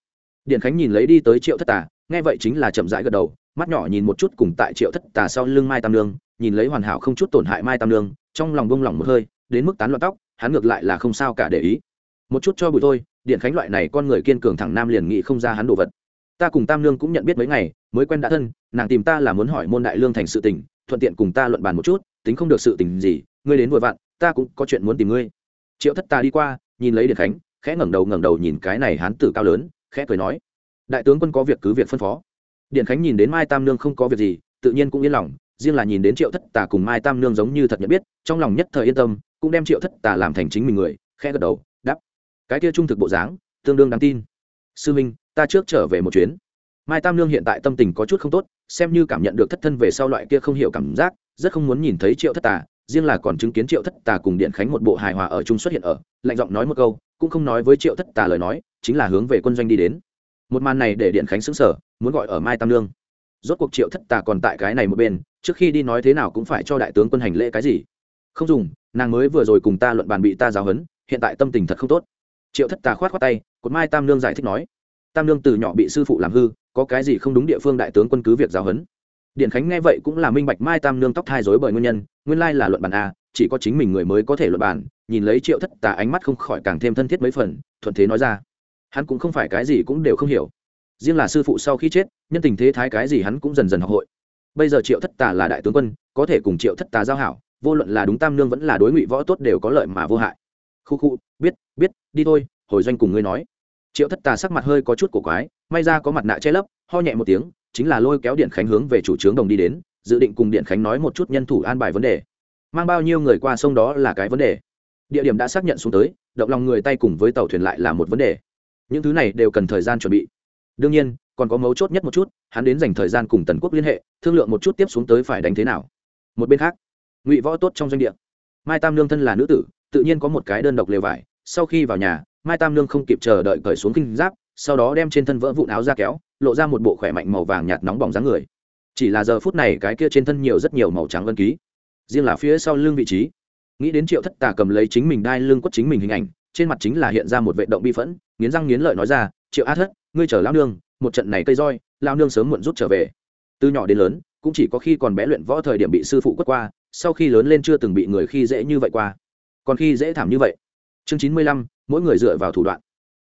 S1: Điện khánh nhìn lấy đi tới triệu thất tà, nghe vậy chính là chậm rãi gật đầu, mắt nhỏ nhìn một chút cùng tại triệu thất tà sau lưng mai tam lương nhìn lấy hoàn hảo không chút tổn hại mai tam lương trong lòng bông lỏng một hơi, đến mức tán loạn tóc hắn ngược lại là không sao cả để ý. Một chút cho bụi thôi, điện khánh loại này con người kiên cường thẳng nam liền nghĩ không ra hắn đồ vật. Ta cùng tam lương cũng nhận biết mấy ngày, mới quen đã thân, nàng tìm ta là muốn hỏi môn đại lương thành sự tình, thuận tiện cùng ta luận bàn một chút, tính không được sự tình gì, ngươi đến vội vặn, ta cũng có chuyện muốn tìm ngươi. Triệu thất ta đi qua, nhìn lấy điện khánh, khẽ ngẩng đầu ngẩng đầu nhìn cái này hán tử cao lớn, khẽ cười nói, đại tướng quân có việc cứ việc phân phó. Điện khánh nhìn đến mai tam nương không có việc gì, tự nhiên cũng yên lòng, riêng là nhìn đến triệu thất tà cùng mai tam nương giống như thật nhận biết, trong lòng nhất thời yên tâm cũng đem triệu thất tà làm thành chính mình người, khẽ gật đầu, đáp. Cái kia trung thực bộ dáng, tương đương đáng tin. Sư minh, ta trước trở về một chuyến. Mai tam lương hiện tại tâm tình có chút không tốt, xem như cảm nhận được thất thân về sau loại kia không hiểu cảm giác, rất không muốn nhìn thấy triệu thất tà, riêng là còn chứng kiến triệu thất tà cùng điện khánh một bộ hài hòa ở chung xuất hiện ở, lạnh giọng nói một câu, cũng không nói với triệu thất tà lời nói, chính là hướng về quân doanh đi đến. Một màn này để điện khánh xứng sở muốn gọi ở mai tam lương rốt cuộc triệu thất tà còn tại cái này một bên, trước khi đi nói thế nào cũng phải cho đại tướng quân hành lễ cái gì không dùng, nàng mới vừa rồi cùng ta luận bàn bị ta giáo hấn hiện tại tâm tình thật không tốt. Triệu thất tà khoát khoát tay, cột mai tam nương giải thích nói. Tam nương từ nhỏ bị sư phụ làm hư, có cái gì không đúng địa phương đại tướng quân cứ việc giáo hấn điện khánh nghe vậy cũng là minh bạch mai tam nương tóc thai dối bởi nguyên nhân, nguyên lai là luận bàn a, chỉ có chính mình người mới có thể luận bàn, nhìn lấy triệu thất tà ánh mắt không khỏi càng thêm thân thiết mấy phần, thuận thế nói ra. Hắn cũng không phải cái gì cũng đều không hiểu. Riêng là sư phụ sau khi chết, nhân tình thế thái cái gì hắn cũng dần dần học hội. Bây giờ triệu thất tà là đại tướng quân, có thể cùng triệu thất tà giao hảo vô luận là đúng tam nương vẫn là đối ngụy võ tốt đều có lợi mà vô hại. Khu khu, biết biết, đi thôi, hồi doanh cùng ngươi nói. Triệu thất tà sắc mặt hơi có chút cổ quái, may ra có mặt nạ che lấp, ho nhẹ một tiếng, chính là lôi kéo điện khánh hướng về chủ trướng đồng đi đến, dự định cùng điện khánh nói một chút nhân thủ an bài vấn đề. Mang bao nhiêu người qua sông đó là cái vấn đề. Địa điểm đã xác nhận xuống tới, động lòng người tay cùng với tàu thuyền lại là một vấn đề. Những thứ này đều cần thời gian chuẩn bị. Đương nhiên, còn có mấu chốt nhất một chút, hắn đến dành thời gian cùng tần quốc liên hệ, thương lượng một chút tiếp xuống tới phải đánh thế nào. Một bên khác ngụy võ tốt trong doanh địa. Mai tam lương thân là nữ tử, tự nhiên có một cái đơn độc lều vải, sau khi vào nhà, mai tam lương không kịp chờ đợi cởi xuống kinh giáp, sau đó đem trên thân vỡ vụn áo ra kéo, lộ ra một bộ khỏe mạnh màu vàng nhạt nóng bỏng dáng người. Chỉ là giờ phút này cái kia trên thân nhiều rất nhiều màu trắng vân ký. Riêng là phía sau lưng vị trí, nghĩ đến triệu thất tà cầm lấy chính mình đai lưng quất chính mình hình ảnh, trên mặt chính là hiện ra một vệ động bi phẫn, nghiến răng nghiến lợi nói ra, triệu á thất, ngươi chở lao nương, một trận này cây roi lao nương sớm muộn rút trở về. Từ nhỏ đến lớn, cũng chỉ có khi còn bé luyện võ thời điểm bị sư phụ quất qua sau khi lớn lên chưa từng bị người khi dễ như vậy qua. Còn khi dễ thảm như vậy. Chương chín mươi lăm, mỗi người dựa vào thủ đoạn.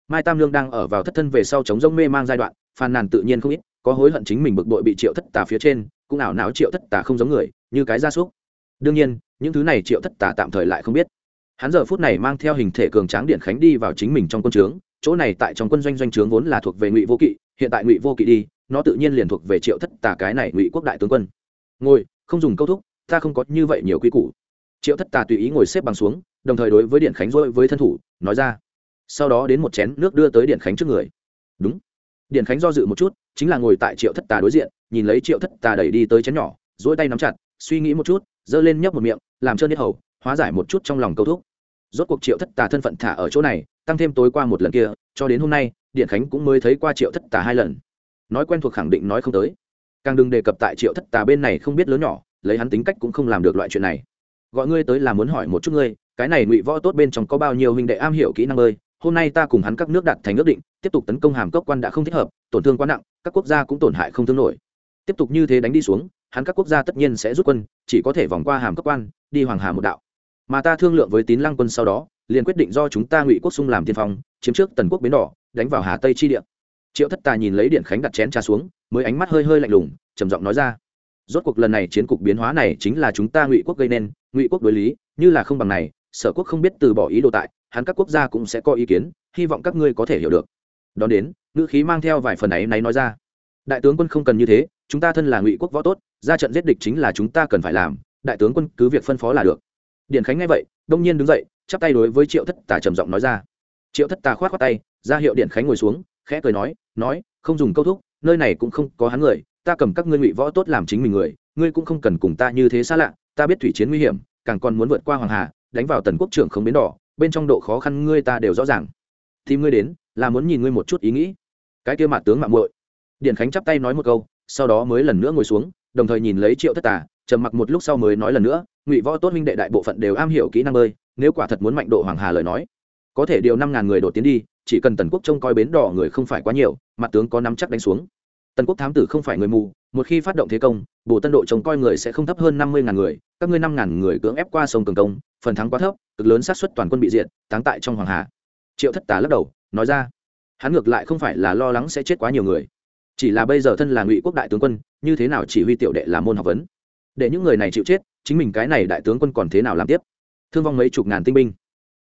S1: Mai tam lương đang ở vào thất thân về sau chống rông mê mang giai đoạn, phàn nàn tự nhiên không ít, có hối hận chính mình bực bội bị triệu thất tà phía trên, cũng ảo não triệu thất tà không giống người, như cái gia súc. Đương nhiên, những thứ này triệu thất tà tạm thời lại không biết. Hắn giờ phút này mang theo hình thể cường tráng điện khánh đi vào chính mình trong quân trướng, chỗ này tại trong quân doanh doanh trướng vốn là thuộc về ngụy vô kỵ, hiện tại ngụy vô kỵ đi, nó tự nhiên liền thuộc về triệu thất tà cái này ngụy quốc đại tướng quân. Ngồi, không dùng câu thúc ta không có như vậy nhiều quy củ. Triệu thất tà tùy ý ngồi xếp bằng xuống, đồng thời đối với điện khánh dối với thân thủ, nói ra. Sau đó đến một chén nước đưa tới điện khánh trước người. Đúng. Điện khánh do dự một chút, chính là ngồi tại triệu thất tà đối diện, nhìn lấy triệu thất tà đẩy đi tới chén nhỏ dỗi tay nắm chặt, suy nghĩ một chút, giơ lên nhấp một miệng, làm trơn nhất hầu, hóa giải một chút trong lòng câu thúc. Rốt cuộc triệu thất tà thân phận thả ở chỗ này, tăng thêm tối qua một lần kia, cho đến hôm nay, điện khánh cũng mới thấy qua triệu thất tà hai lần. Nói quen thuộc khẳng định nói không tới. Càng đừng đề cập tại triệu thất tà bên này không biết lớn nhỏ lấy hắn tính cách cũng không làm được loại chuyện này. Gọi ngươi tới là muốn hỏi một chút ngươi, cái này ngụy võ tốt bên trong có bao nhiêu huynh đệ am hiểu kỹ năng bơi hôm nay ta cùng hắn các nước đặt thành ước định, tiếp tục tấn công hàm cốc quan đã không thích hợp, tổn thương quá nặng, các quốc gia cũng tổn hại không thương nổi. Tiếp tục như thế đánh đi xuống, hắn các quốc gia tất nhiên sẽ rút quân, chỉ có thể vòng qua hàm cốc quan, đi hoàng hà một đạo. Mà ta thương lượng với tín lăng quân sau đó, liền quyết định do chúng ta ngụy quốc xung làm tiên phong, chiếm trước tần quốc bến đỏ, đánh vào hà tây chi địa. Triệu thất tà nhìn lấy điện khánh đặt chén trà xuống, mới ánh mắt hơi hơi lạnh lùng, trầm giọng nói ra rốt cuộc lần này chiến cục biến hóa này chính là chúng ta ngụy quốc gây nên, ngụy quốc đối lý, như là không bằng này, sở quốc không biết từ bỏ ý đồ tại, hắn các quốc gia cũng sẽ có ý kiến, hy vọng các ngươi có thể hiểu được. Đón đến, ngữ khí mang theo vài phần ấy náy nói ra. Đại tướng quân không cần như thế, chúng ta thân là ngụy quốc võ tốt, ra trận giết địch chính là chúng ta cần phải làm, đại tướng quân cứ việc phân phó là được. Điện khánh nghe vậy, đông nhiên đứng dậy, chắp tay đối với triệu thất tà trầm giọng nói ra. Triệu thất tà khoát khoát tay, ra hiệu điện khánh ngồi xuống, khẽ cười nói nói, không dùng câu thúc, nơi này cũng không có hắn người ta cầm các ngươi ngụy võ tốt làm chính mình người, ngươi cũng không cần cùng ta như thế xa lạ, ta biết thủy chiến nguy hiểm, càng còn muốn vượt qua hoàng hà, đánh vào tần quốc trưởng không bến đỏ, bên trong độ khó khăn ngươi ta đều rõ ràng. Thì ngươi đến, là muốn nhìn ngươi một chút ý nghĩ. Cái kia mặt tướng mạng muội. Điện khánh chắp tay nói một câu, sau đó mới lần nữa ngồi xuống, đồng thời nhìn lấy triệu thất tà, trầm mặc một lúc sau mới nói lần nữa, ngụy võ tốt minh đệ đại bộ phận đều am hiểu kỹ năng bơi, nếu quả thật muốn mạnh độ hoàng hà lời nói, có thể điều năm ngàn người đổ tiến đi, chỉ cần tần quốc trông coi bến đỏ người không phải quá nhiều mặt tướng có nắm chắc đánh xuống tần quốc thám tử không phải người mù, một khi phát động thế công, bồ tân độ trông coi người sẽ không thấp hơn năm mươi ngàn người, các ngươi năm ngàn người cưỡng ép qua sông cường công, phần thắng quá thấp, cực lớn xác suất toàn quân bị diệt, táng tại trong hoàng hà. Triệu thất tà lắc đầu, nói ra, hắn ngược lại không phải là lo lắng sẽ chết quá nhiều người. Chỉ là bây giờ thân là ngụy quốc đại tướng quân, như thế nào chỉ huy tiểu đệ là môn học vấn? Để những người này chịu chết, chính mình cái này đại tướng quân còn thế nào làm tiếp? Thương vong mấy chục ngàn tinh binh.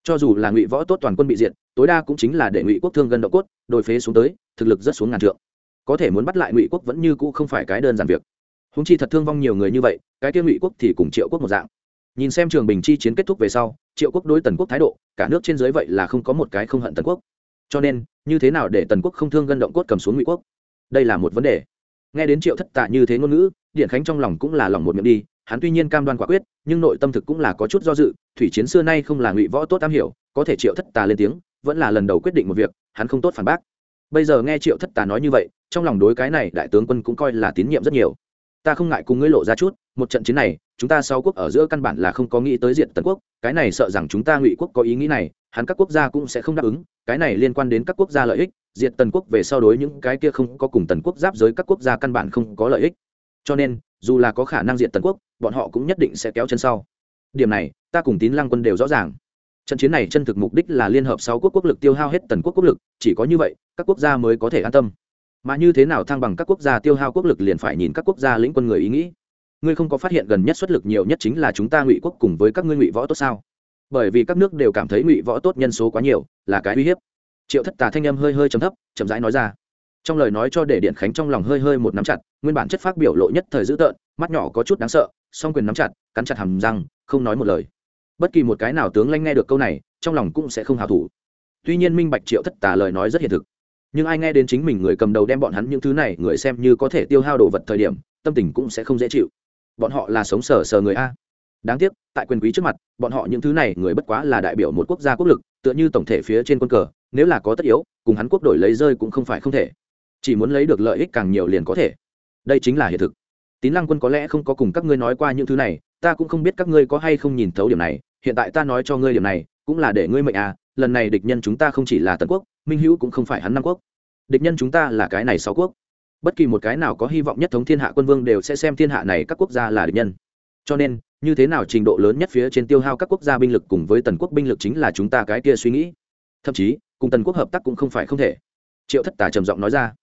S1: Cho dù là ngụy võ tốt toàn quân bị diệt, tối đa cũng chính là để ngụy quốc thương gần độ cốt, đồi phế xuống tới, thực lực rất xuống ngàn trượng có thể muốn bắt lại ngụy quốc vẫn như cũ không phải cái đơn giản việc. Húng chi thật thương vong nhiều người như vậy, cái kia ngụy quốc thì cùng triệu quốc một dạng. Nhìn xem trường bình chi chiến kết thúc về sau, triệu quốc đối tần quốc thái độ, cả nước trên dưới vậy là không có một cái không hận tần quốc. Cho nên, như thế nào để tần quốc không thương gân động cốt cầm xuống ngụy quốc? Đây là một vấn đề. Nghe đến triệu thất tạ như thế ngôn ngữ, điện khánh trong lòng cũng là lòng một miệng đi, hắn tuy nhiên cam đoan quả quyết, nhưng nội tâm thực cũng là có chút do dự, thủy chiến xưa nay không là ngụy võ tốt am hiểu, có thể triệu thất tà lên tiếng, vẫn là lần đầu quyết định một việc, hắn không tốt phản bác. Bây giờ nghe triệu thất tà nói như vậy trong lòng đối cái này đại tướng quân cũng coi là tín nhiệm rất nhiều. Ta không ngại cùng ngươi lộ ra chút, một trận chiến này, chúng ta sáu quốc ở giữa căn bản là không có nghĩ tới diện tần quốc, cái này sợ rằng chúng ta ngụy quốc có ý nghĩ này, hắn các quốc gia cũng sẽ không đáp ứng, cái này liên quan đến các quốc gia lợi ích, diện tần quốc về sau đối những cái kia không có cùng tần quốc giáp giới các quốc gia căn bản không có lợi ích. Cho nên, dù là có khả năng diện tần quốc, bọn họ cũng nhất định sẽ kéo chân sau. Điểm này, ta cùng tín lăng quân đều rõ ràng. Trận chiến này chân thực mục đích là liên hợp sáu quốc quốc lực tiêu hao hết tần quốc quốc lực, chỉ có như vậy, các quốc gia mới có thể an tâm mà như thế nào thăng bằng các quốc gia tiêu hao quốc lực liền phải nhìn các quốc gia lĩnh quân người ý nghĩ. Ngươi không có phát hiện gần nhất xuất lực nhiều nhất chính là chúng ta ngụy quốc cùng với các ngươi ngụy võ tốt sao? Bởi vì các nước đều cảm thấy ngụy võ tốt nhân số quá nhiều, là cái uy hiếp. Triệu thất tà thanh âm hơi hơi chấm thấp, chậm rãi nói ra. Trong lời nói cho để điện khánh trong lòng hơi hơi một nắm chặt, nguyên bản chất phát biểu lộ nhất thời dữ tợn, mắt nhỏ có chút đáng sợ, song quyền nắm chặt, cắn chặt hầm răng, không nói một lời. Bất kỳ một cái nào tướng lanh nghe được câu này, trong lòng cũng sẽ không hào thủ. Tuy nhiên minh bạch triệu thất tà lời nói rất hiện thực nhưng ai nghe đến chính mình người cầm đầu đem bọn hắn những thứ này người xem như có thể tiêu hao đồ vật thời điểm, tâm tình cũng sẽ không dễ chịu. Bọn họ là sống sờ sờ người a. Đáng tiếc, tại quyền quý trước mặt, bọn họ những thứ này người bất quá là đại biểu một quốc gia quốc lực, tựa như tổng thể phía trên quân cờ, nếu là có tất yếu, cùng hắn quốc đổi lấy rơi cũng không phải không thể. Chỉ muốn lấy được lợi ích càng nhiều liền có thể. Đây chính là hiện thực. Tín lăng quân có lẽ không có cùng các ngươi nói qua những thứ này, ta cũng không biết các ngươi có hay không nhìn thấu điểm này, hiện tại ta nói cho ngươi điểm này, cũng là để ngươi mệnh à lần này địch nhân chúng ta không chỉ là tần quốc, minh hữu cũng không phải hắn nam quốc. Địch nhân chúng ta là cái này sáu quốc. Bất kỳ một cái nào có hy vọng nhất thống thiên hạ quân vương đều sẽ xem thiên hạ này các quốc gia là địch nhân. Cho nên, như thế nào trình độ lớn nhất phía trên tiêu hao các quốc gia binh lực cùng với tần quốc binh lực chính là chúng ta cái kia suy nghĩ. Thậm chí, cùng tần quốc hợp tác cũng không phải không thể. Triệu thất tà trầm giọng nói ra.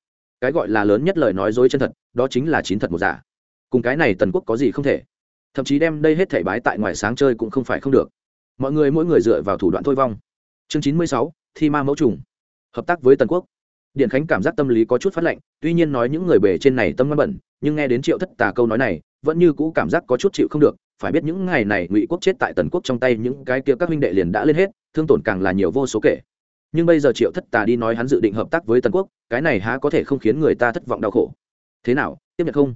S1: Cái gọi là lớn nhất lời nói dối chân thật, đó chính là chín thật một giả. Cùng cái này tần quốc có gì không thể? Thậm chí đem đây hết thể bái tại ngoài sáng chơi cũng không phải không được. Mọi người mỗi người dựa vào thủ đoạn thôi vong chương chín mươi sáu thi ma mẫu trùng. Hợp tác với tần quốc. Điện khánh cảm giác tâm lý có chút phát lạnh, tuy nhiên nói những người bề trên này tâm ngăn bẩn nhưng nghe đến triệu thất tà câu nói này vẫn như cũ cảm giác có chút chịu không được. Phải biết những ngày này ngụy quốc chết tại tần quốc trong tay những cái kia các huynh đệ liền đã lên hết thương tổn càng là nhiều vô số kể. Nhưng bây giờ triệu thất tà đi nói hắn dự định hợp tác với tần quốc cái này há có thể không khiến người ta thất vọng đau khổ. Thế nào tiếp nhận không?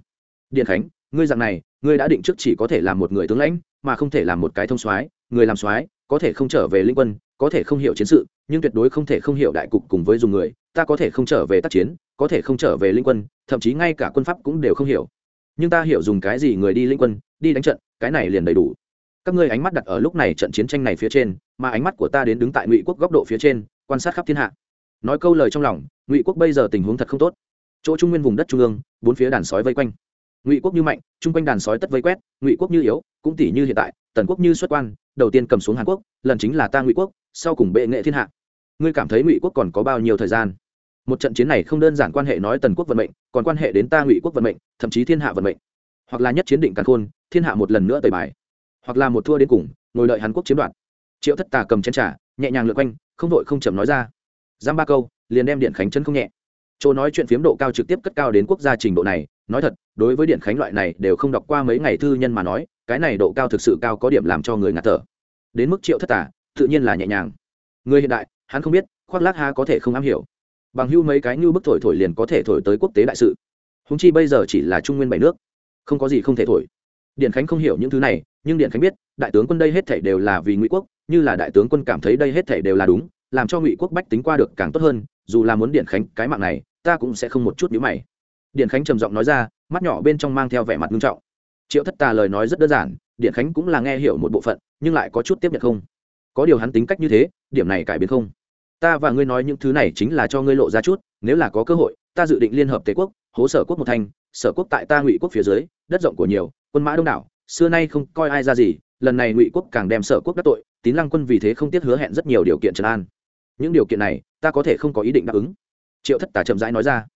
S1: Điện khánh ngươi rằng này ngươi đã định trước chỉ có thể làm một người tướng lãnh mà không thể làm một cái thông soái. Người làm soái có thể không trở về linh quân có thể không hiểu chiến sự, nhưng tuyệt đối không thể không hiểu đại cục cùng với dùng người, ta có thể không trở về tác chiến, có thể không trở về linh quân, thậm chí ngay cả quân pháp cũng đều không hiểu. Nhưng ta hiểu dùng cái gì người đi linh quân, đi đánh trận, cái này liền đầy đủ. Các ngươi ánh mắt đặt ở lúc này trận chiến tranh này phía trên, mà ánh mắt của ta đến đứng tại ngụy quốc góc độ phía trên, quan sát khắp thiên hạ. Nói câu lời trong lòng, ngụy quốc bây giờ tình huống thật không tốt. Chỗ trung nguyên vùng đất trung ương, bốn phía đàn sói vây quanh. Ngụy quốc như mạnh chung quanh đàn sói tất vây quét, ngụy quốc như yếu, cũng tỷ như hiện tại, tần quốc như xuất quan, đầu tiên cầm xuống hàn quốc, lần chính là ta ngụy quốc sau cùng bệ nghệ thiên hạ. Ngươi cảm thấy ngụy quốc còn có bao nhiêu thời gian? Một trận chiến này không đơn giản quan hệ nói tần quốc vận mệnh, còn quan hệ đến ta ngụy quốc vận mệnh, thậm chí thiên hạ vận mệnh. Hoặc là nhất chiến định càn khôn, thiên hạ một lần nữa tời bài. Hoặc là một thua đến cùng, ngồi đợi hàn quốc chiếm đoạt. Triệu thất tà cầm chén trả nhẹ nhàng lượt quanh, không vội không chậm nói ra. Giam ba câu, liền đem điện khánh chân không nhẹ. Chỗ nói chuyện phiếm độ cao trực tiếp cất cao đến quốc gia trình độ này, nói thật, đối với điện khánh loại này đều không đọc qua mấy ngày thư nhân mà nói, cái này độ cao thực sự cao có điểm làm cho người ngạt thở. Đến mức triệu thất tả tự nhiên là nhẹ nhàng. Người hiện đại, hắn không biết, khoác lác ha có thể không am hiểu. Bằng hưu mấy cái như bức thổi thổi liền có thể thổi tới quốc tế đại sự. Húng chi bây giờ chỉ là trung nguyên bảy nước. Không có gì không thể thổi. Điện khánh không hiểu những thứ này, nhưng điện khánh biết, đại tướng quân đây hết thể đều là vì ngụy quốc, như là đại tướng quân cảm thấy đây hết thể đều là đúng, làm cho ngụy quốc bách tính qua được càng tốt hơn, dù là muốn điện khánh cái mạng này, ta cũng sẽ không một chút nhữ mày. Điện khánh trầm giọng nói ra, mắt nhỏ bên trong mang theo vẻ mặt nghiêm trọng. Triệu thất tà lời nói rất đơn giản, điện khánh cũng là nghe hiểu một bộ phận, nhưng lại có chút tiếp nhận không có điều hắn tính cách như thế, điểm này cải biến không? Ta và ngươi nói những thứ này chính là cho ngươi lộ ra chút, nếu là có cơ hội, ta dự định liên hợp tề quốc, hố sở quốc một thành, sở quốc tại ta ngụy quốc phía dưới, đất rộng của nhiều, quân mã đông đảo, xưa nay không coi ai ra gì, lần này ngụy quốc càng đem sở quốc đắc tội, tín lăng quân vì thế không tiếc hứa hẹn rất nhiều điều kiện trấn an. Những điều kiện này, ta có thể không có ý định đáp ứng. Triệu thất tà chậm rãi nói ra.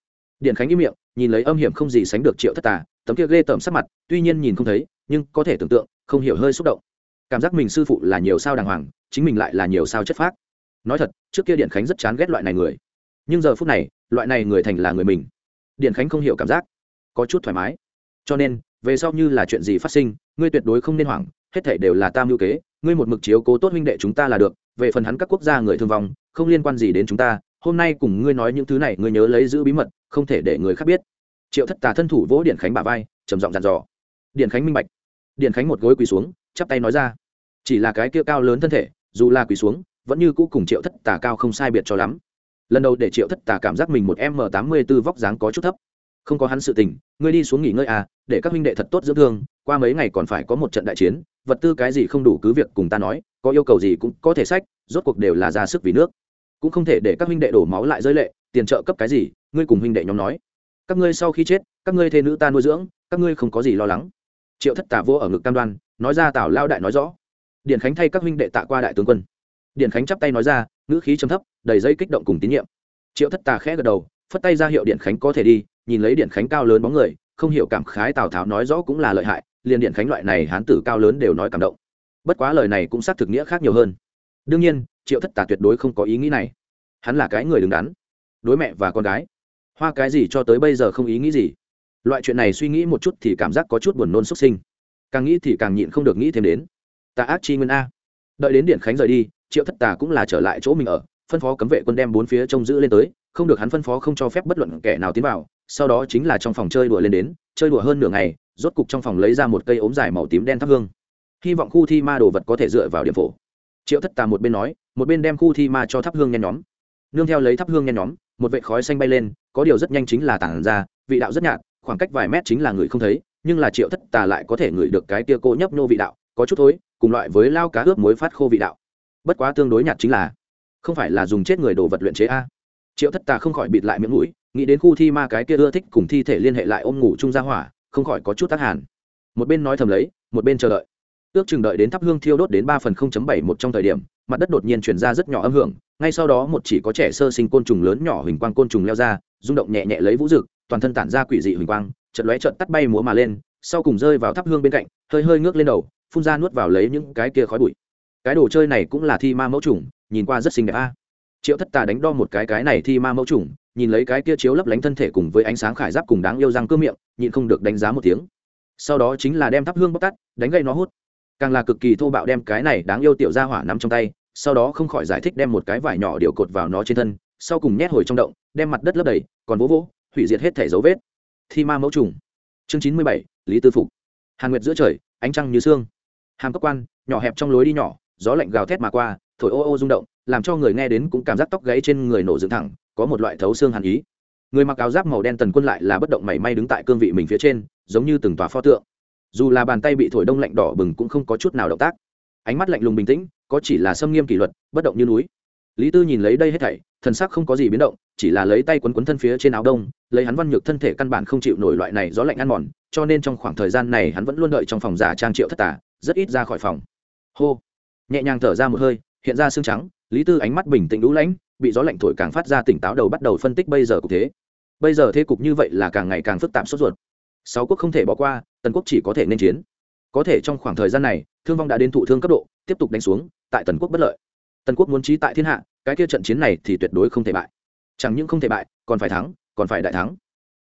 S1: Điện khánh im miệng, nhìn lấy âm hiểm không gì sánh được triệu thất tà, tấm kia ghê tởm sắc mặt, tuy nhiên nhìn không thấy, nhưng có thể tưởng tượng, không hiểu hơi xúc động. Cảm giác mình sư phụ là nhiều sao đàng hoàng chính mình lại là nhiều sao chất phác. Nói thật, trước kia điện khánh rất chán ghét loại này người. Nhưng giờ phút này, loại này người thành là người mình. Điện khánh không hiểu cảm giác, có chút thoải mái. Cho nên, về sau như là chuyện gì phát sinh, ngươi tuyệt đối không nên hoảng, hết thể đều là tam hữu kế, ngươi một mực chiếu cố tốt huynh đệ chúng ta là được, về phần hắn các quốc gia người thương vong, không liên quan gì đến chúng ta, hôm nay cùng ngươi nói những thứ này, ngươi nhớ lấy giữ bí mật, không thể để người khác biết. Triệu thất tà thân thủ vỗ điện khánh bà vai, trầm giọng dặn dò. Điện khánh minh bạch. Điện khánh một gối quỳ xuống, chắp tay nói ra. Chỉ là cái kia cao lớn thân thể dù là quỳ xuống, vẫn như cũ cùng triệu thất tà cao không sai biệt cho lắm. Lần đầu để triệu thất tà cảm giác mình một m tám mươi b ố vóc dáng có chút thấp. Không có hắn sự tình, ngươi đi xuống nghỉ ngơi à để các huynh đệ thật tốt dưỡng thương, qua mấy ngày còn phải có một trận đại chiến, vật tư cái gì không đủ cứ việc cùng ta nói, có yêu cầu gì cũng có thể sách, rốt cuộc đều là ra sức vì nước. Cũng không thể để các huynh đệ đổ máu lại rơi lệ, tiền trợ cấp cái gì, ngươi cùng huynh đệ nhóm nói. Các ngươi sau khi chết, các ngươi thê nữ ta nuôi dưỡng, các ngươi không có gì lo lắng. Triệu thất tả vô ở ngực cam đoan, nói ra tào lao đại nói rõ điện khánh thay các huynh đệ tạ qua đại tướng quân. Điện khánh chắp tay nói ra, ngữ khí trầm thấp, đầy dây kích động cùng tín nhiệm. Triệu thất tà khẽ gật đầu, phất tay ra hiệu điện khánh có thể đi, nhìn lấy điện khánh cao lớn bóng người, không hiểu cảm khái tào tháo nói rõ cũng là lợi hại, liền điện khánh loại này hán tử cao lớn đều nói cảm động. Bất quá lời này cũng xác thực nghĩa khác nhiều hơn. Đương nhiên, triệu thất tà tuyệt đối không có ý nghĩ này. Hắn là cái người đứng đắn, đối mẹ và con gái. Hoa cái gì cho tới bây giờ không ý nghĩ gì. Loại chuyện này suy nghĩ một chút thì cảm giác có chút buồn nôn xuất sinh. Càng nghĩ thì càng nhịn không được nghĩ thêm đến tà ác chi nguyên a. Đợi đến điện khánh rời đi, triệu thất tà cũng là trở lại chỗ mình ở, phân phó cấm vệ quân đem bốn phía trông giữ lên tới, không được hắn phân phó không cho phép bất luận kẻ nào tiến vào, sau đó chính là trong phòng chơi đùa lên đến, chơi đùa hơn nửa ngày, rốt cục trong phòng lấy ra một cây ốm dài màu tím đen thắp hương. Hy vọng khu thi ma đồ vật có thể dựa vào điểm phổ. Triệu thất tà một bên nói, một bên đem khu thi ma cho thắp hương nhen nhóm. Nương theo lấy thắp hương nhen nhóm, một vệ khói xanh bay lên, có điều rất nhanh chính là tản ra, vị đạo rất nhạt, khoảng cách vài mét chính là người không thấy, nhưng là triệu thất tà lại có thể ngửi được cái tia cô nhấp nô vị đạo có chút thối cùng loại với lao cá ướp muối phát khô vị đạo. Bất quá tương đối nhạt chính là, không phải là dùng chết người đồ vật luyện chế a. Triệu thất tà không khỏi bịt lại miệng mũi, nghĩ đến khu thi ma cái kia ưa thích cùng thi thể liên hệ lại ôm ngủ chung ra hỏa, không khỏi có chút tác hàn. Một bên nói thầm lấy, một bên chờ đợi. Ước chừng đợi đến thắp hương thiêu đốt đến ba phần không chấm bảy một trong thời điểm, mặt đất đột nhiên chuyển ra rất nhỏ âm hưởng, ngay sau đó một chỉ có trẻ sơ sinh côn trùng lớn nhỏ huỳnh quang côn trùng leo ra, rung động nhẹ nhẹ lấy vũ rực toàn thân tản ra quỷ dị huỳnh quang trận lóe chợt tắt bay múa mà lên, sau cùng rơi vào thắp hương bên cạnh, hơi hơi ngước lên đầu phun ra nuốt vào lấy những cái kia khói bụi. Cái đồ chơi này cũng là thi ma mẫu trùng, nhìn qua rất xinh đẹp a. Triệu thất tà đánh đo một cái cái này thi ma mẫu trùng, nhìn lấy cái kia chiếu lấp lánh thân thể cùng với ánh sáng khải giáp cùng đáng yêu răng cơ miệng, nhịn không được đánh giá một tiếng. Sau đó chính là đem thắp hương bóc tắt, đánh gây nó hút. Càng là cực kỳ thô bạo đem cái này đáng yêu tiểu ra hỏa nắm trong tay, sau đó không khỏi giải thích đem một cái vải nhỏ điều cột vào nó trên thân, sau cùng nhét hồi trong động, đem mặt đất lấp đầy, còn vỗ vỗ, hủy diệt hết thể dấu vết. Thi ma mẫu trùng. Chương chín mươi bảy, lý tư phục. Hàn nguyệt giữa trời, ánh trăng như sương hàm cấp quan, nhỏ hẹp trong lối đi nhỏ, gió lạnh gào thét mà qua, thổi ô ô rung động, làm cho người nghe đến cũng cảm giác tóc gáy trên người nổ dựng thẳng, có một loại thấu xương hàn ý. Người mặc áo giáp màu đen tần quân lại là bất động mảy may đứng tại cương vị mình phía trên, giống như từng tòa pho tượng. Dù là bàn tay bị thổi đông lạnh đỏ bừng cũng không có chút nào động tác. Ánh mắt lạnh lùng bình tĩnh, có chỉ là xâm nghiêm kỷ luật, bất động như núi. Lý tư nhìn lấy đây hết thảy, thần sắc không có gì biến động, chỉ là lấy tay quấn quấn thân phía trên áo đông, lấy hắn văn nhược thân thể căn bản không chịu nổi loại này gió lạnh ăn mòn, cho nên trong khoảng thời gian này hắn vẫn luôn đợi trong phòng giả trang triệu thất tả rất ít ra khỏi phòng. Hô. Nhẹ nhàng thở ra một hơi, hiện ra xương trắng, lý tư ánh mắt bình tĩnh lũ lãnh bị gió lạnh thổi càng phát ra tỉnh táo đầu bắt đầu phân tích bây giờ cục thế. Bây giờ thế cục như vậy là càng ngày càng phức tạp sốt ruột. Sáu quốc không thể bỏ qua, tần quốc chỉ có thể nên chiến. Có thể trong khoảng thời gian này, thương vong đã đến thụ thương cấp độ, tiếp tục đánh xuống, tại tần quốc bất lợi. Tần quốc muốn trí tại thiên hạ, cái kia trận chiến này thì tuyệt đối không thể bại. Chẳng những không thể bại, còn phải thắng, còn phải đại thắng.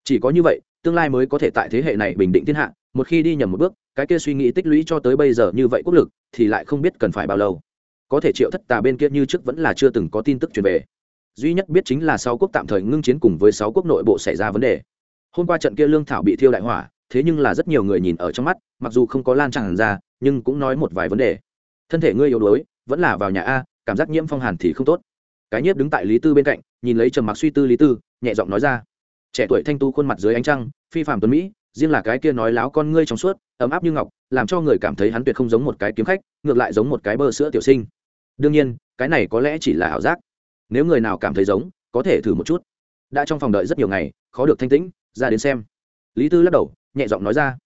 S1: Chỉ có như vậy, tương lai mới có thể tại thế hệ này bình định thiên hạ, một khi đi nhầm một bước cái kia suy nghĩ tích lũy cho tới bây giờ như vậy quốc lực, thì lại không biết cần phải bao lâu. Có thể triệu thất tà bên kia như trước vẫn là chưa từng có tin tức truyền về. Duy nhất biết chính là sáu quốc tạm thời ngưng chiến cùng với sáu quốc nội bộ xảy ra vấn đề. Hôm qua trận kia lương thảo bị thiêu đại hỏa, thế nhưng là rất nhiều người nhìn ở trong mắt, mặc dù không có lan tràn ra, nhưng cũng nói một vài vấn đề. Thân thể ngươi yếu đuối, vẫn là vào nhà a, cảm giác nhiễm phong hàn thì không tốt. Cái nhiếp đứng tại lý tư bên cạnh, nhìn lấy trầm mặc suy tư lý tư, nhẹ giọng nói ra. Trẻ tuổi thanh tu khuôn mặt dưới ánh trăng, phi phạm tuấn mỹ riêng là cái kia nói láo con ngươi trong suốt, ấm áp như ngọc, làm cho người cảm thấy hắn tuyệt không giống một cái kiếm khách, ngược lại giống một cái bơ sữa tiểu sinh. Đương nhiên, cái này có lẽ chỉ là ảo giác. Nếu người nào cảm thấy giống, có thể thử một chút. Đã trong phòng đợi rất nhiều ngày, khó được thanh tĩnh, ra đến xem. Lý tư lắc đầu, nhẹ giọng nói ra.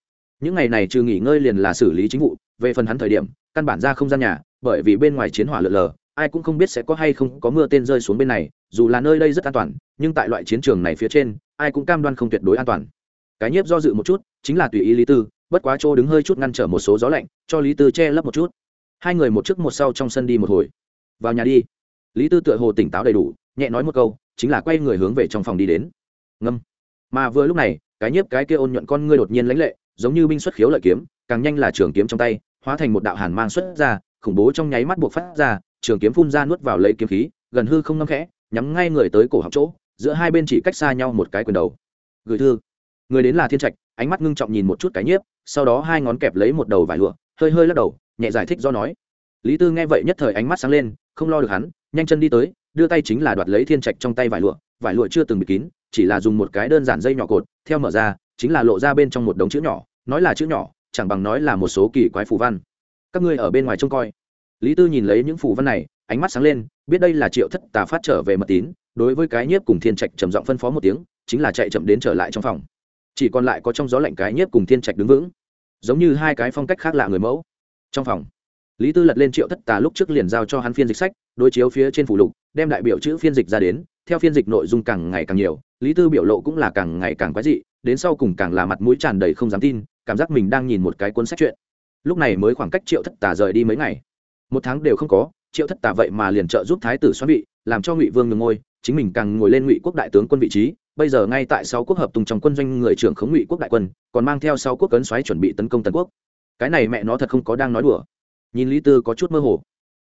S1: Những ngày này trừ nghỉ ngơi liền là xử lý chính vụ, về phần hắn thời điểm, căn bản ra không gian nhà, bởi vì bên ngoài chiến hỏa lượn lờ, ai cũng không biết sẽ có hay không có mưa tên rơi xuống bên này, dù là nơi đây rất an toàn, nhưng tại loại chiến trường này phía trên, ai cũng cam đoan không tuyệt đối an toàn cái nhiếp do dự một chút, chính là tùy ý lý tư, bất quá chỗ đứng hơi chút ngăn trở một số gió lạnh, cho lý tư che lấp một chút. Hai người một trước một sau trong sân đi một hồi. Vào nhà đi. Lý tư tựa hồ tỉnh táo đầy đủ, nhẹ nói một câu, chính là quay người hướng về trong phòng đi đến. Ngâm. Mà vừa lúc này, cái nhiếp cái kia ôn nhuận con ngươi đột nhiên lãnh lệ, giống như binh xuất khiếu lợi kiếm, càng nhanh là trường kiếm trong tay, hóa thành một đạo hàn mang xuất ra, khủng bố trong nháy mắt buộc phát ra, trường kiếm phun ra nuốt vào lấy kiếm khí, gần hư không ngâm khẽ, nhắm ngay người tới cổ học chỗ, giữa hai bên chỉ cách xa nhau một cái quyền đầu. Gửi thư người đến là thiên trạch, ánh mắt ngưng trọng nhìn một chút cái nhiếp, sau đó hai ngón kẹp lấy một đầu vải lụa, hơi hơi lắc đầu, nhẹ giải thích do nói. Lý tư nghe vậy nhất thời ánh mắt sáng lên, không lo được hắn, nhanh chân đi tới, đưa tay chính là đoạt lấy thiên trạch trong tay vải lụa. Vải lụa chưa từng bị kín, chỉ là dùng một cái đơn giản dây nhỏ cột, theo mở ra, chính là lộ ra bên trong một đống chữ nhỏ, nói là chữ nhỏ, chẳng bằng nói là một số kỳ quái phù văn. Các ngươi ở bên ngoài trông coi. Lý tư nhìn lấy những phù văn này, ánh mắt sáng lên, biết đây là triệu thất tà phát trở về mật tín, đối với cái nhiếp cùng thiên trạch trầm giọng phân phó một tiếng, chính là chạy chậm đến trở lại trong phòng chỉ còn lại có trong gió lạnh cái nhiếp cùng thiên trạch đứng vững, giống như hai cái phong cách khác lạ người mẫu. Trong phòng, lý tư lật lên triệu thất tà lúc trước liền giao cho hắn phiên dịch sách, đối chiếu phía trên phủ lục, đem đại biểu chữ phiên dịch ra đến, theo phiên dịch nội dung càng ngày càng nhiều, lý tư biểu lộ cũng là càng ngày càng quái dị, đến sau cùng càng là mặt mũi tràn đầy không dám tin, cảm giác mình đang nhìn một cái cuốn sách chuyện lúc này mới khoảng cách triệu thất tà rời đi mấy ngày. Một tháng đều không có, triệu thất tà vậy mà liền trợ giúp thái tử xoắn vị, làm cho ngụy vương ngừng ngôi, chính mình càng ngồi lên ngụy quốc đại tướng quân vị trí bây giờ ngay tại sáu quốc hợp tùng trong quân doanh người trưởng khống ngụy quốc đại quân, còn mang theo sáu quốc cấn xoáy chuẩn bị tấn công tần quốc. Cái này mẹ nó thật không có đang nói đùa. Nhìn lý tư có chút mơ hồ.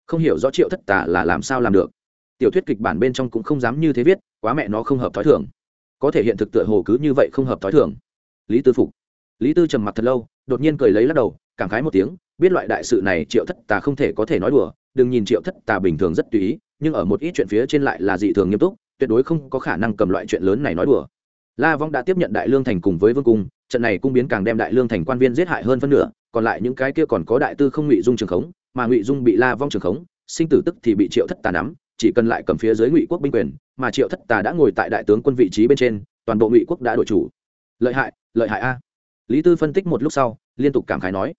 S1: Không hiểu rõ triệu thất tà là làm sao làm được. Tiểu thuyết kịch bản bên trong cũng không dám như thế viết, quá mẹ nó không hợp thói thường. Có thể hiện thực tựa hồ cứ như vậy không hợp thói thường. Lý tư phục. Lý tư trầm mặc thật lâu, đột nhiên cười lấy lắc đầu, cảm khái một tiếng, biết loại đại sự này triệu thất tà không thể có thể nói đùa, đừng nhìn triệu thất tà bình thường rất tùy ý, nhưng ở một ít chuyện phía trên lại là dị thường nghiêm túc tuyệt đối không có khả năng cầm loại chuyện lớn này nói đùa. La vong đã tiếp nhận đại lương thành cùng với vương cung, trận này cung biến càng đem đại lương thành quan viên giết hại hơn phân nửa, còn lại những cái kia còn có đại tư không ngụy dung trường khống, mà ngụy dung bị la vong trường khống, sinh tử tức thì bị triệu thất tà nắm, chỉ cần lại cầm phía dưới ngụy quốc binh quyền, mà triệu thất tà đã ngồi tại đại tướng quân vị trí bên trên, toàn bộ ngụy quốc đã đổi chủ. Lợi hại lợi hại a. Lý tư phân tích một lúc sau, liên tục cảm khái nói,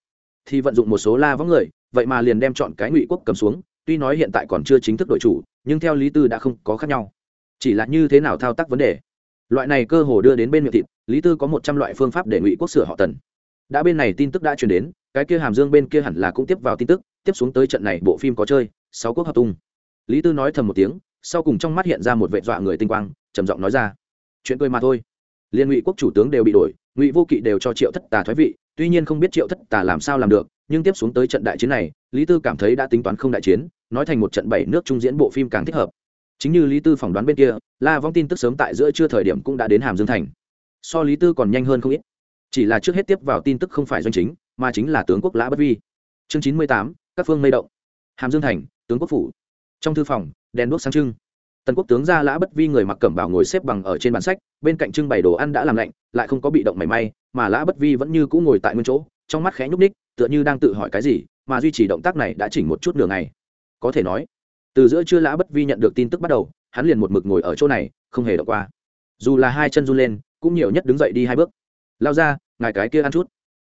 S1: thì vận dụng một số la vong người, vậy mà liền đem chọn cái ngụy quốc cầm xuống, tuy nói hiện tại còn chưa chính thức đổi chủ, nhưng theo lý tư đã không có khác nhau chỉ là như thế nào thao tác vấn đề? Loại này cơ hồ đưa đến bên miệng thịt, lý tư có một trăm loại phương pháp để ngụy quốc sửa họ tần. Đã bên này tin tức đã truyền đến, cái kia hàm dương bên kia hẳn là cũng tiếp vào tin tức, tiếp xuống tới trận này bộ phim có chơi, sáu quốc hợp tung. Lý tư nói thầm một tiếng, sau cùng trong mắt hiện ra một vệ dọa người tinh quang, trầm giọng nói ra. Chuyện cười mà thôi. Liên ngụy quốc chủ tướng đều bị đổi, ngụy vô kỵ đều cho triệu thất tà thoái vị, tuy nhiên không biết triệu thất tà làm sao làm được, nhưng tiếp xuống tới trận đại chiến này, lý tư cảm thấy đã tính toán không đại chiến, nói thành một trận bảy nước trung diễn bộ phim càng thích hợp chính như lý tư phỏng đoán bên kia, la vong tin tức sớm tại giữa trưa thời điểm cũng đã đến hàm dương thành. So lý tư còn nhanh hơn không ít. Chỉ là trước hết tiếp vào tin tức không phải doanh chính, mà chính là tướng quốc lã bất vi. Chương chín mươi tám, các phương mây động. Hàm dương thành, tướng quốc phủ. Trong thư phòng, đèn đuốc sáng trưng. Tần quốc tướng gia lã bất vi người mặc cẩm bào ngồi xếp bằng ở trên bàn sách, bên cạnh trưng bày đồ ăn đã làm lạnh, lại không có bị động mảy may, mà lã bất vi vẫn như cũ ngồi tại nguyên chỗ, trong mắt khẽ nhúc ních tựa như đang tự hỏi cái gì, mà duy trì động tác này đã chỉnh một chút nửa ngày. Có thể nói từ giữa trưa lã bất vi nhận được tin tức bắt đầu, hắn liền một mực ngồi ở chỗ này, không hề động qua. Dù là hai chân run lên, cũng nhiều nhất đứng dậy đi hai bước. Lao ra, ngài cái kia ăn chút.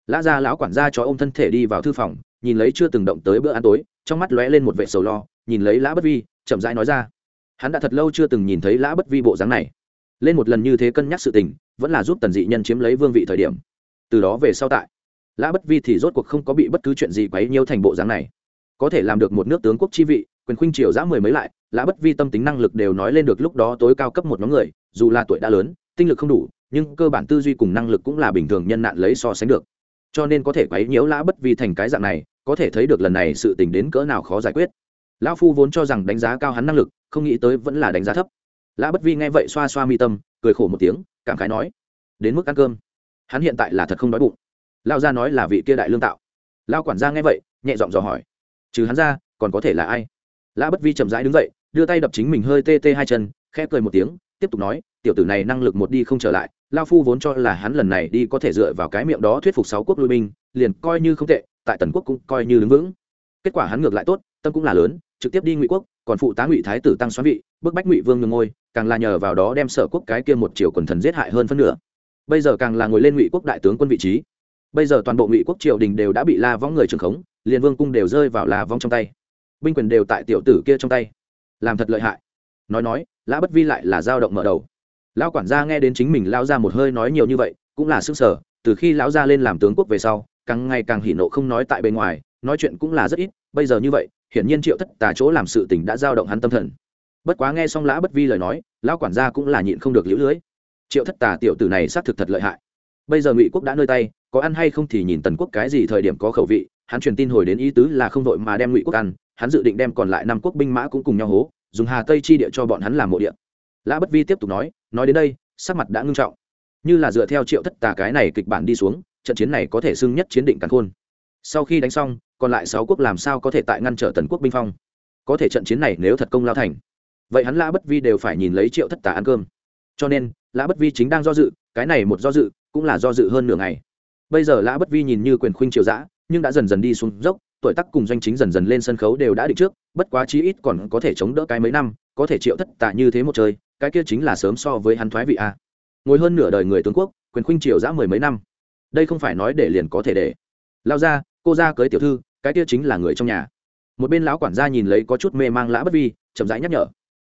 S1: Lã ra lão quản gia cho ô m thân thể đi vào thư phòng, nhìn lấy chưa từng động tới bữa ăn tối, trong mắt lóe lên một vệ sầu lo, nhìn lấy lã bất vi, chậm rãi nói ra. Hắn đã thật lâu chưa từng nhìn thấy lã bất vi bộ dáng này. Lên một lần như thế cân nhắc sự tình, vẫn là giúp tần dị nhân chiếm lấy vương vị thời điểm. Từ đó về sau tại, lã bất vi thì rốt cuộc không có bị bất cứ chuyện gì quấy nhiêu thành bộ dáng này. Có thể làm được một nước tướng quốc chi vị quyền khuynh triều giã mười mấy lại, lã bất vi tâm tính năng lực đều nói lên được lúc đó tối cao cấp một nhóm người, dù là tuổi đã lớn, tinh lực không đủ, nhưng cơ bản tư duy cùng năng lực cũng là bình thường nhân nạn lấy so sánh được. Cho nên có thể quấy nhiễu lã bất vi thành cái dạng này, có thể thấy được lần này sự tình đến cỡ nào khó giải quyết. Lão phu vốn cho rằng đánh giá cao hắn năng lực, không nghĩ tới vẫn là đánh giá thấp. Lã bất vi nghe vậy xoa xoa mi tâm, cười khổ một tiếng, cảm khái nói, đến mức ăn cơm, hắn hiện tại là thật không đói bụng. Lao gia nói là vị kia đại lương tạo. Lao quản gia nghe vậy, nhẹ giọng dò hỏi, trừ hắn ra, còn có thể là ai? Lã bất vi chậm rãi đứng dậy, đưa tay đập chính mình hơi tê tê hai chân, khẽ cười một tiếng, tiếp tục nói, tiểu tử này năng lực một đi không trở lại, lao phu vốn cho là hắn lần này đi có thể dựa vào cái miệng đó thuyết phục sáu quốc lui binh, liền coi như không tệ, tại tần quốc cũng coi như đứng vững. Kết quả hắn ngược lại tốt, tâm cũng là lớn, trực tiếp đi ngụy quốc, còn phụ tá ngụy thái tử tăng xoắn vị, bức bách ngụy vương nhường ngôi, càng là nhờ vào đó đem sở quốc cái kia một triều quần thần giết hại hơn phân nửa. Bây giờ càng là ngồi lên ngụy quốc đại tướng quân vị trí. Bây giờ toàn bộ ngụy quốc triều đình đều đã bị la vong người trường khống, liền vương cung đều rơi vào la vong trong tay binh quyền đều tại tiểu tử kia trong tay. Làm thật lợi hại. Nói nói, lã bất vi lại là dao động mở đầu. Lão quản gia nghe đến chính mình lao ra một hơi nói nhiều như vậy, cũng là sức sở từ khi lão gia lên làm tướng quốc về sau, càng ngày càng hỉ nộ không nói tại bên ngoài, nói chuyện cũng là rất ít, bây giờ như vậy, hiển nhiên triệu thất tà chỗ làm sự tình đã dao động hắn tâm thần. Bất quá nghe xong lã bất vi lời nói, lão quản gia cũng là nhịn không được liễu lưới. Triệu thất tà tiểu tử này xác thực thật lợi hại. Bây giờ ngụy quốc đã nơi tay, có ăn hay không thì nhìn tần quốc cái gì thời điểm có khẩu vị, hắn truyền tin hồi đến ý tứ là không đội mà đem ngụy quốc ăn hắn dự định đem còn lại năm quốc binh mã cũng cùng nhau hố, dùng hà tây chi địa cho bọn hắn làm mộ địa. Lã bất vi tiếp tục nói nói đến đây, sắc mặt đã ngưng trọng. Như là dựa theo triệu thất tà cái này kịch bản đi xuống, trận chiến này có thể xưng nhất chiến định càn khôn. Sau khi đánh xong, còn lại sáu quốc làm sao có thể tại ngăn trở tần quốc binh phong? Có thể trận chiến này nếu thật công lao thành, vậy hắn lã bất vi đều phải nhìn lấy triệu thất tà ăn cơm. Cho nên, lã bất vi chính đang do dự, cái này một do dự cũng là do dự hơn nửa ngày. Bây giờ lã bất vi nhìn như quyền khuynh triều dã, nhưng đã dần dần đi xuống dốc tuổi tác cùng doanh chính dần dần lên sân khấu đều đã định trước, bất quá chí ít còn có thể chống đỡ cái mấy năm, có thể triệu thất tạ như thế một chơi cái kia chính là sớm so với hắn thoái vị a. Ngồi hơn nửa đời người tướng quốc, quyền khuynh triều dã mười mấy năm. Đây không phải nói để liền có thể để. Lao ra cô ra cưới tiểu thư, cái kia chính là người trong nhà. Một bên lão quản gia nhìn lấy có chút mê mang lã bất vi, chậm rãi nhắc nhở.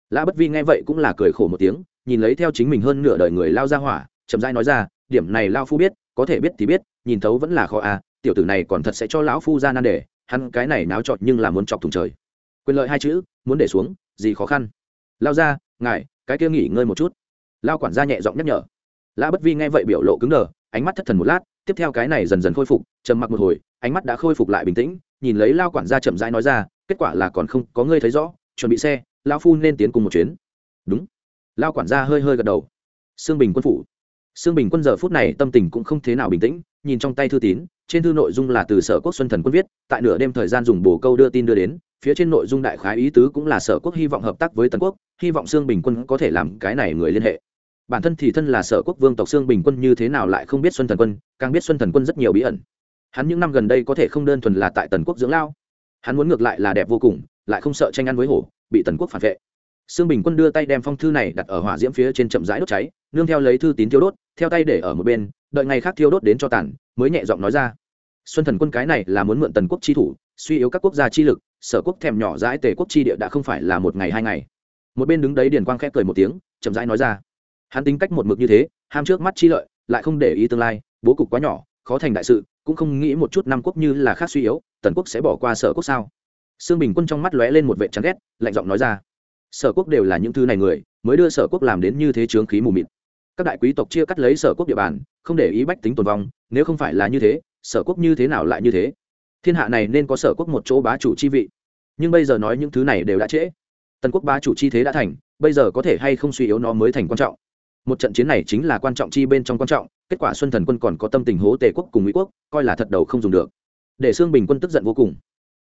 S1: Lã bất vi nghe vậy cũng là cười khổ một tiếng, nhìn lấy theo chính mình hơn nửa đời người lao ra hỏa, chậm rãi nói ra, điểm này lao phu biết, có thể biết thì biết, nhìn thấu vẫn là khó à tiểu tử này còn thật sẽ cho lão phu ra nan đề hắn cái này náo trọt nhưng là muốn chọc thùng trời. Quyền lợi hai chữ, muốn để xuống, gì khó khăn. Lao ra, ngài, cái kia nghỉ ngơi một chút. Lao quản gia nhẹ giọng nhắc nhở. Lã bất vi nghe vậy biểu lộ cứng đờ, ánh mắt thất thần một lát, tiếp theo cái này dần dần khôi phục, trầm mặc một hồi, ánh mắt đã khôi phục lại bình tĩnh, nhìn lấy lao quản gia chậm rãi nói ra, kết quả là còn không có ngươi thấy rõ, chuẩn bị xe lao phu nên tiến cùng một chuyến. Đúng. Lao quản gia hơi hơi gật đầu. Sương bình quân phủ. Sương bình quân giờ phút này tâm tình cũng không thế nào bình tĩnh nhìn trong tay thư tín, trên thư nội dung là từ sở quốc xuân thần quân viết, tại nửa đêm thời gian dùng bồ câu đưa tin đưa đến, phía trên nội dung đại khái ý tứ cũng là sở quốc hy vọng hợp tác với tần quốc, hy vọng sương bình quân có thể làm cái này người liên hệ. Bản thân thì thân là sở quốc vương tộc sương bình quân như thế nào lại không biết xuân thần quân, càng biết xuân thần quân rất nhiều bí ẩn. Hắn những năm gần đây có thể không đơn thuần là tại tần quốc dưỡng lao. Hắn muốn ngược lại là đẹp vô cùng, lại không sợ tranh ăn với hổ, bị tần quốc phản vệ. Sương bình quân đưa tay đem phong thư này đặt ở hỏa diễm phía trên chậm rãi đốt cháy, nương theo lấy thư tín thiêu đốt, theo tay để ở một bên đợi ngày khác thiêu đốt đến cho tàn, mới nhẹ giọng nói ra. Xuân thần quân cái này là muốn mượn tần quốc chi thủ, suy yếu các quốc gia chi lực, sở quốc thèm nhỏ dãi tề quốc chi địa đã không phải là một ngày hai ngày. Một bên đứng đấy điền quang khẽ cười một tiếng, chậm rãi nói ra. Hắn tính cách một mực như thế, ham trước mắt chi lợi, lại không để ý tương lai, bố cục quá nhỏ, khó thành đại sự, cũng không nghĩ một chút năm quốc như là khác suy yếu, tần quốc sẽ bỏ qua sở quốc sao? Sương bình quân trong mắt lóe lên một vệ chán ghét, lạnh giọng nói ra. Sở quốc đều là những thứ này người, mới đưa sở quốc làm đến như thế trướng khí mù mịt các đại quý tộc chia cắt lấy sở quốc địa bàn, không để ý bách tính tồn vong, nếu không phải là như thế, sở quốc như thế nào lại như thế? Thiên hạ này nên có sở quốc một chỗ bá chủ chi vị. Nhưng bây giờ nói những thứ này đều đã trễ. Tần quốc bá chủ chi thế đã thành, bây giờ có thể hay không suy yếu nó mới thành quan trọng. Một trận chiến này chính là quan trọng chi bên trong quan trọng, kết quả xuân thần quân còn có tâm tình hố tề quốc cùng mỹ quốc, coi là thật đầu không dùng được. Để xương bình quân tức giận vô cùng.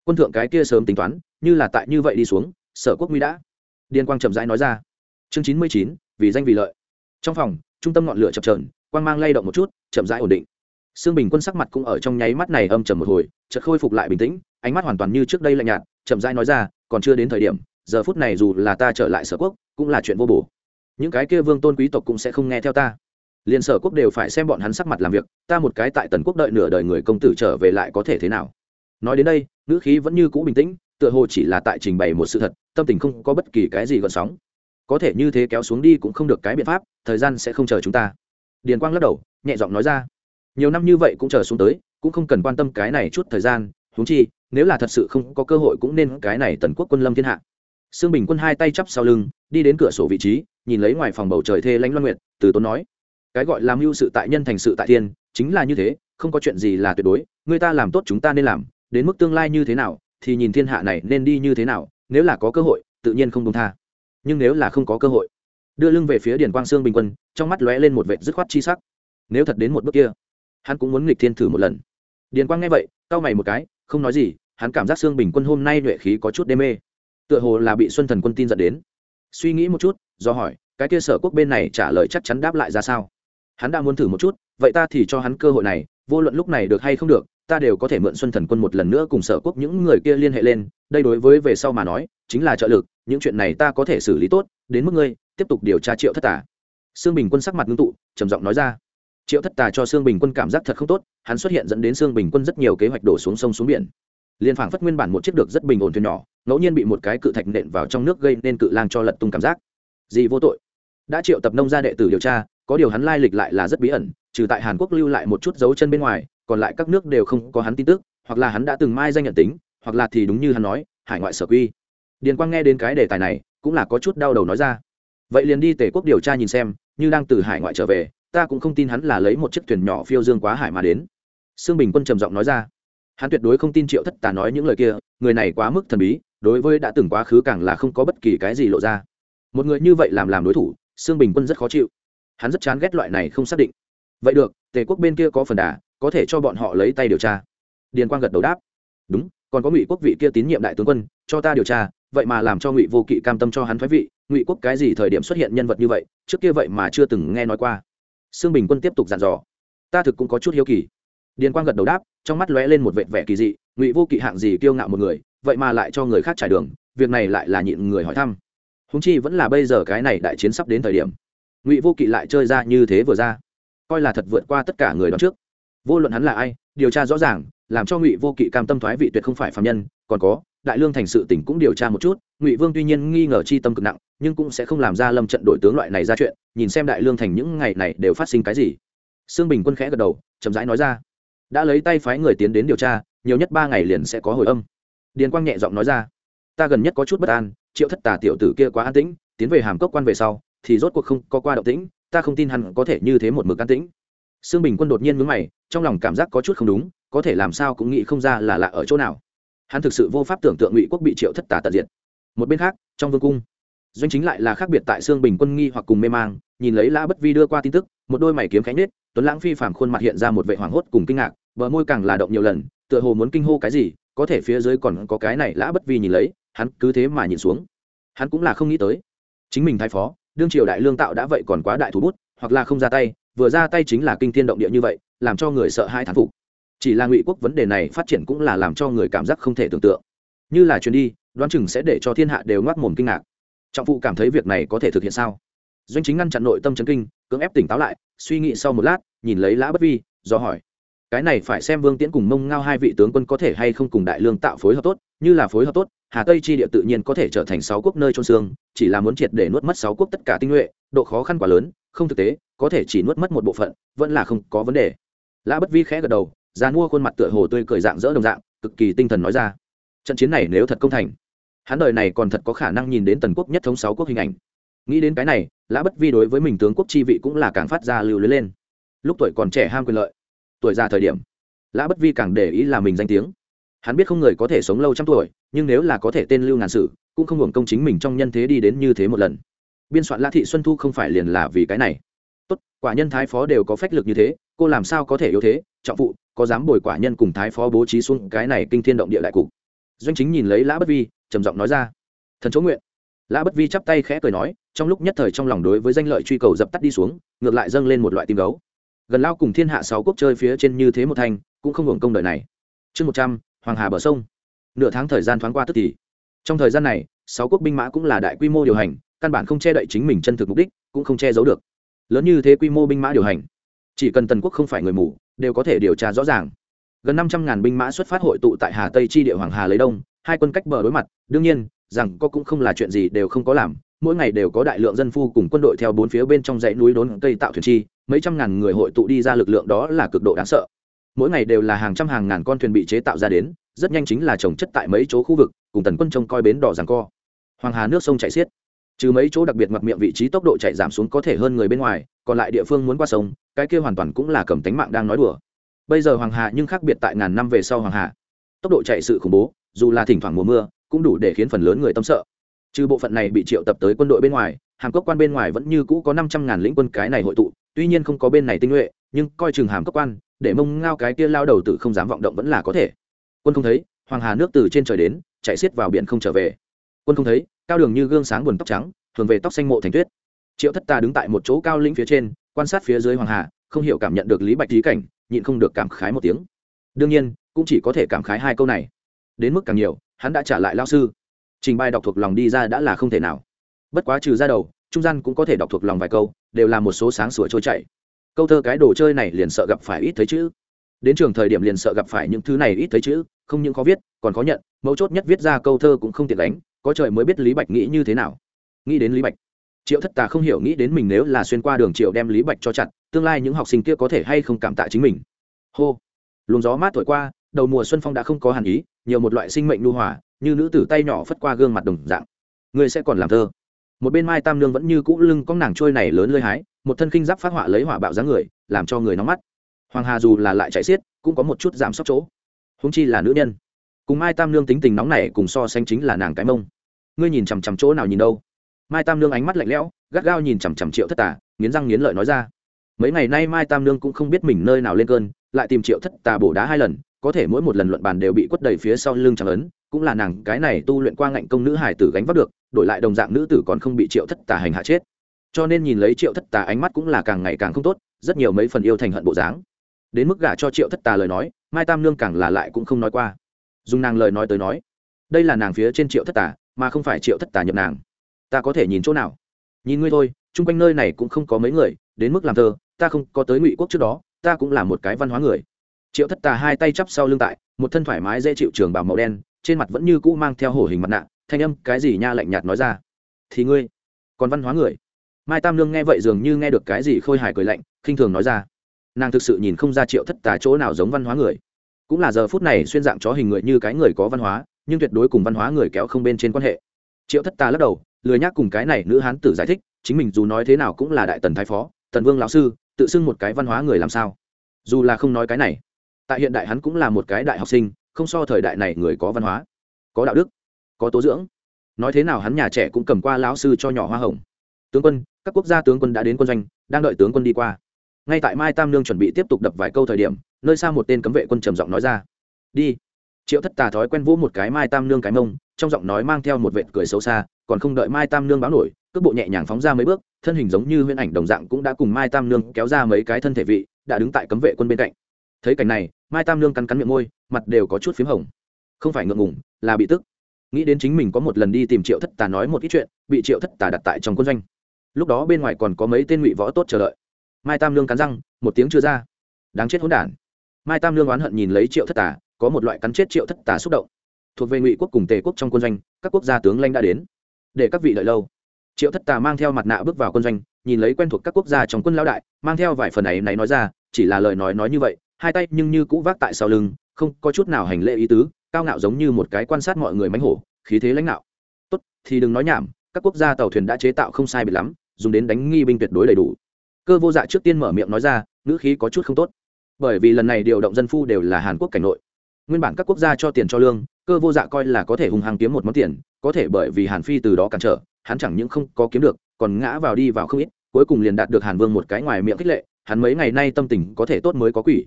S1: Quân thượng cái kia sớm tính toán, như là tại như vậy đi xuống, sở quốc nguy đã. Điên quang chậm rãi nói ra. Chương chín mươi chín, vì danh vì lợi. Trong phòng trung tâm ngọn lửa chập trờn quang mang lay động một chút chậm rãi ổn định Sương Bình Quân sắc mặt cũng ở trong nháy mắt này âm trầm một hồi, chợt khôi phục lại bình tĩnh, ánh mắt hoàn toàn như trước đây lạnh nhạt, chậm rãi nói ra, còn chưa đến thời điểm, giờ phút này dù là ta trở lại Sở Quốc, cũng là chuyện vô bổ. Những cái kia vương tôn quý tộc cũng sẽ không nghe theo ta. Liên Sở Quốc đều phải xem bọn hắn sắc mặt làm việc, ta một cái tại Tần Quốc đợi nửa đời người công tử trở về lại có thể thế nào? Nói đến đây, ngữ khí vẫn như cũ bình tĩnh, tựa hồ chỉ là tại trình bày một sự thật, tâm tình không có bất kỳ cái gì gợn sóng. Có thể như thế kéo xuống đi cũng không được cái biện pháp, thời gian sẽ không chờ chúng ta. Điền Quang lắc đầu, nhẹ giọng nói ra nhiều năm như vậy cũng chờ xuống tới cũng không cần quan tâm cái này chút thời gian huống chi nếu là thật sự không có cơ hội cũng nên cái này tần quốc quân lâm thiên hạ Sương Bình Quân hai tay chắp sau lưng, đi đến cửa sổ vị trí, nhìn lấy ngoài phòng bầu trời thê lãnh loan nguyệt, từ tốn nói: "Cái gọi là mưu sự tại nhân thành sự tại thiên, chính là như thế, không có chuyện gì là tuyệt đối, người ta làm tốt chúng ta nên làm, đến mức tương lai như thế nào, thì nhìn thiên hạ này nên đi như thế nào, nếu là có cơ hội, tự nhiên không buông tha. Nhưng nếu là không có cơ hội." Đưa lưng về phía Điền Quang Sương Bình Quân, trong mắt lóe lên một vệt dứt khoát chi sắc. Nếu thật đến một bước kia, hắn cũng muốn nghịch thiên thử một lần điền quang nghe vậy cau mày một cái không nói gì hắn cảm giác Sương bình quân hôm nay nhuệ khí có chút đê mê tựa hồ là bị xuân thần quân tin dẫn đến suy nghĩ một chút do hỏi cái kia sở quốc bên này trả lời chắc chắn đáp lại ra sao hắn đã muốn thử một chút vậy ta thì cho hắn cơ hội này vô luận lúc này được hay không được ta đều có thể mượn xuân thần quân một lần nữa cùng sở quốc những người kia liên hệ lên đây đối với về sau mà nói chính là trợ lực những chuyện này ta có thể xử lý tốt, đến mức ngươi, tiếp tục điều tra triệu thất tà. Sương bình quân sắc mặt ngưng tụ, trầm giọng nói ra. Triệu thất tà cho sương bình quân cảm giác thật không tốt, hắn xuất hiện dẫn đến sương bình quân rất nhiều kế hoạch đổ xuống sông xuống biển. Liên phảng phất nguyên bản một chiếc được rất bình ổn thuyền nhỏ, ngẫu nhiên bị một cái cự thạch nện vào trong nước gây nên cự lang cho lật tung cảm giác. Gì vô tội? Đã triệu tập nông gia đệ tử điều tra, có điều hắn lai lịch lại là rất bí ẩn, trừ tại hàn quốc lưu lại một chút dấu chân bên ngoài, còn lại các nước đều không có hắn tin tức, hoặc là hắn đã từng mai danh nhận tính, hoặc là thì đúng như hắn nói, hải ngoại sở quy điền quang nghe đến cái đề tài này, cũng là có chút đau đầu nói ra. Vậy liền đi tể quốc điều tra nhìn xem, như đang từ hải ngoại trở về, ta cũng không tin hắn là lấy một chiếc thuyền nhỏ phiêu dương quá hải mà đến. Sương bình quân trầm giọng nói ra. Hắn tuyệt đối không tin triệu thất tà nói những lời kia, người này quá mức thần bí, đối với đã từng quá khứ càng là không có bất kỳ cái gì lộ ra. Một người như vậy làm làm đối thủ, sương bình quân rất khó chịu. Hắn rất chán ghét loại này không xác định. Vậy được tề quốc bên kia có phần đà, có thể cho bọn họ lấy tay điều tra. Điền quang gật đầu đáp. Đúng, còn có ngụy quốc vị kia tín nhiệm đại tướng quân, cho ta điều tra vậy mà làm cho ngụy vô kỵ cam tâm cho hắn thoái vị ngụy quốc cái gì thời điểm xuất hiện nhân vật như vậy trước kia vậy mà chưa từng nghe nói qua Sương Bình Quân tiếp tục dặn dò. Ta thực cũng có chút hiếu kỳ. Điền Quang gật đầu đáp, trong mắt lóe lên một vệt vẻ kỳ dị, Ngụy Vô Kỵ hạng gì kiêu ngạo một người, vậy mà lại cho người khác trải đường, việc này lại là nhịn người hỏi thăm. húng chi vẫn là bây giờ cái này đại chiến sắp đến thời điểm. Ngụy Vô Kỵ lại chơi ra như thế vừa ra, coi là thật vượt qua tất cả người đó trước. Vô luận hắn là ai, điều tra rõ ràng, làm cho Ngụy Vô Kỵ cam tâm thoái vị tuyệt không phải phạm nhân, còn có, Đại Lương thành sự tỉnh cũng điều tra một chút, Ngụy Vương tuy nhiên nghi ngờ chi tâm cực nặng, nhưng cũng sẽ không làm ra lâm trận đổi tướng loại này ra chuyện nhìn xem đại lương thành những ngày này đều phát sinh cái gì. Sương bình quân khẽ gật đầu chậm rãi nói ra đã lấy tay phái người tiến đến điều tra nhiều nhất ba ngày liền sẽ có hồi âm. Điền quang nhẹ giọng nói ra ta gần nhất có chút bất an triệu thất tà tiểu tử kia quá an tĩnh tiến về hàm cốc quan về sau thì rốt cuộc không có qua động tĩnh ta không tin hắn có thể như thế một mực an tĩnh. Sương bình quân đột nhiên mướn mày trong lòng cảm giác có chút không đúng có thể làm sao cũng nghĩ không ra là lạ ở chỗ nào hắn thực sự vô pháp tưởng tượng ngụy quốc bị triệu thất tà tận diệt. Một bên khác, trong vương cung, doanh chính lại là khác biệt tại xương bình quân nghi hoặc cùng mê mang, nhìn lấy lã bất vi đưa qua tin tức, một đôi mày kiếm khánh nết tuấn lãng phi phản khuôn mặt hiện ra một vệ hoảng hốt cùng kinh ngạc, bờ môi càng là động nhiều lần, tựa hồ muốn kinh hô cái gì, có thể phía dưới còn có cái này lã bất vi nhìn lấy, hắn cứ thế mà nhìn xuống. Hắn cũng là không nghĩ tới. Chính mình thái phó, đương triều đại lương tạo đã vậy còn quá đại thủ bút, hoặc là không ra tay, vừa ra tay chính là kinh thiên động địa như vậy, làm cho người sợ hai thán phục chỉ là ngụy quốc vấn đề này phát triển cũng là làm cho người cảm giác không thể tưởng tượng. Như là chuyến đi, đoán chừng sẽ để cho thiên hạ đều ngoác mồm kinh ngạc. Trọng phụ cảm thấy việc này có thể thực hiện sao? Doanh chính ngăn chặn nội tâm chấn kinh, cưỡng ép tỉnh táo lại, suy nghĩ sau một lát, nhìn lấy lã bất vi, do hỏi, cái này phải xem vương tiễn cùng mông ngao hai vị tướng quân có thể hay không cùng đại lương tạo phối hợp tốt, như là phối hợp tốt, hà tây chi địa tự nhiên có thể trở thành sáu quốc nơi trôn xương, chỉ là muốn triệt để nuốt mất sáu quốc tất cả tinh nhuệ, độ khó khăn quá lớn, không thực tế, có thể chỉ nuốt mất một bộ phận, vẫn là không có vấn đề. Lã bất vi khẽ gật đầu già mua khuôn mặt tựa hồ tươi cười dạng dỡ đồng dạng, cực kỳ tinh thần nói ra. Trận chiến này nếu thật công thành, hắn đời này còn thật có khả năng nhìn đến tần quốc nhất thống sáu quốc hình ảnh. Nghĩ đến cái này, lã bất vi đối với mình tướng quốc chi vị cũng là càng phát ra lưu lưới lên. Lúc tuổi còn trẻ ham quyền lợi, tuổi già thời điểm, lã bất vi càng để ý là mình danh tiếng. Hắn biết không người có thể sống lâu trăm tuổi, nhưng nếu là có thể tên lưu ngàn sử, cũng không hưởng công chính mình trong nhân thế đi đến như thế một lần. Biên soạn lã thị xuân thu không phải liền là vì cái này. Tốt, quả nhân thái phó đều có phách lực như thế, cô làm sao có thể yếu thế, trọng phụ có dám bồi quả nhân cùng thái phó bố trí xuống cái này kinh thiên động địa đại cục. Doanh chính nhìn lấy lã bất vi, trầm giọng nói ra, thần chỗ nguyện. Lã bất vi chắp tay khẽ cười nói, trong lúc nhất thời trong lòng đối với danh lợi truy cầu dập tắt đi xuống, ngược lại dâng lên một loại tim gấu. Gần lao cùng thiên hạ sáu quốc chơi phía trên như thế một thành, cũng không hưởng công đời này. Chương một trăm, hoàng hà bờ sông. Nửa tháng thời gian thoáng qua tức thì. Trong thời gian này, sáu quốc binh mã cũng là đại quy mô điều hành, căn bản không che đậy chính mình chân thực mục đích, cũng không che giấu được. Lớn như thế quy mô binh mã điều hành chỉ cần tần quốc không phải người mù, đều có thể điều tra rõ ràng. Gần năm trăm ngàn binh mã xuất phát hội tụ tại hà tây chi địa hoàng hà lấy đông, hai quân cách bờ đối mặt, đương nhiên, rằng có cũng không là chuyện gì đều không có làm, mỗi ngày đều có đại lượng dân phu cùng quân đội theo bốn phía bên trong dãy núi đốn cây tạo thuyền chi, mấy trăm ngàn người hội tụ đi ra lực lượng đó là cực độ đáng sợ. Mỗi ngày đều là hàng trăm hàng ngàn con thuyền bị chế tạo ra đến, rất nhanh chính là trồng chất tại mấy chỗ khu vực, cùng tần quân trông coi bến đỏ rằng co. Hoàng hà nước sông chảy xiết trừ mấy chỗ đặc biệt mặc miệng vị trí tốc độ chạy giảm xuống có thể hơn người bên ngoài, còn lại địa phương muốn qua sông, cái kia hoàn toàn cũng là cầm tánh mạng đang nói đùa. Bây giờ hoàng hà nhưng khác biệt tại ngàn năm về sau hoàng hà. Tốc độ chạy sự khủng bố, dù là thỉnh thoảng mùa mưa, cũng đủ để khiến phần lớn người tâm sợ. Trừ bộ phận này bị triệu tập tới quân đội bên ngoài, hàm cốc quan bên ngoài vẫn như cũ có năm trăm ngàn lĩnh quân cái này hội tụ, tuy nhiên không có bên này tinh nhuệ, nhưng coi chừng hàm cốc quan, để mông ngao cái kia lao đầu tự không dám vọng động vẫn là có thể. Quân không thấy, hoàng hà nước từ trên trời đến, chạy xiết vào biển không trở về. Quân không thấy cao đường như gương sáng buồn tóc trắng, thường về tóc xanh mộ thành tuyết. Triệu thất tà đứng tại một chỗ cao lĩnh phía trên, quan sát phía dưới hoàng hà, không hiểu cảm nhận được lý bạch lý cảnh, nhịn không được cảm khái một tiếng. Đương nhiên, cũng chỉ có thể cảm khái hai câu này. Đến mức càng nhiều, hắn đã trả lại lao sư. Trình bày đọc thuộc lòng đi ra đã là không thể nào. Bất quá trừ ra đầu, trung gian cũng có thể đọc thuộc lòng vài câu, đều là một số sáng sủa trôi chảy. Câu thơ cái đồ chơi này liền sợ gặp phải ít thấy chữ. Đến trường thời điểm liền sợ gặp phải những thứ này ít thấy chữ, không những khó viết, còn khó nhận, mấu chốt nhất viết ra câu thơ cũng không tiện đánh có trời mới biết lý bạch nghĩ như thế nào. Nghĩ đến lý bạch, triệu thất tà không hiểu nghĩ đến mình nếu là xuyên qua đường triệu đem lý bạch cho chặt, tương lai những học sinh kia có thể hay không cảm tạ chính mình. Hô, luồng gió mát thổi qua, đầu mùa xuân phong đã không có hàn ý, nhiều một loại sinh mệnh nu hòa, như nữ tử tay nhỏ phất qua gương mặt đồng dạng. Người sẽ còn làm thơ. Một bên mai tam nương vẫn như cũ lưng con nàng trôi này lớn lơi hái, một thân kinh giáp phát họa lấy hỏa bạo dáng người, làm cho người nóng mắt. Hoàng hà dù là lại chạy xiết, cũng có một chút giảm sốc chỗ. Húng chi là nữ nhân. Cùng mai tam nương tính tình nóng này cùng so sánh chính là nàng cái mông ngươi nhìn chằm chằm chỗ nào nhìn đâu? Mai tam nương ánh mắt lạnh lẽo, gắt gao nhìn chằm chằm triệu thất tà, nghiến răng nghiến lợi nói ra. Mấy ngày nay mai tam nương cũng không biết mình nơi nào lên cơn, lại tìm triệu thất tà bổ đá hai lần, có thể mỗi một lần luận bàn đều bị quất đầy phía sau lưng chẳng ấn, cũng là nàng cái này tu luyện qua ngạnh công nữ hải tử gánh vác được, đổi lại đồng dạng nữ tử còn không bị triệu thất tà hành hạ chết. Cho nên nhìn lấy triệu thất tà ánh mắt cũng là càng ngày càng không tốt, rất nhiều mấy phần yêu thành hận bộ dáng. Đến mức gả cho triệu thất tà lời nói, mai tam nương càng là lại cũng không nói qua. Dùng nàng lời nói tới nói, đây là nàng phía trên triệu thất tà mà không phải triệu thất tà nhập nàng. Ta có thể nhìn chỗ nào? Nhìn ngươi thôi, chung quanh nơi này cũng không có mấy người, đến mức làm thơ, ta không có tới ngụy quốc trước đó, ta cũng là một cái văn hóa người. Triệu thất tà hai tay chắp sau lưng tại, một thân thoải mái dễ chịu trường bảo màu đen, trên mặt vẫn như cũ mang theo hổ hình mặt nạ, thanh âm cái gì nha lạnh nhạt nói ra. Thì ngươi, còn văn hóa người? Mai tam lương nghe vậy dường như nghe được cái gì khôi hài cười lạnh, khinh thường nói ra. Nàng thực sự nhìn không ra triệu thất tà chỗ nào giống văn hóa người. Cũng là giờ phút này xuyên dạng chó hình người như cái người có văn hóa nhưng tuyệt đối cùng văn hóa người kéo không bên trên quan hệ. Triệu thất tà lắc đầu, lười nhác cùng cái này nữ hán tử giải thích, chính mình dù nói thế nào cũng là đại tần thái phó, tần vương lão sư, tự xưng một cái văn hóa người làm sao? Dù là không nói cái này, tại hiện đại hắn cũng là một cái đại học sinh, không so thời đại này người có văn hóa, có đạo đức, có tố dưỡng. Nói thế nào hắn nhà trẻ cũng cầm qua lão sư cho nhỏ hoa hồng. Tướng quân, các quốc gia tướng quân đã đến quân doanh, đang đợi tướng quân đi qua. Ngay tại mai tam nương chuẩn bị tiếp tục đập vài câu thời điểm, nơi xa một tên cấm vệ quân trầm giọng nói ra. Đi triệu thất tà thói quen vỗ một cái mai tam nương cái mông, trong giọng nói mang theo một vệt cười xấu xa, còn không đợi mai tam nương báo nổi, cước bộ nhẹ nhàng phóng ra mấy bước, thân hình giống như huyễn ảnh đồng dạng cũng đã cùng mai tam nương kéo ra mấy cái thân thể vị, đã đứng tại cấm vệ quân bên cạnh. Thấy cảnh này, mai tam nương cắn cắn miệng môi, mặt đều có chút p h í m hồng. Không phải ngượng ngủng là bị tức. Nghĩ đến chính mình có một lần đi tìm triệu thất tà nói một ít chuyện, bị triệu thất tà đặt tại trong quân doanh. Lúc đó bên ngoài còn có mấy tên ngụy võ tốt chờ đợi. Mai tam nương cắn răng, một tiếng chưa ra. Đáng chết hỗn đản. Mai tam nương oán hận nhìn lấy triệu thất tà có một loại cắn chết triệu thất tà xúc động. Thuộc về ngụy quốc cùng tề quốc trong quân doanh, các quốc gia tướng lãnh đã đến. Để các vị đợi lâu. Triệu thất tà mang theo mặt nạ bước vào quân doanh, nhìn lấy quen thuộc các quốc gia trong quân lão đại, mang theo vài phần ấy này nói ra, chỉ là lời nói nói như vậy, hai tay nhưng như cũ vác tại sau lưng, không có chút nào hành lễ ý tứ, cao ngạo giống như một cái quan sát mọi người mánh hổ, khí thế lãnh đạo. Tốt, thì đừng nói nhảm, các quốc gia tàu thuyền đã chế tạo không sai bị lắm, dùng đến đánh nghi binh tuyệt đối đầy đủ. Cơ vô dạ trước tiên mở miệng nói ra, ngữ khí có chút không tốt. Bởi vì lần này điều động dân phu đều là hàn quốc cảnh nội nguyên bản các quốc gia cho tiền cho lương, cơ vô dạ coi là có thể hùng hàng kiếm một món tiền, có thể bởi vì hàn phi từ đó cản trở, hắn chẳng những không có kiếm được, còn ngã vào đi vào không ít, cuối cùng liền đạt được hàn vương một cái ngoài miệng khích lệ, hắn mấy ngày nay tâm tình có thể tốt mới có quỷ.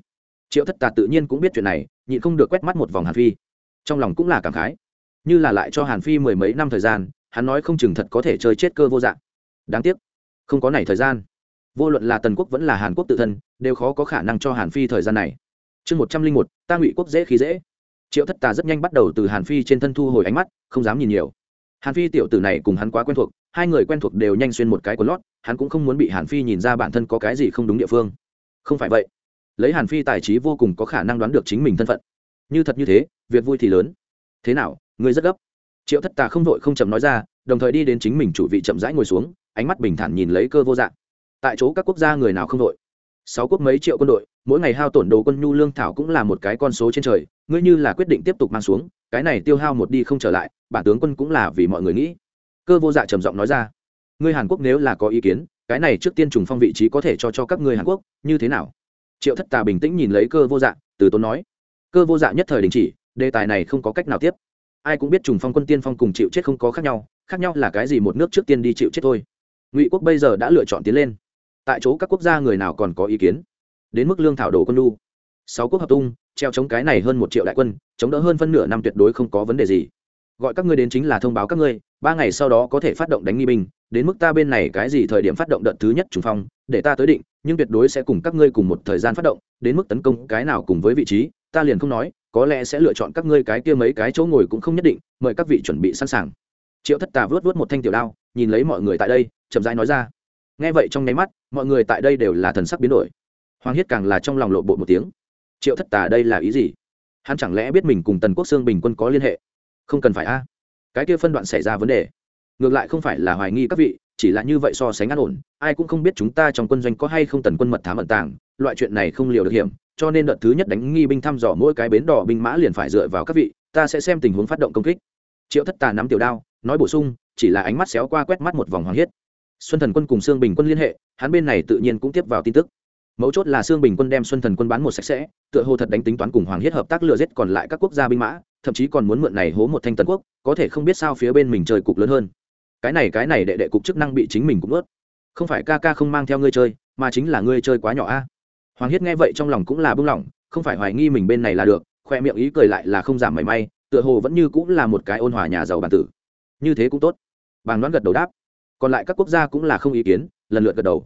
S1: Triệu thất tà tự nhiên cũng biết chuyện này, nhịn không được quét mắt một vòng hàn phi. Trong lòng cũng là cảm khái. Như là lại cho hàn phi mười mấy năm thời gian, hắn nói không chừng thật có thể chơi chết cơ vô dạng đáng tiếc, không có này thời gian. Vô luận là tần quốc vẫn là hàn quốc tự thân, đều khó có khả năng cho hàn phi thời gian này chương một trăm linh một, ta ngụy quốc dễ khí dễ. Triệu thất tà rất nhanh bắt đầu từ hàn phi trên thân thu hồi ánh mắt, không dám nhìn nhiều. Hàn phi tiểu tử này cùng hắn quá quen thuộc, hai người quen thuộc đều nhanh xuyên một cái của lót, hắn cũng không muốn bị hàn phi nhìn ra bản thân có cái gì không đúng địa phương. Không phải vậy. Lấy hàn phi tài trí vô cùng có khả năng đoán được chính mình thân phận. Như thật như thế, việc vui thì lớn. Thế nào, ngươi rất gấp. Triệu thất tà không vội không chậm nói ra, đồng thời đi đến chính mình chủ vị chậm rãi ngồi xuống, ánh mắt bình thản nhìn lấy cơ vô dạng. Tại chỗ các quốc gia người nào không vội? Sáu quốc mấy triệu quân đội, mỗi ngày hao tổn đồ quân nhu lương thảo cũng là một cái con số trên trời, ngươi như là quyết định tiếp tục mang xuống, cái này tiêu hao một đi không trở lại, bản tướng quân cũng là vì mọi người nghĩ. Cơ vô dạ trầm giọng nói ra, ngươi hàn quốc nếu là có ý kiến, cái này trước tiên trùng phong vị trí có thể cho cho các ngươi hàn quốc, như thế nào? Triệu thất tà bình tĩnh nhìn lấy cơ vô dạ từ tốn nói, cơ vô dạ nhất thời đình chỉ, đề tài này không có cách nào tiếp. Ai cũng biết trùng phong quân tiên phong cùng chịu chết không có khác nhau khác nhau là cái gì một nước trước tiên đi chịu chết thôi. Ngụy quốc bây giờ đã lựa chọn tiến lên tại chỗ các quốc gia người nào còn có ý kiến? Đến mức lương thảo đồ quân lu sáu quốc hợp tung, treo chống cái này hơn một triệu đại quân, chống đỡ hơn phân nửa năm tuyệt đối không có vấn đề gì. Gọi các ngươi đến chính là thông báo các ngươi, ba ngày sau đó có thể phát động đánh nghi binh, đến mức ta bên này cái gì thời điểm phát động đợt thứ nhất trùng phong, để ta tới định, nhưng tuyệt đối sẽ cùng các ngươi cùng một thời gian phát động, đến mức tấn công cái nào cùng với vị trí, ta liền không nói, có lẽ sẽ lựa chọn các ngươi cái kia mấy cái chỗ ngồi cũng không nhất định, mời các vị chuẩn bị sẵn sàng. Triệu thất tà vớt vớt một thanh tiểu đao, nhìn lấy mọi người tại đây, chậm rãi nói ra. Nghe vậy trong nháy mắt mọi người tại đây đều là thần sắc biến đổi. Hoàng hiết càng là trong lòng lộ bộ một tiếng. Triệu thất tà đây là ý gì? Hắn chẳng lẽ biết mình cùng tần quốc sương bình quân có liên hệ? Không cần phải a. Cái kia phân đoạn xảy ra vấn đề. Ngược lại không phải là hoài nghi các vị, chỉ là như vậy so sánh an ổn, ai cũng không biết chúng ta trong quân doanh có hay không tần quân mật thám ẩn tàng, loại chuyện này không liều được hiểm, cho nên đợt thứ nhất đánh nghi binh thăm dò mỗi cái bến đỏ binh mã liền phải dựa vào các vị, ta sẽ xem tình huống phát động công kích. Triệu thất tà nắm tiểu đao, nói bổ sung, chỉ là ánh mắt xéo qua quét mắt một vòng hoàng hiết xuân thần quân cùng sương bình quân liên hệ, hắn bên này tự nhiên cũng tiếp vào tin tức. Mấu chốt là sương bình quân đem xuân thần quân bán một sạch sẽ, tựa hồ thật đánh tính toán cùng hoàng hiết hợp tác lừa giết còn lại các quốc gia binh mã, thậm chí còn muốn mượn này hố một thanh tần quốc, có thể không biết sao phía bên mình chơi cục lớn hơn. Cái này cái này đệ đệ cục chức năng bị chính mình cũng ướt không phải ca ca không mang theo ngươi chơi, mà chính là ngươi chơi quá nhỏ a. Hoàng hiết nghe vậy trong lòng cũng là bưng lỏng không phải hoài nghi mình bên này là được, khoe miệng ý cười lại là không giảm mảy may, tựa hồ vẫn như cũng là một cái ôn hòa nhà giàu bản tử. Như thế cũng tốt. Bàng đoán gật đầu đáp còn lại các quốc gia cũng là không ý kiến, lần lượt gật đầu.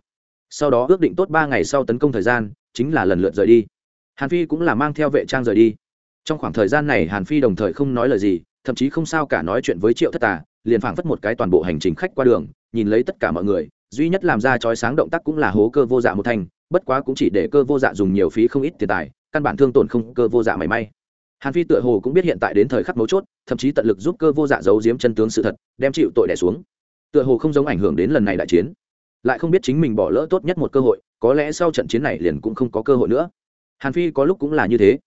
S1: Sau đó ước định tốt ba ngày sau tấn công thời gian, chính là lần lượt rời đi. Hàn phi cũng là mang theo vệ trang rời đi. Trong khoảng thời gian này hàn phi đồng thời không nói lời gì, thậm chí không sao cả nói chuyện với triệu thất tà, liền phảng phất một cái toàn bộ hành trình khách qua đường, nhìn lấy tất cả mọi người, duy nhất làm ra trói sáng động tác cũng là hố cơ vô dạ một thành bất quá cũng chỉ để cơ vô dạ dùng nhiều phí không ít tiền tài, căn bản thương tổn không cơ vô dạ mảy may. Hàn phi tựa hồ cũng biết hiện tại đến thời khắc mấu chốt, thậm chí tận lực giúp cơ vô dạ giấu giếm chân tướng sự thật, đem chịu tội đẻ xuống tựa hồ không giống ảnh hưởng đến lần này đại chiến. Lại không biết chính mình bỏ lỡ tốt nhất một cơ hội, có lẽ sau trận chiến này liền cũng không có cơ hội nữa. Hàn phi có lúc cũng là như thế.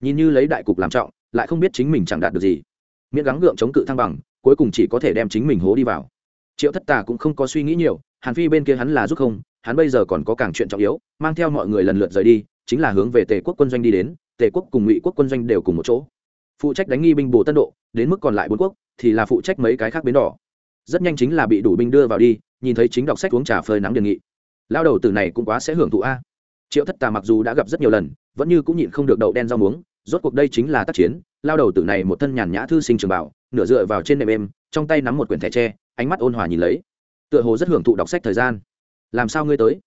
S1: Nhìn như lấy đại cục làm trọng, lại không biết chính mình chẳng đạt được gì. Miễn gắng gượng chống cự thăng bằng, cuối cùng chỉ có thể đem chính mình hố đi vào. Triệu thất tà cũng không có suy nghĩ nhiều, hàn phi bên kia hắn là giúp không, hắn bây giờ còn có càng chuyện trọng yếu, mang theo mọi người lần lượt rời đi, chính là hướng về tề quốc quân doanh đi đến, tề quốc cùng ngụy quốc quân doanh đều cùng một chỗ. Phụ trách đánh nghi binh bồ tân độ, đến mức còn lại bốn quốc, thì là phụ trách mấy cái khác bến đỏ rất nhanh chính là bị đủ binh đưa vào đi, nhìn thấy chính đọc sách uống trà phơi nắng đề nghị. Lao đầu từ này cũng quá sẽ hưởng thụ a. Triệu thất tà mặc dù đã gặp rất nhiều lần, vẫn như cũng nhịn không được đậu đen rau muống, rốt cuộc đây chính là tác chiến, lao đầu tử này một thân nhàn nhã thư sinh trường bảo, nửa dựa vào trên nệm êm, trong tay nắm một quyển thẻ tre, ánh mắt ôn hòa nhìn lấy. Tựa hồ rất hưởng thụ đọc sách thời gian. Làm sao ngươi tới?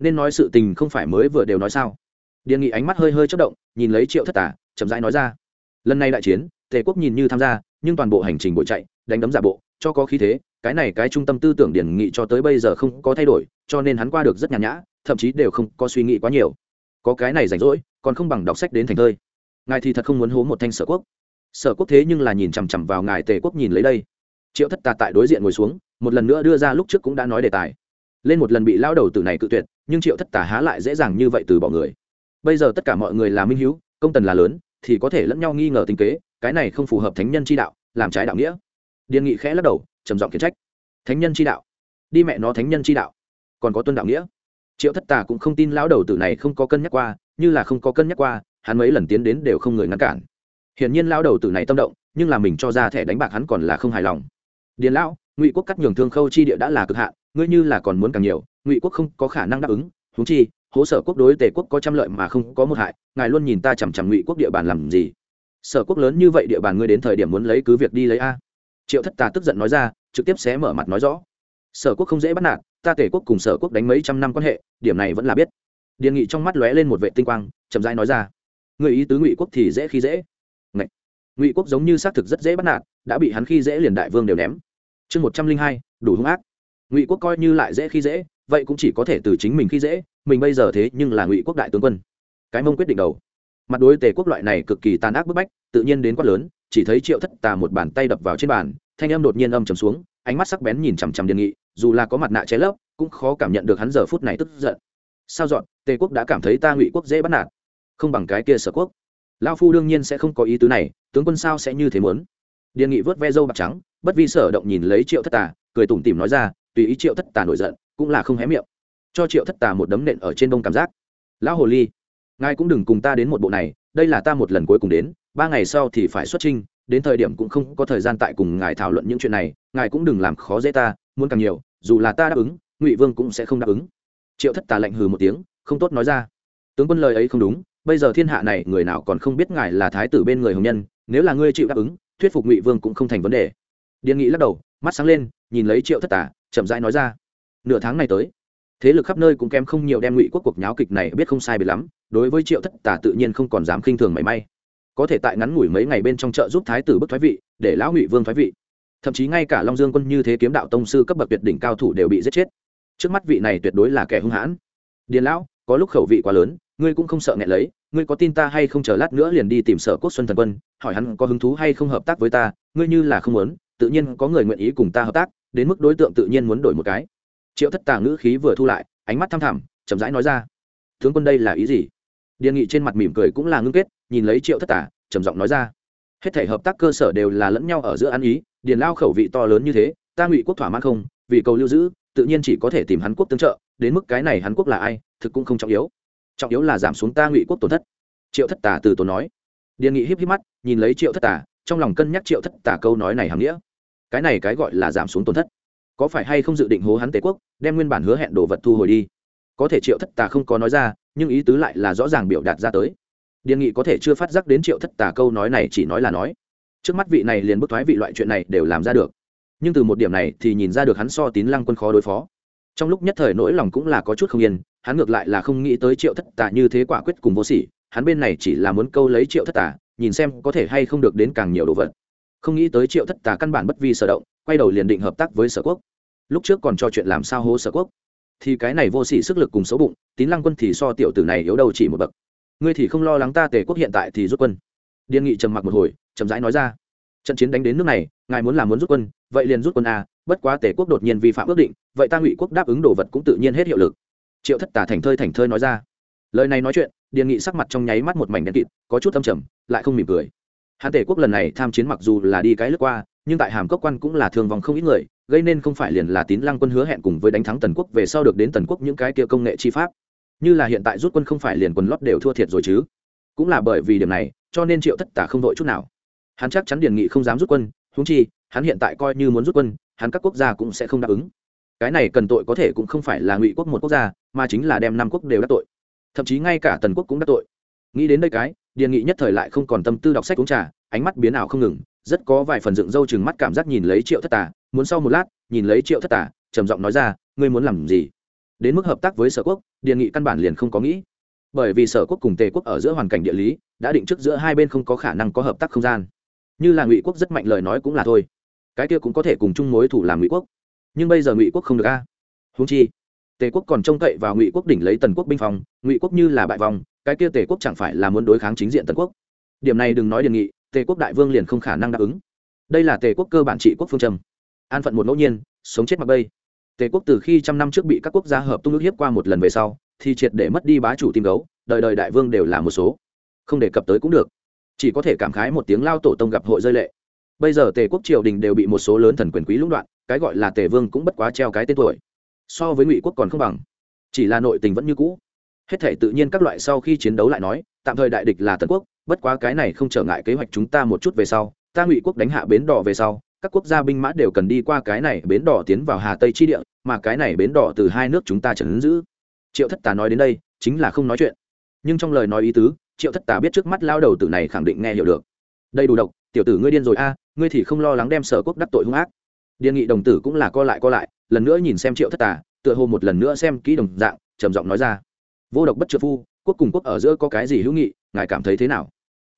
S1: Nên nói sự tình không phải mới vừa đều nói sao? Điền nghị ánh mắt hơi hơi chất động, nhìn lấy triệu thất tà, chậm rãi nói ra. Lần này đại chiến, tề quốc nhìn như tham gia, nhưng toàn bộ hành trình bội chạy, đánh đấm giả bộ cho có khí thế, cái này cái trung tâm tư tưởng điển nghị cho tới bây giờ không có thay đổi, cho nên hắn qua được rất nhàn nhã, thậm chí đều không có suy nghĩ quá nhiều. Có cái này rảnh rỗi, còn không bằng đọc sách đến thành thơi. Ngài thì thật không muốn hố một thanh sở quốc. Sở quốc thế nhưng là nhìn chằm chằm vào ngài tề quốc nhìn lấy đây. Triệu thất tà tại đối diện ngồi xuống, một lần nữa đưa ra lúc trước cũng đã nói đề tài. Lên một lần bị lao đầu từ này cự tuyệt, nhưng triệu thất tà há lại dễ dàng như vậy từ bỏ người. Bây giờ tất cả mọi người là minh hữu công tần là lớn, thì có thể lẫn nhau nghi ngờ tình kế, cái này không phù hợp thánh nhân chi đạo, làm trái đạo nghĩa điền nghị khẽ lắc đầu, trầm giọng khiển trách. Thánh nhân chi đạo. Đi mẹ nó thánh nhân chi đạo. Còn có tuân đạo nghĩa. Triệu thất tà cũng không tin lão đầu tử này không có cân nhắc qua, như là không có cân nhắc qua, hắn mấy lần tiến đến đều không người ngăn cản. Hiển nhiên lão đầu tử này tâm động, nhưng là mình cho ra thẻ đánh bạc hắn còn là không hài lòng. Điền lão, ngụy quốc cắt nhường thương khâu chi địa đã là cực hạn, ngươi như là còn muốn càng nhiều, ngụy quốc không có khả năng đáp ứng, huống chi, hố sở quốc đối tề quốc có trăm lợi mà không có một hại, ngài luôn nhìn ta chằm chằm ngụy quốc địa bàn làm gì? Sở quốc lớn như vậy địa bàn ngươi đến thời điểm muốn lấy cứ việc đi lấy a triệu thất tà tức giận nói ra, trực tiếp sẽ mở mặt nói rõ. Sở quốc không dễ bắt nạt, ta tể quốc cùng sở quốc đánh mấy trăm năm quan hệ, điểm này vẫn là biết. Điền nghị trong mắt lóe lên một vệ tinh quang, chậm rãi nói ra. Người ý tứ ngụy quốc thì dễ khi dễ. Ngậy. ngụy quốc giống như xác thực rất dễ bắt nạt, đã bị hắn khi dễ liền đại vương đều ném. Chương một trăm linh hai, đủ hung ác. Ngụy quốc coi như lại dễ khi dễ, vậy cũng chỉ có thể từ chính mình khi dễ, mình bây giờ thế nhưng là ngụy quốc đại tướng quân. Cái mông quyết định đầu. Mặt đối tề quốc loại này cực kỳ tàn ác bức bách, tự nhiên đến quát lớn chỉ thấy triệu thất tà một bàn tay đập vào trên bàn, thanh âm đột nhiên âm trầm xuống, ánh mắt sắc bén nhìn chằm chằm điền nghị, dù là có mặt nạ che lấp, cũng khó cảm nhận được hắn giờ phút này tức giận. Sao dọn, tề quốc đã cảm thấy ta ngụy quốc dễ bắt nạt. Không bằng cái kia sở quốc. Lao phu đương nhiên sẽ không có ý tứ này, tướng quân sao sẽ như thế muốn? Điền nghị vớt ve râu bạc trắng, bất vi sở động nhìn lấy triệu thất tà, cười tủm tỉm nói ra, tùy ý triệu thất tà nổi giận, cũng là không hé miệng. Cho triệu thất tà một đấm nện ở trên đông cảm giác. Lão hồ ly, ngài cũng đừng cùng ta đến một bộ này, đây là ta một lần cuối cùng đến ba ngày sau thì phải xuất trình đến thời điểm cũng không có thời gian tại cùng ngài thảo luận những chuyện này, ngài cũng đừng làm khó dễ ta, muốn càng nhiều, dù là ta đáp ứng, ngụy vương cũng sẽ không đáp ứng. Triệu thất tà lạnh hừ một tiếng, không tốt nói ra. Tướng quân lời ấy không đúng, bây giờ thiên hạ này, người nào còn không biết ngài là thái tử bên người hồng nhân, nếu là ngươi chịu đáp ứng, thuyết phục ngụy vương cũng không thành vấn đề. Điền nghị lắc đầu, mắt sáng lên, nhìn lấy triệu thất tà, chậm rãi nói ra. Nửa tháng này tới, thế lực khắp nơi cũng kém không nhiều đem ngụy quốc cuộc nháo kịch này biết không sai biệt lắm, đối với triệu thất tà tự nhiên không còn dám khinh thường mảy may có thể tại ngắn ngủi mấy ngày bên trong chợ giúp thái tử bức thoái vị, để lão ngụy vương thoái vị. Thậm chí ngay cả long dương quân như thế kiếm đạo tông sư cấp bậc tuyệt đỉnh cao thủ đều bị giết chết. Trước mắt vị này tuyệt đối là kẻ hung hãn. Điền lão, có lúc khẩu vị quá lớn, ngươi cũng không sợ nghẹn lấy, ngươi có tin ta hay không chờ lát nữa liền đi tìm sở quốc xuân thần quân, hỏi hắn có hứng thú hay không hợp tác với ta, ngươi như là không muốn, tự nhiên có người nguyện ý cùng ta hợp tác, đến mức đối tượng tự nhiên muốn đổi một cái. Triệu thất tà ngữ khí vừa thu lại, ánh mắt thăm thẳm, chậm rãi nói ra. Tướng quân đây là ý gì? Điền nghị trên mặt mỉm cười cũng là ngưng kết nhìn lấy triệu thất tà trầm giọng nói ra. Hết thể hợp tác cơ sở đều là lẫn nhau ở giữa ăn ý, điền lao khẩu vị to lớn như thế, ta ngụy quốc thỏa mãn không, vì cầu lưu giữ, tự nhiên chỉ có thể tìm hắn quốc tương trợ, đến mức cái này hắn quốc là ai, thực cũng không trọng yếu. Trọng yếu là giảm xuống ta ngụy quốc tổn thất. Triệu thất tà từ tốn nói. Điền nghị híp híp mắt, nhìn lấy triệu thất tà trong lòng cân nhắc triệu thất tà câu nói này hàm nghĩa. Cái này cái gọi là giảm xuống tổn thất. Có phải hay không dự định hố hắn tề quốc, đem nguyên bản hứa hẹn đồ vật thu hồi đi? Có thể triệu thất tà không có nói ra, nhưng ý tứ lại là rõ ràng biểu đạt ra tới điền nghị có thể chưa phát giác đến triệu thất tà câu nói này chỉ nói là nói. Trước mắt vị này liền bức thoái vị loại chuyện này đều làm ra được. Nhưng từ một điểm này thì nhìn ra được hắn so tín lăng quân khó đối phó. Trong lúc nhất thời nỗi lòng cũng là có chút không yên, hắn ngược lại là không nghĩ tới triệu thất tà như thế quả quyết cùng vô sỉ, hắn bên này chỉ là muốn câu lấy triệu thất tà, nhìn xem có thể hay không được đến càng nhiều đồ vật. Không nghĩ tới triệu thất tà căn bản bất vi sở động, quay đầu liền định hợp tác với sở quốc. Lúc trước còn cho chuyện làm sao hố sở quốc. Thì cái này vô sỉ sức lực cùng xấu bụng, tín lăng quân thì so tiểu tử này yếu đầu chỉ một bậc ngươi thì không lo lắng ta tề quốc hiện tại thì rút quân. Điên nghị trầm mặc một hồi, chậm rãi nói ra. Trận chiến đánh đến nước này, ngài muốn làm muốn rút quân, vậy liền rút quân a bất quá tề quốc đột nhiên vi phạm ước định, vậy ta ngụy quốc đáp ứng đồ vật cũng tự nhiên hết hiệu lực. Triệu thất tà thành thơi thành thơi nói ra. Lời này nói chuyện, điền nghị sắc mặt trong nháy mắt một mảnh đen kịt, có chút âm trầm, lại không mỉm cười. Hãn tể quốc lần này tham chiến mặc dù là đi cái lướt qua, nhưng tại hàm cốc quan cũng là thương vòng không ít người, gây nên không phải liền là tín lăng quân hứa hẹn cùng với đánh thắng tần quốc về sau được đến tần quốc những cái kia công nghệ chi pháp như là hiện tại rút quân không phải liền quần lót đều thua thiệt rồi chứ. Cũng là bởi vì điểm này, cho nên triệu thất tả không đội chút nào. Hắn chắc chắn điền nghị không dám rút quân húng chi, hắn hiện tại coi như muốn rút quân, hắn các quốc gia cũng sẽ không đáp ứng. Cái này cần tội có thể cũng không phải là ngụy quốc một quốc gia, mà chính là đem năm quốc đều đắc tội. Thậm chí ngay cả tần quốc cũng đắc tội. Nghĩ đến đây cái, điền nghị nhất thời lại không còn tâm tư đọc sách uống trà, ánh mắt biến ảo không ngừng, rất có vài phần dựng râu chừng mắt cảm giác nhìn lấy triệu thất tà muốn sau một lát, nhìn lấy triệu thất tà trầm giọng nói ra, ngươi muốn làm gì? Đến mức hợp tác với sở quốc, điền nghị căn bản liền không có nghĩ. Bởi vì sở quốc cùng tề quốc ở giữa hoàn cảnh địa lý, đã định trước giữa hai bên không có khả năng có hợp tác không gian. Như là ngụy quốc rất mạnh lời nói cũng là thôi. Cái kia cũng có thể cùng chung mối thủ làm ngụy quốc. Nhưng bây giờ ngụy quốc không được a. À? húng chi, tề quốc còn trông cậy vào ngụy quốc đỉnh lấy tần quốc binh phòng, ngụy quốc như là bại vòng cái kia tề quốc chẳng phải là muốn đối kháng chính diện tần quốc. Điểm này đừng nói đề nghị, tề quốc đại vương liền không khả năng đáp ứng. Đây là tề quốc cơ bản trị quốc phương trầm an phận một ngẫu nhiên, sống chết mặc bây tề quốc từ khi trăm năm trước bị các quốc gia hợp tung ước hiếp qua một lần về sau, thì triệt để mất đi bá chủ tim gấu, đời đời đại vương đều là một số. Không đề cập tới cũng được. Chỉ có thể cảm khái một tiếng lao tổ tông gặp hội rơi lệ. Bây giờ tề quốc triều đình đều bị một số lớn thần quyền quý lũng đoạn, cái gọi là tề vương cũng bất quá treo cái tên tuổi. So với ngụy quốc còn không bằng. Chỉ là nội tình vẫn như cũ. Hết thể tự nhiên các loại sau khi chiến đấu lại nói, tạm thời đại địch là tần quốc, bất quá cái này không trở ngại kế hoạch chúng ta một chút về sau. Ta ngụy quốc đánh hạ bến đỏ về sau các quốc gia binh mã đều cần đi qua cái này bến đỏ tiến vào hà tây chi địa, mà cái này bến đỏ từ hai nước chúng ta trần giữ. Triệu thất tà nói đến đây, chính là không nói chuyện. Nhưng trong lời nói ý tứ, triệu thất tà biết trước mắt lao đầu tử này khẳng định nghe hiểu được. Đây đủ độc, tiểu tử ngươi điên rồi a, ngươi thì không lo lắng đem sở quốc đắc tội hung ác. Điên nghị đồng tử cũng là co lại co lại, lần nữa nhìn xem triệu thất tà, tựa hồ một lần nữa xem kỹ đồng dạng, trầm giọng nói ra. Vô độc bất trợ phu, quốc cùng quốc ở giữa có cái gì hữu nghị, ngài cảm thấy thế nào?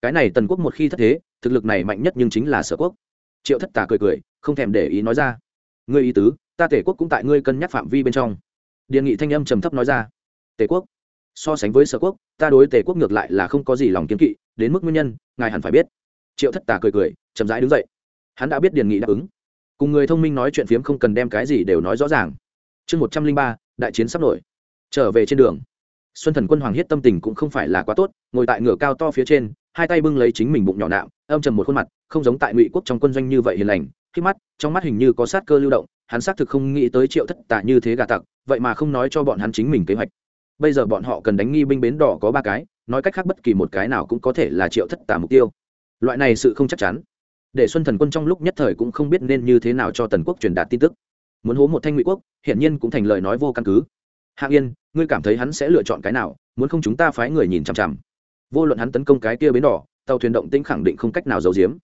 S1: Cái này tần quốc một khi thất thế, thực lực này mạnh nhất nhưng chính là sở quốc triệu thất tà cười cười, không thèm để ý nói ra. Ngươi ý tứ, ta tể quốc cũng tại ngươi cân nhắc phạm vi bên trong. Điền nghị thanh âm trầm thấp nói ra. Tể quốc? So sánh với sở quốc, ta đối tể quốc ngược lại là không có gì lòng kiếm kỵ, đến mức nguyên nhân, ngài hẳn phải biết. Triệu thất tà cười cười, chậm rãi đứng dậy. Hắn đã biết điền nghị đáp ứng. Cùng người thông minh nói chuyện phiếm không cần đem cái gì đều nói rõ ràng. Chương một trăm linh ba, đại chiến sắp nổi. Trở về trên đường. Xuân thần quân hoàng hiết tâm tình cũng không phải là quá tốt, ngồi tại ngựa cao to phía trên hai tay bưng lấy chính mình bụng nhỏ nạm, âm trầm một khuôn mặt không giống tại ngụy quốc trong quân doanh như vậy hiền lành khi mắt trong mắt hình như có sát cơ lưu động hắn xác thực không nghĩ tới triệu thất tả như thế gà tặc vậy mà không nói cho bọn hắn chính mình kế hoạch. Bây giờ bọn họ cần đánh nghi binh bến đỏ có ba cái nói cách khác bất kỳ một cái nào cũng có thể là triệu thất tả mục tiêu. Loại này sự không chắc chắn. Để xuân thần quân trong lúc nhất thời cũng không biết nên như thế nào cho tần quốc truyền đạt tin tức. Muốn hố một thanh ngụy quốc hiển nhiên cũng thành lời nói vô căn cứ. Hạng yên ngươi cảm thấy hắn sẽ lựa chọn cái nào? Muốn không chúng ta phái người nhìn chằm chằm? Vô luận hắn tấn công cái kia bến đỏ, tàu thuyền động tĩnh khẳng định không cách nào giấu giếm.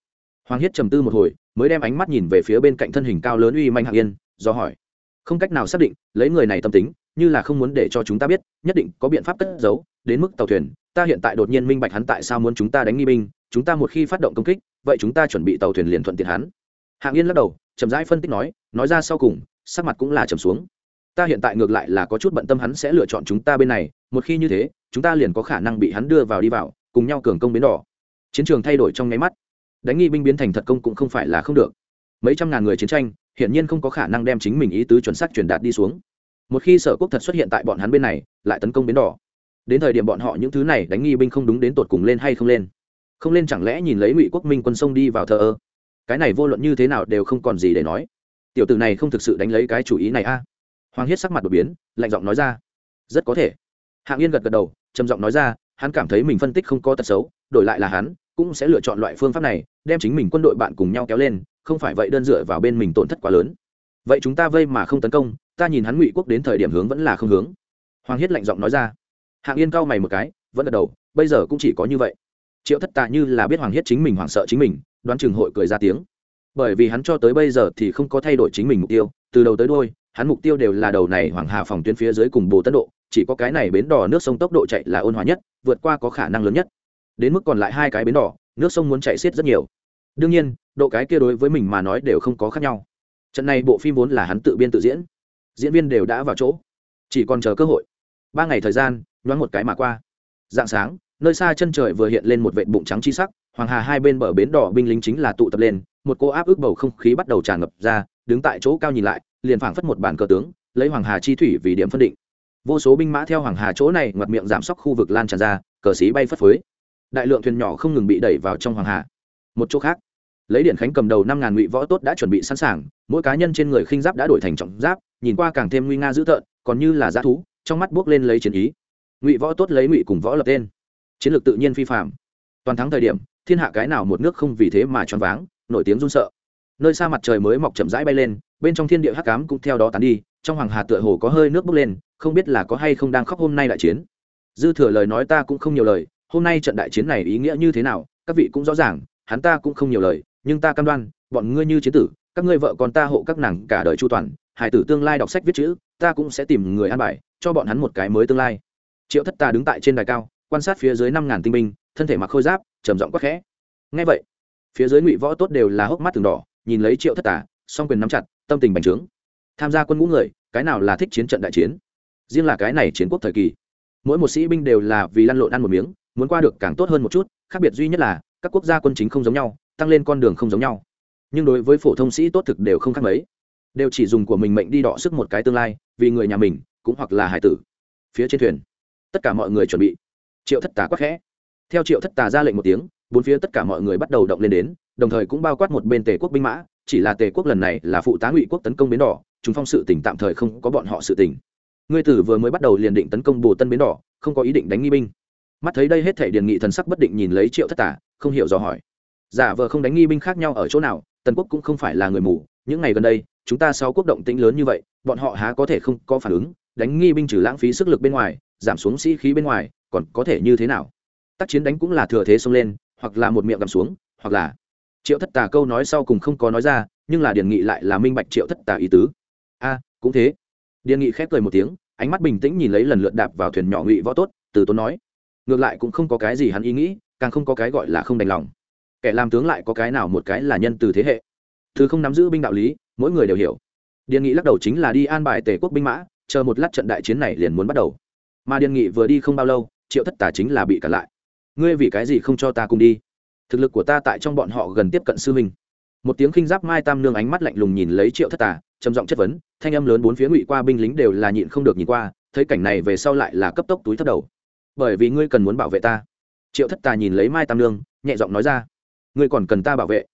S1: Hoàng hiết trầm tư một hồi, mới đem ánh mắt nhìn về phía bên cạnh thân hình cao lớn uy manh hạng yên, do hỏi. Không cách nào xác định, lấy người này tâm tính, như là không muốn để cho chúng ta biết, nhất định có biện pháp cất giấu, đến mức tàu thuyền, ta hiện tại đột nhiên minh bạch hắn tại sao muốn chúng ta đánh nghi binh, chúng ta một khi phát động công kích, vậy chúng ta chuẩn bị tàu thuyền liền thuận tiện hắn. Hạng yên lắc đầu, chậm rãi phân tích nói nói ra sau cùng, sắc mặt cũng là trầm xuống ta hiện tại ngược lại là có chút bận tâm hắn sẽ lựa chọn chúng ta bên này, một khi như thế, chúng ta liền có khả năng bị hắn đưa vào đi vào, cùng nhau cường công biến đỏ. Chiến trường thay đổi trong nháy mắt. Đánh nghi binh biến thành thật công cũng không phải là không được. Mấy trăm ngàn người chiến tranh, hiển nhiên không có khả năng đem chính mình ý tứ chuẩn xác truyền đạt đi xuống. Một khi sở quốc thật xuất hiện tại bọn hắn bên này, lại tấn công biến đỏ. Đến thời điểm bọn họ những thứ này đánh nghi binh không đúng đến tột cùng lên hay không lên. Không lên chẳng lẽ nhìn lấy ngụy quốc minh quân sông đi vào thờ ơ? Cái này vô luận như thế nào đều không còn gì để nói. Tiểu tử này không thực sự đánh lấy cái chủ ý này a hoàng hiết sắc mặt đột biến, lạnh giọng nói ra, rất có thể. Hạng yên gật gật đầu, trầm giọng nói ra, hắn cảm thấy mình phân tích không có tật xấu, đổi lại là hắn, cũng sẽ lựa chọn loại phương pháp này, đem chính mình quân đội bạn cùng nhau kéo lên, không phải vậy đơn dựa vào bên mình tổn thất quá lớn. Vậy chúng ta vây mà không tấn công, ta nhìn hắn ngụy quốc đến thời điểm hướng vẫn là không hướng. Hoàng hiết lạnh giọng nói ra. Hạng yên cau mày một cái, vẫn gật đầu, bây giờ cũng chỉ có như vậy. Triệu thất tạ như là biết hoàng hiết chính mình hoảng sợ chính mình, đoán chừng hội cười ra tiếng. Bởi vì hắn cho tới bây giờ thì không có thay đổi chính mình mục tiêu, từ đầu tới đôi hắn mục tiêu đều là đầu này hoàng hà phòng tuyến phía dưới cùng bồ tân độ, chỉ có cái này bến đỏ nước sông tốc độ chạy là ôn hòa nhất, vượt qua có khả năng lớn nhất. Đến mức còn lại hai cái bến đỏ nước sông muốn chạy xiết rất nhiều. Đương nhiên, độ cái kia đối với mình mà nói đều không có khác nhau. Trận này bộ phim vốn là hắn tự biên tự diễn. Diễn viên đều đã vào chỗ. Chỉ còn chờ cơ hội. Ba ngày thời gian, nhoáng một cái mà qua. Dạng sáng, nơi xa chân trời vừa hiện lên một vệt bụng trắng chi sắc, hoàng hà hai bên bờ bến đỏ binh lính chính là tụ tập lên, một cô áp ức bầu không khí bắt đầu tràn ngập ra đứng tại chỗ cao nhìn lại, liền phảng phất một bản cờ tướng, lấy hoàng hà chi thủy vì điểm phân định. Vô số binh mã theo hoàng hà chỗ này ngoặt miệng giảm sóc khu vực lan tràn ra, cờ xí bay phất phới. Đại lượng thuyền nhỏ không ngừng bị đẩy vào trong hoàng hà. Một chỗ khác, lấy điện khánh cầm đầu năm ngàn ngụy võ tốt đã chuẩn bị sẵn sàng, mỗi cá nhân trên người khinh giáp đã đổi thành trọng giáp, nhìn qua càng thêm nguy nga dữ tợn, còn như là g thú, trong mắt buốc lên lấy chiến ý. Ngụy võ tốt lấy ngụy cùng võ lập tên. Chiến lược tự nhiên phi phạm toàn thắng thời điểm, thiên hạ cái nào một nước không vì thế mà choáng váng, nổi tiếng run sợ nơi xa mặt trời mới mọc chậm rãi bay lên, bên trong thiên địa hắc cám cũng theo đó tán đi, trong hoàng hà tựa hồ có hơi nước bốc lên, không biết là có hay không đang khóc hôm nay đại chiến. Dư thừa lời nói ta cũng không nhiều lời, hôm nay trận đại chiến này ý nghĩa như thế nào, các vị cũng rõ ràng, hắn ta cũng không nhiều lời, nhưng ta cam đoan, bọn ngươi như chiến tử, các ngươi vợ con ta hộ các nàng cả đời chu toàn, hải tử tương lai đọc sách viết chữ, ta cũng sẽ tìm người an bài, cho bọn hắn một cái mới tương lai. Triệu thất ta đứng tại trên đài cao, quan sát phía dưới năm ngàn tinh binh, thân thể mặc khôi giáp, trầm giọng quắc khẽ. Ngay vậy, phía dưới ngụy võ tốt đều là hốc mắt từng đỏ nhìn lấy triệu thất tả, song quyền nắm chặt, tâm tình bành trướng. Tham gia quân ngũ người, cái nào là thích chiến trận đại chiến? Riêng là cái này chiến quốc thời kỳ. Mỗi một sĩ binh đều là vì lăn lộn ăn một miếng, muốn qua được càng tốt hơn một chút, khác biệt duy nhất là, các quốc gia quân chính không giống nhau, tăng lên con đường không giống nhau. Nhưng đối với phổ thông sĩ tốt thực đều không khác mấy. Đều chỉ dùng của mình mệnh đi đọ sức một cái tương lai, vì người nhà mình, cũng hoặc là hải tử. Phía trên thuyền, tất cả mọi người chuẩn bị. Triệu thất tà quắc khẽ. Theo triệu thất tà ra lệnh một tiếng, bốn phía tất cả mọi người bắt đầu động lên đến đồng thời cũng bao quát một bên tề quốc binh mã, chỉ là tề quốc lần này là phụ tá ngụy quốc tấn công bến đỏ, chúng phong sự tỉnh tạm thời không có bọn họ sự tỉnh. Ngươi tử vừa mới bắt đầu liền định tấn công bồ tân bến đỏ, không có ý định đánh nghi binh. Mắt thấy đây hết thể điền nghị thần sắc bất định nhìn lấy triệu thất tả, không hiểu do hỏi. Giả vờ không đánh nghi binh khác nhau ở chỗ nào, tần quốc cũng không phải là người mù, những ngày gần đây, chúng ta sau quốc động tĩnh lớn như vậy, bọn họ há có thể không có phản ứng, đánh nghi binh trừ lãng phí sức lực bên ngoài, giảm xuống sĩ khí bên ngoài, còn có thể như thế nào? Tác chiến đánh cũng là thừa thế xông lên, hoặc là một miệng gầm xuống, hoặc là triệu thất tà câu nói sau cùng không có nói ra, nhưng là điền nghị lại là minh bạch triệu thất tà ý tứ. A, cũng thế. Điền nghị khép cười một tiếng, ánh mắt bình tĩnh nhìn lấy lần lượt đạp vào thuyền nhỏ ngụy võ tốt, từ tốn nói. Ngược lại cũng không có cái gì hắn ý nghĩ, càng không có cái gọi là không đành lòng. Kẻ làm tướng lại có cái nào một cái là nhân từ thế hệ. Thứ không nắm giữ binh đạo lý, mỗi người đều hiểu. Điền nghị lắc đầu chính là đi an bài tể quốc binh mã, chờ một lát trận đại chiến này liền muốn bắt đầu. Mà điền nghị vừa đi không bao lâu, triệu thất tà chính là bị cản lại. Ngươi vì cái gì không cho ta cùng đi? Thực lực của ta tại trong bọn họ gần tiếp cận sư minh một tiếng khinh giáp mai tam nương ánh mắt lạnh lùng nhìn lấy triệu thất tà, trầm giọng chất vấn, thanh âm lớn bốn phía ngụy qua binh lính đều là nhịn không được nhìn qua, thấy cảnh này về sau lại là cấp tốc túi thất đầu. Bởi vì ngươi cần muốn bảo vệ ta. Triệu thất tà nhìn lấy mai tam nương, nhẹ giọng nói ra, ngươi còn cần ta bảo vệ.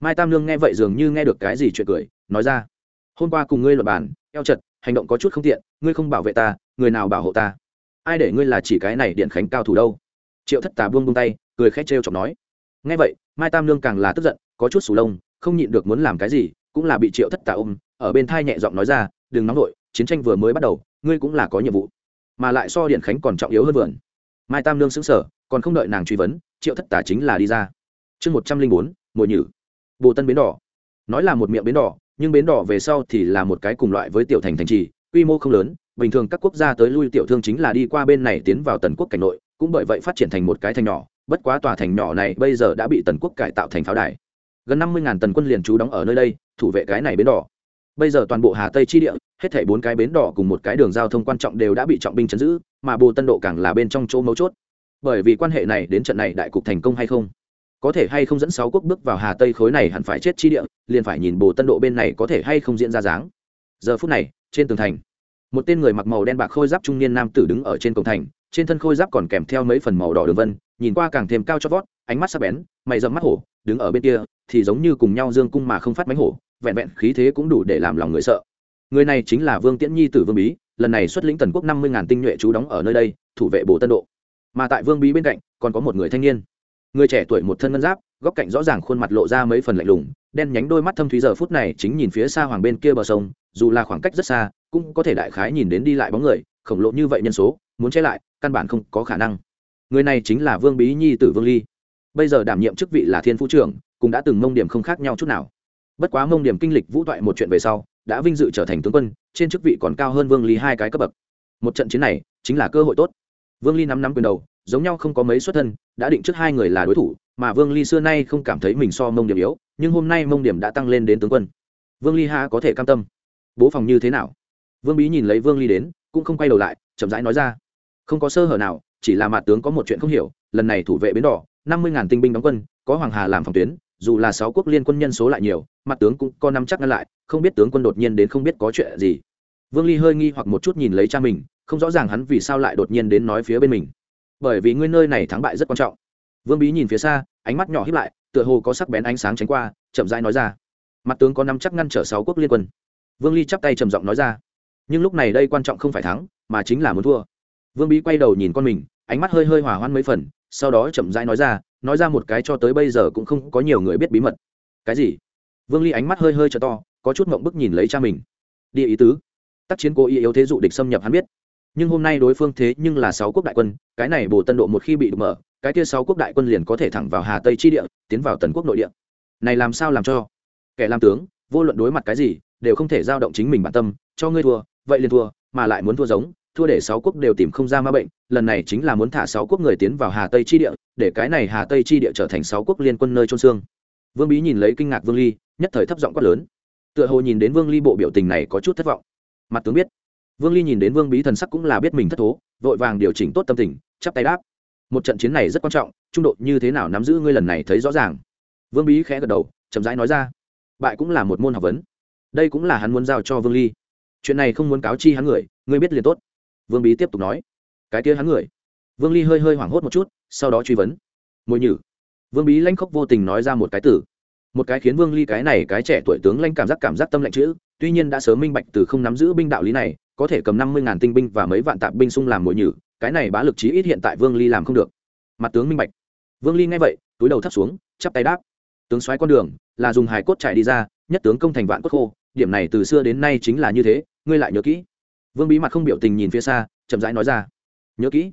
S1: Mai tam nương nghe vậy dường như nghe được cái gì chuyện cười, nói ra, hôm qua cùng ngươi luật bàn, eo chật, hành động có chút không tiện, ngươi không bảo vệ ta, người nào bảo hộ ta? Ai để ngươi là chỉ cái này điện khánh cao thủ đâu? Triệu thất tà buông buông tay, cười khét trêu chọc nói nghe vậy, mai tam nương càng là tức giận, có chút sù lông, không nhịn được muốn làm cái gì, cũng là bị triệu thất tà ôm, ở bên thai nhẹ giọng nói ra, đừng nóng nổi chiến tranh vừa mới bắt đầu, ngươi cũng là có nhiệm vụ, mà lại so điện khánh còn trọng yếu hơn vườn. Mai tam nương xứng sở còn không đợi nàng truy vấn, triệu thất tà chính là đi ra. Chương một trăm linh bốn mùi nhử. Bồ tân bến đỏ. Nói là một miệng bến đỏ, nhưng bến đỏ về sau thì là một cái cùng loại với tiểu thành thành trì, quy mô không lớn, bình thường các quốc gia tới lui tiểu thương chính là đi qua bên này tiến vào tần quốc cảnh nội, cũng bởi vậy phát triển thành một cái thành nhỏ bất quá tòa thành nhỏ này bây giờ đã bị tần quốc cải tạo thành pháo đài. Gần năm mươi tần quân liền trú đóng ở nơi đây, thủ vệ cái này bến đỏ. Bây giờ toàn bộ hà tây chi địa, hết thảy bốn cái bến đỏ cùng một cái đường giao thông quan trọng đều đã bị trọng binh chấn giữ, mà bồ tân độ càng là bên trong chỗ mấu chốt. Bởi vì quan hệ này đến trận này đại cục thành công hay không? Có thể hay không dẫn sáu quốc bước vào hà tây khối này hẳn phải chết chi địa, liền phải nhìn bồ tân độ bên này có thể hay không diễn ra dáng. Giờ phút này, trên tường thành, một tên người mặc màu đen bạc khôi giáp trung niên nam tử đứng ở trên cổng thành trên thân khôi giáp còn kèm theo mấy phần màu đỏ đường vân, nhìn qua càng thêm cao cho vót, ánh mắt sắc bén, mày dầm mắt hổ, đứng ở bên kia, thì giống như cùng nhau dương cung mà không phát mánh hổ, vẹn vẹn khí thế cũng đủ để làm lòng người sợ. Người này chính là vương tiễn nhi tử vương bí, lần này xuất lĩnh tần quốc năm mươi ngàn tinh nhuệ trú đóng ở nơi đây, thủ vệ bồ tân độ. Mà tại vương bí bên cạnh, còn có một người thanh niên. Người trẻ tuổi một thân ngân giáp, góc cạnh rõ ràng khuôn mặt lộ ra mấy phần lạnh lùng, đen nhánh đôi mắt thâm thúy giờ phút này chính nhìn phía xa hoàng bên kia bờ sông, dù là khoảng cách rất xa, cũng có thể đại khái nhìn đến đi lại bóng người, khổng lồ như vậy nhân số muốn che lại, căn bản không có khả năng. Người này chính là vương bí nhi tử vương ly. Bây giờ đảm nhiệm chức vị là thiên phú trưởng, cũng đã từng mông điểm không khác nhau chút nào. Bất quá mông điểm kinh lịch vũ thoại một chuyện về sau, đã vinh dự trở thành tướng quân, trên chức vị còn cao hơn vương ly hai cái cấp bậc. Một trận chiến này, chính là cơ hội tốt. Vương ly nắm nắm quyền đầu, giống nhau không có mấy xuất thân, đã định trước hai người là đối thủ, mà vương ly xưa nay không cảm thấy mình so mông điểm yếu, nhưng hôm nay mông điểm đã tăng lên đến tướng quân. Vương ly ha có thể cam tâm? Bố phòng như thế nào? Vương bí nhìn lấy vương ly đến, cũng không quay đầu lại, chậm rãi nói ra không có sơ hở nào, chỉ là mặt tướng có một chuyện không hiểu, lần này thủ vệ bến đỏ, năm mươi ngàn tinh binh đóng quân, có hoàng hà làm phòng tuyến, dù là sáu quốc liên quân nhân số lại nhiều, mặt tướng cũng có năm chắc ngăn lại, không biết tướng quân đột nhiên đến không biết có chuyện gì. Vương ly hơi nghi hoặc một chút nhìn lấy cha mình, không rõ ràng hắn vì sao lại đột nhiên đến nói phía bên mình. Bởi vì nguyên nơi này thắng bại rất quan trọng. Vương bí nhìn phía xa, ánh mắt nhỏ hiếp lại, tựa hồ có sắc bén ánh sáng tránh qua, chậm rãi nói ra. Mặt tướng có năm chắc ngăn trở sáu quốc liên quân. Vương ly chắp tay trầm giọng nói ra. Nhưng lúc này đây quan trọng không phải thắng, mà chính là muốn thua vương bí quay đầu nhìn con mình, ánh mắt hơi hơi hỏa hoan mấy phần, sau đó chậm rãi nói ra nói ra một cái cho tới bây giờ cũng không có nhiều người biết bí mật. Cái gì? Vương ly ánh mắt hơi hơi t to, có chút mộng bức nhìn lấy cha mình. Địa ý tứ. Tác chiến cố ý yếu thế dụ địch xâm nhập hắn biết. Nhưng hôm nay đối phương thế nhưng là sáu quốc đại quân, cái này bồ tân độ một khi bị mở, cái kia sáu quốc đại quân liền có thể thẳng vào hà tây chi địa, tiến vào tần quốc nội địa. Này làm sao làm cho? Kẻ làm tướng, vô luận đối mặt cái gì, đều không thể giao động chính mình bản tâm, cho ngươi thua, vậy liền thua, mà lại muốn thua giống thua để sáu quốc đều tìm không ra ma bệnh, lần này chính là muốn thả sáu quốc người tiến vào hà tây chi địa, để cái này hà tây chi địa trở thành sáu quốc liên quân nơi trôn xương. Vương bí nhìn lấy kinh ngạc vương ly, nhất thời thấp giọng quát lớn. Tựa hồ nhìn đến vương ly bộ biểu tình này có chút thất vọng. Mặt tướng biết. Vương ly nhìn đến vương bí thần sắc cũng là biết mình thất thố, vội vàng điều chỉnh tốt tâm tình, chắp tay đáp. Một trận chiến này rất quan trọng, trung độ như thế nào nắm giữ ngươi lần này thấy rõ ràng. Vương bí khẽ gật đầu, chậm rãi nói ra. Bại cũng là một môn học vấn. Đây cũng là hắn muốn giao cho vương ly. Chuyện này không muốn cáo chi hắn người, ngươi biết liền tốt vương bí tiếp tục nói, cái kia hắn người. Vương ly hơi hơi hoảng hốt một chút, sau đó truy vấn mồi nhử. Vương bí lanh khóc vô tình nói ra một cái tử một cái khiến vương ly cái này cái trẻ tuổi tướng lanh cảm giác cảm giác tâm lạnh chữ, tuy nhiên đã sớm minh bạch từ không nắm giữ binh đạo lý này, có thể cầm năm mươi ngàn tinh binh và mấy vạn tạp binh xung làm mồi nhử, cái này bá lực chí ít hiện tại vương ly làm không được. Mặt tướng minh bạch. Vương ly nghe vậy, túi đầu thấp xuống, chắp tay đáp, tướng xoáy con đường, là dùng hài cốt chạy đi ra, nhất tướng công thành vạn cốt khô, điểm này từ xưa đến nay chính là như thế, ngươi lại nhớ kỹ vương bí mặt không biểu tình nhìn phía xa, chậm rãi nói ra. Nhớ kỹ.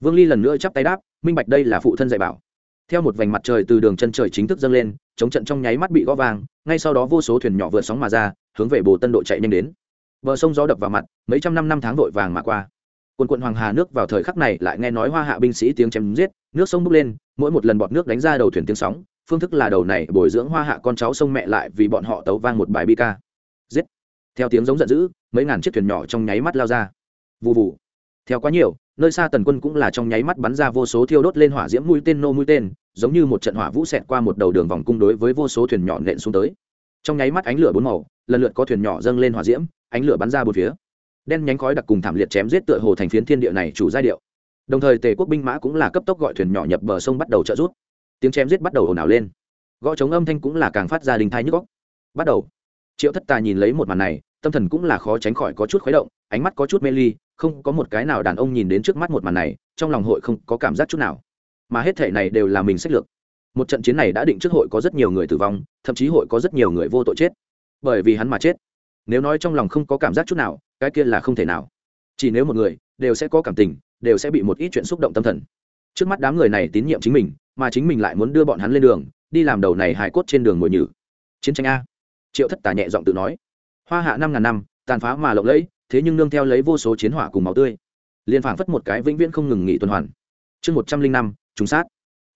S1: Vương ly lần nữa chắp tay đáp, minh bạch đây là phụ thân dạy bảo. Theo một vành mặt trời từ đường chân trời chính thức dâng lên, chống trận trong nháy mắt bị gõ vàng, ngay sau đó vô số thuyền nhỏ vượt sóng mà ra, hướng về bồ tân độ chạy nhanh đến. Bờ sông gió đập vào mặt, mấy trăm năm năm tháng vội vàng mà qua. Quần quận hoàng hà nước vào thời khắc này lại nghe nói hoa hạ binh sĩ tiếng chém giết, nước sông bốc lên, mỗi một lần bọt nước đánh ra đầu thuyền tiếng sóng, phương thức là đầu này bồi dưỡng hoa hạ con cháu sông mẹ lại vì bọn họ tấu vang một bài bi ca. Giết! Theo tiếng giống giận dữ, mấy ngàn chiếc thuyền nhỏ trong nháy mắt lao ra. Vụ vụ theo quá nhiều, nơi xa tần quân cũng là trong nháy mắt bắn ra vô số thiêu đốt lên hỏa diễm mũi tên nô mũi tên, giống như một trận hỏa vũ xẹt qua một đầu đường vòng cung đối với vô số thuyền nhỏ nện xuống tới. Trong nháy mắt ánh lửa bốn màu, lần lượt có thuyền nhỏ dâng lên hỏa diễm, ánh lửa bắn ra bốn phía. Đen nhánh khói đặc cùng thảm liệt chém giết tựa hồ thành phiến thiên địa này chủ giai điệu. Đồng thời tề quốc binh mã cũng là cấp tốc gọi thuyền nhỏ nhập bờ sông bắt đầu trợ rút tiếng chém giết bắt đầu ồn ào lên. Gõ chống âm thanh cũng là càng phát ra đình thai nhức góc bắt đầu. Triệu thất tà nhìn lấy một màn này tâm thần cũng là khó tránh khỏi có chút khuấy động, ánh mắt có chút mê ly, không có một cái nào đàn ông nhìn đến trước mắt một màn này, trong lòng hội không có cảm giác chút nào. Mà hết thể này đều là mình sách lược. Một trận chiến này đã định trước hội có rất nhiều người tử vong, thậm chí hội có rất nhiều người vô tội chết. Bởi vì hắn mà chết. Nếu nói trong lòng không có cảm giác chút nào, cái kia là không thể nào. Chỉ nếu một người, đều sẽ có cảm tình, đều sẽ bị một ít chuyện xúc động tâm thần. Trước mắt đám người này tín nhiệm chính mình, mà chính mình lại muốn đưa bọn hắn lên đường, đi làm đầu này hài cốt trên đường ngồi nhử. Chiến tranh a. Triệu thất tà nhẹ giọng tự nói hoa hạ năm ngàn năm, tàn phá mà lộng lẫy, thế nhưng nương theo lấy vô số chiến hỏa cùng máu tươi. Liền phảng phất một cái vĩnh viễn không ngừng nghỉ tuần hoàn. Chương một trăm linh năm, trùng sát.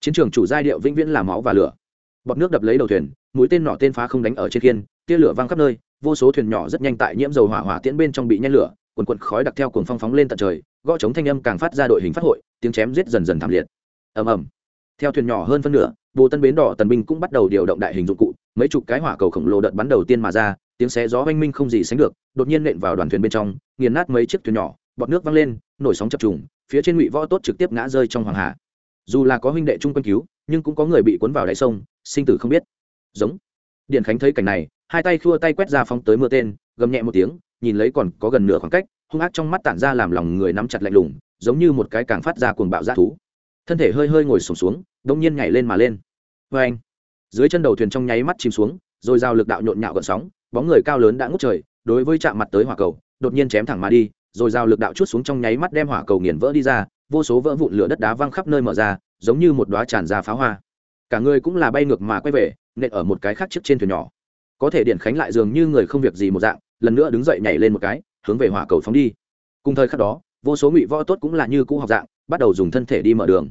S1: Chiến trường chủ giai điệu vĩnh viễn là máu và lửa. Bọt nước đập lấy đầu thuyền, mũi tên nọ tên phá không đánh ở trên kiên tia lửa văng khắp nơi, vô số thuyền nhỏ rất nhanh tại nhiễm dầu hỏa hỏa tiễn bên trong bị nhen lửa quần quần khói đặc theo cuồng phong phóng lên tận trời, gõ chống thanh âm càng phát ra đội hình phát hội, tiếng chém giết dần dần thảm liệt. Ầm ầm theo thuyền nhỏ hơn phân nửa, bồ tân bến đỏ tần binh cũng bắt đầu điều động đại hình dụng cụ. Mấy chục cái hỏa cầu khổng lồ đợt bắn đầu tiên mà ra, tiếng xé gió oanh minh không gì sánh được, đột nhiên nện vào đoàn thuyền bên trong, nghiền nát mấy chiếc thuyền nhỏ, bọt nước văng lên, nổi sóng chập trùng, phía trên ngụy võ tốt trực tiếp ngã rơi trong hoàng hà. Dù là có huynh đệ chung quân cứu, nhưng cũng có người bị cuốn vào đáy sông, sinh tử không biết. Giống. Điện khánh thấy cảnh này, hai tay khua tay quét ra phóng tới mưa tên, gầm nhẹ một tiếng, nhìn lấy còn có gần nửa khoảng cách, hung ác trong mắt tản ra làm lòng người nắm chặt lạnh lùng, giống như một cái càng phát ra cuồng bạo g thú thân thể hơi hơi ngồi sổm xuống, xuống đông nhiên nhảy lên mà lên. Vê anh dưới chân đầu thuyền trong nháy mắt chìm xuống rồi giao lực đạo nhộn nhạo gợn sóng bóng người cao lớn đã ngút trời đối với chạm mặt tới hỏa cầu đột nhiên chém thẳng mà đi rồi giao lực đạo chút xuống trong nháy mắt đem hỏa cầu nghiền vỡ đi ra vô số vỡ vụn lửa đất đá văng khắp nơi mở ra giống như một đoá tràn ra pháo hoa. Cả người cũng là bay ngược mà quay về nện ở một cái khác trước trên thuyền nhỏ. Có thể điện khánh lại dường như người không việc gì một dạng lần nữa đứng dậy nhảy lên một cái hướng về hỏa cầu phóng đi. Cùng thời khắc đó vô số ngụy võ tốt cũng là như cũ học dạng bắt đầu dùng thân thể đi mở đường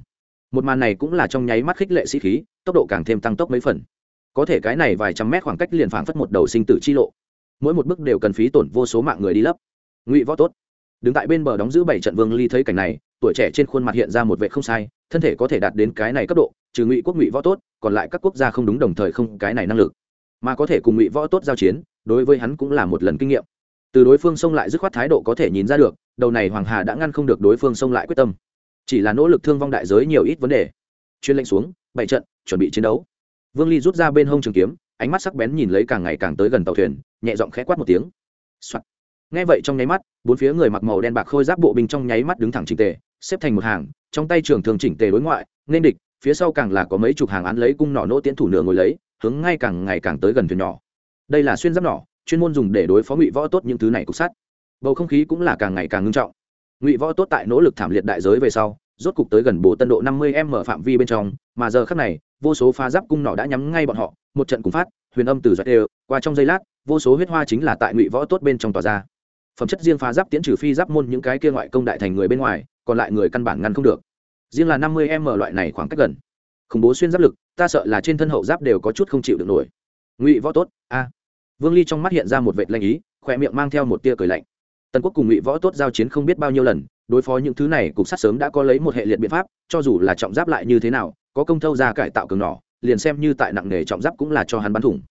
S1: một màn này cũng là trong nháy mắt khích lệ sĩ khí, tốc độ càng thêm tăng tốc mấy phần. Có thể cái này vài trăm mét khoảng cách liền phảng phất một đầu sinh tử chi lộ. Mỗi một bước đều cần phí tổn vô số mạng người đi lấp. Ngụy võ tốt. Đứng tại bên bờ đóng giữ bảy trận vương ly thấy cảnh này, tuổi trẻ trên khuôn mặt hiện ra một vệ không sai, thân thể có thể đạt đến cái này cấp độ, trừ ngụy quốc ngụy võ tốt, còn lại các quốc gia không đúng đồng thời không cái này năng lực. Mà có thể cùng ngụy võ tốt giao chiến, đối với hắn cũng là một lần kinh nghiệm. Từ đối phương xông lại dứt khoát thái độ có thể nhìn ra được, đầu này hoàng hà đã ngăn không được đối phương xông lại quyết tâm chỉ là nỗ lực thương vong đại giới nhiều ít vấn đề. Chuyên lệnh xuống, bảy trận, chuẩn bị chiến đấu. Vương ly rút ra bên hông trường kiếm, ánh mắt sắc bén nhìn lấy càng ngày càng tới gần tàu thuyền, nhẹ giọng khẽ quát một tiếng、Soạn. nghe vậy trong nháy mắt, bốn phía người mặc màu đen bạc khôi giáp bộ binh trong nháy mắt đứng thẳng chỉnh tề, xếp thành một hàng, trong tay trường thường chỉnh tề đối ngoại, nên địch, phía sau càng là có mấy chục hàng án lấy cung nỏ nỗ tiến thủ nửa ngồi lấy, hướng ngay càng ngày càng tới gần thuyền nhỏ. Đây là xuyên giáp nỏ, chuyên môn dùng để đối phó ngụy võ tốt những thứ này cục sắt. Bầu không khí cũng là càng ngày càng ngưng trọng ngụy võ tốt tại nỗ lực thảm liệt đại giới về sau, rốt cục tới gần bồ tân độ năm mươi m phạm vi bên trong, mà giờ khắc này, vô số pha giáp cung nỏ đã nhắm ngay bọn họ, một trận cùng phát, huyền âm từ giọt đều, qua trong giây lát, vô số huyết hoa chính là tại ngụy võ tốt bên trong tòa ra. Phẩm chất riêng pha giáp tiễn trừ phi giáp môn những cái kia ngoại công đại thành người bên ngoài, còn lại người căn bản ngăn không được. Riêng là năm mươi m loại này khoảng cách gần. Khủng bố xuyên giáp lực, ta sợ là trên thân hậu giáp đều có chút không chịu được nổi. Ngụy võ tốt, a. Vương ly trong mắt hiện ra một vệt lanh ý, khỏe miệng mang theo một tia cười lạnh tần quốc cùng ngụy võ tốt giao chiến không biết bao nhiêu lần đối phó những thứ này cục sát sớm đã có lấy một hệ liệt biện pháp cho dù là trọng giáp lại như thế nào có công thâu ra cải tạo cường nỏ liền xem như tại nặng nghề trọng giáp cũng là cho hắn bắn thủng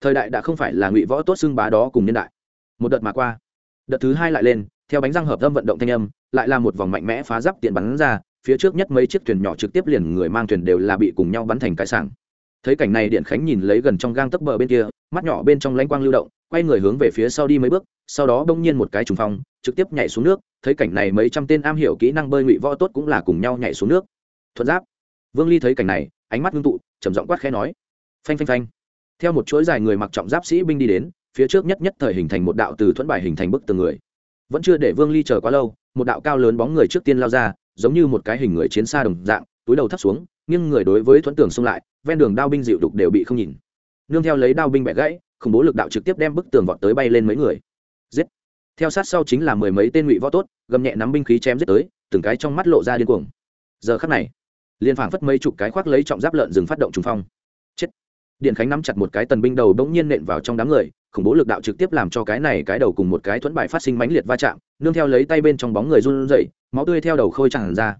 S1: thời đại đã không phải là ngụy võ tốt xưng bá đó cùng nhân đại một đợt mà qua đợt thứ hai lại lên theo bánh răng hợp âm vận động thanh âm lại là một vòng mạnh mẽ phá giáp tiện bắn ra phía trước nhất mấy chiếc thuyền nhỏ trực tiếp liền người mang thuyền đều là bị cùng nhau bắn thành cái sảng thấy cảnh này điện khánh nhìn lấy gần trong gang tấc bờ bên kia, mắt nhỏ bên trong lãnh quang lưu động, quay người hướng về phía sau đi mấy bước, sau đó bỗng nhiên một cái trùng phong, trực tiếp nhảy xuống nước, thấy cảnh này mấy trăm tên am hiểu kỹ năng bơi ngụy võ tốt cũng là cùng nhau nhảy xuống nước. Thuận giáp. Vương ly thấy cảnh này, ánh mắt ngưng tụ, trầm giọng quát khẽ nói. Phanh phanh phanh. Theo một chuỗi dài người mặc trọng giáp sĩ binh đi đến, phía trước nhất nhất thời hình thành một đạo từ thuẫn bài hình thành bức tường người. Vẫn chưa để vương ly chờ quá lâu, một đạo cao lớn bóng người trước tiên lao ra, giống như một cái hình người chiến xa đồng dạng, túi đầu thấp xuống, nghiêng người đối với thuẫn tường xông lại ven đường đao binh dịu đục đều bị không nhìn. Nương theo lấy đao binh bẻ gãy, khủng bố lực đạo trực tiếp đem bức tường vọt tới bay lên mấy người. Giết! Theo sát sau chính là mười mấy tên ngụy võ tốt, gầm nhẹ nắm binh khí chém giết tới, từng cái trong mắt lộ ra điên cuồng. Giờ khắc này liên phảng phất mấy chục cái khoác lấy trọng giáp lợn rừng phát động trùng phong. Chết! Điện khánh nắm chặt một cái tần binh đầu bỗng nhiên nện vào trong đám người, khủng bố lực đạo trực tiếp làm cho cái này cái đầu cùng một cái thuẫn bài phát sinh mãnh liệt va chạm, nương theo lấy tay bên trong bóng người run rẩy, máu tươi theo đầu khôi tràn ra.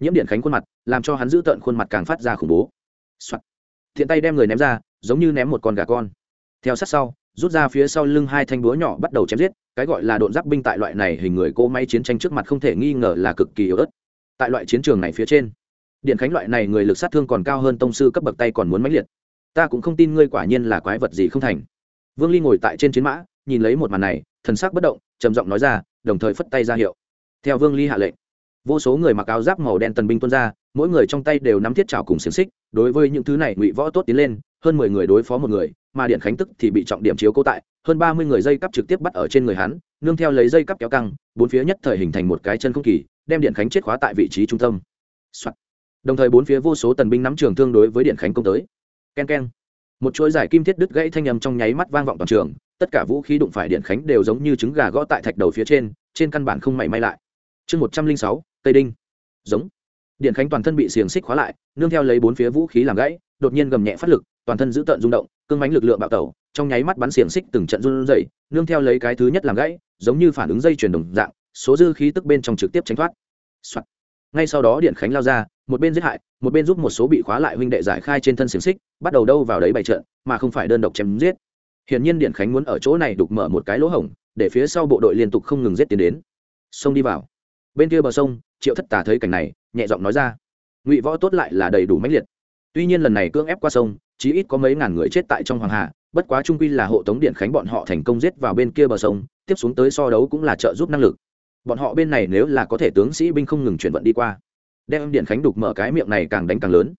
S1: Nhiễm điện khánh khuôn mặt, làm cho hắn giữ tợn khuôn mặt càng phát ra khủng bố、Soạt. thiện tay đem người ném ra, giống như ném một con gà con. Theo sát sau, rút ra phía sau lưng hai thanh búa nhỏ bắt đầu chém giết, cái gọi là độn giáp binh tại loại này hình người cô máy chiến tranh trước mặt không thể nghi ngờ là cực kỳ yếu ớt. Tại loại chiến trường này phía trên, điện khánh loại này người lực sát thương còn cao hơn tông sư cấp bậc tay còn muốn mãnh liệt. Ta cũng không tin ngươi quả nhiên là quái vật gì không thành. Vương ly ngồi tại trên chiến mã, nhìn lấy một màn này, thần sắc bất động, trầm giọng nói ra, đồng thời phất tay ra hiệu. Theo vương ly hạ lệnh, vô số người mặc áo giáp màu đen tần binh tuôn ra, mỗi người trong tay đều nắm thiết trảo cùng xiềng xích đối với những thứ này ngụy võ tốt tiến lên, hơn mười người đối phó một người, mà điện khánh tức thì bị trọng điểm chiếu cố tại, hơn ba mươi người dây cắp trực tiếp bắt ở trên người hắn, nương theo lấy dây cắp kéo căng, bốn phía nhất thời hình thành một cái chân không kỳ, đem điện khánh chết khóa tại vị trí trung tâm、Soạn. đồng thời bốn phía vô số tần binh nắm trường thương đối với điện khánh công tới. K e n k e n một chuỗi giải kim thiết đứt gãy thanh âm trong nháy mắt vang vọng toàn trường, tất cả vũ khí đụng phải điện khánh đều giống như trứng gà gõ tại thạch đầu phía trên trên căn bản không mảy may lại. Chương một trăm linh sáu, tây đinh. Giống điện khánh toàn thân bị xiềng xích khóa lại, nương theo lấy bốn phía vũ khí làm gãy, đột nhiên gầm nhẹ phát lực, toàn thân giữ tợn rung động, cương bánh lực lượng bạo tẩu, trong nháy mắt bắn xiềng xích từng trận run rẩy, nương theo lấy cái thứ nhất làm gãy, giống như phản ứng dây chuyển đồng dạng, số dư khí tức bên trong trực tiếp tránh thoát、Soạn. ngay sau đó điện khánh lao ra, một bên giết hại, một bên giúp một số bị khóa lại huynh đệ giải khai trên thân xiềng xích, bắt đầu đâu vào đấy bày trận, mà không phải đơn độc chém giết. Hiển nhiên điện khánh muốn ở chỗ này đục mở một cái lỗ hổng, để phía sau bộ đội liên tục không ngừng giết tiến đến. Sông đi vào. Bên kia bờ sông, triệu thất tà thấy cảnh này nhẹ giọng nói ra. Ngụy võ tốt lại là đầy đủ mãnh liệt. Tuy nhiên lần này cưỡng ép qua sông, chí ít có mấy ngàn người chết tại trong hoàng hà, bất quá trung quy là hộ tống điện khánh bọn họ thành công giết vào bên kia bờ sông, tiếp xuống tới so đấu cũng là trợ giúp năng lực. Bọn họ bên này nếu là có thể tướng sĩ binh không ngừng chuyển vận đi qua, đem điện khánh đục mở cái miệng này càng đánh càng lớn.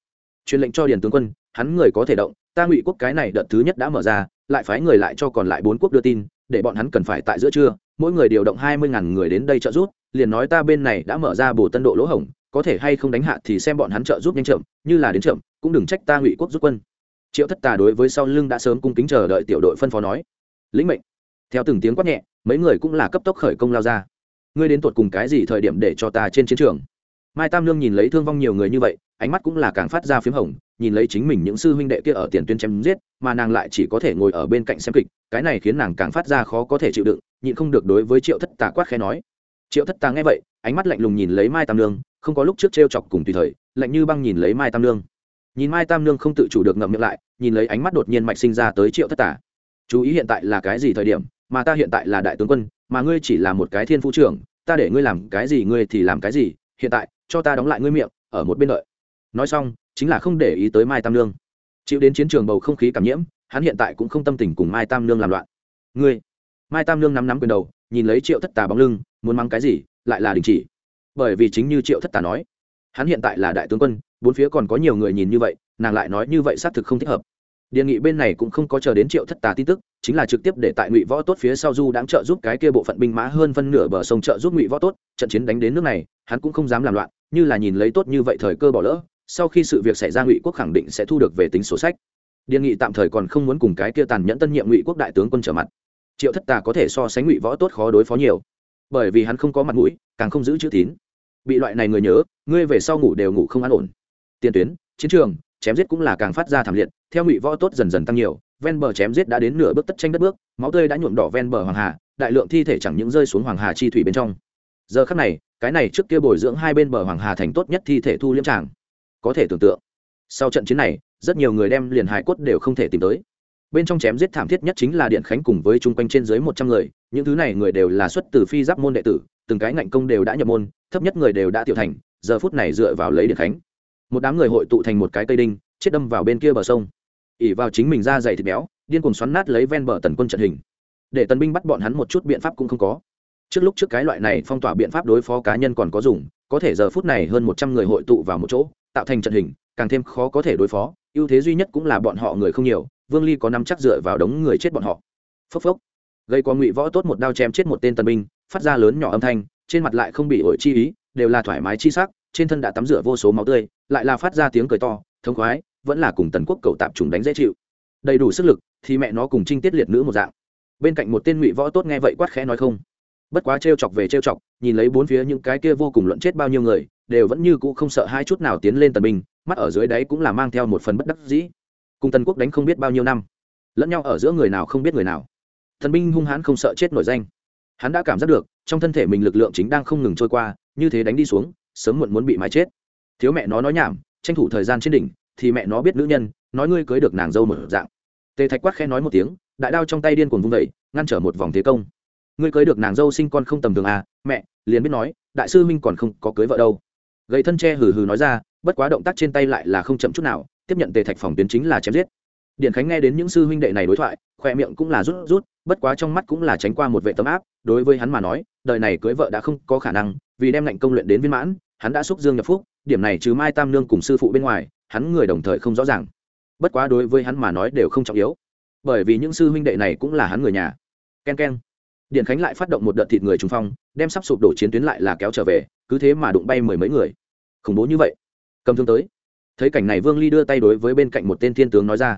S1: Truyền lệnh cho điền tướng quân, hắn người có thể động, ta ngụy quốc cái này đợt thứ nhất đã mở ra, lại phái người lại cho còn lại bốn quốc đưa tin, để bọn hắn cần phải tại giữa trưa, mỗi người điều động hai mươi ngàn người đến đây trợ giúp, liền nói ta bên này đã mở ra bổ tân độ lỗ hổng có thể hay không đánh hạ thì xem bọn hắn trợ giúp nhanh chậm, như là đến chậm, cũng đừng trách ta ngụy quốc rút quân. Triệu thất tà đối với sau lưng đã sớm cung kính chờ đợi tiểu đội phân phó nói. Lĩnh mệnh. Theo từng tiếng quát nhẹ, mấy người cũng là cấp tốc khởi công lao ra. Ngươi đến tột cùng cái gì thời điểm để cho ta trên chiến trường? Mai tam lương nhìn lấy thương vong nhiều người như vậy, ánh mắt cũng là càng phát ra p h í m hồng, nhìn lấy chính mình những sư huynh đệ kia ở tiền tuyến chém giết, mà nàng lại chỉ có thể ngồi ở bên cạnh xem kịch, cái này khiến nàng càng phát ra khó có thể chịu đựng, nhịn không được đối với triệu thất tà quát khẽ nói. Triệu thất tà nghe vậy, ánh mắt lạnh lùng nhìn lấy mai tam lương không có lúc trước t r e o chọc cùng tùy thời lạnh như băng nhìn lấy mai tam Nương, nhìn mai tam Nương không tự chủ được ngậm miệng lại nhìn lấy ánh mắt đột nhiên mạch sinh ra tới triệu thất tà chú ý hiện tại là cái gì thời điểm mà ta hiện tại là đại tướng quân mà ngươi chỉ là một cái thiên phu trưởng ta để ngươi làm cái gì ngươi thì làm cái gì hiện tại cho ta đóng lại ngươi miệng ở một bên đợi. Nói xong chính là không để ý tới mai tam nương. Chịu đến chiến trường bầu không khí cảm nhiễm hắn hiện tại cũng không tâm tình cùng mai tam nương làm loạn. Ngươi. Mai tam nương nắm nắm quyền đầu nhìn lấy triệu thất tà bóng lưng muốn mắng cái gì lại là đình chỉ bởi vì chính như triệu thất tà nói, hắn hiện tại là đại tướng quân, bốn phía còn có nhiều người nhìn như vậy, nàng lại nói như vậy xác thực không thích hợp. Đề nghị bên này cũng không có chờ đến triệu thất tà tin tức, chính là trực tiếp để tại ngụy võ tốt phía sau du đáng trợ giúp cái kia bộ phận binh mã hơn phân nửa bờ sông trợ giúp ngụy võ tốt, trận chiến đánh đến nước này, hắn cũng không dám làm loạn, như là nhìn lấy tốt như vậy thời cơ bỏ lỡ, sau khi sự việc xảy ra ngụy quốc khẳng định sẽ thu được về tính sổ sách. Đề nghị tạm thời còn không muốn cùng cái kia tàn nhẫn tân nhiệm ngụy quốc đại tướng quân trở mặt. Triệu thất tà có thể so sánh ngụy võ tốt khó đối phó nhiều, bởi vì hắn không có mặt mũi, càng không giữ chữ tín bị loại này người nhớ, ngươi về sau ngủ đều ngủ không an ổn. Tiền tuyến, chiến trường, chém giết cũng là càng phát ra thảm liệt, theo ngụy võ tốt dần dần tăng nhiều, ven bờ chém giết đã đến nửa bước tất tranh đất bước, máu tươi đã nhuộm đỏ ven bờ hoàng hà, đại lượng thi thể chẳng những rơi xuống hoàng hà chi thủy bên trong. Giờ khắc này, cái này trước kia bồi dưỡng hai bên bờ hoàng hà thành tốt nhất thi thể thu liêm tràng. Có thể tưởng tượng, sau trận chiến này, rất nhiều người đem liền hải cốt đều không thể tìm tới. Bên trong chém giết thảm thiết nhất chính là điện khánh cùng với chung quanh trên dưới một trăm người, những thứ này người đều là xuất từ phi giáp môn đệ tử từng cái ngạnh công đều đã nhập môn, thấp nhất người đều đã tiểu thành, giờ phút này dựa vào lấy điện khánh. Một đám người hội tụ thành một cái cây đinh, chết đâm vào bên kia bờ sông. Ỉ vào chính mình ra dày thịt béo, điên cuồng xoắn nát lấy ven bờ tần quân trận hình. Để tần binh bắt bọn hắn một chút biện pháp cũng không có. Trước lúc trước cái loại này phong tỏa biện pháp đối phó cá nhân còn có dùng, có thể giờ phút này hơn một trăm người hội tụ vào một chỗ, tạo thành trận hình, càng thêm khó có thể đối phó, ưu thế duy nhất cũng là bọn họ người không nhiều, vương ly có năm chắc dựa vào đống người chết bọn họ. Phốc phốc. Gây có ngụy võ tốt một đao chém chết một tên tân binh phát ra lớn nhỏ âm thanh, trên mặt lại không bị ổi chi ý, đều là thoải mái chi sắc, trên thân đã tắm rửa vô số máu tươi, lại là phát ra tiếng cười to, thống khoái, vẫn là cùng tần quốc cầu tạp trùng đánh dễ chịu. Đầy đủ sức lực, thì mẹ nó cùng trinh tiết liệt nữ một dạng. Bên cạnh một tên ngụy võ tốt nghe vậy quát khẽ nói không. Bất quá trêu chọc về trêu chọc, nhìn lấy bốn phía những cái kia vô cùng luận chết bao nhiêu người, đều vẫn như cũ không sợ hai chút nào tiến lên tần binh mắt ở dưới đáy cũng là mang theo một phần bất đắc dĩ. Cùng tần quốc đánh không biết bao nhiêu năm, lẫn nhau ở giữa người nào không biết người nào. Thần binh hung hãn không sợ chết nổi danh hắn đã cảm giác được, trong thân thể mình lực lượng chính đang không ngừng trôi qua, như thế đánh đi xuống, sớm muộn muốn bị mái chết. Thiếu mẹ nó nói nhảm, tranh thủ thời gian trên đỉnh, thì mẹ nó biết nữ nhân, nói ngươi cưới được nàng dâu một dạng. Tề thạch quát khẽ nói một tiếng, đại đao trong tay điên cuồng vung vẩy ngăn trở một vòng thế công. Ngươi cưới được nàng dâu sinh con không tầm thường à mẹ, liền biết nói, đại sư minh còn không có cưới vợ đâu. Gậy thân tre hừ hừ nói ra, bất quá động tác trên tay lại là không chậm chút nào, tiếp nhận tề thạch phòng tuyến chính là chém giết. Điện khánh nghe đến những sư huynh đệ này đối thoại, khoe miệng cũng là rút rút bất quá trong mắt cũng là tránh qua một vệ tấm áp, đối với hắn mà nói, đời này cưới vợ đã không có khả năng, vì đem lệnh công luyện đến viên mãn, hắn đã xúc dương nhập phúc, điểm này trừ mai tam nương cùng sư phụ bên ngoài, hắn người đồng thời không rõ ràng. Bất quá đối với hắn mà nói đều không trọng yếu, bởi vì những sư huynh đệ này cũng là hắn người nhà. K e n k e n điện khánh lại phát động một đợt thịt người trùng phong, đem sắp sụp đổ chiến tuyến lại là kéo trở về, cứ thế mà đụng bay mười mấy người. Khủng bố như vậy. Cầm thương tới. Thấy cảnh này vương ly đưa tay đối với bên cạnh một tên thiên tướng nói ra.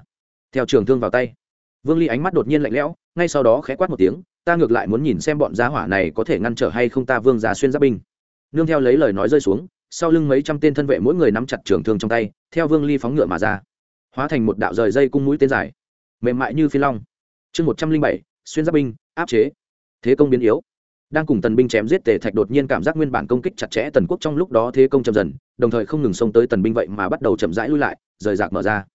S1: Theo trường thương vào tay vương ly ánh mắt đột nhiên lạnh lẽo, ngay sau đó khẽ quát một tiếng, ta ngược lại muốn nhìn xem bọn giá hỏa này có thể ngăn trở hay không ta vương già xuyên giáp binh. Nương theo lấy lời nói rơi xuống, sau lưng mấy trăm tên thân vệ mỗi người nắm chặt trường thương trong tay, theo vương ly phóng ngựa mà ra. Hóa thành một đạo rời dây cung mũi tên dài, mềm mại như phi long. Chương một trăm linh bảy, xuyên giáp binh, áp chế. Thế công biến yếu. Đang cùng tần binh chém giết tề thạch đột nhiên cảm giác nguyên bản công kích chặt chẽ tần quốc trong lúc đó thế công chậm dần, đồng thời không ngừng xông tới tần binh vậy mà bắt đầu chậm rãi lui lại, rời rạc mở ra.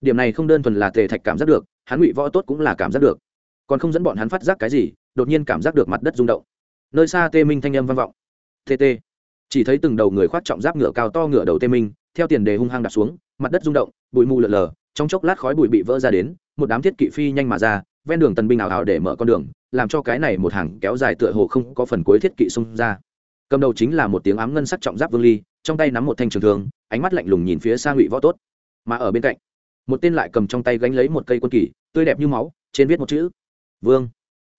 S1: Điểm này không đơn thuần là tề thạch cảm giác được hắn ngụy võ tốt cũng là cảm giác được. Còn không dẫn bọn hắn phát giác cái gì, đột nhiên cảm giác được mặt đất rung động. Nơi xa tê minh thanh âm vang vọng. Tt chỉ thấy từng đầu người khoác trọng giáp ngựa cao to ngựa đầu tê minh, theo tiền đề hung hăng đặt xuống, mặt đất rung động, bụi mù lợn lờ trong chốc lát khói bụi bị vỡ ra đến, một đám thiết kỵ phi nhanh mà ra, ven đường tần binh ảo ảo để mở con đường, làm cho cái này một hàng kéo dài tựa hồ không có phần cuối thiết kỵ xung ra. Cầm đầu chính là một tiếng ám ngân sắc trọng giáp vương ly, trong tay nắm một thanh trường thương, ánh mắt lạnh lùng nhìn phía xa ngụy võ tốt. Mà ở bên cạnh một tên lại cầm trong tay gánh lấy một cây quân kỳ, tươi đẹp như máu, trên viết một chữ, vương.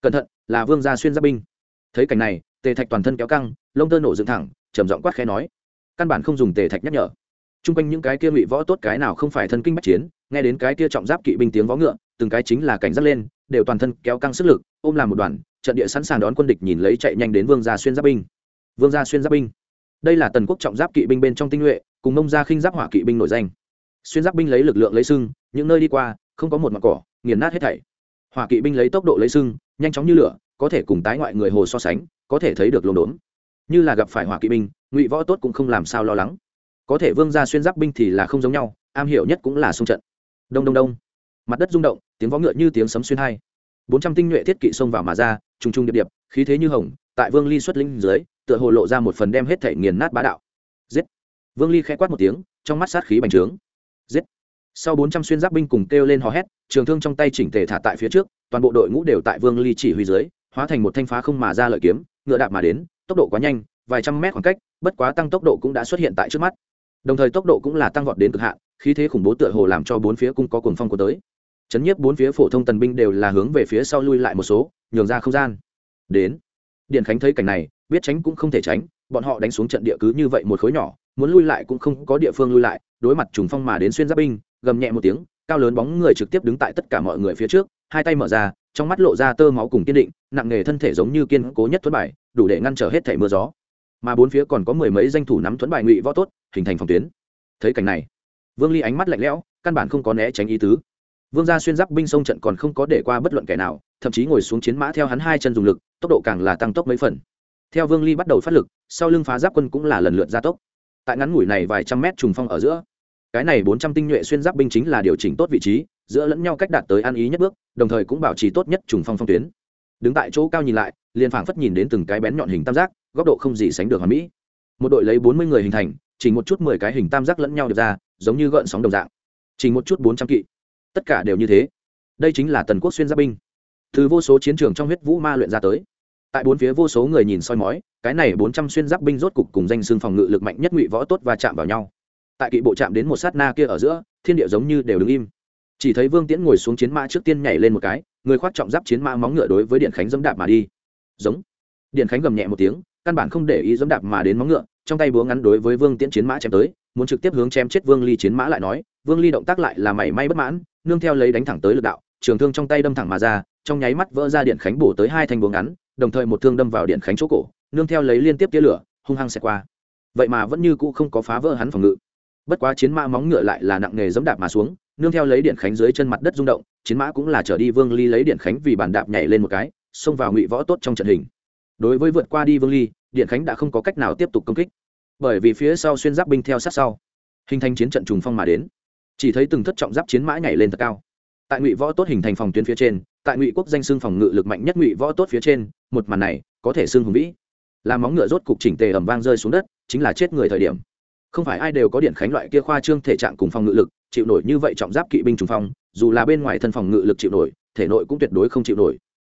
S1: Cẩn thận, là vương gia xuyên giáp binh. Thấy cảnh này, tề thạch toàn thân kéo căng, lông tơ nổ dựng thẳng, trầm giọng quát khẽ nói, căn bản không dùng tề thạch nhắc nhở. T r u n g quanh những cái kia ngụy võ tốt cái nào không phải thân kinh bách chiến, nghe đến cái kia trọng giáp kỵ binh tiếng võ ngựa, từng cái chính là cảnh giác lên, đều toàn thân kéo căng sức lực, ôm làm một đoàn, trận địa sẵn sàng đón quân địch nhìn lấy chạy nhanh đến vương gia xuyên giáp binh. Vương gia xuyên giáp binh. Đây là tần quốc trọng giáp kỵ binh bên trong tinh nhuệ, cùng mông gia khinh giáp hỏa kỵ binh nổi danh xuyên giáp binh lấy lực lượng lấy sưng, những nơi đi qua, không có một mặt cỏ, nghiền nát hết thảy. Hỏa kỵ binh lấy tốc độ lấy sưng, nhanh chóng như lửa, có thể cùng tái ngoại người hồ so sánh, có thể thấy được lồn đốn. Như là gặp phải hỏa kỵ binh, ngụy võ tốt cũng không làm sao lo lắng. Có thể vương gia xuyên giáp binh thì là không giống nhau, am hiểu nhất cũng là xung trận. Đông đông đông. Mặt đất rung động, tiếng võ ngựa như tiếng sấm xuyên hai. Bốn trăm tinh nhuệ thiết kỵ xông vào mà ra, trùng trùng điệp điệp, khí thế như hồng, tại vương ly xuất linh dưới, tựa hồ lộ ra một phần đem hết thể nghiền nát bá đạo. Giết. Vương ly khẽ quát một tiếng, trong mắt sát khí bành trướng giết. Sau bốn trăm xuyên giáp binh cùng kêu lên hò hét, trường thương trong tay chỉnh tề thả tại phía trước, toàn bộ đội ngũ đều tại vương ly chỉ huy dưới, hóa thành một thanh phá không mà ra lợi kiếm, ngựa đạp mà đến, tốc độ quá nhanh, vài trăm mét khoảng cách, bất quá tăng tốc độ cũng đã xuất hiện tại trước mắt. Đồng thời tốc độ cũng là tăng vọt đến cực hạn, khí thế khủng bố tựa hồ làm cho bốn phía cũng có cuồng phong của tới. Chấn nhiếp bốn phía phổ thông tần binh đều là hướng về phía sau lui lại một số, nhường ra không gian. Đến. Điện khánh thấy cảnh này, biết tránh cũng không thể tránh, bọn họ đánh xuống trận địa cứ như vậy một khối nhỏ, muốn lui lại cũng không có địa phương lui lại đối mặt trùng phong mà đến xuyên giáp binh, gầm nhẹ một tiếng, cao lớn bóng người trực tiếp đứng tại tất cả mọi người phía trước, hai tay mở ra, trong mắt lộ ra tơ máu cùng kiên định, nặng nghề thân thể giống như kiên cố nhất thuẫn bài, đủ để ngăn trở hết thể mưa gió. Mà bốn phía còn có mười mấy danh thủ nắm thuẫn bài ngụy võ tốt, hình thành phòng tuyến. Thấy cảnh này, vương ly ánh mắt lạnh lẽo, căn bản không có né tránh ý tứ. Vương gia xuyên giáp binh sông trận còn không có để qua bất luận kẻ nào, thậm chí ngồi xuống chiến mã theo hắn hai chân dùng lực, tốc độ càng là tăng tốc mấy phần. Theo vương ly bắt đầu phát lực, sau lưng phá giáp quân cũng là lần lượt gia tốc. Tại ngắn ngủi này vài trăm mét trùng phong ở giữa cái này bốn trăm tinh nhuệ xuyên giáp binh chính là điều chỉnh tốt vị trí, giữa lẫn nhau cách đạt tới ăn ý nhất bước, đồng thời cũng bảo trì tốt nhất trùng phong phong tuyến. Đứng tại chỗ cao nhìn lại, liền phảng phất nhìn đến từng cái bén nhọn hình tam giác, góc độ không gì sánh được hoàn mỹ. Một đội lấy bốn mươi người hình thành, chỉ một chút mười cái hình tam giác lẫn nhau được ra, giống như gợn sóng đồng dạng. Chỉ một chút bốn trăm kỵ. Tất cả đều như thế. Đây chính là tần quốc xuyên giáp binh. Từ vô số chiến trường trong huyết vũ ma luyện ra tới. Tại bốn phía vô số người nhìn soi mói, cái này bốn trăm xuyên giáp binh rốt cục cùng danh xương phòng ngự lực mạnh nhất ngụy võ tốt và chạm vào nhau tại kỵ bộ chạm đến một sát na kia ở giữa, thiên địa giống như đều đứng im. Chỉ thấy vương tiễn ngồi xuống chiến mã trước tiên nhảy lên một cái, người khoác trọng giáp chiến mã móng ngựa đối với điện khánh dẫm đạp mà đi. Giống. Điện khánh gầm nhẹ một tiếng, căn bản không để ý dẫm đạp mà đến móng ngựa, trong tay búa ngắn đối với vương tiễn chiến mã chém tới, muốn trực tiếp hướng chém chết vương ly chiến mã lại nói, vương ly động tác lại là mảy may bất mãn, nương theo lấy đánh thẳng tới lực đạo, trường thương trong tay đâm thẳng mà ra, trong nháy mắt vỡ ra điện khánh bổ tới hai thanh búa ngắn, đồng thời một thương đâm vào điện khánh chỗ cổ, nương theo lấy liên tiếp tia lửa, hung hăng xẹt qua. Vậy mà vẫn như cũ không có phá vỡ hắn phòng ngự bất quá chiến mã móng ngựa lại là nặng nghề giẫm đạp mà xuống, nương theo lấy điện khánh dưới chân mặt đất rung động, chiến mã cũng là trở đi vương ly lấy điện khánh vì bàn đạp nhảy lên một cái, xông vào ngụy võ tốt trong trận hình. Đối với vượt qua đi vương ly, điện khánh đã không có cách nào tiếp tục công kích. Bởi vì phía sau xuyên giáp binh theo sát sau, hình thành chiến trận trùng phong mà đến. Chỉ thấy từng thất trọng giáp chiến mã nhảy lên thật cao. Tại ngụy võ tốt hình thành phòng tuyến phía trên, tại ngụy quốc danh xưng phòng ngự lực mạnh nhất ngụy võ tốt phía trên, một màn này có thể xưng hùng vĩ. Làm móng ngựa rốt cục chỉnh tề ẩm vang rơi xuống đất, chính là chết người thời điểm không phải ai đều có điện khánh loại kia khoa trương thể trạng cùng phòng ngự lực, chịu nổi như vậy trọng giáp kỵ binh trùng phong, dù là bên ngoài thân phòng ngự lực chịu nổi, thể nội cũng tuyệt đối không chịu nổi.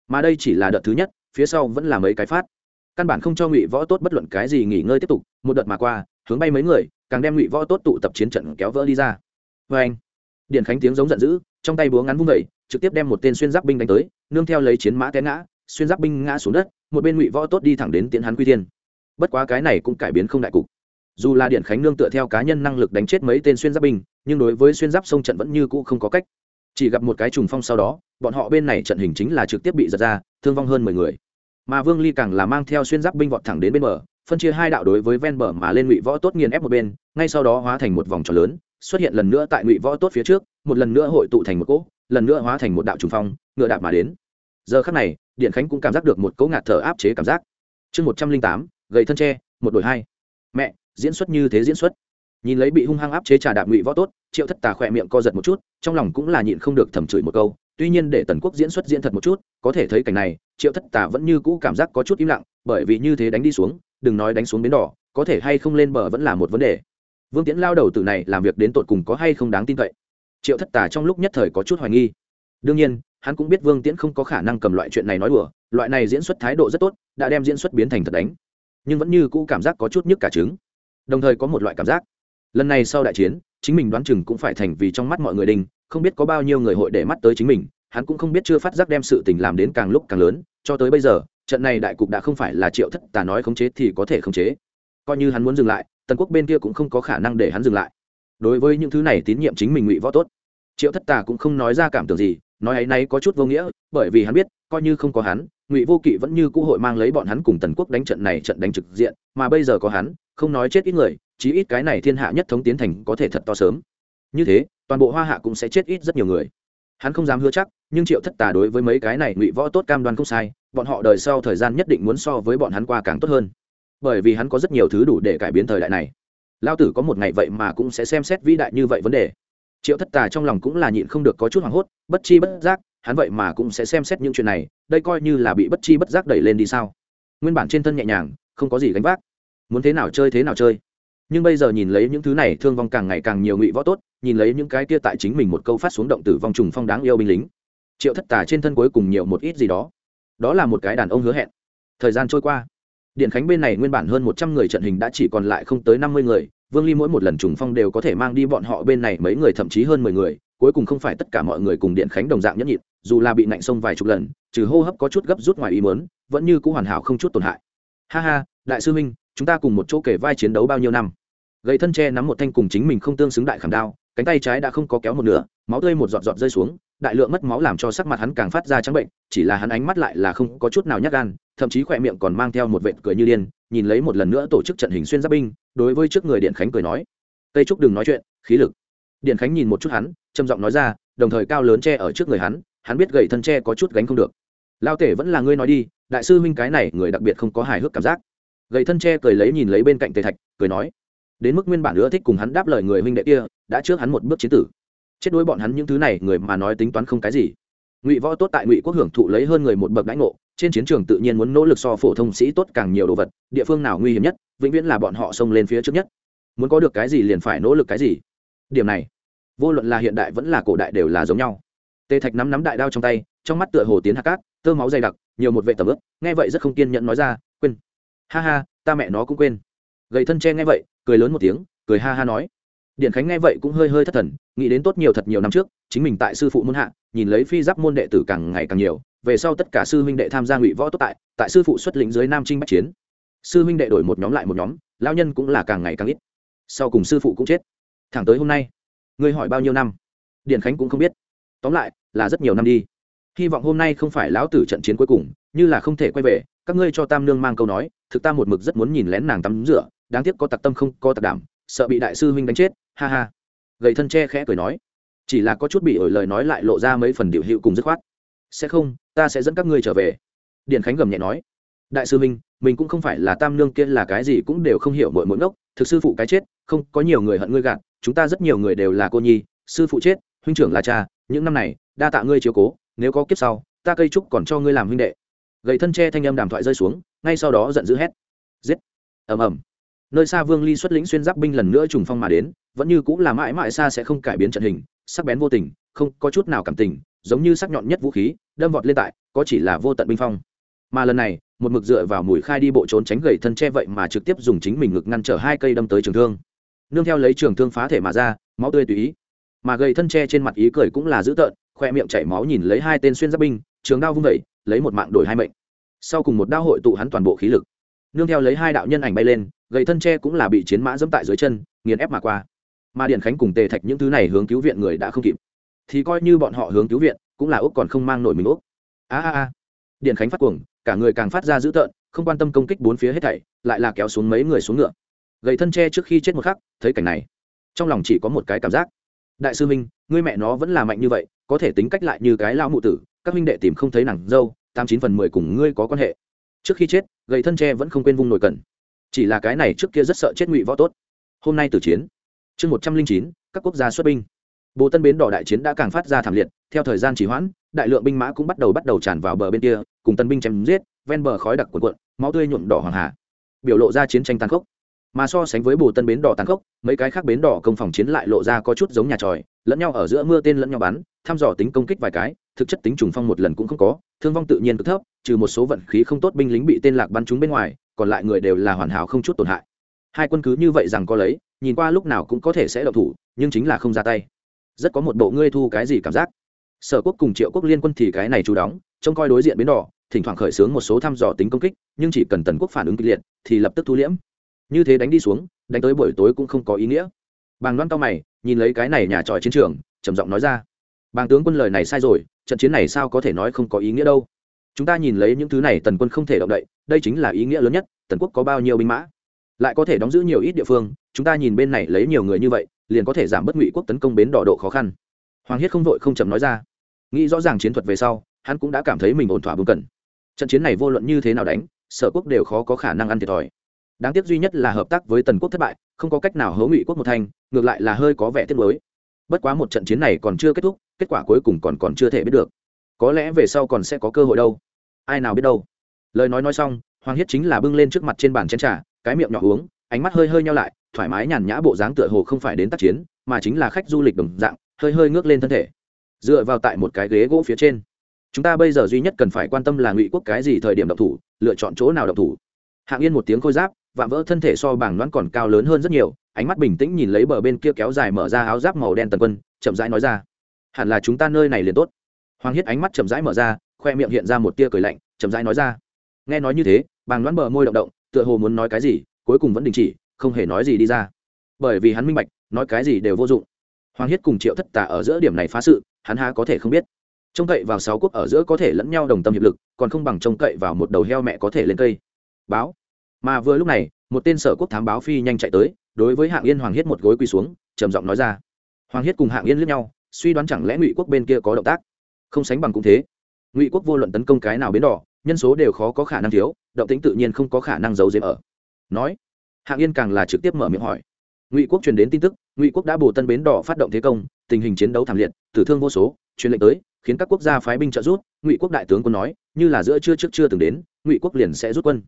S1: Mà đây chỉ là đợt thứ nhất, phía sau vẫn là mấy cái phát. Căn bản không cho ngụy võ tốt bất luận cái gì nghỉ ngơi tiếp tục, một đợt mà qua, hướng bay mấy người, càng đem ngụy võ tốt tụ tập chiến trận kéo vỡ đi ra. Vê anh, điện khánh tiếng giống giận dữ, trong tay búa ngắn vung vẩy trực tiếp đem một tên xuyên giáp binh đánh tới, nương theo lấy chiến mã té ngã, xuyên giáp binh ngã xuống đất, một bên ngụy võ tốt đi thẳng đến tiến hắn quy thiên. Bất quá cái này cũng cải biến không đại cục dù là điện khánh nương tựa theo cá nhân năng lực đánh chết mấy tên xuyên giáp binh, nhưng đối với xuyên giáp sông trận vẫn như cũ không có cách. Chỉ gặp một cái trùng phong sau đó, bọn họ bên này trận hình chính là trực tiếp bị giật ra, thương vong hơn mười người. Mà vương ly càng là mang theo xuyên giáp binh vọt thẳng đến bên bờ, phân chia hai đạo đối với ven bờ mà lên ngụy võ tốt nghiền ép một bên, ngay sau đó hóa thành một vòng tròn lớn, xuất hiện lần nữa tại ngụy võ tốt phía trước, một lần nữa hội tụ thành một cỗ, lần nữa hóa thành một đạo trùng phong, ngựa đạp mà đến. Giờ khắc này, điện khánh cũng cảm giác được một cỗ ngạt thở áp chế cảm giác. Chương một trăm linh tám gậy thân tre, một đội hai. Mẹ diễn xuất như thế diễn xuất. Nhìn lấy bị hung hăng áp chế trà đạp ngụy võ tốt, triệu thất tà khỏe miệng co giật một chút, trong lòng cũng là nhịn không được thầm chửi một câu, tuy nhiên để tần quốc diễn xuất diễn thật một chút, có thể thấy cảnh này, triệu thất tà vẫn như cũ cảm giác có chút im lặng, bởi vì như thế đánh đi xuống, đừng nói đánh xuống bến đỏ, có thể hay không lên bờ vẫn là một vấn đề. Vương tiễn lao đầu từ này làm việc đến tột cùng có hay không đáng tin cậy? Triệu thất tà trong lúc nhất thời có chút hoài nghi. Đương nhiên, hắn cũng biết vương tiễn không có khả năng cầm loại chuyện này nói đùa, loại này diễn xuất thái độ rất tốt, đã đem diễn xuất biến thành thật đánh. Nhưng vẫn như cũ cảm giác có chút nhức cả trứng đồng thời có một loại cảm giác. Lần này sau đại chiến, chính mình đoán chừng cũng phải thành vì trong mắt mọi người đình không biết có bao nhiêu người hội để mắt tới chính mình, hắn cũng không biết chưa phát giác đem sự tình làm đến càng lúc càng lớn, cho tới bây giờ, trận này đại cục đã không phải là triệu thất tà nói khống chế thì có thể khống chế. Coi như hắn muốn dừng lại, tần quốc bên kia cũng không có khả năng để hắn dừng lại. Đối với những thứ này tín nhiệm chính mình ngụy võ tốt, triệu thất tà cũng không nói ra cảm tưởng gì, nói ấy nay có chút vô nghĩa, bởi vì hắn biết, coi như không có hắn ngụy vô kỵ vẫn như cũ hội mang lấy bọn hắn cùng tần quốc đánh trận này trận đánh trực diện, mà bây giờ có hắn, không nói chết ít người, chí ít cái này thiên hạ nhất thống tiến thành có thể thật to sớm. Như thế, toàn bộ hoa hạ cũng sẽ chết ít rất nhiều người. Hắn không dám hứa chắc, nhưng triệu thất tà đối với mấy cái này ngụy võ tốt cam đoan không sai, bọn họ đời sau thời gian nhất định muốn so với bọn hắn qua càng tốt hơn. Bởi vì hắn có rất nhiều thứ đủ để cải biến thời đại này. Lao tử có một ngày vậy mà cũng sẽ xem xét vĩ đại như vậy vấn đề triệu thất tà trong lòng cũng là nhịn không được có chút hoảng hốt, bất chi bất giác, hắn vậy mà cũng sẽ xem xét những chuyện này, đây coi như là bị bất chi bất giác đẩy lên đi sao? Nguyên bản trên thân nhẹ nhàng, không có gì gánh vác. Muốn thế nào chơi thế nào chơi. Nhưng bây giờ nhìn lấy những thứ này, thương vong càng ngày càng nhiều ngụy võ tốt, nhìn lấy những cái kia tại chính mình một câu phát xuống động tử vong trùng phong đáng yêu binh lính. Triệu thất tà trên thân cuối cùng nhiều một ít gì đó. Đó là một cái đàn ông hứa hẹn. Thời gian trôi qua. Điện khánh bên này nguyên bản hơn một trăm người trận hình đã chỉ còn lại không tới năm mươi người vương ly mỗi một lần trùng phong đều có thể mang đi bọn họ bên này mấy người, thậm chí hơn mười người, cuối cùng không phải tất cả mọi người cùng điện khánh đồng dạng nhất nhịn, dù là bị nạnh sông vài chục lần, trừ hô hấp có chút gấp rút ngoài ý mớn vẫn như c ũ hoàn hảo không chút tổn hại. Ha ha, đại sư minh chúng ta cùng một chỗ kể vai chiến đấu bao nhiêu năm? Gậy thân tre nắm một thanh cùng chính mình không tương xứng đại khảm đao, cánh tay trái đã không có kéo một nửa, máu tươi một giọt giọt rơi xuống đại lượng mất máu làm cho sắc mặt hắn càng phát ra trắng bệnh, chỉ là hắn ánh mắt lại là không có chút nào nhát gan, thậm chí khỏe miệng còn mang theo một vệt cười như điên, nhìn lấy một lần nữa tổ chức trận hình xuyên giáp binh, đối với trước người điện khánh cười nói, tây trúc đừng nói chuyện, khí lực. Điện khánh nhìn một chút hắn, trầm giọng nói ra, đồng thời cao lớn che ở trước người hắn hắn biết gậy thân tre có chút gánh không được. Lao tể vẫn là ngươi nói đi, đại sư huynh cái này người đặc biệt không có hài hước cảm giác. Gậy thân tre cười lấy nhìn lấy bên cạnh tề thạch, cười nói, đến mức nguyên bản ưa thích cùng hắn đáp lời người huynh đệ kia, đã trước hắn một bước chiến tử chết đuối bọn hắn những thứ này, người mà nói tính toán không cái gì. Ngụy võ tốt tại ngụy quốc hưởng thụ lấy hơn người một bậc đãi ngộ, trên chiến trường tự nhiên muốn nỗ lực so phổ thông sĩ tốt càng nhiều đồ vật, địa phương nào nguy hiểm nhất, vĩnh viễn là bọn họ xông lên phía trước nhất. Muốn có được cái gì liền phải nỗ lực cái gì. Điểm này, vô luận là hiện đại vẫn là cổ đại đều là giống nhau. Tê thạch nắm nắm đại đao trong tay, trong mắt tựa hồ tiến hạ cát, tơ máu dày đặc, nhiều một vệ tầm ướp nghe vậy rất không kiên nhẫn nói ra, quên. Ha ha, ta mẹ nó cũng quên. Gầy thân che nghe vậy, cười lớn một tiếng, cười ha ha nói điện khánh nghe vậy cũng hơi hơi thất thần, nghĩ đến tốt nhiều thật nhiều năm trước, chính mình tại sư phụ môn hạ, nhìn lấy phi giáp môn đệ tử càng ngày càng nhiều, về sau tất cả sư huynh đệ tham gia ngụy võ tốt tại tại sư phụ xuất lĩnh dưới nam trinh bắc chiến. Sư huynh đệ đổi một nhóm lại một nhóm lao nhân cũng là càng ngày càng ít. Sau cùng sư phụ cũng chết. Thẳng tới hôm nay, ngươi hỏi bao nhiêu năm? Điện khánh cũng không biết. Tóm lại, là rất nhiều năm đi. Hy vọng hôm nay không phải lão tử trận chiến cuối cùng, như là không thể quay về, các ngươi cho tam nương mang câu nói, thực ta một mực rất muốn nhìn lén nàng tắm rửa, đáng tiếc có tặc tâm không có tặc đảm, sợ bị đại sư huynh đánh chết ha ha. Gầy thân che khẽ cười nói. Chỉ là có chút bị ổi lời nói lại lộ ra mấy phần điệu hiệu cùng dứt khoát. Sẽ không ta sẽ dẫn các ngươi trở về. Điện khánh gầm nhẹ nói. Đại sư minh, mình cũng không phải là tam nương kia là cái gì cũng đều không hiểu mỗi mỗi ngốc. Thực sư phụ cái chết không có nhiều người hận ngươi gạt. Chúng ta rất nhiều người đều là cô nhi sư phụ chết huynh trưởng là cha. Những năm này đa tạ ngươi chiếu cố. Nếu có kiếp sau ta cây trúc còn cho ngươi làm huynh đệ. Gầy thân tre thanh âm đàm thoại rơi xuống ngay sau đó giận dữ hét. Giết. Ầm ầm nơi xa vương ly xuất lĩnh xuyên giáp binh lần nữa trùng phong mà đến, vẫn như cũng là mãi mãi xa sẽ không cải biến trận hình, sắc bén vô tình, không có chút nào cảm tình, giống như sắc nhọn nhất vũ khí, đâm vọt lên tại, có chỉ là vô tận binh phong. Mà lần này, một mực dựa vào mùi khai đi bộ trốn tránh gầy thân che vậy mà trực tiếp dùng chính mình ngực ngăn trở hai cây đâm tới trường thương. Nương theo lấy trường thương phá thể mà ra, máu tươi tùy ý. Mà gầy thân che trên mặt ý cười cũng là dữ tợn, khoe miệng chảy máu nhìn lấy hai tên xuyên giáp binh, trường đao vung vẩy lấy một mạng đổi hai mệnh. Sau cùng một đao hội tụ hắn toàn bộ khí lực. Nương theo lấy hai đạo nhân ảnh bay lên gầy thân tre cũng là bị chiến mã dẫm tại dưới chân, nghiền ép mà qua. Mà điện khánh cùng tề thạch những thứ này hướng cứu viện người đã không kịp. Thì coi như bọn họ hướng cứu viện, cũng là úc còn không mang nổi mình úc. A a a. Điện khánh phát cuồng, cả người càng phát ra dữ tợn, không quan tâm công kích bốn phía hết thảy, lại là kéo xuống mấy người xuống ngựa. Gầy thân tre trước khi chết một khắc, thấy cảnh này, trong lòng chỉ có một cái cảm giác. Đại sư minh, ngươi mẹ nó vẫn là mạnh như vậy, có thể tính cách lại như cái lão mụ tử, các minh đệ tìm không thấy nàng dâu, tám chín phần mười cùng ngươi có quan hệ. Trước khi chết gầy thân tre vẫn không quên vung nổi cần chỉ là cái này trước kia rất sợ chết ngụy võ tốt. Hôm nay tử chiến. Chương một trăm linh chín, các quốc gia xuất binh. Bộ tân bến đỏ đại chiến đã càng phát ra thảm liệt, theo thời gian chỉ hoãn, đại lượng binh mã cũng bắt đầu bắt đầu tràn vào bờ bên kia, cùng tân binh chém giết, ven bờ khói đặc cuộn cuộn, máu tươi nhuộm đỏ hoàng hà. Biểu lộ ra chiến tranh tàn khốc. Mà so sánh với bồ tân bến đỏ tàn khốc, mấy cái khác bến đỏ công phòng chiến lại lộ ra có chút giống nhà tròi, lẫn nhau ở giữa mưa tên lẫn nhau bắn, thăm dò tính công kích vài cái, thực chất tính trùng phong một lần cũng không có, thương vong tự nhiên cực thấp, trừ một số vận khí không tốt binh lính bị tên lạc bắn trúng bên ngoài còn lại người đều là hoàn hảo không chút tổn hại. Hai quân cứ như vậy rằng có lấy, nhìn qua lúc nào cũng có thể sẽ đậu thủ, nhưng chính là không ra tay. Rất có một bộ ngươi thu cái gì cảm giác. Sở quốc cùng triệu quốc liên quân thì cái này chú đóng, trông coi đối diện bến đỏ, thỉnh thoảng khởi xướng một số thăm dò tính công kích, nhưng chỉ cần tần quốc phản ứng kịch liệt, thì lập tức thu liễm. Như thế đánh đi xuống, đánh tới buổi tối cũng không có ý nghĩa. Bàng đoan cao mày, nhìn lấy cái này nhà tròi chiến trường, trầm giọng nói ra. Bàng tướng quân lời này sai rồi, trận chiến này sao có thể nói không có ý nghĩa đâu? Chúng ta nhìn lấy những thứ này tần quân không thể động đậy, đây chính là ý nghĩa lớn nhất, tần quốc có bao nhiêu binh mã? Lại có thể đóng giữ nhiều ít địa phương, chúng ta nhìn bên này lấy nhiều người như vậy, liền có thể giảm bất ngụy quốc tấn công bến đỏ độ khó khăn. Hoàng hiết không vội không chậm nói ra. Nghĩ rõ ràng chiến thuật về sau, hắn cũng đã cảm thấy mình ổn thỏa bưng cần trận chiến này vô luận như thế nào đánh, sở quốc đều khó có khả năng ăn thiệt thòi. Đáng tiếc duy nhất là hợp tác với tần quốc thất bại, không có cách nào hấu ngụy quốc một thành, ngược lại là hơi có vẻ tiếc mới bất quá một trận chiến này còn chưa kết thúc, kết quả cuối cùng còn còn chưa thể biết được có lẽ về sau còn sẽ có cơ hội đâu. Ai nào biết đâu. Lời nói nói xong, hoàng hiết chính là bưng lên trước mặt trên bàn chén trà, cái miệng nhỏ uống, ánh mắt hơi hơi nhau lại, thoải mái nhàn nhã bộ dáng tựa hồ không phải đến tác chiến, mà chính là khách du lịch đồng dạng, hơi hơi ngước lên thân thể. Dựa vào tại một cái ghế gỗ phía trên. Chúng ta bây giờ duy nhất cần phải quan tâm là ngụy quốc cái gì thời điểm độc thủ, lựa chọn chỗ nào độc thủ. Hạng yên một tiếng khôi giáp, vạm vỡ thân thể so bảng đoán còn cao lớn hơn rất nhiều, ánh mắt bình tĩnh nhìn lấy bờ bên kia kéo dài mở ra áo giáp màu đen tần quân, chậm rãi nói ra, hẳn là chúng ta nơi này liền tốt hoàng hiết ánh mắt chậm rãi mở ra, khoe miệng hiện ra một tia cười lạnh, chậm rãi nói ra. Nghe nói như thế, bàng đoán bờ môi động động, tựa hồ muốn nói cái gì, cuối cùng vẫn đình chỉ, không hề nói gì đi ra. Bởi vì hắn minh bạch, nói cái gì đều vô dụng. Hoàng hiết cùng triệu thất tà ở giữa điểm này phá sự, hắn há có thể không biết. Trông cậy vào sáu quốc ở giữa có thể lẫn nhau đồng tâm hiệp lực, còn không bằng trông cậy vào một đầu heo mẹ có thể lên cây. Báo. Mà vừa lúc này, một tên sở quốc thám báo phi nhanh chạy tới, đối với hạng yên hoàng hiết một gối quỳ xuống, trầm giọng nói ra. Hoàng hiết cùng hạng yên lướt nhau, suy đoán chẳng lẽ ngụy quốc bên kia có động tác không sánh bằng cũng thế. Ngụy quốc vô luận tấn công cái nào bến đỏ, nhân số đều khó có khả năng thiếu, động tính tự nhiên không có khả năng giấu giếm ở. Nói, hạng yên càng là trực tiếp mở miệng hỏi. Ngụy quốc truyền đến tin tức, ngụy quốc đã bổ tân bến đỏ phát động thế công, tình hình chiến đấu thảm liệt, tử thương vô số, truyền lệnh tới, khiến các quốc gia phái binh trợ rút ngụy quốc đại tướng quân nói, như là giữa chưa trước chưa từng đến, ngụy quốc liền sẽ rút quân.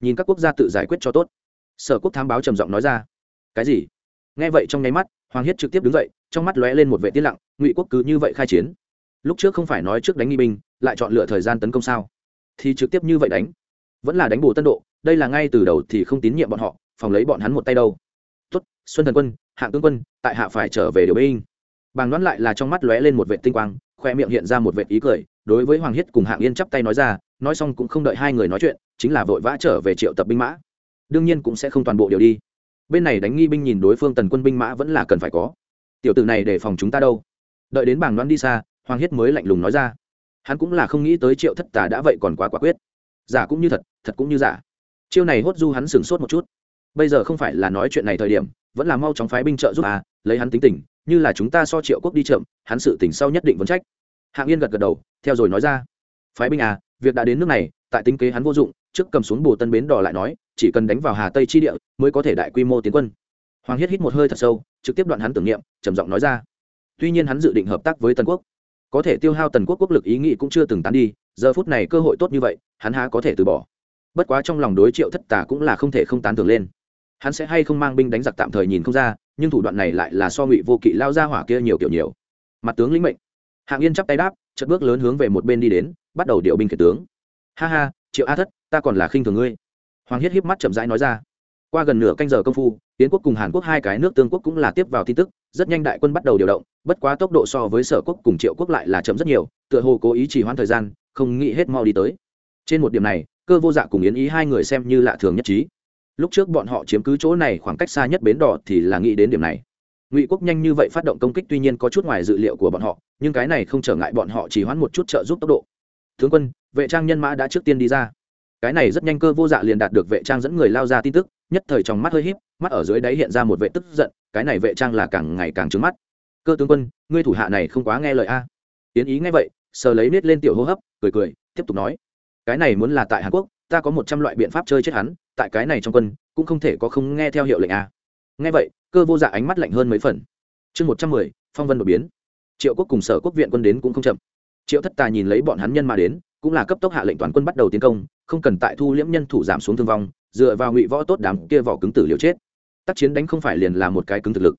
S1: Nhìn các quốc gia tự giải quyết cho tốt. Sở quốc thám báo trầm giọng nói ra. Cái gì? Nghe vậy trong nháy mắt, hoàng hiết trực tiếp đứng dậy, trong mắt lóe lên một vệ tiết lặng, ngụy quốc cứ như vậy khai chiến lúc trước không phải nói trước đánh nghi binh, lại chọn lựa thời gian tấn công sao? Thì trực tiếp như vậy đánh. Vẫn là đánh bồ tân độ, đây là ngay từ đầu thì không tín nhiệm bọn họ, phòng lấy bọn hắn một tay đâu. Tuất xuân thần quân, hạng tướng quân, tại hạ phải trở về điều binh. Bàng đoán lại là trong mắt lóe lên một vệ tinh quang, khoe miệng hiện ra một vệ ý cười, đối với hoàng hiết cùng hạng yên chắp tay nói ra, nói xong cũng không đợi hai người nói chuyện, chính là vội vã trở về triệu tập binh mã. Đương nhiên cũng sẽ không toàn bộ điều đi. Bên này đánh nghi binh nhìn đối phương tần quân binh mã vẫn là cần phải có. Tiểu tử này để phòng chúng ta đâu? Đợi đến bảng đoán đi xa hoàng hiết mới lạnh lùng nói ra. Hắn cũng là không nghĩ tới triệu thất tà đã vậy còn quá quả quyết. Giả cũng như thật thật cũng như giả. Chiêu này hốt du hắn sửng sốt một chút. Bây giờ không phải là nói chuyện này thời điểm, vẫn là mau chóng phái binh trợ giúp à lấy hắn tính tình, như là chúng ta so triệu quốc đi chậm, hắn sự tỉnh sau nhất định vấn trách. Hạng yên gật gật đầu, theo rồi nói ra. Phái binh à việc đã đến nước này, tại tính kế hắn vô dụng, trước cầm xuống bồ tân bến đỏ lại nói, chỉ cần đánh vào hà tây chi địa, mới có thể đại quy mô tiến quân. Hoàng hiết hít một hơi thật sâu, trực tiếp đoạn hắn tưởng niệm, trầm giọng nói ra. Tuy nhiên hắn dự định hợp tác với tần quốc có thể tiêu hao tần quốc quốc lực ý nghĩ cũng chưa từng tán đi, giờ phút này cơ hội tốt như vậy, hắn há có thể từ bỏ. Bất quá trong lòng đối triệu thất tà cũng là không thể không tán tưởng lên. Hắn sẽ hay không mang binh đánh giặc tạm thời nhìn không ra, nhưng thủ đoạn này lại là so ngụy vô kỵ lao ra hỏa kia nhiều kiểu nhiều. Mặt tướng lĩnh mệnh. Hạng yên chắp tay đáp chất bước lớn hướng về một bên đi đến, bắt đầu điều binh kể tướng. Ha ha, triệu a thất, ta còn là khinh thường ngươi. Hoàng hiết hiếp mắt chậm rãi nói ra. Qua gần nửa canh giờ công phu tiến quốc cùng hàn quốc hai cái nước tương quốc cũng là tiếp vào tin tức rất nhanh đại quân bắt đầu điều động, bất quá tốc độ so với sở quốc cùng triệu quốc lại là chậm rất nhiều, tựa hồ cố ý trì hoãn thời gian, không nghĩ hết mau đi tới. Trên một điểm này, cơ vô dạ cùng yến ý hai người xem như lạ thường nhất trí. Lúc trước bọn họ chiếm cứ chỗ này khoảng cách xa nhất bến đỏ thì là nghĩ đến điểm này. Ngụy quốc nhanh như vậy phát động công kích tuy nhiên có chút ngoài dự liệu của bọn họ, nhưng cái này không trở ngại bọn họ chỉ hoãn một chút trợ giúp tốc độ. Tướng quân, vệ trang nhân mã đã trước tiên đi ra. Cái này rất nhanh cơ vô dạ liền đạt được vệ trang dẫn người lao ra tin tức nhất thời trong mắt hơi híp, mắt ở dưới đáy hiện ra một vệ tức giận, cái này vệ trang là càng ngày càng trứng mắt. Cơ tướng quân, ngươi thủ hạ này không quá nghe lời a. Tiến ý nghe vậy, sờ lấy nết lên tiểu hô hấp, cười cười, tiếp tục nói. Cái này muốn là tại hàn quốc, ta có một trăm loại biện pháp chơi chết hắn, tại cái này trong quân, cũng không thể có không nghe theo hiệu lệnh a. Nghe vậy, cơ vô dạ ánh mắt lạnh hơn mấy phần. Chương một trăm mười, phong vân đột biến. Triệu quốc cùng sở quốc viện quân đến cũng không chậm. Triệu thất tà nhìn lấy bọn hắn nhân mà đến, cũng là cấp tốc hạ lệnh toàn quân bắt đầu tiến công, không cần tại thu liễm nhân thủ giảm xuống thương vong dựa vào ngụy võ tốt đám kia vỏ cứng tử liều chết. Tác chiến đánh không phải liền là một cái cứng thực lực.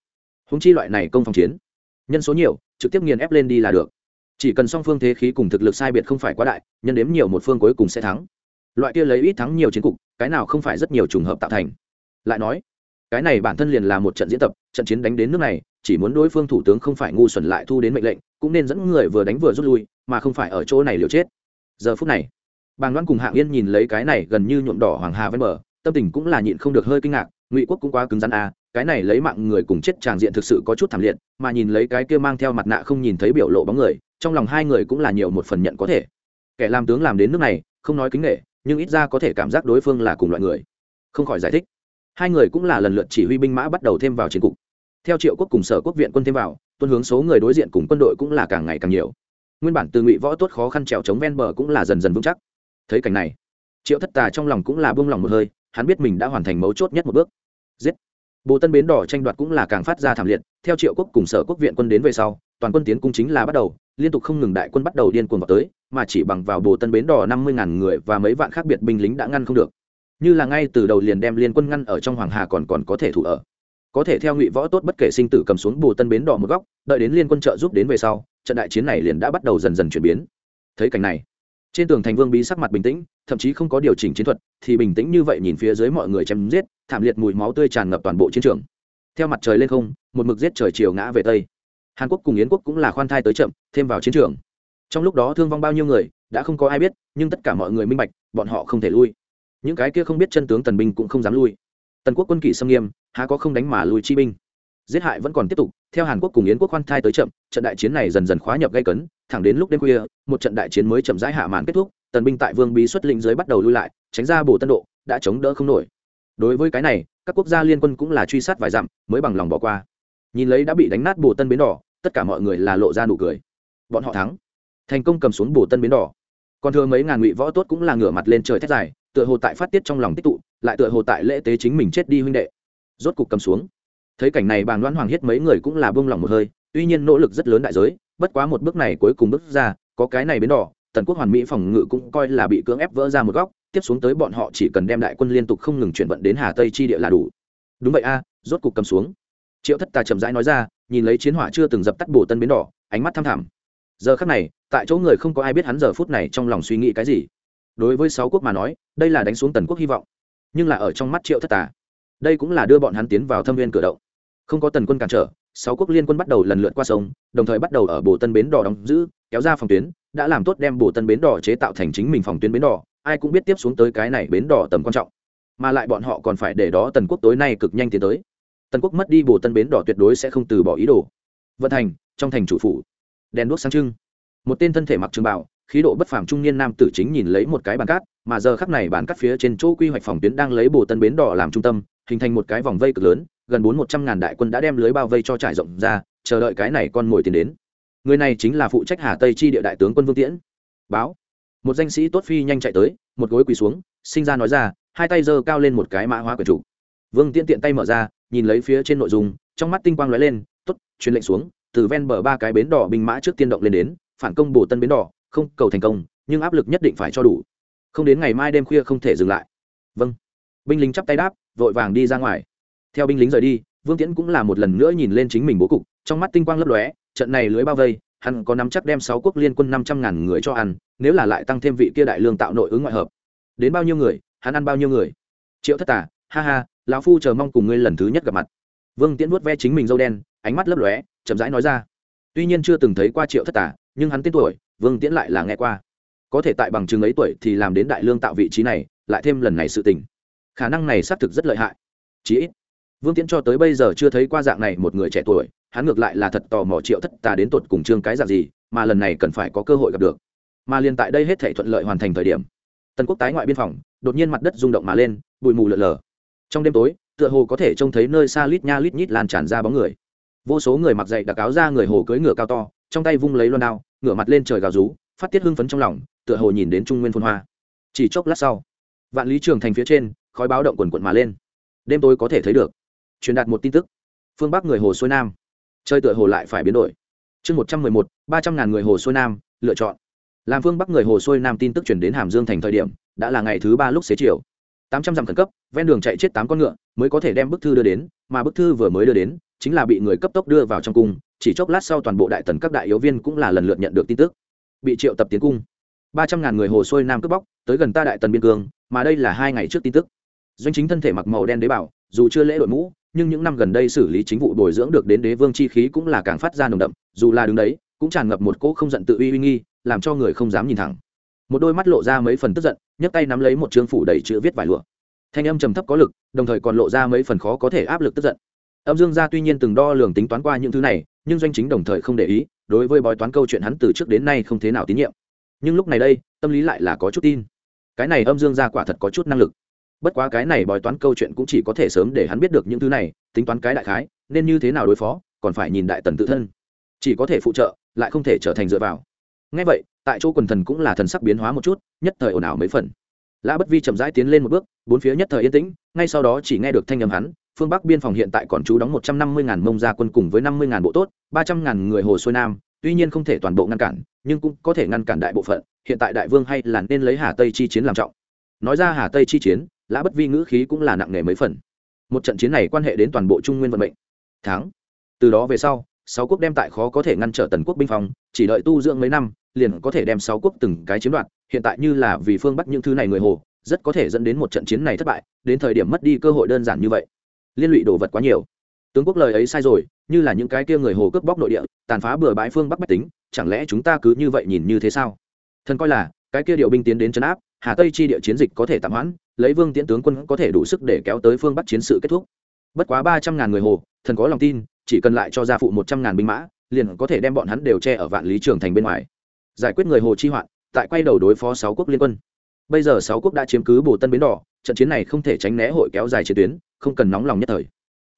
S1: Húng chi loại này công phòng chiến, nhân số nhiều, trực tiếp nghiền ép lên đi là được. Chỉ cần song phương thế khí cùng thực lực sai biệt không phải quá đại, nhân đếm nhiều một phương cuối cùng sẽ thắng. Loại kia lấy ít thắng nhiều chiến cục, cái nào không phải rất nhiều trùng hợp tạo thành. Lại nói, cái này bản thân liền là một trận diễn tập, trận chiến đánh đến nước này, chỉ muốn đối phương thủ tướng không phải ngu xuẩn lại thu đến mệnh lệnh, cũng nên dẫn người vừa đánh vừa rút lui, mà không phải ở chỗ này liều chết. Giờ phút này bàng Loan cùng hạng yên nhìn lấy cái này gần như nhuộm đỏ hoàng hà ven bờ, tâm tình cũng là nhịn không được hơi kinh ngạc, ngụy quốc cũng quá cứng rắn à cái này lấy mạng người cùng chết tràng diện thực sự có chút thảm liệt, mà nhìn lấy cái kia mang theo mặt nạ không nhìn thấy biểu lộ bóng người, trong lòng hai người cũng là nhiều một phần nhận có thể. Kẻ làm tướng làm đến nước này, không nói kính nghệ nhưng ít ra có thể cảm giác đối phương là cùng loại người. Không khỏi giải thích. Hai người cũng là lần lượt chỉ huy binh mã bắt đầu thêm vào chiến cục. Theo triệu quốc cùng sở quốc viện quân thêm vào, tuân hướng số người đối diện cùng quân đội cũng là càng ngày càng nhiều. Nguyên bản từ ngụy võ tốt khó khăn trèo chống ven bờ cũng là dần dần vững chắc thấy cảnh này. Triệu thất tà trong lòng cũng là buông lòng một hơi, hắn biết mình đã hoàn thành mấu chốt nhất một bước. Giết! Bộ tân bến đỏ tranh đoạt cũng là càng phát ra thảm liệt, theo triệu quốc cùng sở quốc viện quân đến về sau, toàn quân tiến cung chính là bắt đầu, liên tục không ngừng đại quân bắt đầu điên cuồng vào tới, mà chỉ bằng vào bộ tân bến đỏ năm mươi ngàn người và mấy vạn khác biệt binh lính đã ngăn không được. Như là ngay từ đầu liền đem liên quân ngăn ở trong hoàng hà còn còn có thể thủ ở. Có thể theo ngụy võ tốt bất kể sinh tử cầm xuống bồ tân bến đỏ một góc, đợi đến liên quân trợ giúp đến về sau, trận đại chiến này liền đã bắt đầu dần dần chuyển biến. Thấy cảnh này trên tường thành vương bí sắc mặt bình tĩnh, thậm chí không có điều chỉnh chiến thuật, thì bình tĩnh như vậy nhìn phía dưới mọi người chém giết, thảm liệt mùi máu tươi tràn ngập toàn bộ chiến trường. Theo mặt trời lên không, một mực giết trời chiều ngã về tây. Hàn quốc cùng yến quốc cũng là khoan thai tới chậm, thêm vào chiến trường. Trong lúc đó thương vong bao nhiêu người, đã không có ai biết, nhưng tất cả mọi người minh bạch, bọn họ không thể lui. Những cái kia không biết chân tướng tần binh cũng không dám lui. Tần quốc quân kỷ xâm nghiêm, há có không đánh mà lui chi binh. Giết hại vẫn còn tiếp tục, theo hàn quốc cùng yến quốc khoan thai tới chậm trận đại chiến này dần dần khóa nhập gây cấn, thẳng đến lúc đêm khuya, một trận đại chiến mới chậm rãi hạ màn kết thúc, tần binh tại vương bí xuất lĩnh dưới bắt đầu lui lại, tránh ra bồ tân độ, đã chống đỡ không nổi. Đối với cái này, các quốc gia liên quân cũng là truy sát vài dặm, mới bằng lòng bỏ qua. Nhìn lấy đã bị đánh nát bồ tân bến đỏ, tất cả mọi người là lộ ra nụ cười. Bọn họ thắng. Thành công cầm xuống bồ tân bến đỏ. Còn thừa mấy ngàn ngụy võ tốt cũng là ngửa mặt lên trời thét dài, tựa hồ tại phát tiết trong lòng tích tụ, lại tựa hồ tại lễ tế chính mình chết đi huynh đệ. Rốt cục cầm xuống. Thấy cảnh này bàng đoan hoàng hiết mấy người cũng là bông lòng một hơi tuy nhiên nỗ lực rất lớn đại giới, bất quá một bước này cuối cùng bước ra, có cái này bến đỏ, tần quốc hoàn mỹ phòng ngự cũng coi là bị cưỡng ép vỡ ra một góc, tiếp xuống tới bọn họ chỉ cần đem đại quân liên tục không ngừng chuyển vận đến hà tây chi địa là đủ. Đúng vậy a, rốt cục cầm xuống. Triệu thất tà chậm rãi nói ra, nhìn lấy chiến hỏa chưa từng dập tắt bồ tân bến đỏ, ánh mắt thăm thẳm. Giờ khắc này, tại chỗ người không có ai biết hắn giờ phút này trong lòng suy nghĩ cái gì. Đối với sáu quốc mà nói, đây là đánh xuống tần quốc hy vọng. Nhưng là ở trong mắt triệu thất tà, đây cũng là đưa bọn hắn tiến vào thâm viên cửa động không có tần quân cản trở, sáu quốc liên quân bắt đầu lần lượt qua sông, đồng thời bắt đầu ở bồ tân bến đỏ đóng giữ, kéo ra phòng tuyến, đã làm tốt đem bồ tân bến đỏ chế tạo thành chính mình phòng tuyến bến đỏ, ai cũng biết tiếp xuống tới cái này bến đỏ tầm quan trọng. Mà lại bọn họ còn phải để đó tần quốc tối nay cực nhanh tiến tới. Tần quốc mất đi bồ tân bến đỏ tuyệt đối sẽ không từ bỏ ý đồ. Vận thành, trong thành chủ phủ, đèn đuốc sáng trưng. Một tên thân thể mặc trường bảo khí độ bất phàm trung niên nam tử chính nhìn lấy một cái bàn cát, mà giờ khắc này bàn cát phía trên chỗ quy hoạch phòng tuyến đang lấy bồ tân bến đỏ làm trung tâm, hình thành một cái vòng vây cực lớn gần bốn một trăm ngàn đại quân đã đem lưới bao vây cho trải rộng ra, chờ đợi cái này con mồi tiến đến. Người này chính là phụ trách hà tây chi địa đại tướng quân vương tiễn. Báo. Một danh sĩ tốt phi nhanh chạy tới, một gối quỳ xuống, sinh ra nói ra, hai tay giơ cao lên một cái mã hóa quyền chủ. Vương tiễn tiện tay mở ra, nhìn lấy phía trên nội dung, trong mắt tinh quang lóe lên t ố t truyền lệnh xuống, từ ven bờ ba cái bến đỏ binh mã trước tiên động lên đến, phản công bổ tân bến đỏ, không, cầu thành công, nhưng áp lực nhất định phải cho đủ. Không đến ngày mai đêm khuya không thể dừng lại. Vâng. Binh lính chắp tay đáp, vội vàng đi ra ngoài theo binh lính rời đi, vương tiễn cũng là một lần nữa nhìn lên chính mình bố cục, trong mắt tinh quang lấp lóe, trận này lưới bao vây, hắn có nắm chắc đem sáu quốc liên quân năm trăm ngàn người cho ăn, nếu là lại tăng thêm vị kia đại lương tạo nội ứng ngoại hợp. Đến bao nhiêu người, hắn ăn bao nhiêu người? Triệu thất tả ha ha, lão phu chờ mong cùng ngươi lần thứ nhất gặp mặt. Vương tiễn vuốt ve chính mình dâu đen, ánh mắt lấp lóe, chậm rãi nói ra. Tuy nhiên chưa từng thấy qua triệu thất tả nhưng hắn tên tuổi, vương tiễn lại là nghe qua. Có thể tại bằng chứng ấy tuổi thì làm đến đại lương tạo vị trí này, lại thêm lần này sự tình. Khả năng này xác thực rất lợi hại. Chí ít vương tiễn cho tới bây giờ chưa thấy qua dạng này một người trẻ tuổi, hắn ngược lại là thật tò mò triệu thất tà đến tột cùng trương cái dạng gì, mà lần này cần phải có cơ hội gặp được. Mà liền tại đây hết thể thuận lợi hoàn thành thời điểm tần quốc tái ngoại biên phòng, đột nhiên mặt đất rung động mà lên, bụi mù lợn lờ trong đêm tối, tựa hồ có thể trông thấy nơi xa lít nha lít nhít lan tràn ra bóng người. Vô số người mặc dậy đặc áo ra người hồ cưỡi ngựa cao to, trong tay vung lấy loan đao, ngửa mặt lên trời gào rú, phát tiết hưng phấn trong lòng, tựa hồ nhìn đến trung nguyên phun hoa. Chỉ chốc lát sau, vạn lý trường thành phía trên, khói báo động quần quận mà lên. Đêm tối có thể thấy được truyền đạt một tin tức. Phương bắc người hồ xuôi nam. Chơi tựa hồ lại phải biến đổi. Chương một trăm mười một, ba trăm ngàn người hồ xuôi nam, lựa chọn. Làm phương bắc người hồ xuôi nam tin tức chuyển đến hàm dương thành thời điểm, đã là ngày thứ ba lúc xế chiều. Tám trăm dặm khẩn cấp, ven đường chạy chết tám con ngựa, mới có thể đem bức thư đưa đến, mà bức thư vừa mới đưa đến, chính là bị người cấp tốc đưa vào trong cung, chỉ chốc lát sau toàn bộ đại tần các đại yếu viên cũng là lần lượt nhận được tin tức. Bị triệu tập tiến cung. Ba trăm ngàn người hồ xuôi nam cướp bóc, tới gần ta đại tần biên cương, mà đây là hai ngày trước tin tức. Doanh chính thân thể mặc màu đen đế bảo, dù chưa lễ đội mũ nhưng những năm gần đây xử lý chính vụ bồi dưỡng được đến đế vương chi khí cũng là càng phát ra nồng đậm, dù là đứng đấy, cũng tràn ngập một cỗ không giận tự uy uy nghi, làm cho người không dám nhìn thẳng. Một đôi mắt lộ ra mấy phần tức giận, nhấc tay nắm lấy một chương phủ đầy chữ viết vải lụa. Thanh âm trầm thấp có lực, đồng thời còn lộ ra mấy phần khó có thể áp lực tức giận. Âm dương gia tuy nhiên từng đo lường tính toán qua những thứ này, nhưng doanh chính đồng thời không để ý, đối với bói toán câu chuyện hắn từ trước đến nay không thế nào tín nhiệm. Nhưng lúc này đây, tâm lý lại là có chút tin. Cái này âm dương gia quả thật có chút năng lực bất quá cái này bói toán câu chuyện cũng chỉ có thể sớm để hắn biết được những thứ này, tính toán cái đại khái, nên như thế nào đối phó, còn phải nhìn đại tần tự thân. Chỉ có thể phụ trợ, lại không thể trở thành dựa vào. Ngay vậy, tại chỗ quần thần cũng là thần sắc biến hóa một chút, nhất thời ồn ào mấy phần. Lã bất vi chậm rãi tiến lên một bước, bốn phía nhất thời yên tĩnh, ngay sau đó chỉ nghe được thanh âm hắn, phương bắc biên phòng hiện tại còn trú đóng một trăm năm mươi ngàn mông gia quân cùng với năm mươi ngàn bộ tốt, ba trăm ngàn người hồ xuôi nam, tuy nhiên không thể toàn bộ ngăn cản, nhưng cũng có thể ngăn cản đại bộ phận, hiện tại đại vương hay là nên lấy hà tây chi chiến làm trọng. Nói ra hà tây chi chiến lã bất vi ngữ khí cũng là nặng nề mấy phần. Một trận chiến này quan hệ đến toàn bộ trung nguyên vận mệnh. Tháng từ đó về sau, sáu quốc đem tại khó có thể ngăn trở tần quốc binh phòng chỉ đợi tu dưỡng mấy năm, liền có thể đem sáu quốc từng cái chiếm đoạt. Hiện tại như là vì phương bắc những thứ này người hồ, rất có thể dẫn đến một trận chiến này thất bại, đến thời điểm mất đi cơ hội đơn giản như vậy. Liên lụy đồ vật quá nhiều. Tướng quốc lời ấy sai rồi, như là những cái kia người hồ cướp bóc nội địa, tàn phá bừa bãi phương bắc bách tính, chẳng lẽ chúng ta cứ như vậy nhìn như thế sao? Thần coi là, cái kia điều binh tiến đến chấn áp hà tây chi địa chiến dịch có thể tạm hoãn, lấy vương tiễn tướng quân có thể đủ sức để kéo tới phương bắc chiến sự kết thúc. Bất quá ba trăm ngàn người hồ, thần có lòng tin, chỉ cần lại cho gia phụ một trăm ngàn binh mã, liền có thể đem bọn hắn đều che ở vạn lý trường thành bên ngoài. Giải quyết người hồ chi hoạn, tại quay đầu đối phó sáu quốc liên quân. Bây giờ sáu quốc đã chiếm cứ bồ tân bến đỏ, trận chiến này không thể tránh né hội kéo dài chiến tuyến, không cần nóng lòng nhất thời.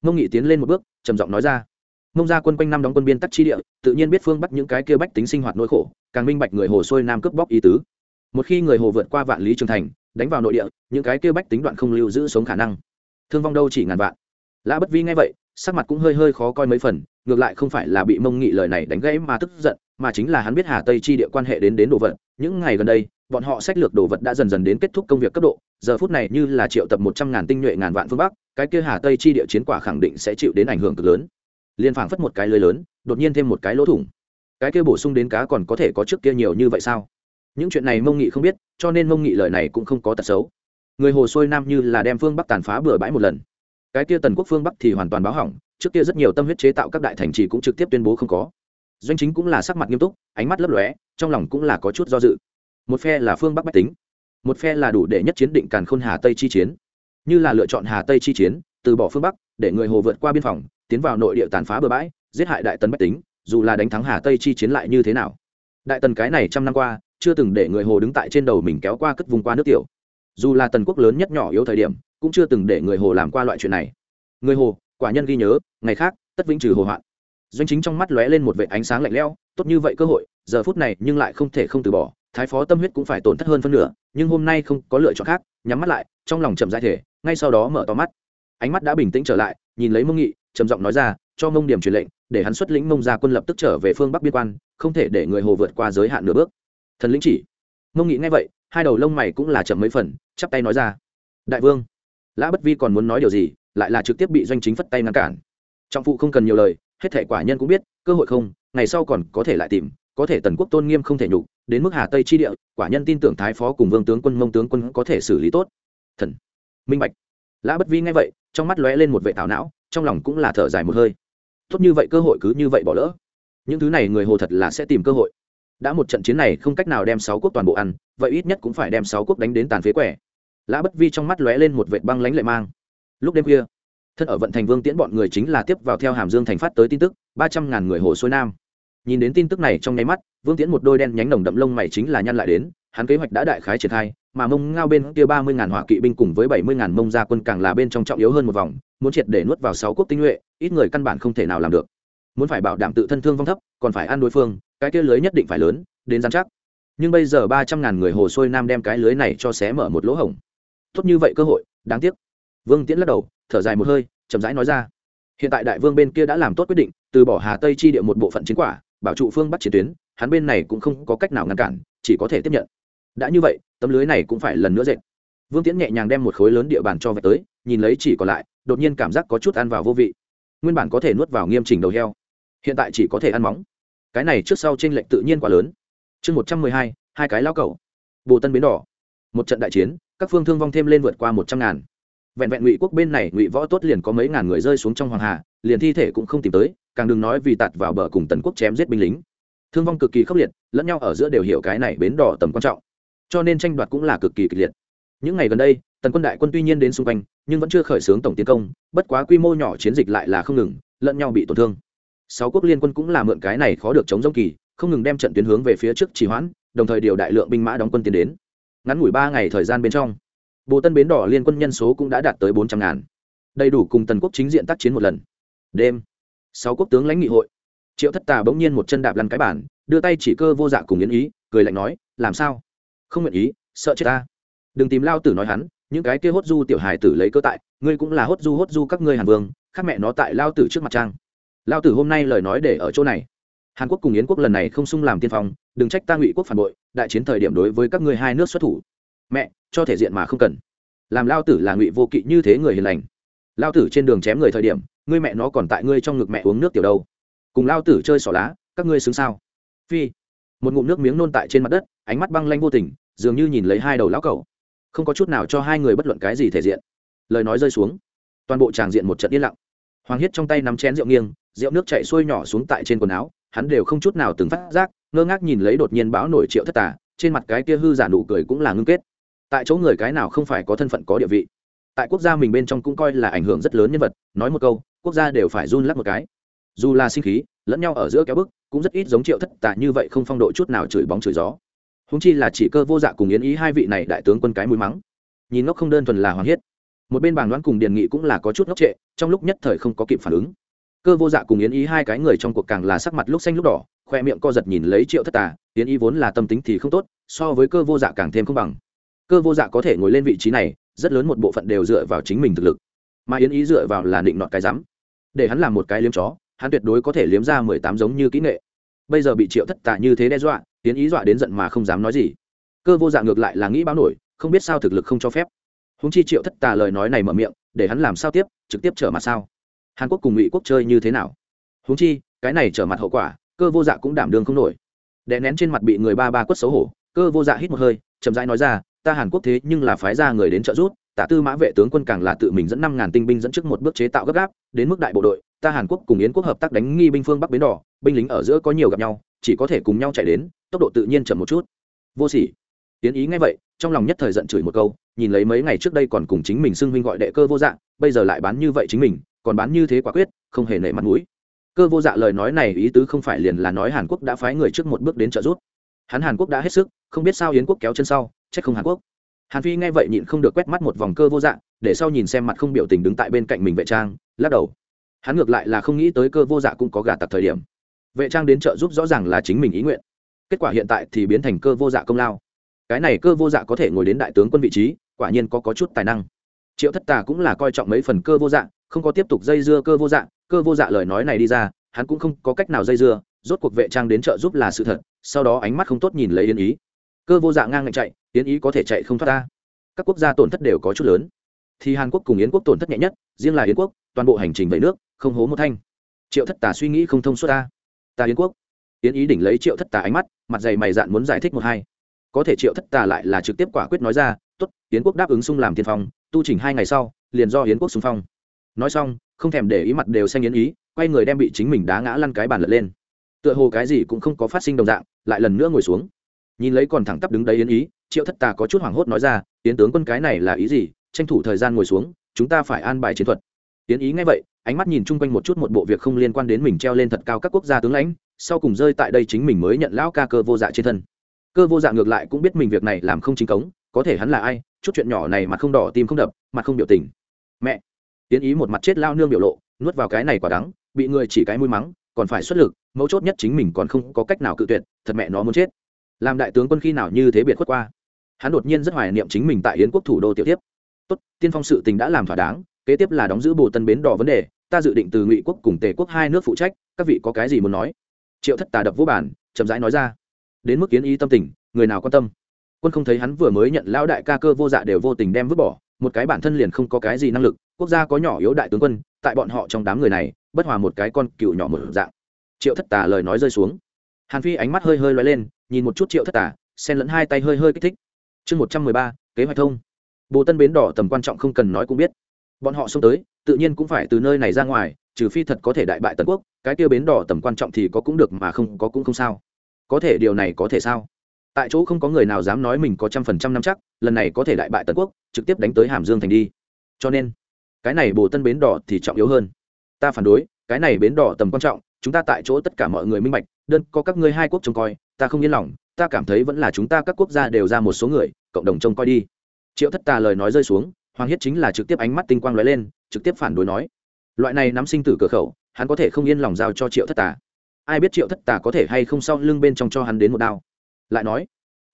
S1: Mông nghị tiến lên một bước, trầm giọng nói ra. Mông ra quân quanh năm đóng quân biên tắc chi địa, tự nhiên biết phương bắt những cái kia bách tính sinh hoạt nỗi khổ, càng minh bạch người hồ xuôi nam cướp bóc ý tứ một khi người hồ vượt qua vạn lý trường thành, đánh vào nội địa, những cái kia bách tính đoạn không lưu giữ sống khả năng. Thương vong đâu chỉ ngàn vạn. Lã bất vi nghe vậy, sắc mặt cũng hơi hơi khó coi mấy phần, ngược lại không phải là bị mông nghị lời này đánh gãy mà tức giận, mà chính là hắn biết hà tây chi địa quan hệ đến đến đồ vật. Những ngày gần đây, bọn họ sách lược đồ vật đã dần dần đến kết thúc công việc cấp độ, giờ phút này như là triệu tập một trăm ngàn tinh nhuệ ngàn vạn phương bắc, cái kia hà tây chi địa chiến quả khẳng định sẽ chịu đến ảnh hưởng cực lớn. Liên phảng phất một cái lưới lớn, đột nhiên thêm một cái lỗ thủng. Cái kia bổ sung đến cá còn có thể có trước kia nhiều như vậy sao? Những chuyện này mông nghị không biết, cho nên mông nghị lời này cũng không có tật xấu. Người hồ xuôi nam như là đem phương bắc tàn phá bừa bãi một lần. Cái kia tần quốc phương bắc thì hoàn toàn báo hỏng, trước kia rất nhiều tâm huyết chế tạo các đại thành trì cũng trực tiếp tuyên bố không có. Doanh chính cũng là sắc mặt nghiêm túc, ánh mắt lấp lóe, trong lòng cũng là có chút do dự. Một phe là phương bắc bách tính, một phe là đủ để nhất chiến định càn khôn hà tây chi chiến. Như là lựa chọn hà tây chi chiến, từ bỏ phương bắc, để người hồ vượt qua biên phòng, tiến vào nội địa tàn phá bừa bãi, giết hại đại tần bách tính, dù là đánh thắng hà tây chi chiến lại như thế nào. Đại tần cái này trăm năm qua chưa từng để người hồ đứng tại trên đầu mình kéo qua cất vùng qua nước tiểu. Dù là tần quốc lớn nhất nhỏ yếu thời điểm, cũng chưa từng để người hồ làm qua loại chuyện này. Người hồ, quả nhân ghi nhớ, ngày khác, tất vĩnh trừ hồ hoạn. Doanh chính trong mắt lóe lên một vệ ánh sáng lạnh lẽo, tốt như vậy cơ hội, giờ phút này nhưng lại không thể không từ bỏ, thái phó tâm huyết cũng phải tổn thất hơn phân nửa, nhưng hôm nay không có lựa chọn khác, nhắm mắt lại, trong lòng chậm dại thể ngay sau đó mở to mắt. Ánh mắt đã bình tĩnh trở lại, nhìn lấy mông nghị, trầm giọng nói ra, cho mông điểm truyền lệnh, để hắn xuất lĩnh mông ra quân lập tức trở về phương bắc biên quan, không thể để người hồ vượt qua giới hạn nửa bước thần lĩnh chỉ. Mông nghị nghe vậy, hai đầu lông mày cũng là chậm mấy phần, chắp tay nói ra. Đại vương, lã bất vi còn muốn nói điều gì, lại là trực tiếp bị doanh chính phất tay ngăn cản. Trọng phụ không cần nhiều lời, hết thể quả nhân cũng biết, cơ hội không, ngày sau còn có thể lại tìm, có thể tần quốc tôn nghiêm không thể nhục, đến mức hà tây chi địa, quả nhân tin tưởng thái phó cùng vương tướng quân, mông tướng quân có thể xử lý tốt. Thần. Minh bạch. Lã bất vi nghe vậy, trong mắt lóe lên một vệ thảo não, trong lòng cũng là thở dài một hơi. Tốt như vậy cơ hội cứ như vậy bỏ lỡ. Những thứ này người hồ thật là sẽ tìm cơ hội đã một trận chiến này không cách nào đem sáu quốc toàn bộ ăn, vậy ít nhất cũng phải đem sáu quốc đánh đến tàn phế quẻ. Lã bất vi trong mắt lóe lên một vệt băng lánh lệ mang. Lúc đêm khuya thân ở vận thành vương tiễn bọn người chính là tiếp vào theo hàm dương thành phát tới tin tức, ba trăm ngàn người hồ xuôi nam. Nhìn đến tin tức này trong nháy mắt, vương tiễn một đôi đen nhánh nồng đậm lông mày chính là nhăn lại đến, hắn kế hoạch đã đại khái triển khai, mà mông ngao bên kia ba mươi ngàn hỏa kỵ binh cùng với bảy mươi ngàn mông gia quân càng là bên trong trọng yếu hơn một vòng, muốn triệt để nuốt vào sáu quốc tinh nhuệ, ít người căn bản không thể nào làm được muốn phải bảo đảm tự thân thương vong thấp, còn phải ăn đối phương, cái kia lưới nhất định phải lớn, đến giám chắc. Nhưng bây giờ ba trăm ngàn người hồ xuôi nam đem cái lưới này cho xé mở một lỗ hổng. Tốt như vậy cơ hội, đáng tiếc. Vương tiễn lắc đầu, thở dài một hơi, chậm rãi nói ra. Hiện tại đại vương bên kia đã làm tốt quyết định, từ bỏ hà tây chi địa một bộ phận chiến quả, bảo trụ phương bắt chiến tuyến, hắn bên này cũng không có cách nào ngăn cản, chỉ có thể tiếp nhận. Đã như vậy, tấm lưới này cũng phải lần nữa dệt. Vương tiễn nhẹ nhàng đem một khối lớn địa bàn cho vạch tới, nhìn lấy chỉ còn lại, đột nhiên cảm giác có chút ăn vào vô vị. Nguyên bản có thể nuốt vào nghiêm chỉnh đầu heo hiện tại chỉ có thể ăn móng. Cái này trước sau t r ê n lệch tự nhiên quá lớn. Chương một trăm mười hai hai cái lao cầu bồ tân bến đỏ. Một trận đại chiến, các phương thương vong thêm lên vượt qua một trăm ngàn. Vẹn vẹn ngụy quốc bên này, ngụy võ tốt liền có mấy ngàn người rơi xuống trong hoàng hà, liền thi thể cũng không tìm tới, càng đừng nói vì tạt vào bờ cùng tần quốc chém giết binh lính. Thương vong cực kỳ khốc liệt, lẫn nhau ở giữa đều hiểu cái này bến đỏ tầm quan trọng. Cho nên tranh đoạt cũng là cực kỳ kịch liệt. Những ngày gần đây, tần quân đại quân tuy nhiên đến xung quanh, nhưng vẫn chưa khởi xướng tổng tiến công, bất quá quy mô nhỏ chiến dịch lại là không ngừng, lẫn nhau bị tổn thương sáu quốc liên quân cũng là mượn cái này khó được chống giống kỳ, không ngừng đem trận tuyến hướng về phía trước trì hoãn, đồng thời điều đại lượng binh mã đóng quân tiến đến. Ngắn ngủi ba ngày thời gian bên trong bộ tân bến đỏ liên quân nhân số cũng đã đạt tới bốn trăm ngàn. Đầy đủ cùng tần quốc chính diện tác chiến một lần. Đêm, sáu quốc tướng lãnh nghị hội. Triệu thất tà bỗng nhiên một chân đạp lăn cái bản đưa tay chỉ cơ vô dạ cùng yến ý, cười lạnh nói, làm sao? Không nguyện ý, sợ chết ta. Đừng tìm lao tử nói hắn, những cái kia hốt du tiểu hài tử lấy cơ tại, ngươi cũng là hốt du hốt du các ngươi hàn vương, khác mẹ nó tại lao tử trước mặt trang lao tử hôm nay lời nói để ở chỗ này. Hàn quốc cùng yến quốc lần này không sung làm tiên phong, đừng trách ta ngụy quốc phản bội, đại chiến thời điểm đối với các ngươi hai nước xuất thủ. Mẹ, cho thể diện mà không cần. Làm lao tử là ngụy vô kỵ như thế người hiền lành. Lao tử trên đường chém người thời điểm, ngươi mẹ nó còn tại ngươi trong ngực mẹ uống nước tiểu đâu. Cùng lao tử chơi xỏ lá, các ngươi xứng sao? Phi. Một ngụm nước miếng nôn tại trên mặt đất, ánh mắt băng lanh vô tình, dường như nhìn lấy hai đầu lão cẩu. Không có chút nào cho hai người bất luận cái gì thể diện. Lời nói rơi xuống. Toàn bộ tràng diện một trận yên lặng. Hoàng hiết trong tay nắm chén rượu nghiêng rượu nước chảy xuôi nhỏ xuống tại trên quần áo, hắn đều không chút nào từng phát giác, ngơ ngác nhìn lấy đột nhiên bão nổi triệu thất tà, trên mặt cái kia hư giả nụ cười cũng là ngưng kết. Tại chỗ người cái nào không phải có thân phận có địa vị. Tại quốc gia mình bên trong cũng coi là ảnh hưởng rất lớn nhân vật, nói một câu, quốc gia đều phải run lắc một cái. Dù là sinh khí, lẫn nhau ở giữa kéo bức, cũng rất ít giống triệu thất tà như vậy không phong độ chút nào chửi bóng chửi gió. Húng chi là chỉ cơ vô dạ cùng yến ý hai vị này đại tướng quân cái mũi mắng. Nhìn ngốc không đơn thuần là hoàng hiết. Một bên bàng đoán cùng điền nghị cũng là có chút ngốc trệ, trong lúc nhất thời không có kịp phản ứng cơ vô dạ cùng yến ý hai cái người trong cuộc càng là sắc mặt lúc xanh lúc đỏ, khoe miệng co giật nhìn lấy triệu thất tà, yến ý vốn là tâm tính thì không tốt, so với cơ vô dạ càng thêm không bằng. Cơ vô dạ có thể ngồi lên vị trí này, rất lớn một bộ phận đều dựa vào chính mình thực lực. Mà yến ý dựa vào là định nọt cái rắm. Để hắn làm một cái liếm chó, hắn tuyệt đối có thể liếm ra mười tám giống như kỹ nghệ. Bây giờ bị triệu thất tà như thế đe dọa, Yến ý dọa đến giận mà không dám nói gì. Cơ vô dạ ngược lại là nghĩ báo nổi, không biết sao thực lực không cho phép. Húng chi triệu thất tà lời nói này mở miệng, để hắn làm sao tiếp, trực tiếp trở mặt sao? Hàn quốc cùng ngụy quốc chơi như thế nào? Húng chi, cái này trở mặt hậu quả, cơ vô dạ cũng đảm đương không nổi. Đè nén trên mặt bị người ba ba quất xấu hổ, cơ vô dạ hít một hơi, chậm rãi nói ra, ta hàn quốc thế nhưng là phái ra người đến trợ giúp, tả tư mã vệ tướng quân càng là tự mình dẫn năm ngàn tinh binh dẫn trước một bước chế tạo gấp gáp, đến mức đại bộ đội, ta hàn quốc cùng yến quốc hợp tác đánh nghi binh phương bắc bến đỏ, binh lính ở giữa có nhiều gặp nhau, chỉ có thể cùng nhau chạy đến, tốc độ tự nhiên chậm một chút. Vô sỉ. Yến ý ngay vậy, trong lòng nhất thời giận chửi một câu, nhìn lấy mấy ngày trước đây còn cùng chính mình xưng huynh gọi đệ cơ vô dạ bây giờ lại bán như vậy chính mình còn bán như thế quả quyết không hề nể mặt mũi. Cơ vô dạ lời nói này ý tứ không phải liền là nói hàn quốc đã phái người trước một bước đến trợ giúp. Hắn hàn quốc đã hết sức không biết sao yến quốc kéo chân sau trách không hàn quốc. Hàn phi nghe vậy nhịn không được quét mắt một vòng cơ vô dạ để sau nhìn xem mặt không biểu tình đứng tại bên cạnh mình vệ trang lắc đầu. Hắn ngược lại là không nghĩ tới cơ vô dạ cũng có gà tặc thời điểm. Vệ trang đến trợ giúp rõ ràng là chính mình ý nguyện. Kết quả hiện tại thì biến thành cơ vô dạ công lao. Cái này cơ vô dạ có thể ngồi đến đại tướng quân vị trí quả nhiên có, có chút tài năng triệu thất tà cũng là coi trọng mấy phần cơ vô dạng, không có tiếp tục dây dưa cơ vô dạng, cơ vô dạ lời nói này đi ra hắn cũng không có cách nào dây dưa rốt cuộc vệ trang đến trợ giúp là sự thật sau đó ánh mắt không tốt nhìn lấy yên ý. Cơ vô dạ ngang ngạnh chạy yến ý có thể chạy không thoát ta các quốc gia tổn thất đều có chút lớn. Thì hàn quốc cùng yến quốc tổn thất nhẹ nhất riêng là yến quốc toàn bộ hành trình về nước không hố một thanh. Triệu thất tà suy nghĩ không thông suốt ta. Ta yến quốc. Yến ý đỉnh lấy triệu thất tà ánh mắt mặt dày mày dạn muốn giải thích một hai. Có thể triệu thất tà lại là trực tiếp quả quyết nói ra tốt yến quốc đáp ứng xung làm tiên phong tu chỉnh hai ngày sau, liền do yến quốc xung phong. Nói xong, không thèm để ý mặt đều xanh yến ý, quay người đem bị chính mình đá ngã lăn cái bàn lật lên. Tựa hồ cái gì cũng không có phát sinh đồng dạng, lại lần nữa ngồi xuống. Nhìn lấy còn thẳng tắp đứng đấy yến ý, triệu thất tà có chút hoảng hốt nói ra tiến tướng quân cái này là ý gì? Tranh thủ thời gian ngồi xuống, chúng ta phải an bài chiến thuật. Yến ý ngay vậy, ánh mắt nhìn chung quanh một chút một bộ việc không liên quan đến mình treo lên thật cao các quốc gia tướng lãnh, sau cùng rơi tại đây chính mình mới nhận lão ca cơ vô dạ trên thân. Cơ vô dạ ngược lại cũng biết mình việc này làm không chính cống, có thể hắn là ai chút chuyện nhỏ này mà không đỏ tim không đập, mặt không biểu tình. Mẹ tiến ý một mặt chết lao nương biểu lộ, nuốt vào cái này quả đắng, bị người chỉ cái mũi mắng, còn phải xuất lực, mấu chốt nhất chính mình còn không có cách nào cự tuyệt, thật mẹ nó muốn chết. Làm đại tướng quân khi nào như thế biệt khuất qua. Hắn đột nhiên rất hoài niệm chính mình tại yến quốc thủ đô tiểu tiếp. Tốt, tiên phong sự tình đã làm thỏa đáng, kế tiếp là đóng giữ bồ tân bến đỏ vấn đề, ta dự định từ ngụy quốc cùng tề quốc hai nước phụ trách, các vị có cái gì muốn nói? Triệu thất tà đập vô bản chậm rãi nói ra. Đến mức kiến ý tâm tình, người nào quan tâm? Quân không thấy hắn vừa mới nhận lão đại ca cơ vô dạ đều vô tình đem vứt bỏ, một cái bản thân liền không có cái gì năng lực, quốc gia có nhỏ yếu đại tướng quân, tại bọn họ trong đám người này, bất hòa một cái con cựu nhỏ một dạng. Triệu thất tà lời nói rơi xuống. Hàn phi ánh mắt hơi hơi loay lên, nhìn một chút triệu thất tà, xen lẫn hai tay hơi hơi kích thích. Chương một trăm mười ba, kế hoạch thông. Bồ tân bến đỏ tầm quan trọng không cần nói cũng biết. Bọn họ xông tới, tự nhiên cũng phải từ nơi này ra ngoài, trừ phi thật có thể đại bại tần quốc, cái kia bến đỏ tầm quan trọng thì có cũng được mà không có cũng không sao. Có thể điều này có thể sao? Tại chỗ không có người nào dám nói mình có trăm phần trăm năm chắc, lần này có thể đại bại tần quốc, trực tiếp đánh tới hàm dương thành đi. Cho nên, cái này bồ tân bến đỏ thì trọng yếu hơn. Ta phản đối, cái này bến đỏ tầm quan trọng, chúng ta tại chỗ tất cả mọi người minh bạch, đơn có các ngươi hai quốc trông coi, ta không yên lòng, ta cảm thấy vẫn là chúng ta các quốc gia đều ra một số người, cộng đồng trông coi đi. Triệu thất tà lời nói rơi xuống, hoàng hiết chính là trực tiếp ánh mắt tinh quang lóe lên, trực tiếp phản đối nói, loại này nắm sinh tử cửa khẩu, hắn có thể không yên lòng giao cho triệu thất tà. Ai biết triệu thất tà có thể hay không sau lưng bên trong cho hắn đến một đao? Lại nói,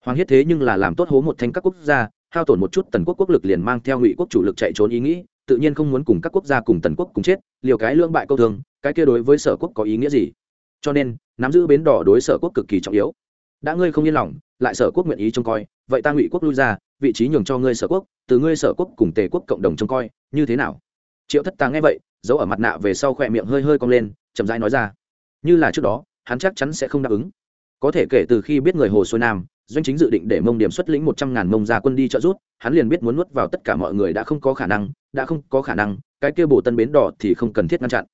S1: hoàng hiết thế nhưng là làm tốt hố một thanh các quốc gia, hao tổn một chút tần quốc quốc lực liền mang theo ngụy quốc chủ lực chạy trốn ý nghĩ, tự nhiên không muốn cùng các quốc gia cùng tần quốc cùng chết, liều cái lưỡng bại câu thương, cái kia đối với sở quốc có ý nghĩa gì? Cho nên, nắm giữ bến đỏ đối sở quốc cực kỳ trọng yếu. Đã ngươi không yên lòng, lại sở quốc nguyện ý trông coi, vậy ta ngụy quốc lui ra, vị trí nhường cho ngươi sở quốc, từ ngươi sở quốc cùng tề quốc cộng đồng trông coi, như thế nào? Triệu thất tà nghe vậy, giấu ở mặt nạ về sau khỏe miệng hơi hơi cong lên, chậm rãi nói ra, như là trước đó, hắn chắc chắn sẽ không đáp ứng có thể kể từ khi biết người hồ xuôi nam, doanh chính dự định để mông điểm xuất lĩnh một trăm ngàn mông ra quân đi trợ rút hắn liền biết muốn nuốt vào tất cả mọi người đã không có khả năng, đã không có khả năng, cái kia bổ tân bến đỏ thì không cần thiết ngăn chặn.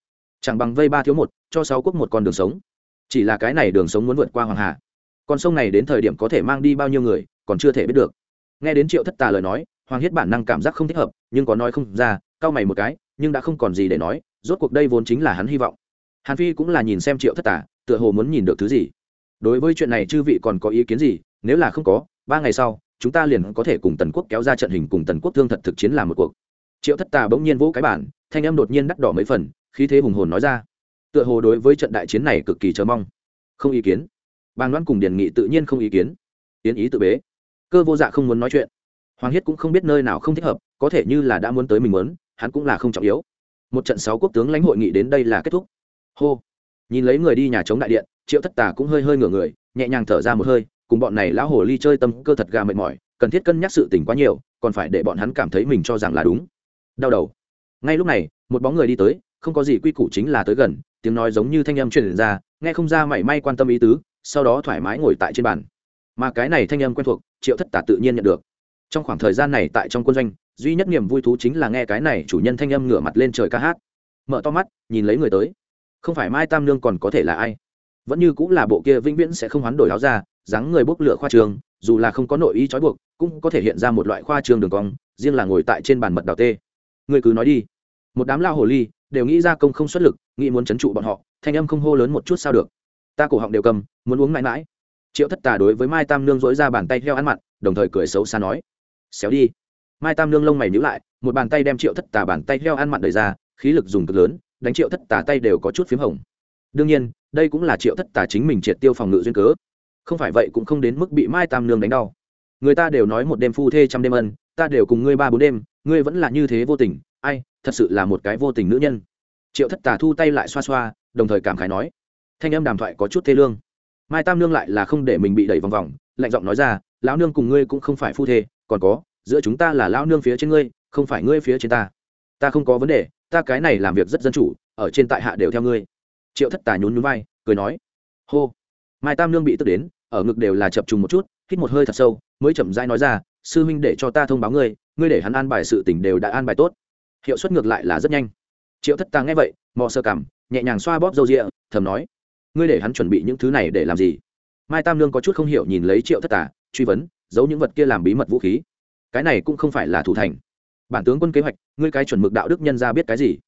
S1: Chẳng bằng vây ba thiếu một, cho sáu quốc một con đường sống. Chỉ là cái này đường sống muốn vượt qua hoàng hà. Con sông này đến thời điểm có thể mang đi bao nhiêu người, còn chưa thể biết được. Nghe đến triệu thất tà lời nói, hoàng hiết bản năng cảm giác không thích hợp, nhưng có nói không ra, cau mày một cái, nhưng đã không còn gì để nói, rốt cuộc đây vốn chính là hắn hy vọng. Hàn phi cũng là nhìn xem triệu thất tà, tựa hồ muốn nhìn được thứ gì đối với chuyện này chư vị còn có ý kiến gì? Nếu là không có, ba ngày sau, chúng ta liền có thể cùng tần quốc kéo ra trận hình cùng tần quốc thương thật thực chiến làm một cuộc. Triệu thất tà bỗng nhiên vỗ cái bản thanh em đột nhiên đắt đỏ mấy phần, khí thế hùng hồn nói ra. Tựa hồ đối với trận đại chiến này cực kỳ chờ mong. Không ý kiến. Bàng đoán cùng điển nghị tự nhiên không ý kiến. Yến ý tự bế. Cơ vô dạ không muốn nói chuyện. Hoàng hiết cũng không biết nơi nào không thích hợp, có thể như là đã muốn tới mình muốn, hắn cũng là không trọng yếu. Một trận sáu quốc tướng lãnh hội nghị đến đây là kết thúc. Hô. Nhìn lấy người đi nhà chống đại điện triệu thất tà cũng hơi hơi ngửa người, nhẹ nhàng thở ra một hơi, cùng bọn này lão hồ ly chơi tâm cơ thật gà mệt mỏi, cần thiết cân nhắc sự tình quá nhiều, còn phải để bọn hắn cảm thấy mình cho rằng là đúng. Đau đầu. Ngay lúc này, một bóng người đi tới, không có gì quy củ chính là tới gần, tiếng nói giống như thanh âm truyền ra, nghe không ra mảy may quan tâm ý tứ, sau đó thoải mái ngồi tại trên bàn. Mà cái này thanh âm quen thuộc, triệu thất tả tự nhiên nhận được. Trong khoảng thời gian này tại trong quân doanh, duy nhất niềm vui thú chính là nghe cái này chủ nhân thanh âm ngửa mặt lên trời ca hát. Mở to mắt, nhìn lấy người tới. Không phải mai tam nương còn có thể là ai? Vẫn như cũng là bộ kia vĩnh viễn sẽ không hoán đổi áo ra dáng người bốc lửa khoa trường, dù là không có nội ý trói buộc, cũng có thể hiện ra một loại khoa trường đường cong, riêng là ngồi tại trên bàn mật đào tê. Người cứ nói đi. Một đám lao hồ ly đều nghĩ ra công không xuất lực, nghĩ muốn chấn trụ bọn họ, thanh âm không hô lớn một chút sao được. Ta cổ họng đều cầm, muốn uống mãi mãi. Triệu thất tà đối với mai tam nương dỗi ra bàn tay theo ăn mặn, đồng thời cười xấu xa nói, xéo đi. Mai tam nương lông mày nhữ lại, một bàn tay đem triệu thất tà bàn tay theo ăn mặn đời ra, khí lực dùng cực lớn, đánh triệu thất tà tay đều có chút p h í m hồng. Đương nhiên đây cũng là triệu thất tà chính mình triệt tiêu phòng ngự duyên cớ. Không phải vậy cũng không đến mức bị mai tam nương đánh đau. Người ta đều nói một đêm phu thê trăm đêm ân, ta đều cùng ngươi ba bốn đêm, ngươi vẫn là như thế vô tình, ai, thật sự là một cái vô tình nữ nhân. Triệu thất tà thu tay lại xoa xoa, đồng thời cảm khái nói. Thanh âm đàm thoại có chút thê lương. Mai tam nương lại là không để mình bị đẩy vòng vòng, lạnh giọng nói ra, lão nương cùng ngươi cũng không phải phu thê, còn có, giữa chúng ta là lão nương phía trên ngươi, không phải ngươi phía trên ta. Ta không có vấn đề, ta cái này làm việc rất dân chủ, ở trên tại hạ đều theo ngươi triệu thất tà nhún nhún vai, cười nói, hô, mai tam nương bị tức đến, ở ngực đều là chập trùng một chút, hít một hơi thật sâu, mới chậm rãi nói ra, sư huynh để cho ta thông báo ngươi ngươi để hắn an bài sự tỉnh đều đã an bài tốt. Hiệu suất ngược lại là rất nhanh. Triệu thất tà nghe vậy, mò sơ cảm nhẹ nhàng xoa bóp râu rịa, thầm nói, ngươi để hắn chuẩn bị những thứ này để làm gì? Mai tam nương có chút không hiểu nhìn lấy triệu thất tà, truy vấn, giấu những vật kia làm bí mật vũ khí. Cái này cũng không phải là thủ thành. Bản tướng quân kế hoạch, ngươi cái chuẩn mực đạo đức nhân ra biết cái gì?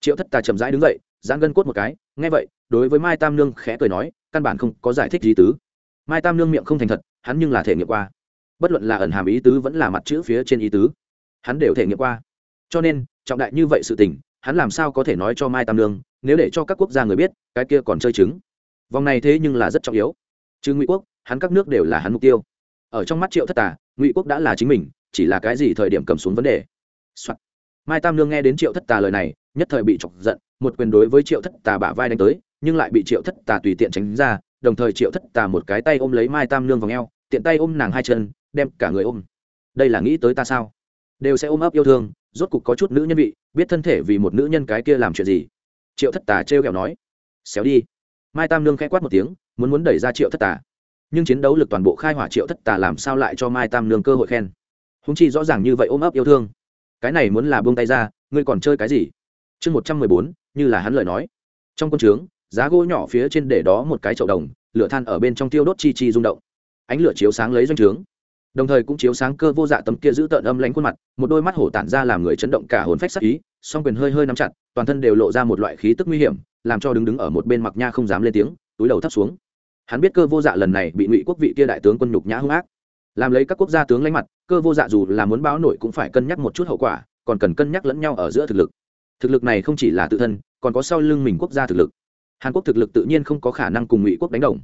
S1: Triệu thất tà chậm rãi đứng dậy giãn gân cốt một cái, nghe vậy, đối với mai tam nương khẽ cười nói, căn bản không có giải thích gì tứ. Mai tam nương miệng không thành thật, hắn nhưng là thể nghiệm qua. Bất luận là ẩn hàm ý tứ vẫn là mặt chữ phía trên ý tứ, hắn đều thể nghiệm qua. Cho nên, trọng đại như vậy sự tình, hắn làm sao có thể nói cho mai tam nương, nếu để cho các quốc gia người biết, cái kia còn chơi chứng. Vòng này thế nhưng là rất trọng yếu. Chứ ngụy quốc, hắn các nước đều là hắn mục tiêu. Ở trong mắt triệu thất tà, ngụy quốc đã là chính mình, chỉ là cái gì thời điểm cầm xuống vấn đề、Soạn mai tam nương nghe đến triệu thất tà lời này, nhất thời bị chọc giận, một quyền đối với triệu thất tà bả vai đánh tới, nhưng lại bị triệu thất tà tùy tiện tránh ra, đồng thời triệu thất tà một cái tay ôm lấy mai tam nương vào ngheo tiện tay ôm nàng hai chân, đem cả người ôm. Đây là nghĩ tới ta sao? Đều sẽ ôm ấp yêu thương, rốt cục có chút nữ nhân vị, biết thân thể vì một nữ nhân cái kia làm chuyện gì? Triệu thất tà trêu kẹo nói. Xéo đi. Mai tam nương khẽ quát một tiếng, muốn muốn đẩy ra triệu thất tà. Nhưng chiến đấu lực toàn bộ khai hỏa triệu thất tà làm sao lại cho mai tam nương cơ hội khen? Húng chi rõ ràng như vậy ôm ấp yêu thương cái này muốn là buông tay ra, ngươi còn chơi cái gì? Chương một trăm mười bốn, như là hắn lời nói. Trong quân trướng, giá gỗ nhỏ phía trên để đó một cái chậu đồng, lửa than ở bên trong tiêu đốt chi chi rung động. Ánh lửa chiếu sáng lấy doanh trướng. Đồng thời cũng chiếu sáng cơ vô dạ tấm kia giữ tợn âm lánh khuôn mặt, một đôi mắt hổ tản ra làm người chấn động cả hồn phách sắc ý, song quyền hơi hơi nắm chặt, toàn thân đều lộ ra một loại khí tức nguy hiểm, làm cho đứng đứng ở một bên mặc nha không dám lên tiếng, túi đầu thấp xuống. Hắn biết cơ vô dạ lần này bị ngụy quốc vị kia đại tướng quân nhục nhã hung ác làm lấy các quốc gia tướng lãnh mặt, cơ vô dạ dù là muốn báo nổi cũng phải cân nhắc một chút hậu quả, còn cần cân nhắc lẫn nhau ở giữa thực lực. Thực lực này không chỉ là tự thân, còn có sau lưng mình quốc gia thực lực. Hàn quốc thực lực tự nhiên không có khả năng cùng ngụy quốc đánh đồng.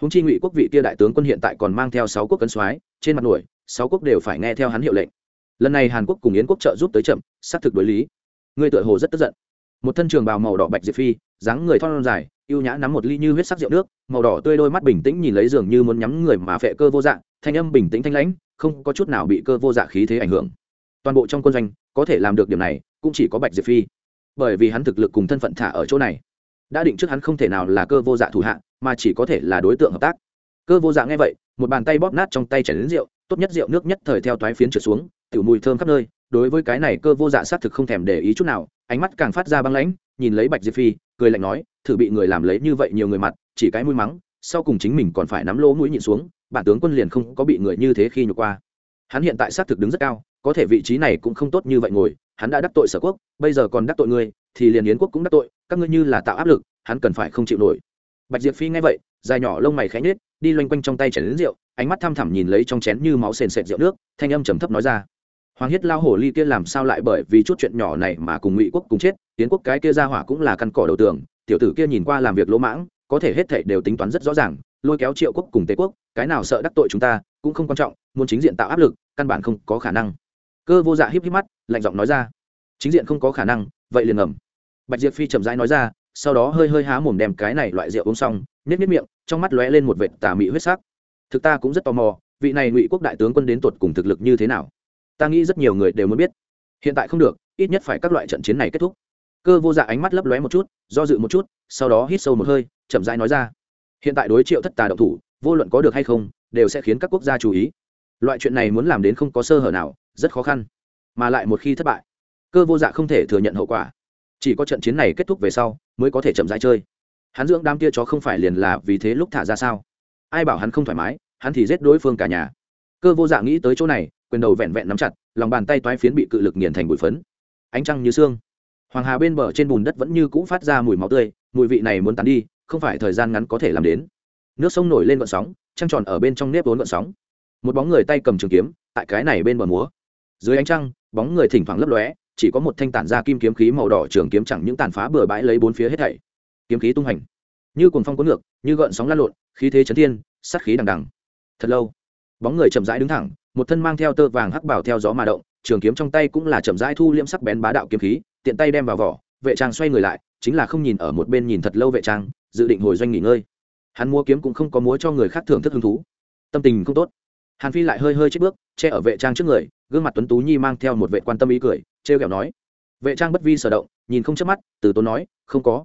S1: Húng chi ngụy quốc vị kia đại tướng quân hiện tại còn mang theo sáu quốc cấn soái, trên mặt nổi, sáu quốc đều phải nghe theo hắn hiệu lệnh. Lần này hàn quốc cùng yến quốc trợ giúp tới chậm, xác thực đối lý. Người tựa hồ rất tức giận. Một thân trường bào màu đỏ bạch diệp phi, dáng người thon dài, ưu nhã nắm một ly như huyết sắc rượu nước, màu đỏ tươi đôi mắt bình tĩnh nhìn lấy giường như muốn nhắm người mà phệ cơ vô dạng thanh âm bình tĩnh thanh lãnh, không có chút nào bị cơ vô dạ khí thế ảnh hưởng. Toàn bộ trong quân doanh, có thể làm được điểm này, cũng chỉ có bạch diệp phi. Bởi vì hắn thực lực cùng thân phận thả ở chỗ này, đã định trước hắn không thể nào là cơ vô dạ thủ hạ, mà chỉ có thể là đối tượng hợp tác. Cơ vô dạ nghe vậy, một bàn tay bóp nát trong tay chảy đến rượu, tốt nhất rượu nước nhất thời theo toái phiến trượt xuống, tiểu mùi thơm khắp nơi, đối với cái này cơ vô dạ xác thực không thèm để ý chút nào, ánh mắt càng phát ra băng lãnh, nhìn lấy bạch diệp phi, cười lạnh nói, thử bị người làm lấy như vậy nhiều người mặt, chỉ cái mũi mắng, sau cùng chính mình còn phải nắm lỗ mũi nhịn xuống bản tướng quân liền không có bị người như thế khi nhục qua. Hắn hiện tại xác thực đứng rất cao, có thể vị trí này cũng không tốt như vậy ngồi, hắn đã đắc tội sở quốc, bây giờ còn đắc tội ngươi, thì liền yến quốc cũng đắc tội, các ngươi như là tạo áp lực, hắn cần phải không chịu nổi. Bạch diệp phi nghe vậy, dài nhỏ lông mày khẽ nhếch, đi loanh quanh trong tay chén rượu, ánh mắt thăm thẳm nhìn lấy trong chén như máu sền sệt rượu nước, thanh âm trầm thấp nói ra. Hoàng hiết lao hổ ly kia làm sao lại bởi vì chút chuyện nhỏ này mà cùng ngụy quốc cùng chết tiến quốc cái kia ra hỏa cũng là căn cỏ đầu tường, tiểu tử kia nhìn qua làm việc lỗ mãng, có thể hết thảy đều tính toán rất rõ ràng lôi kéo triệu quốc cùng tề quốc, cái nào sợ đắc tội chúng ta cũng không quan trọng, muốn chính diện tạo áp lực, căn bản không có khả năng. Cơ vô dạ híp híp mắt, lạnh giọng nói ra. Chính diện không có khả năng, vậy liền ngầm. Bạch diệp phi chậm rãi nói ra, sau đó hơi hơi há mồm đem cái này loại rượu uống xong, nhếch nhếch miệng, trong mắt lóe lên một vệt tà mị huyết sắc. Thực ta cũng rất tò mò, vị này ngụy quốc đại tướng quân đến tột cùng thực lực như thế nào? Ta nghĩ rất nhiều người đều muốn biết. Hiện tại không được, ít nhất phải các loại trận chiến này kết thúc. Cơ vô dạ ánh mắt lấp lóe một chút, do dự một chút, sau đó hít sâu một hơi, chậm rãi nói ra hiện tại đối triệu thất tà động thủ, vô luận có được hay không, đều sẽ khiến các quốc gia chú ý. Loại chuyện này muốn làm đến không có sơ hở nào, rất khó khăn, mà lại một khi thất bại, cơ vô dạ không thể thừa nhận hậu quả. Chỉ có trận chiến này kết thúc về sau, mới có thể chậm rãi chơi. Hắn dưỡng đám kia chó không phải liền là vì thế lúc thả ra sao? Ai bảo hắn không thoải mái, hắn thì giết đối phương cả nhà. Cơ vô dạ nghĩ tới chỗ này, quyền đầu vẹn vẹn nắm chặt, lòng bàn tay toái phiến bị cự lực nghiền thành bụi phấn. Ánh trăng như xương hoàng hà bên bờ trên bùn đất vẫn như cũ phát ra mùi máu tươi, mùi vị này muốn tán đi không phải thời gian ngắn có thể làm đến. Nước sông nổi lên vận sóng, trăng tròn ở bên trong nếp vốn vận sóng. Một bóng người tay cầm trường kiếm, tại cái này bên bờ múa. Dưới ánh trăng, bóng người thỉnh thoảng lấp lóe, chỉ có một thanh tản ra kim kiếm khí màu đỏ trường kiếm chẳng những tàn phá bừa bãi lấy bốn phía hết thảy. Kiếm khí tung hành. Như cuồng phong cuốn ngược, như gợn sóng lan lộn, khí thế chấn thiên, sát khí đằng đằng. Thật lâu, bóng người chậm rãi đứng thẳng, một thân mang theo tơ vàng hắc bảo theo gió mà động, trường kiếm trong tay cũng là chậm rãi thu liễm sắc bén bá đạo kiếm khí, tiện tay đem vào vỏ vệ trang xoay người lại, chính là không nhìn ở một bên nhìn thật lâu vệ trang, dự định hồi doanh nghỉ ngơi. Hắn mua kiếm cũng không có múa cho người khác thưởng thức hứng thú. Tâm tình không tốt. Hàn phi lại hơi hơi chết bước, che ở vệ trang trước người, gương mặt tuấn tú nhi mang theo một vệ quan tâm ý cười, trêu kẹo nói. Vệ trang bất vi sở động, nhìn không chớp mắt, từ tốn nói, không có.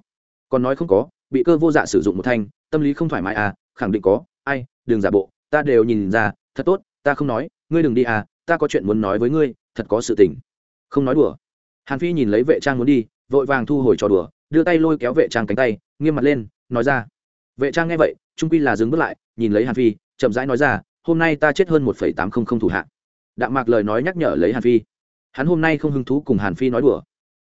S1: Còn nói không có, bị cơ vô dạ sử dụng một thanh, tâm lý không thoải mái à khẳng định có, ai, đừng giả bộ, ta đều nhìn ra, thật tốt, ta không nói, ngươi đừng đi à ta có chuyện muốn nói với ngươi, thật có sự tình. Không nói đùa. Hàn phi nhìn lấy vệ trang muốn đi vội vàng thu hồi trò đùa, đưa tay lôi kéo vệ trang cánh tay, nghiêm mặt lên, nói ra. Vệ trang nghe vậy, trung quy là dừng bước lại, nhìn lấy hàn phi, chậm rãi nói ra, hôm nay ta chết hơn một phẩy tám không không thủ hạ. Đạm mạc lời nói nhắc nhở lấy hàn phi. Hắn hôm nay không hứng thú cùng hàn phi nói đùa.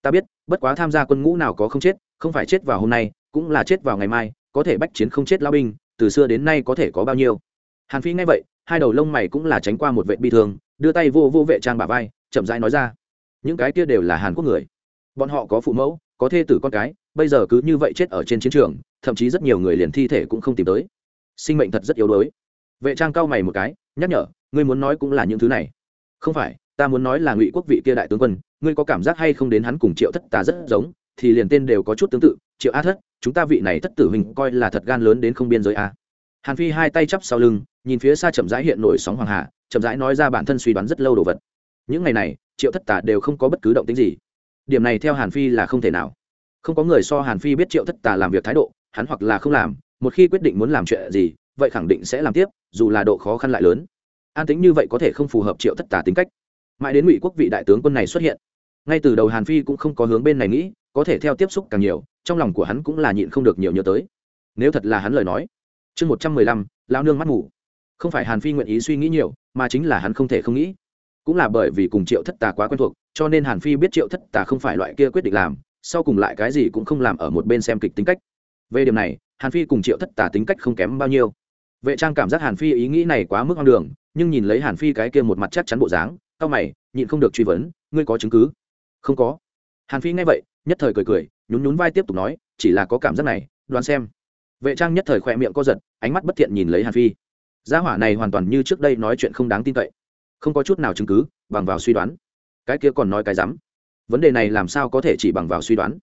S1: Ta biết, bất quá tham gia quân ngũ nào có không chết, không phải chết vào hôm nay, cũng là chết vào ngày mai, có thể bách chiến không chết lao binh, từ xưa đến nay có thể có bao nhiêu? Hàn phi nghe vậy, hai đầu lông mày cũng là tránh qua một vệ bi thương, đưa tay vô vô vệ trang bả vai, chậm rãi nói ra, những cái kia đều là hàn quốc người bọn họ có phụ mẫu, có thê tử con cái, bây giờ cứ như vậy chết ở trên chiến trường, thậm chí rất nhiều người liền thi thể cũng không tìm tới. Sinh mệnh thật rất yếu đuối. Vệ trang cao mày một cái, nhắc nhở, ngươi muốn nói cũng là những thứ này. Không phải, ta muốn nói là ngụy quốc vị kia đại tướng quân, ngươi có cảm giác hay không đến hắn cùng triệu thất tà rất giống, thì liền tên đều có chút tương tự, triệu a thất, chúng ta vị này thất tử hình coi là thật gan lớn đến không biên giới a. Hàn phi hai tay chắp sau lưng, nhìn phía xa chậm rãi hiện nổi sóng hoàng hà, chậm rãi nói ra bản thân suy đoán rất lâu đồ vật. Những ngày này, triệu thất tà đều không có bất cứ động tính gì điểm này theo hàn phi là không thể nào. Không có người so hàn phi biết triệu thất tà làm việc thái độ, hắn hoặc là không làm, một khi quyết định muốn làm chuyện gì, vậy khẳng định sẽ làm tiếp, dù là độ khó khăn lại lớn. An tính như vậy có thể không phù hợp triệu thất tà tính cách. Mãi đến ngụy quốc vị đại tướng quân này xuất hiện, ngay từ đầu hàn phi cũng không có hướng bên này nghĩ, có thể theo tiếp xúc càng nhiều, trong lòng của hắn cũng là nhịn không được nhiều nhớ tới. Nếu thật là hắn lời nói, chương một trăm mười lăm, lao nương mắt ngủ không phải hàn phi nguyện ý suy nghĩ nhiều, mà chính là hắn không thể không nghĩ. Cũng là bởi vì cùng triệu thất tà quá quen thuộc cho nên hàn phi biết triệu thất tà không phải loại kia quyết định làm, sau cùng lại cái gì cũng không làm ở một bên xem kịch tính cách. Về điểm này, hàn phi cùng triệu thất tà tính cách không kém bao nhiêu. Vệ trang cảm giác hàn phi ý nghĩ này quá mức hoang đường, nhưng nhìn lấy hàn phi cái kia một mặt chắc chắn bộ dáng cao mày, nhịn không được truy vấn, ngươi có chứng cứ? Không có. Hàn phi nghe vậy, nhất thời cười cười, nhún nhún vai tiếp tục nói, chỉ là có cảm giác này, đoán xem. Vệ trang nhất thời khỏe miệng co giật, ánh mắt bất thiện nhìn lấy hàn phi. Gia hỏa này hoàn toàn như trước đây nói chuyện không đáng tin cậy. Không có chút nào chứng cứ, bằng vào suy đoán cái kia còn nói cái rắm. Vấn đề này làm sao có thể chỉ bằng vào suy đoán?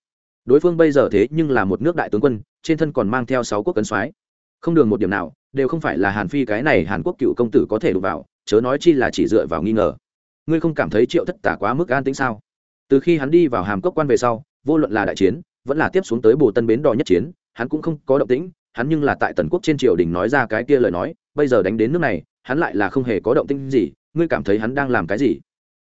S1: Đối phương bây giờ thế nhưng là một nước đại tướng quân, trên thân còn mang theo sáu quốc cấn soái. Không đường một điểm nào, đều không phải là hàn phi cái này hàn quốc cựu công tử có thể đụng vào, chớ nói chi là chỉ dựa vào nghi ngờ. Ngươi không cảm thấy triệu thất tả quá mức an tính sao? Từ khi hắn đi vào hàm cốc quan về sau, vô luận là đại chiến, vẫn là tiếp xuống tới bồ tân bến đò nhất chiến, hắn cũng không có động tĩnh, hắn nhưng là tại tần quốc trên triều đình nói ra cái kia lời nói, bây giờ đánh đến nước này, hắn lại là không hề có động tĩnh gì, ngươi cảm thấy hắn đang làm cái gì?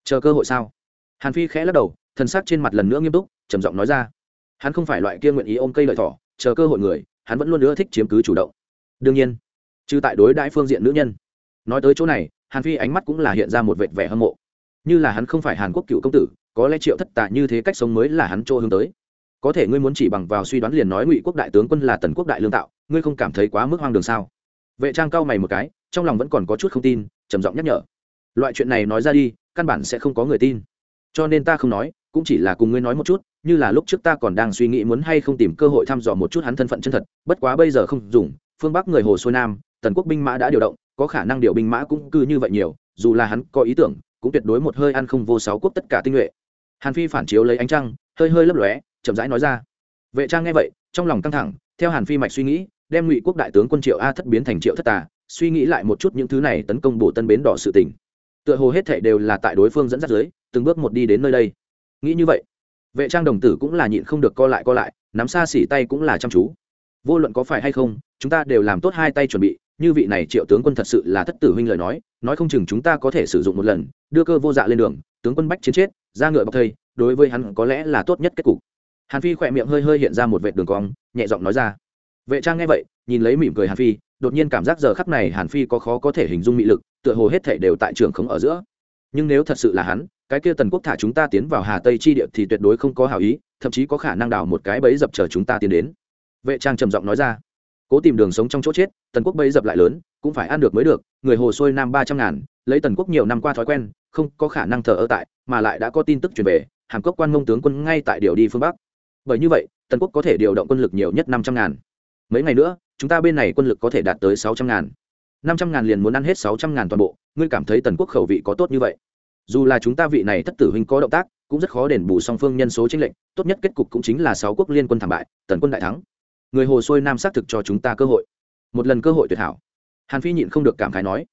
S1: Chờ cơ hội sao? Hàn phi khẽ lắc đầu thân xác trên mặt lần nữa nghiêm túc, trầm giọng nói ra. Hắn không phải loại kia nguyện ý ôm cây lợi thỏ, chờ cơ hội người, hắn vẫn luôn nữa thích chiếm cứ chủ động. Đương nhiên, trừ tại đối đãi phương diện nữ nhân. Nói tới chỗ này, hàn phi ánh mắt cũng là hiện ra một vệt vẻ hâm mộ. Như là hắn không phải hàn quốc cựu công tử, có lẽ triệu thất tạ như thế cách sống mới là hắn chỗ hướng tới. Có thể ngươi muốn chỉ bằng vào suy đoán liền nói ngụy quốc đại tướng quân là tần quốc đại lương tạo, ngươi không cảm thấy quá mức hoang đường sao? Vệ trang cao mày một cái, trong lòng vẫn còn có chút không tin, trầm giọng nhắc nhở. Loại chuyện này nói ra đi căn bản sẽ không có người tin. Cho nên ta không nói, cũng chỉ là cùng ngươi nói một chút, như là lúc trước ta còn đang suy nghĩ muốn hay không tìm cơ hội thăm dò một chút hắn thân phận chân thật, bất quá bây giờ không dùng, phương bắc người hồ xuôi nam, tần quốc binh mã đã điều động, có khả năng điều binh mã cũng cư như vậy nhiều, dù là hắn có ý tưởng, cũng tuyệt đối một hơi ăn không vô sáu quốc tất cả tinh nhuệ. Hàn phi phản chiếu lấy ánh trăng, hơi hơi lấp lóe, chậm rãi nói ra. Vệ trang nghe vậy, trong lòng căng thẳng, theo hàn phi mạch suy nghĩ, đem ngụy quốc đại tướng quân triệu a thất biến thành triệu thất tà, suy nghĩ lại một chút những thứ này tấn công bổ tân bến đỏ sự tình tựa hồ hết thảy đều là tại đối phương dẫn dắt dưới, từng bước một đi đến nơi đây. Nghĩ như vậy, vệ trang đồng tử cũng là nhịn không được co lại co lại, nắm xa xỉ tay cũng là chăm chú. Vô luận có phải hay không, chúng ta đều làm tốt hai tay chuẩn bị, như vị này triệu tướng quân thật sự là thất tử huynh lời nói nói không chừng chúng ta có thể sử dụng một lần, đưa cơ vô dạ lên đường, tướng quân bách chiến chết, ra ngựa bọc thây, đối với hắn có lẽ là tốt nhất kết cục. Hàn phi khỏe miệng hơi hơi hiện ra một vệt đường cong, nhẹ giọng nói ra. Vệ trang nghe vậy, nhìn lấy mỉm cười hàn phi đột nhiên cảm giác giờ khắc này hàn phi có khó có thể hình dung mị lực, tựa hồ hết thể đều tại trường không ở giữa. Nhưng nếu thật sự là hắn, cái kia tần quốc thả chúng ta tiến vào hà tây chi địa thì tuyệt đối không có hảo ý, thậm chí có khả năng đào một cái bẫy dập chờ chúng ta tiến đến. Vệ trang trầm giọng nói ra. Cố tìm đường sống trong chỗ chết, tần quốc bẫy dập lại lớn, cũng phải ăn được mới được, người hồ xuôi nam ba trăm ngàn, lấy tần quốc nhiều năm qua thói quen, không có khả năng thờ ở tại, mà lại đã có tin tức truyền về hàn quốc quan mông tướng quân ngay tại điều đi phương bắc. Bởi như vậy, tần quốc có thể điều động quân lực nhiều nhất năm trăm ngàn mấy ngày nữa, chúng ta bên này quân lực có thể đạt tới sáu trăm ngàn. Năm trăm ngàn liền muốn ăn hết sáu trăm ngàn toàn bộ, ngươi cảm thấy tần quốc khẩu vị có tốt như vậy? Dù là chúng ta vị này thất tử huynh có động tác, cũng rất khó đền bù song phương nhân số chính lệnh tốt nhất kết cục cũng chính là sáu quốc liên quân thảm bại, tần quân đại thắng. Người hồ xuôi nam xác thực cho chúng ta cơ hội. Một lần cơ hội tuyệt hảo. Hàn phi nhịn không được cảm khái nói,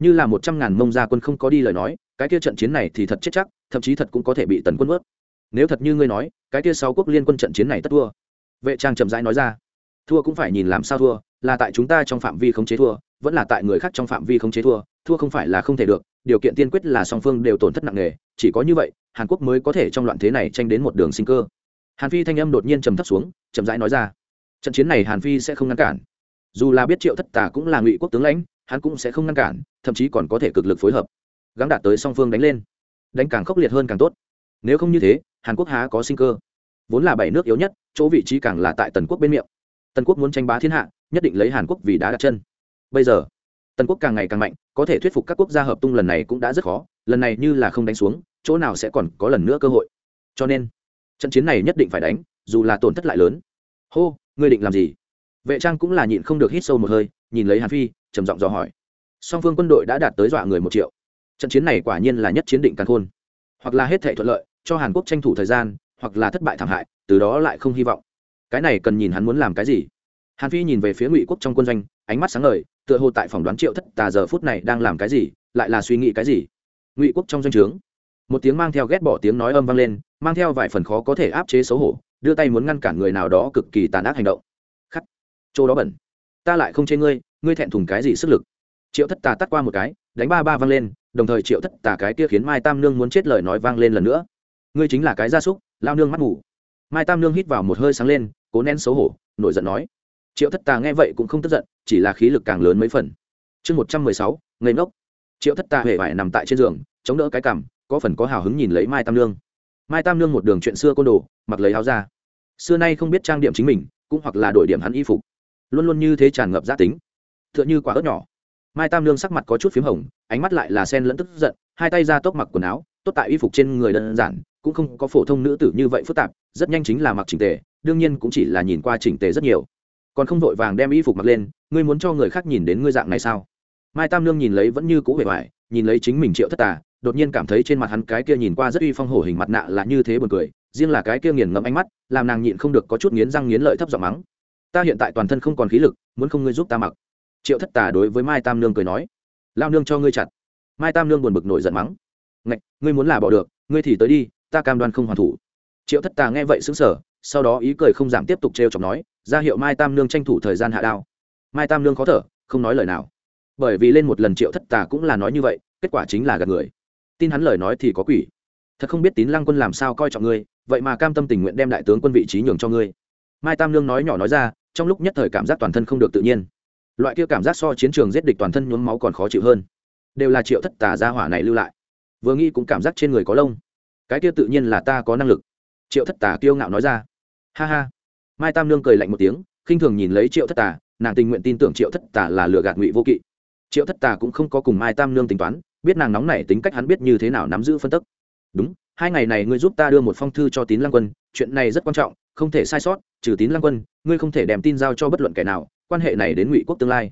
S1: như là một trăm ngàn mông gia quân không có đi lời nói, cái kia trận chiến này thì thật chết chắc, thậm chí thật cũng có thể bị tần quân ướt nếu thật như ngươi nói, cái kia sáu quốc liên quân trận chiến này tất thua. Vệ trang chậm rãi nói ra thua cũng phải nhìn làm sao thua, là tại chúng ta trong phạm vi khống chế thua, vẫn là tại người khác trong phạm vi khống chế thua thua không phải là không thể được, điều kiện tiên quyết là song phương đều tổn thất nặng nề, chỉ có như vậy, hàn quốc mới có thể trong loạn thế này tranh đến một đường sinh cơ. Hàn phi thanh âm đột nhiên trầm thấp xuống, chậm rãi nói ra, trận chiến này hàn phi sẽ không ngăn cản. Dù là biết triệu thất tà cũng là ngụy quốc tướng lãnh, hắn cũng sẽ không ngăn cản, thậm chí còn có thể cực lực phối hợp. Gắng đạt tới song phương đánh lên, đánh càng khốc liệt hơn càng tốt. Nếu không như thế, hàn quốc há có sinh cơ. Vốn là bảy nước yếu nhất, chỗ vị trí càng là tại tần quốc bên miệng tần quốc muốn tranh bá thiên hạ, nhất định lấy hàn quốc vì đá đặt chân. Bây giờ, tần quốc càng ngày càng mạnh, có thể thuyết phục các quốc gia hợp tung lần này cũng đã rất khó, lần này như là không đánh xuống, chỗ nào sẽ còn có lần nữa cơ hội. Cho nên, trận chiến này nhất định phải đánh, dù là tổn thất lại lớn. Hô, ngươi định làm gì? Vệ trang cũng là nhịn không được hít sâu một hơi, nhìn lấy hàn phi, trầm giọng dò hỏi. Song phương quân đội đã đạt tới dọa người một triệu. Trận chiến này quả nhiên là nhất chiến định căn khôn. Hoặc là hết thể thuận lợi, cho hàn quốc tranh thủ thời gian, hoặc là thất bại thảm hại, từ đó lại không hy vọng cái này cần nhìn hắn muốn làm cái gì. Hàn phi nhìn về phía ngụy quốc trong quân doanh, ánh mắt sáng ngời, tựa hồ tại phỏng đoán triệu thất tà giờ phút này đang làm cái gì, lại là suy nghĩ cái gì. Ngụy quốc trong doanh trướng, một tiếng mang theo ghét bỏ tiếng nói âm vang lên, mang theo vài phần khó có thể áp chế xấu hổ, đưa tay muốn ngăn cản người nào đó cực kỳ tàn ác hành động. Khắc, chỗ đó bẩn. Ta lại không chê ngươi ngươi thẹn thùng cái gì sức lực? Triệu thất tà tắt qua một cái, đánh ba ba vang lên, đồng thời triệu thất tà cái kia khiến mai tam nương muốn chết lời nói vang lên lần nữa. Ngươi chính là cái gia súc, lao nương mắt ngủ mai tam nương hít vào một hơi sáng lên, cố nén xấu hổ, nổi giận nói. Triệu thất tà nghe vậy cũng không tức giận, chỉ là khí lực càng lớn mấy phần. Chương một trăm mười sáu, ngây ngốc. Triệu thất tà hề vải nằm tại trên giường, chống đỡ cái cằm, có phần có hào hứng nhìn lấy mai tam nương. Mai tam nương một đường chuyện xưa côn đồ, mặc lấy áo ra xưa nay không biết trang điểm chính mình, cũng hoặc là đổi điểm hắn y phục. Luôn luôn như thế tràn ngập gia tính. T h ư ợ n h ư quả ớt nhỏ. Mai tam nương sắc mặt có chút p h í m hồng, ánh mắt lại là sen lẫn tức giận, hai tay ra tốc mặc quần áo, tốt tại y phục trên người đơn giản cũng không có phổ thông nữ tử như vậy phức tạp, rất nhanh chính là mặc chỉnh tề, đương nhiên cũng chỉ là nhìn qua chỉnh tề rất nhiều. Còn không vội vàng đem y phục mặc lên, ngươi muốn cho người khác nhìn đến ngươi dạng này sao? Mai tam nương nhìn lấy vẫn như cũ vẻ vải, nhìn lấy chính mình triệu thất tà, đột nhiên cảm thấy trên mặt hắn cái kia nhìn qua rất uy phong hổ hình mặt nạ là như thế buồn cười, riêng là cái kia nghiền ngẫm ánh mắt, làm nàng nhịn không được có chút nghiến răng nghiến lợi thấp giọng mắng. Ta hiện tại toàn thân không còn khí lực, muốn không ngươi giúp ta mặc. Triệu thất tà đối với mai tam nương cười nói lao nương cho ngươi chặt. Mai tam nương buồn bực nổi giận mắng, ngạch, ngươi muốn là bỏ được, ngươi thì tới đi ta cam đoan không hoàn thủ. Triệu thất tà nghe vậy xứng sở sau đó ý cười không giảm tiếp tục t r chọc nói, ra hiệu mai tam nương tranh thủ thời gian hạ đao. Mai tam nương khó thở, không nói lời nào. Bởi vì lên một lần triệu thất tà cũng là nói như vậy, kết quả chính là gạt người. Tin hắn lời nói thì có quỷ. Thật không biết tín lăng quân làm sao coi trọng ngươi, vậy mà cam tâm tình nguyện đem đại tướng quân vị trí nhường cho ngươi. Mai tam nương nói nhỏ nói ra, trong lúc nhất thời cảm giác toàn thân không được tự nhiên. Loại kia cảm giác so chiến trường giết địch toàn thân nhuốm máu còn khó chịu hơn. Đều là triệu thất tà gia hỏa này lưu lại. Vừa nghĩ cũng cảm giác trên người có lông cái kia tự nhiên là ta có năng lực. Triệu thất tà kiêu ngạo nói ra. Ha ha. Mai tam nương cười lạnh một tiếng, khinh thường nhìn lấy triệu thất tà, nàng tình nguyện tin tưởng triệu thất tà là lừa gạt ngụy vô kỵ. Triệu thất tà cũng không có cùng mai tam nương tính toán, biết nàng nóng này tính cách hắn biết như thế nào nắm giữ phân tức. Đúng, hai ngày này ngươi giúp ta đưa một phong thư cho tín lăng quân, chuyện này rất quan trọng, không thể sai sót, trừ tín lăng quân, ngươi không thể đem tin giao cho bất luận kẻ nào, quan hệ này đến ngụy quốc tương lai.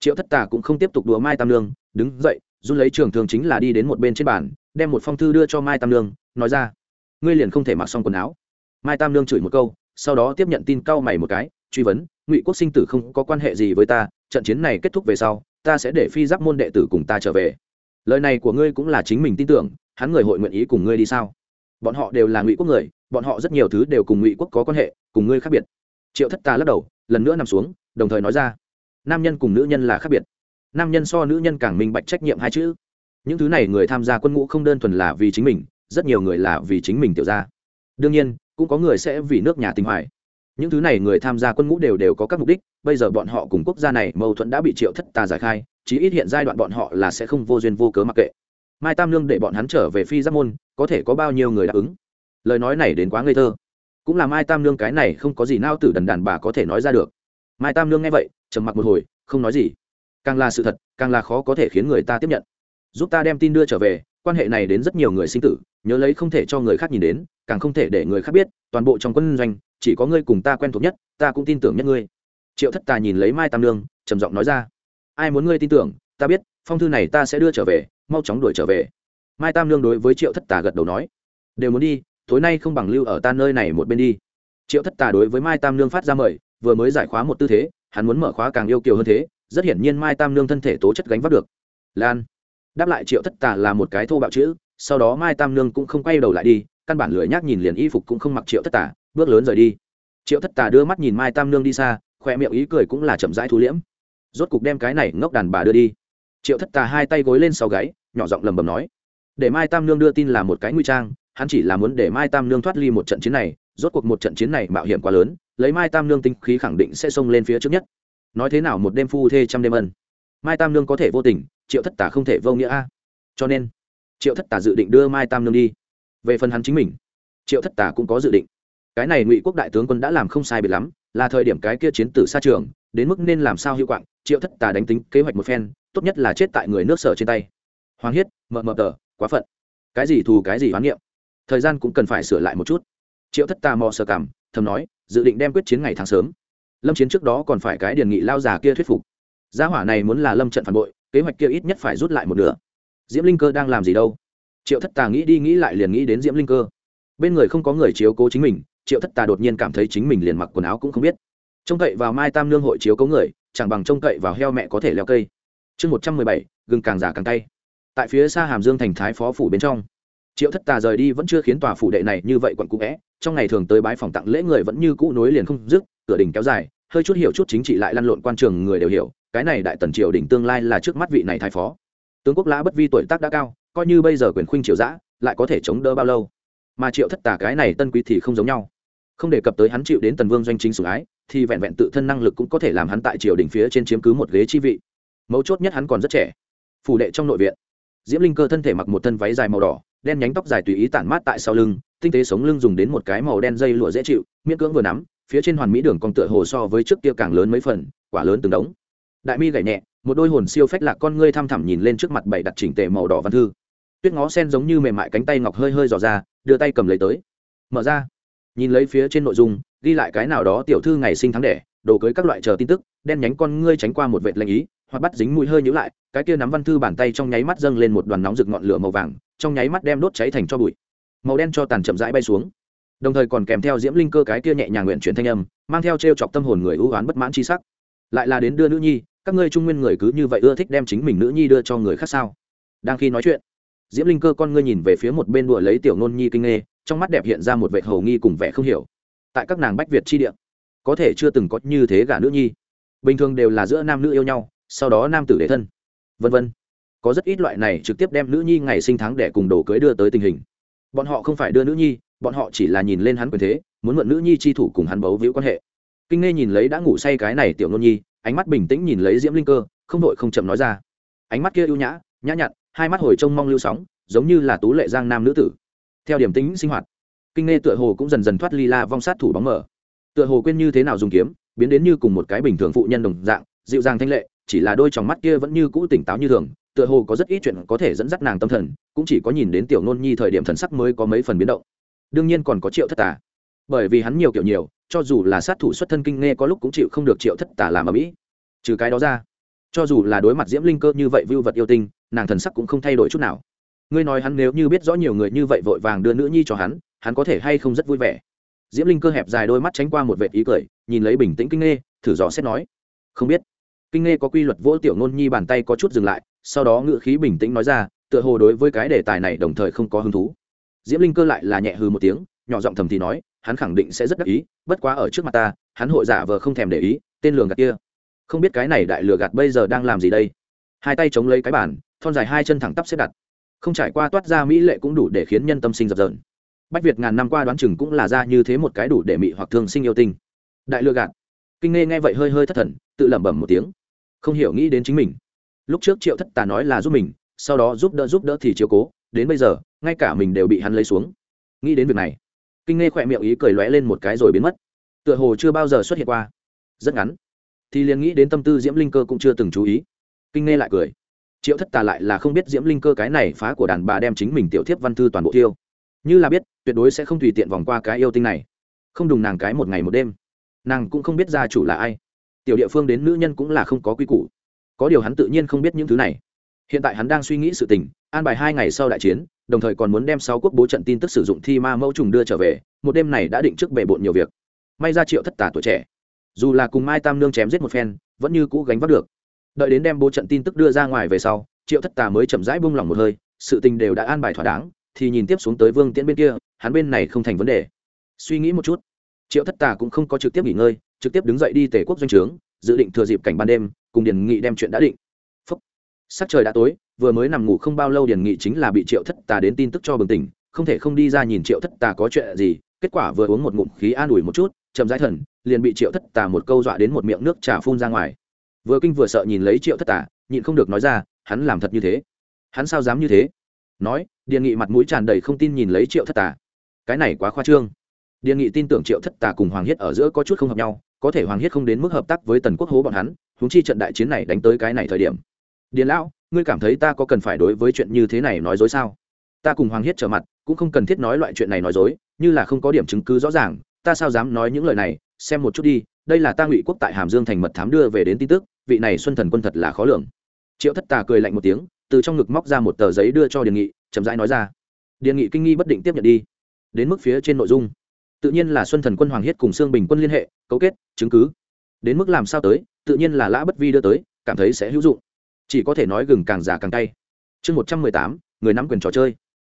S1: Triệu thất tà cũng không tiếp tục đùa mai tam nương, đứng dậy run lấy trường thường chính là đi đến một bên trên bàn, đem một phong thư đưa cho mai tam nương, nói ra, ngươi liền không thể mặc xong quần áo. Mai tam nương chửi một câu, sau đó tiếp nhận tin cau mày một cái, truy vấn, ngụy quốc sinh tử không có quan hệ gì với ta, trận chiến này kết thúc về sau, ta sẽ để phi giáp môn đệ tử cùng ta trở về. Lời này của ngươi cũng là chính mình tin tưởng, hắn người hội nguyện ý cùng ngươi đi sao? Bọn họ đều là ngụy quốc người, bọn họ rất nhiều thứ đều cùng ngụy quốc có quan hệ, cùng ngươi khác biệt. Triệu thất ta lắc đầu, lần nữa nằm xuống, đồng thời nói ra, nam nhân cùng nữ nhân là khác biệt nam nhân so nữ nhân càng minh bạch trách nhiệm hai chữ. Những thứ này người tham gia quân ngũ không đơn thuần là vì chính mình, rất nhiều người là vì chính mình tiểu ra đương nhiên, cũng có người sẽ vì nước nhà tình hoài. Những thứ này người tham gia quân ngũ đều đều có các mục đích, bây giờ bọn họ cùng quốc gia này mâu thuẫn đã bị triệu thất tà giải khai, chí ít hiện giai đoạn bọn họ là sẽ không vô duyên vô cớ mặc kệ. Mai tam lương để bọn hắn trở về phi giáp môn, có thể có bao nhiêu người đáp ứng? Lời nói này đến quá ngây thơ. Cũng là mai tam lương cái này không có gì nao tử đần đàn bà có thể nói ra được. Mai tam lương nghe vậy, trầm mặc một hồi, không nói gì càng là sự thật, càng là khó có thể khiến người ta tiếp nhận. Giúp ta đem tin đưa trở về, quan hệ này đến rất nhiều người sinh tử, nhớ lấy không thể cho người khác nhìn đến, càng không thể để người khác biết, toàn bộ trong quân doanh, chỉ có ngươi cùng ta quen thuộc nhất, ta cũng tin tưởng nhất ngươi. Triệu thất tà nhìn lấy mai tam lương trầm giọng nói ra, ai muốn ngươi tin tưởng, ta biết, phong thư này ta sẽ đưa trở về, mau chóng đuổi trở về. Mai tam lương đối với triệu thất tà gật đầu nói, đều muốn đi, tối nay không bằng lưu ở ta nơi này một bên đi. Triệu thất tà đối với mai tam lương phát ra mời, vừa mới giải khóa một tư thế, hắn muốn mở khóa càng yêu kiều hơn thế rất hiển nhiên mai tam lương thân thể tố chất gánh vác được. Lan, đáp lại triệu thất tà là một cái thô bạo chữ, sau đó mai tam lương cũng không quay đầu lại đi, căn bản lười nhác nhìn liền y phục cũng không mặc triệu thất tà, bước lớn rời đi. Triệu thất tà đưa mắt nhìn mai tam lương đi xa khoe miệng ý cười cũng là chậm rãi thu liễm. Rốt cục đem cái này ngốc đàn bà đưa đi. Triệu thất tà hai tay gối lên sau gáy, nhỏ giọng lầm bầm nói, để mai tam lương đưa tin là một cái nguy trang, hắn chỉ là muốn để mai tam lương thoát ly một trận chiến này, rốt cuộc một trận chiến này mạo hiểm quá lớn, lấy mai tam lương tinh khí khẳng định sẽ xông lên phía trước nhất nói thế nào một đêm phu thê trăm đêm ân. Mai tam Nương có thể vô tình, triệu thất tả không thể vô nghĩa a. Cho nên, triệu thất tả dự định đưa mai tam Nương đi. Về phần hắn chính mình, triệu thất tả cũng có dự định. Cái này ngụy quốc đại tướng quân đã làm không sai biệt lắm, là thời điểm cái kia chiến tử xa trường, đến mức nên làm sao hiệu quạng, triệu thất tà đánh tính kế hoạch một phen, tốt nhất là chết tại người nước sở trên tay. Hoàng hiết mờ mờ tờ, quá phận. Cái gì thù cái gì hoán niệm thời gian cũng cần phải sửa lại một chút. Triệu thất tà mò sơ cảm thầm nói, dự định đem quyết chiến ngày tháng sớm lâm chiến trước đó còn phải cái điền nghị lao già kia thuyết phục. Gia hỏa này muốn là lâm trận phản bội, kế hoạch kia ít nhất phải rút lại một nửa. Diễm linh cơ đang làm gì đâu? Triệu thất tà nghĩ đi nghĩ lại liền nghĩ đến diễm linh cơ. Bên người không có người chiếu cố chính mình, triệu thất tà đột nhiên cảm thấy chính mình liền mặc quần áo cũng không biết. Trông cậy vào mai tam nương hội chiếu cố người, chẳng bằng trông cậy vào heo mẹ có thể leo cây. Chương một trăm mười bảy, gừng càng già càng tay tại phía xa hàm dương thành thái phó phủ bên trong, triệu thất tà rời đi vẫn chưa khiến tòa phủ đệ này như vậy quận cũ vẽ. Trong ngày thường tới bái phòng tặng lễ người vẫn như cũ nối liền không dứt, cửa đình kéo dài hơi chút hiểu chút chính trị lại lăn lộn quan trường người đều hiểu, cái này đại tần triều đỉnh tương lai là trước mắt vị này thái phó. Tướng quốc lã bất vi tuổi tác đã cao, coi như bây giờ quyền khuynh triều giã lại có thể chống đỡ bao lâu? Mà triệu thất tà cái này tân quý thì không giống nhau. Không đề cập tới hắn chịu đến tần vương doanh chính sủng ái, thì vẹn vẹn tự thân năng lực cũng có thể làm hắn tại triều đỉnh phía trên chiếm cứ một ghế chi vị. Mấu chốt nhất hắn còn rất trẻ. Phủ đệ trong nội viện. Diễm linh cơ thân thể mặc một thân váy dài màu đỏ, đen nhánh tóc dài tùy ý tản mát tại sau lưng, tinh tế sống lưng dùng đến một cái màu đen dây lụa dễ chịu, miễn cưỡng vừa nắm phía trên hoàn mỹ đường cong tựa hồ so với trước kia càng lớn mấy phần, quả lớn từng đống. Đại mi gảy nhẹ, một đôi hồn siêu phách lạc con ngươi thăm thẳm nhìn lên trước mặt bảy đặt chỉnh tề màu đỏ văn thư. Tuyết ngó sen giống như mềm mại cánh tay ngọc hơi hơi dò ra, đưa tay cầm lấy tới. Mở ra. Nhìn lấy phía trên nội dung, ghi lại cái nào đó tiểu thư ngày sinh tháng đẻ, đồ cưới các loại chờ tin tức, đen nhánh con ngươi tránh qua một vệt lệnh ý, hoặc bắt dính mũi hơi nhữ lại, cái kia nắm văn thư bàn tay trong nháy mắt dâng lên một đoàn nóng rực ngọn lửa màu vàng, trong nháy mắt đem đốt cháy thành cho bụi. Màu đen cho tàn chậm rãi bay xuống đồng thời còn kèm theo diễm linh cơ cái kia nhẹ nhàng nguyện chuyển thanh âm, mang theo t r e o chọc tâm hồn người ưu oán bất mãn c h i sắc. Lại là đến đưa nữ nhi, các ngươi trung nguyên người cứ như vậy ưa thích đem chính mình nữ nhi đưa cho người khác sao? Đang khi nói chuyện, diễm linh cơ con ngươi nhìn về phía một bên đùa lấy tiểu nôn nhi kinh nghê, trong mắt đẹp hiện ra một vệ hầu nghi cùng vẻ không hiểu. Tại các nàng bách việt chi địa, có thể chưa từng có như thế gả nữ nhi. Bình thường đều là giữa nam nữ yêu nhau, sau đó nam tử để thân. Vân vân. Có rất ít loại này trực tiếp đem nữ nhi ngày sinh tháng để cùng đồ cưới đưa tới tình hình. Bọn họ không phải đưa nữ nhi bọn họ chỉ là nhìn lên hắn quyền thế, muốn mượn nữ nhi chi thủ cùng hắn bấu víu quan hệ. Kinh nghe nhìn lấy đã ngủ say cái này tiểu nôn nhi, ánh mắt bình tĩnh nhìn lấy diễm linh cơ, không đội không chậm nói ra. Ánh mắt kia ưu nhã nhã nhặn, hai mắt hồi trông mong lưu sóng, giống như là tú lệ giang nam nữ tử. Theo điểm tính sinh hoạt, kinh nghe tựa hồ cũng dần dần thoát ly la vong sát thủ bóng mở tựa hồ quên như thế nào dùng kiếm, biến đến như cùng một cái bình thường phụ nhân đồng dạng, dịu dàng thanh lệ, chỉ là đôi tròng mắt kia vẫn như cũ tỉnh táo như thường, tựa hồ có rất ít chuyện có thể dẫn dắt nàng tâm thần, cũng chỉ có nhìn đến tiểu nôn nhi thời điểm thần sắc mới có mấy phần biến động đương nhiên còn có triệu thất tà. Bởi vì hắn nhiều kiểu nhiều, cho dù là sát thủ xuất thân kinh nghe có lúc cũng chịu không được triệu thất tà làm ở mỹ trừ cái đó ra, cho dù là đối mặt diễm linh cơ như vậy vưu vật yêu tinh, nàng thần sắc cũng không thay đổi chút nào. Ngươi nói hắn nếu như biết rõ nhiều người như vậy vội vàng đưa nữ nhi cho hắn hắn có thể hay không rất vui vẻ. Diễm linh cơ hẹp dài đôi mắt tránh qua một vệ ý cười, nhìn lấy bình tĩnh kinh nghe, thử dò xét nói, không biết. Kinh nghe có quy luật vỗ tiểu nôn nhi bàn tay có chút dừng lại, sau đó ngự khí bình tĩnh nói ra, tựa hồ đối với cái đề tài này đồng thời không có hứng thú diễm linh cơ lại là nhẹ hư một tiếng, nhỏ giọng thầm thì nói, hắn khẳng định sẽ rất đắc ý, bất quá ở trước mặt ta, hắn hội giả vờ không thèm để ý, tên lường gạt kia. Không biết cái này đại lừa gạt bây giờ đang làm gì đây. Hai tay chống lấy cái bàn, thon dài hai chân thẳng tắp xếp đặt. Không trải qua toát ra mỹ lệ cũng đủ để khiến nhân tâm sinh dập dờn. Bách việt ngàn năm qua đoán chừng cũng là ra như thế một cái đủ để mị hoặc thương sinh yêu tinh. Đại lừa gạt. Kinh nghe nghe vậy hơi hơi thất thần, tự lẩm bẩm một tiếng. Không hiểu nghĩ đến chính mình. Lúc trước triệu thất tà nói là giúp mình, sau đó giúp đỡ giúp đỡ thì chiếu cố, đến bây giờ ngay cả mình đều bị hắn lấy xuống. Nghĩ đến việc này, kinh nghe khỏe miệng ý cười lóe lên một cái rồi biến mất. Tựa hồ chưa bao giờ xuất hiện qua. Rất ngắn. Thì liền nghĩ đến tâm tư diễm linh cơ cũng chưa từng chú ý. Kinh nghe lại cười. Triệu thất tà lại là không biết diễm linh cơ cái này phá của đàn bà đem chính mình tiểu thiếp văn thư toàn bộ tiêu. Như là biết, tuyệt đối sẽ không tùy tiện vòng qua cái yêu tinh này. Không đùng nàng cái một ngày một đêm. Nàng cũng không biết gia chủ là ai. Tiểu địa phương đến nữ nhân cũng là không có quy củ. Có điều hắn tự nhiên không biết những thứ này. Hiện tại hắn đang suy nghĩ sự tình, an bài hai ngày sau đại chiến đồng thời còn muốn đem sáu quốc bố trận tin tức sử dụng thi ma mẫu trùng đưa trở về, một đêm này đã định trước bề bộn nhiều việc. May ra triệu thất tả tuổi trẻ. Dù là cùng mai tam nương chém giết một phen, vẫn như cũ gánh vác được. Đợi đến đem bố trận tin tức đưa ra ngoài về sau, triệu thất tà mới chậm rãi bung lỏng một hơi, sự tình đều đã an bài thỏa đáng, thì nhìn tiếp xuống tới vương tiễn bên kia, hắn bên này không thành vấn đề. Suy nghĩ một chút, triệu thất tà cũng không có trực tiếp nghỉ ngơi, trực tiếp đứng dậy đi tể quốc doanh trướng, dự định thừa dịp cảnh ban đêm, cùng điền nghị đem chuyện đã định sắc trời đã tối, vừa mới nằm ngủ không bao lâu điền nghị chính là bị triệu thất tà đến tin tức cho bừng tỉnh, không thể không đi ra nhìn triệu thất tà có chuyện gì, kết quả vừa uống một ngụm khí an ủi một chút, chậm rãi thần, liền bị triệu thất tà một câu dọa đến một miệng nước trà phun ra ngoài. Vừa kinh vừa sợ nhìn lấy triệu thất tà, nhịn không được nói ra, hắn làm thật như thế? Hắn sao dám như thế? Nói, điền nghị mặt mũi tràn đầy không tin nhìn lấy triệu thất tà. Cái này quá khoa trương. Điền nghị tin tưởng triệu thất tà cùng hoàng hiết ở giữa có chút không hợp nhau, có thể hoàng hiết không đến mức hợp tác với tần quốc hố bọn hắn húng chi trận đại chiến này đánh tới cái này thời điểm điền lão, ngươi cảm thấy ta có cần phải đối với chuyện như thế này nói dối sao? Ta cùng hoàng hiết trở mặt, cũng không cần thiết nói loại chuyện này nói dối, như là không có điểm chứng cứ rõ ràng, ta sao dám nói những lời này? Xem một chút đi, đây là ta ngụy quốc tại hàm dương thành mật thám đưa về đến tin tức, vị này xuân thần quân thật là khó lường. Triệu thất tà cười lạnh một tiếng, từ trong ngực móc ra một tờ giấy đưa cho điền nghị, chậm rãi nói ra. Điền nghị kinh nghi bất định tiếp nhận đi. Đến mức phía trên nội dung. Tự nhiên là xuân thần quân hoàng hiết cùng sương bình quân liên hệ, cấu kết, chứng cứ. Đến mức làm sao tới, tự nhiên là lã bất vi đưa tới, cảm thấy sẽ hữu dụng chỉ có thể nói gừng càng già càng tay chương một trăm mười tám, người nắm quyền trò chơi.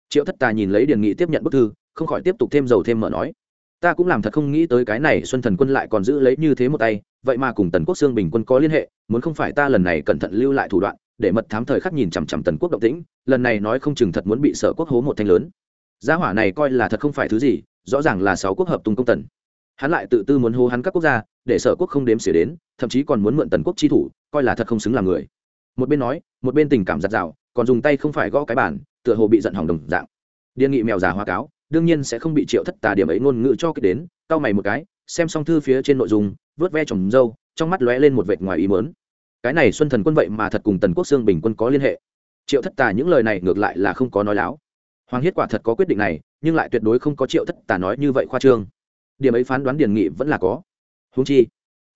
S1: Triệu thất tà nhìn lấy điền nghị tiếp nhận bức thư, không khỏi tiếp tục thêm dầu thêm mở nói, ta cũng làm thật không nghĩ tới cái này xuân thần quân lại còn giữ lấy như thế một tay, vậy mà cùng tần quốc xương bình quân có liên hệ, muốn không phải ta lần này cẩn thận lưu lại thủ đoạn, để mật thám thời khắc nhìn chằm chằm tần quốc động tĩnh, lần này nói không chừng thật muốn bị sở quốc hố một thanh lớn. Gia hỏa này coi là thật không phải thứ gì, rõ ràng là sáu quốc hợp tung công tần. Hắn lại tự tư muốn hô hắn các quốc gia, để sở quốc không đếm xỉa đến, thậm chí còn muốn mượn tần quốc chi thủ, coi là thật không xứng là người một bên nói, một bên tình cảm giặt rào, còn dùng tay không phải gõ cái bản tựa hồ bị giận hỏng đồng dạng. Điên nghị mèo già hoa cáo, đương nhiên sẽ không bị triệu thất tà điểm ấy ngôn ngữ cho kích đến, cau mày một cái, xem xong thư phía trên nội dung, vớt ve trồng dâu, trong mắt lóe lên một vệt ngoài ý mớn cái này xuân thần quân vậy mà thật cùng tần quốc xương bình quân có liên hệ. Triệu thất tà những lời này ngược lại là không có nói láo. Hoàng hiết quả thật có quyết định này, nhưng lại tuyệt đối không có triệu thất tà nói như vậy khoa trương. Điểm ấy phán đoán Điền nghị vẫn là có. Húng chi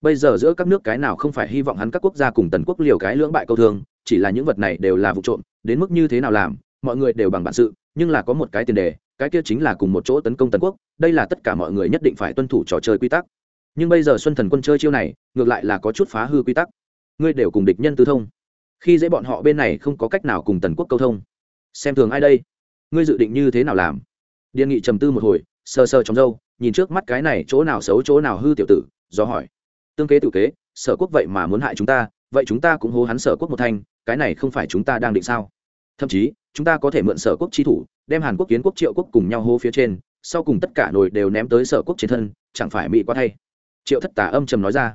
S1: bây giờ giữa các nước cái nào không phải hy vọng hắn các quốc gia cùng tần quốc liều cái lưỡng bại câu thương, chỉ là những vật này đều là vụ trộm, đến mức như thế nào làm, mọi người đều bằng bản sự, nhưng là có một cái tiền đề, cái kia chính là cùng một chỗ tấn công tần quốc, đây là tất cả mọi người nhất định phải tuân thủ trò chơi quy tắc. Nhưng bây giờ xuân thần quân chơi chiêu này, ngược lại là có chút phá hư quy tắc. Ngươi đều cùng địch nhân tư thông. Khi dễ bọn họ bên này không có cách nào cùng tần quốc câu thông. Xem thường ai đây? Ngươi dự định như thế nào làm? Điền nghị trầm tư một hồi, sờ sờ trong râu, nhìn trước mắt cái này chỗ nào xấu chỗ nào hư tiểu tử, do hỏi tương kế tự kế, sở quốc vậy mà muốn hại chúng ta, vậy chúng ta cũng hô hắn sở quốc một thanh, cái này không phải chúng ta đang định sao? Thậm chí, chúng ta có thể mượn sở quốc chi thủ, đem hàn quốc kiến quốc triệu quốc cùng nhau hô phía trên, sau cùng tất cả nồi đều ném tới sở quốc trên thân, chẳng phải mỹ quá thay triệu thất tả âm trầm nói ra.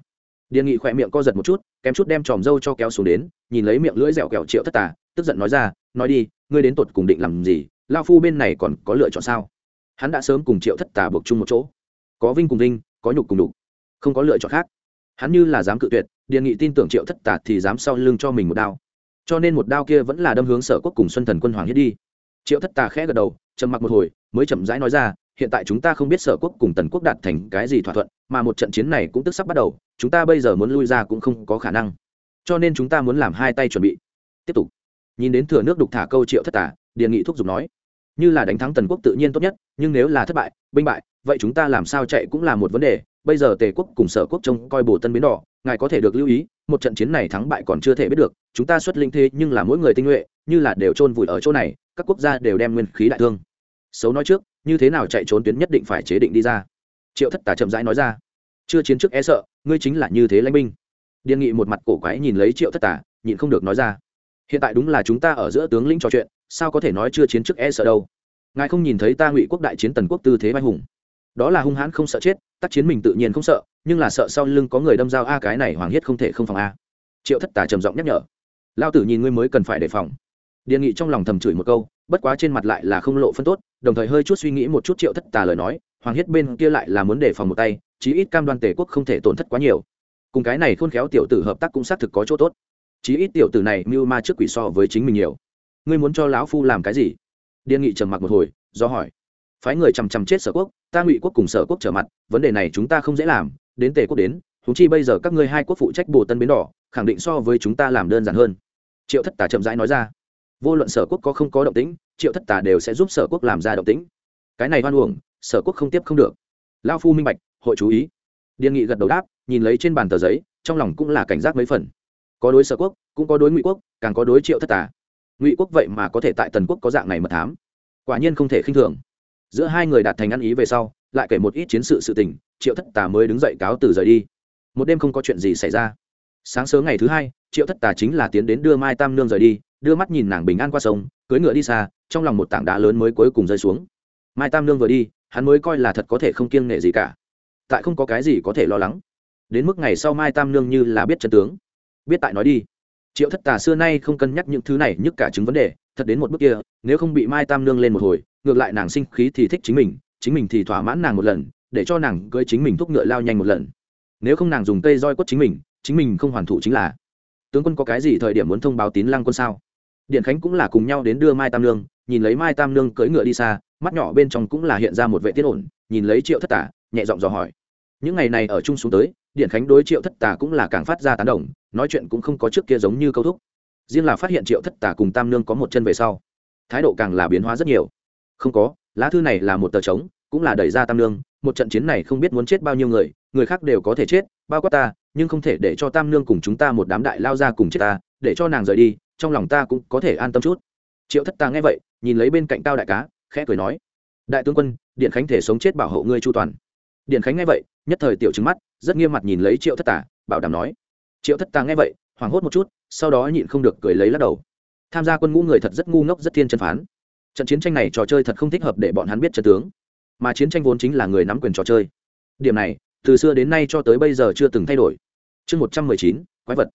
S1: Điền nghị khỏe miệng co giật một chút, kém chút đem tròm dâu cho kéo xuống đến, nhìn lấy miệng lưỡi dẻo kẹo triệu thất tả, tức giận nói ra, nói đi, ngươi đến tột cùng định làm gì? Lao phu bên này còn có lựa chọn sao? Hắn đã sớm cùng triệu thất tà buộc chung một chỗ. Có vinh cùng vinh, có nhục cùng đục không có lựa chọn khác hắn như là dám cự tuyệt, điền nghị tin tưởng triệu thất tạt thì dám sau lưng cho mình một đao. Cho nên một đao kia vẫn là đâm hướng sở quốc cùng xuân thần quân hoàng hiết đi. Triệu thất tà khẽ gật đầu, trầm mặc một hồi, mới chậm rãi nói ra, hiện tại chúng ta không biết sở quốc cùng tần quốc đạt thành cái gì thỏa thuận, mà một trận chiến này cũng tức sắp bắt đầu, chúng ta bây giờ muốn lui ra cũng không có khả năng. Cho nên chúng ta muốn làm hai tay chuẩn bị. Tiếp tục. Nhìn đến thừa nước đục thả câu triệu thất tà, điền nghị thúc giục nói, như là đánh thắng tần quốc tự nhiên tốt nhất, nhưng nếu là thất bại, binh bại, vậy chúng ta làm sao chạy cũng là một vấn đề bây giờ tề quốc cùng sở quốc trông coi bồ tân biến đỏ, ngài có thể được lưu ý, một trận chiến này thắng bại còn chưa thể biết được, chúng ta xuất linh thế nhưng là mỗi người tinh nhuệ, như là đều chôn vùi ở chỗ này, các quốc gia đều đem nguyên khí đại thương. Xấu nói trước, như thế nào chạy trốn tuyến nhất định phải chế định đi ra. Triệu thất tà chậm rãi nói ra. Chưa chiến trước e sợ, ngươi chính là như thế lãnh binh. Điên nghị một mặt cổ quái nhìn lấy triệu thất tà nhịn không được nói ra. Hiện tại đúng là chúng ta ở giữa tướng lĩnh trò chuyện, sao có thể nói chưa chiến trước e sợ đâu? Ngài không nhìn thấy ta ngụy quốc đại chiến tần quốc tư thế vai hùng? Đó là hung hãn không sợ chết, tác chiến mình tự nhiên không sợ, nhưng là sợ sau lưng có người đâm dao, a, cái này hoàng hiết không thể không phòng a. Triệu thất tà trầm giọng nhắc nhở. Lao tử nhìn ngươi mới cần phải đề phòng. Điền nghị trong lòng thầm chửi một câu, bất quá trên mặt lại là không lộ phân tốt, đồng thời hơi chút suy nghĩ một chút triệu thất tà lời nói, hoàng hiết bên kia lại là muốn đề phòng một tay, chí ít cam đoan tề quốc không thể tổn thất quá nhiều. Cùng cái này khôn khéo tiểu tử hợp tác cũng xác thực có chỗ tốt. Chí ít tiểu tử này mưu ma trước quỷ so với chính mình nhiều. Ngươi muốn cho lão phu làm cái gì? Điền nghị trầm mặc một hồi, do hỏi phái người chằm chằm chết sở quốc, ta ngụy quốc cùng sở quốc trở mặt, vấn đề này chúng ta không dễ làm, đến tề quốc đến thú chi bây giờ các ngươi hai quốc phụ trách bồ tân bến đỏ, khẳng định so với chúng ta làm đơn giản hơn. Triệu thất tà chậm rãi nói ra. Vô luận sở quốc có không có động tĩnh, triệu thất tà đều sẽ giúp sở quốc làm ra động tĩnh. Cái này hoan uổng, sở quốc không tiếp không được. Lao phu minh bạch, hội chú ý. Điền nghị gật đầu đáp, nhìn lấy trên bàn tờ giấy, trong lòng cũng là cảnh giác mấy phần. Có đối sở quốc, cũng có đối ngụy quốc, càng có đối triệu thất tà. Ngụy quốc vậy mà có thể tại tần quốc có dạng này mật thám. Quả nhiên không thể khinh thường giữa hai người đạt thành ăn ý về sau, lại kể một ít chiến sự sự tình, triệu thất tà mới đứng dậy cáo từ rời đi. Một đêm không có chuyện gì xảy ra. Sáng sớm ngày thứ hai, triệu thất tà chính là tiến đến đưa mai tam nương rời đi, đưa mắt nhìn nàng bình an qua sông cưới ngựa đi xa, trong lòng một tảng đá lớn mới cuối cùng rơi xuống. Mai tam nương vừa đi, hắn mới coi là thật có thể không kiêng nể gì cả. Tại không có cái gì có thể lo lắng. Đến mức ngày sau mai tam nương như là biết chân tướng. Biết tại nói đi. Triệu thất tà xưa nay không cân nhắc những thứ này, nhức cả chứng vấn đề, thật đến một bước kia, nếu không bị mai tam nương lên một hồi ngược lại nàng sinh khí thì thích chính mình chính mình thì thỏa mãn nàng một lần, để cho nàng cưới chính mình thúc ngựa lao nhanh một lần. Nếu không nàng dùng cây roi quất chính mình chính mình không hoàn thủ chính là. Tướng quân có cái gì thời điểm muốn thông báo tín lăng quân sao? Điện khánh cũng là cùng nhau đến đưa mai tam nương, nhìn lấy mai tam nương cưỡi ngựa đi xa, mắt nhỏ bên trong cũng là hiện ra một vệ tiết ổn, nhìn lấy triệu thất tả nhẹ giọng dò hỏi. Những ngày này ở chung xuống tới, điện khánh đối triệu thất tả cũng là càng phát ra tán đồng, nói chuyện cũng không có trước kia giống như câu thúc. Riêng là phát hiện triệu thất tả cùng tam nương có một chân về sau, thái độ càng là biến hóa rất nhiều không có, lá thư này là một tờ trống, cũng là đẩy ra tam nương, một trận chiến này không biết muốn chết bao nhiêu người người khác đều có thể chết, bao quát ta, nhưng không thể để cho tam nương cùng chúng ta một đám đại lao ra cùng chết ta, để cho nàng rời đi, trong lòng ta cũng có thể an tâm chút. Triệu thất ta nghe vậy, nhìn lấy bên cạnh cao đại cá, khẽ cười nói, đại tướng quân, điện khánh thể sống chết bảo hộ ngươi chu toàn. Điện khánh nghe vậy, nhất thời tiểu trứng mắt, rất nghiêm mặt nhìn lấy triệu thất tả bảo đảm nói, triệu thất tà nghe vậy, hoảng hốt một chút, sau đó nhịn không được cười lấy lắc đầu. Tham gia quân ngũ người thật rất ngu ngốc, rất thiên chân phán trận chiến tranh này trò chơi thật không thích hợp để bọn hắn biết trận tướng. Mà chiến tranh vốn chính là người nắm quyền trò chơi. Điểm này, từ xưa đến nay cho tới bây giờ chưa từng thay đổi. Chương một trăm mười chín, quái vật.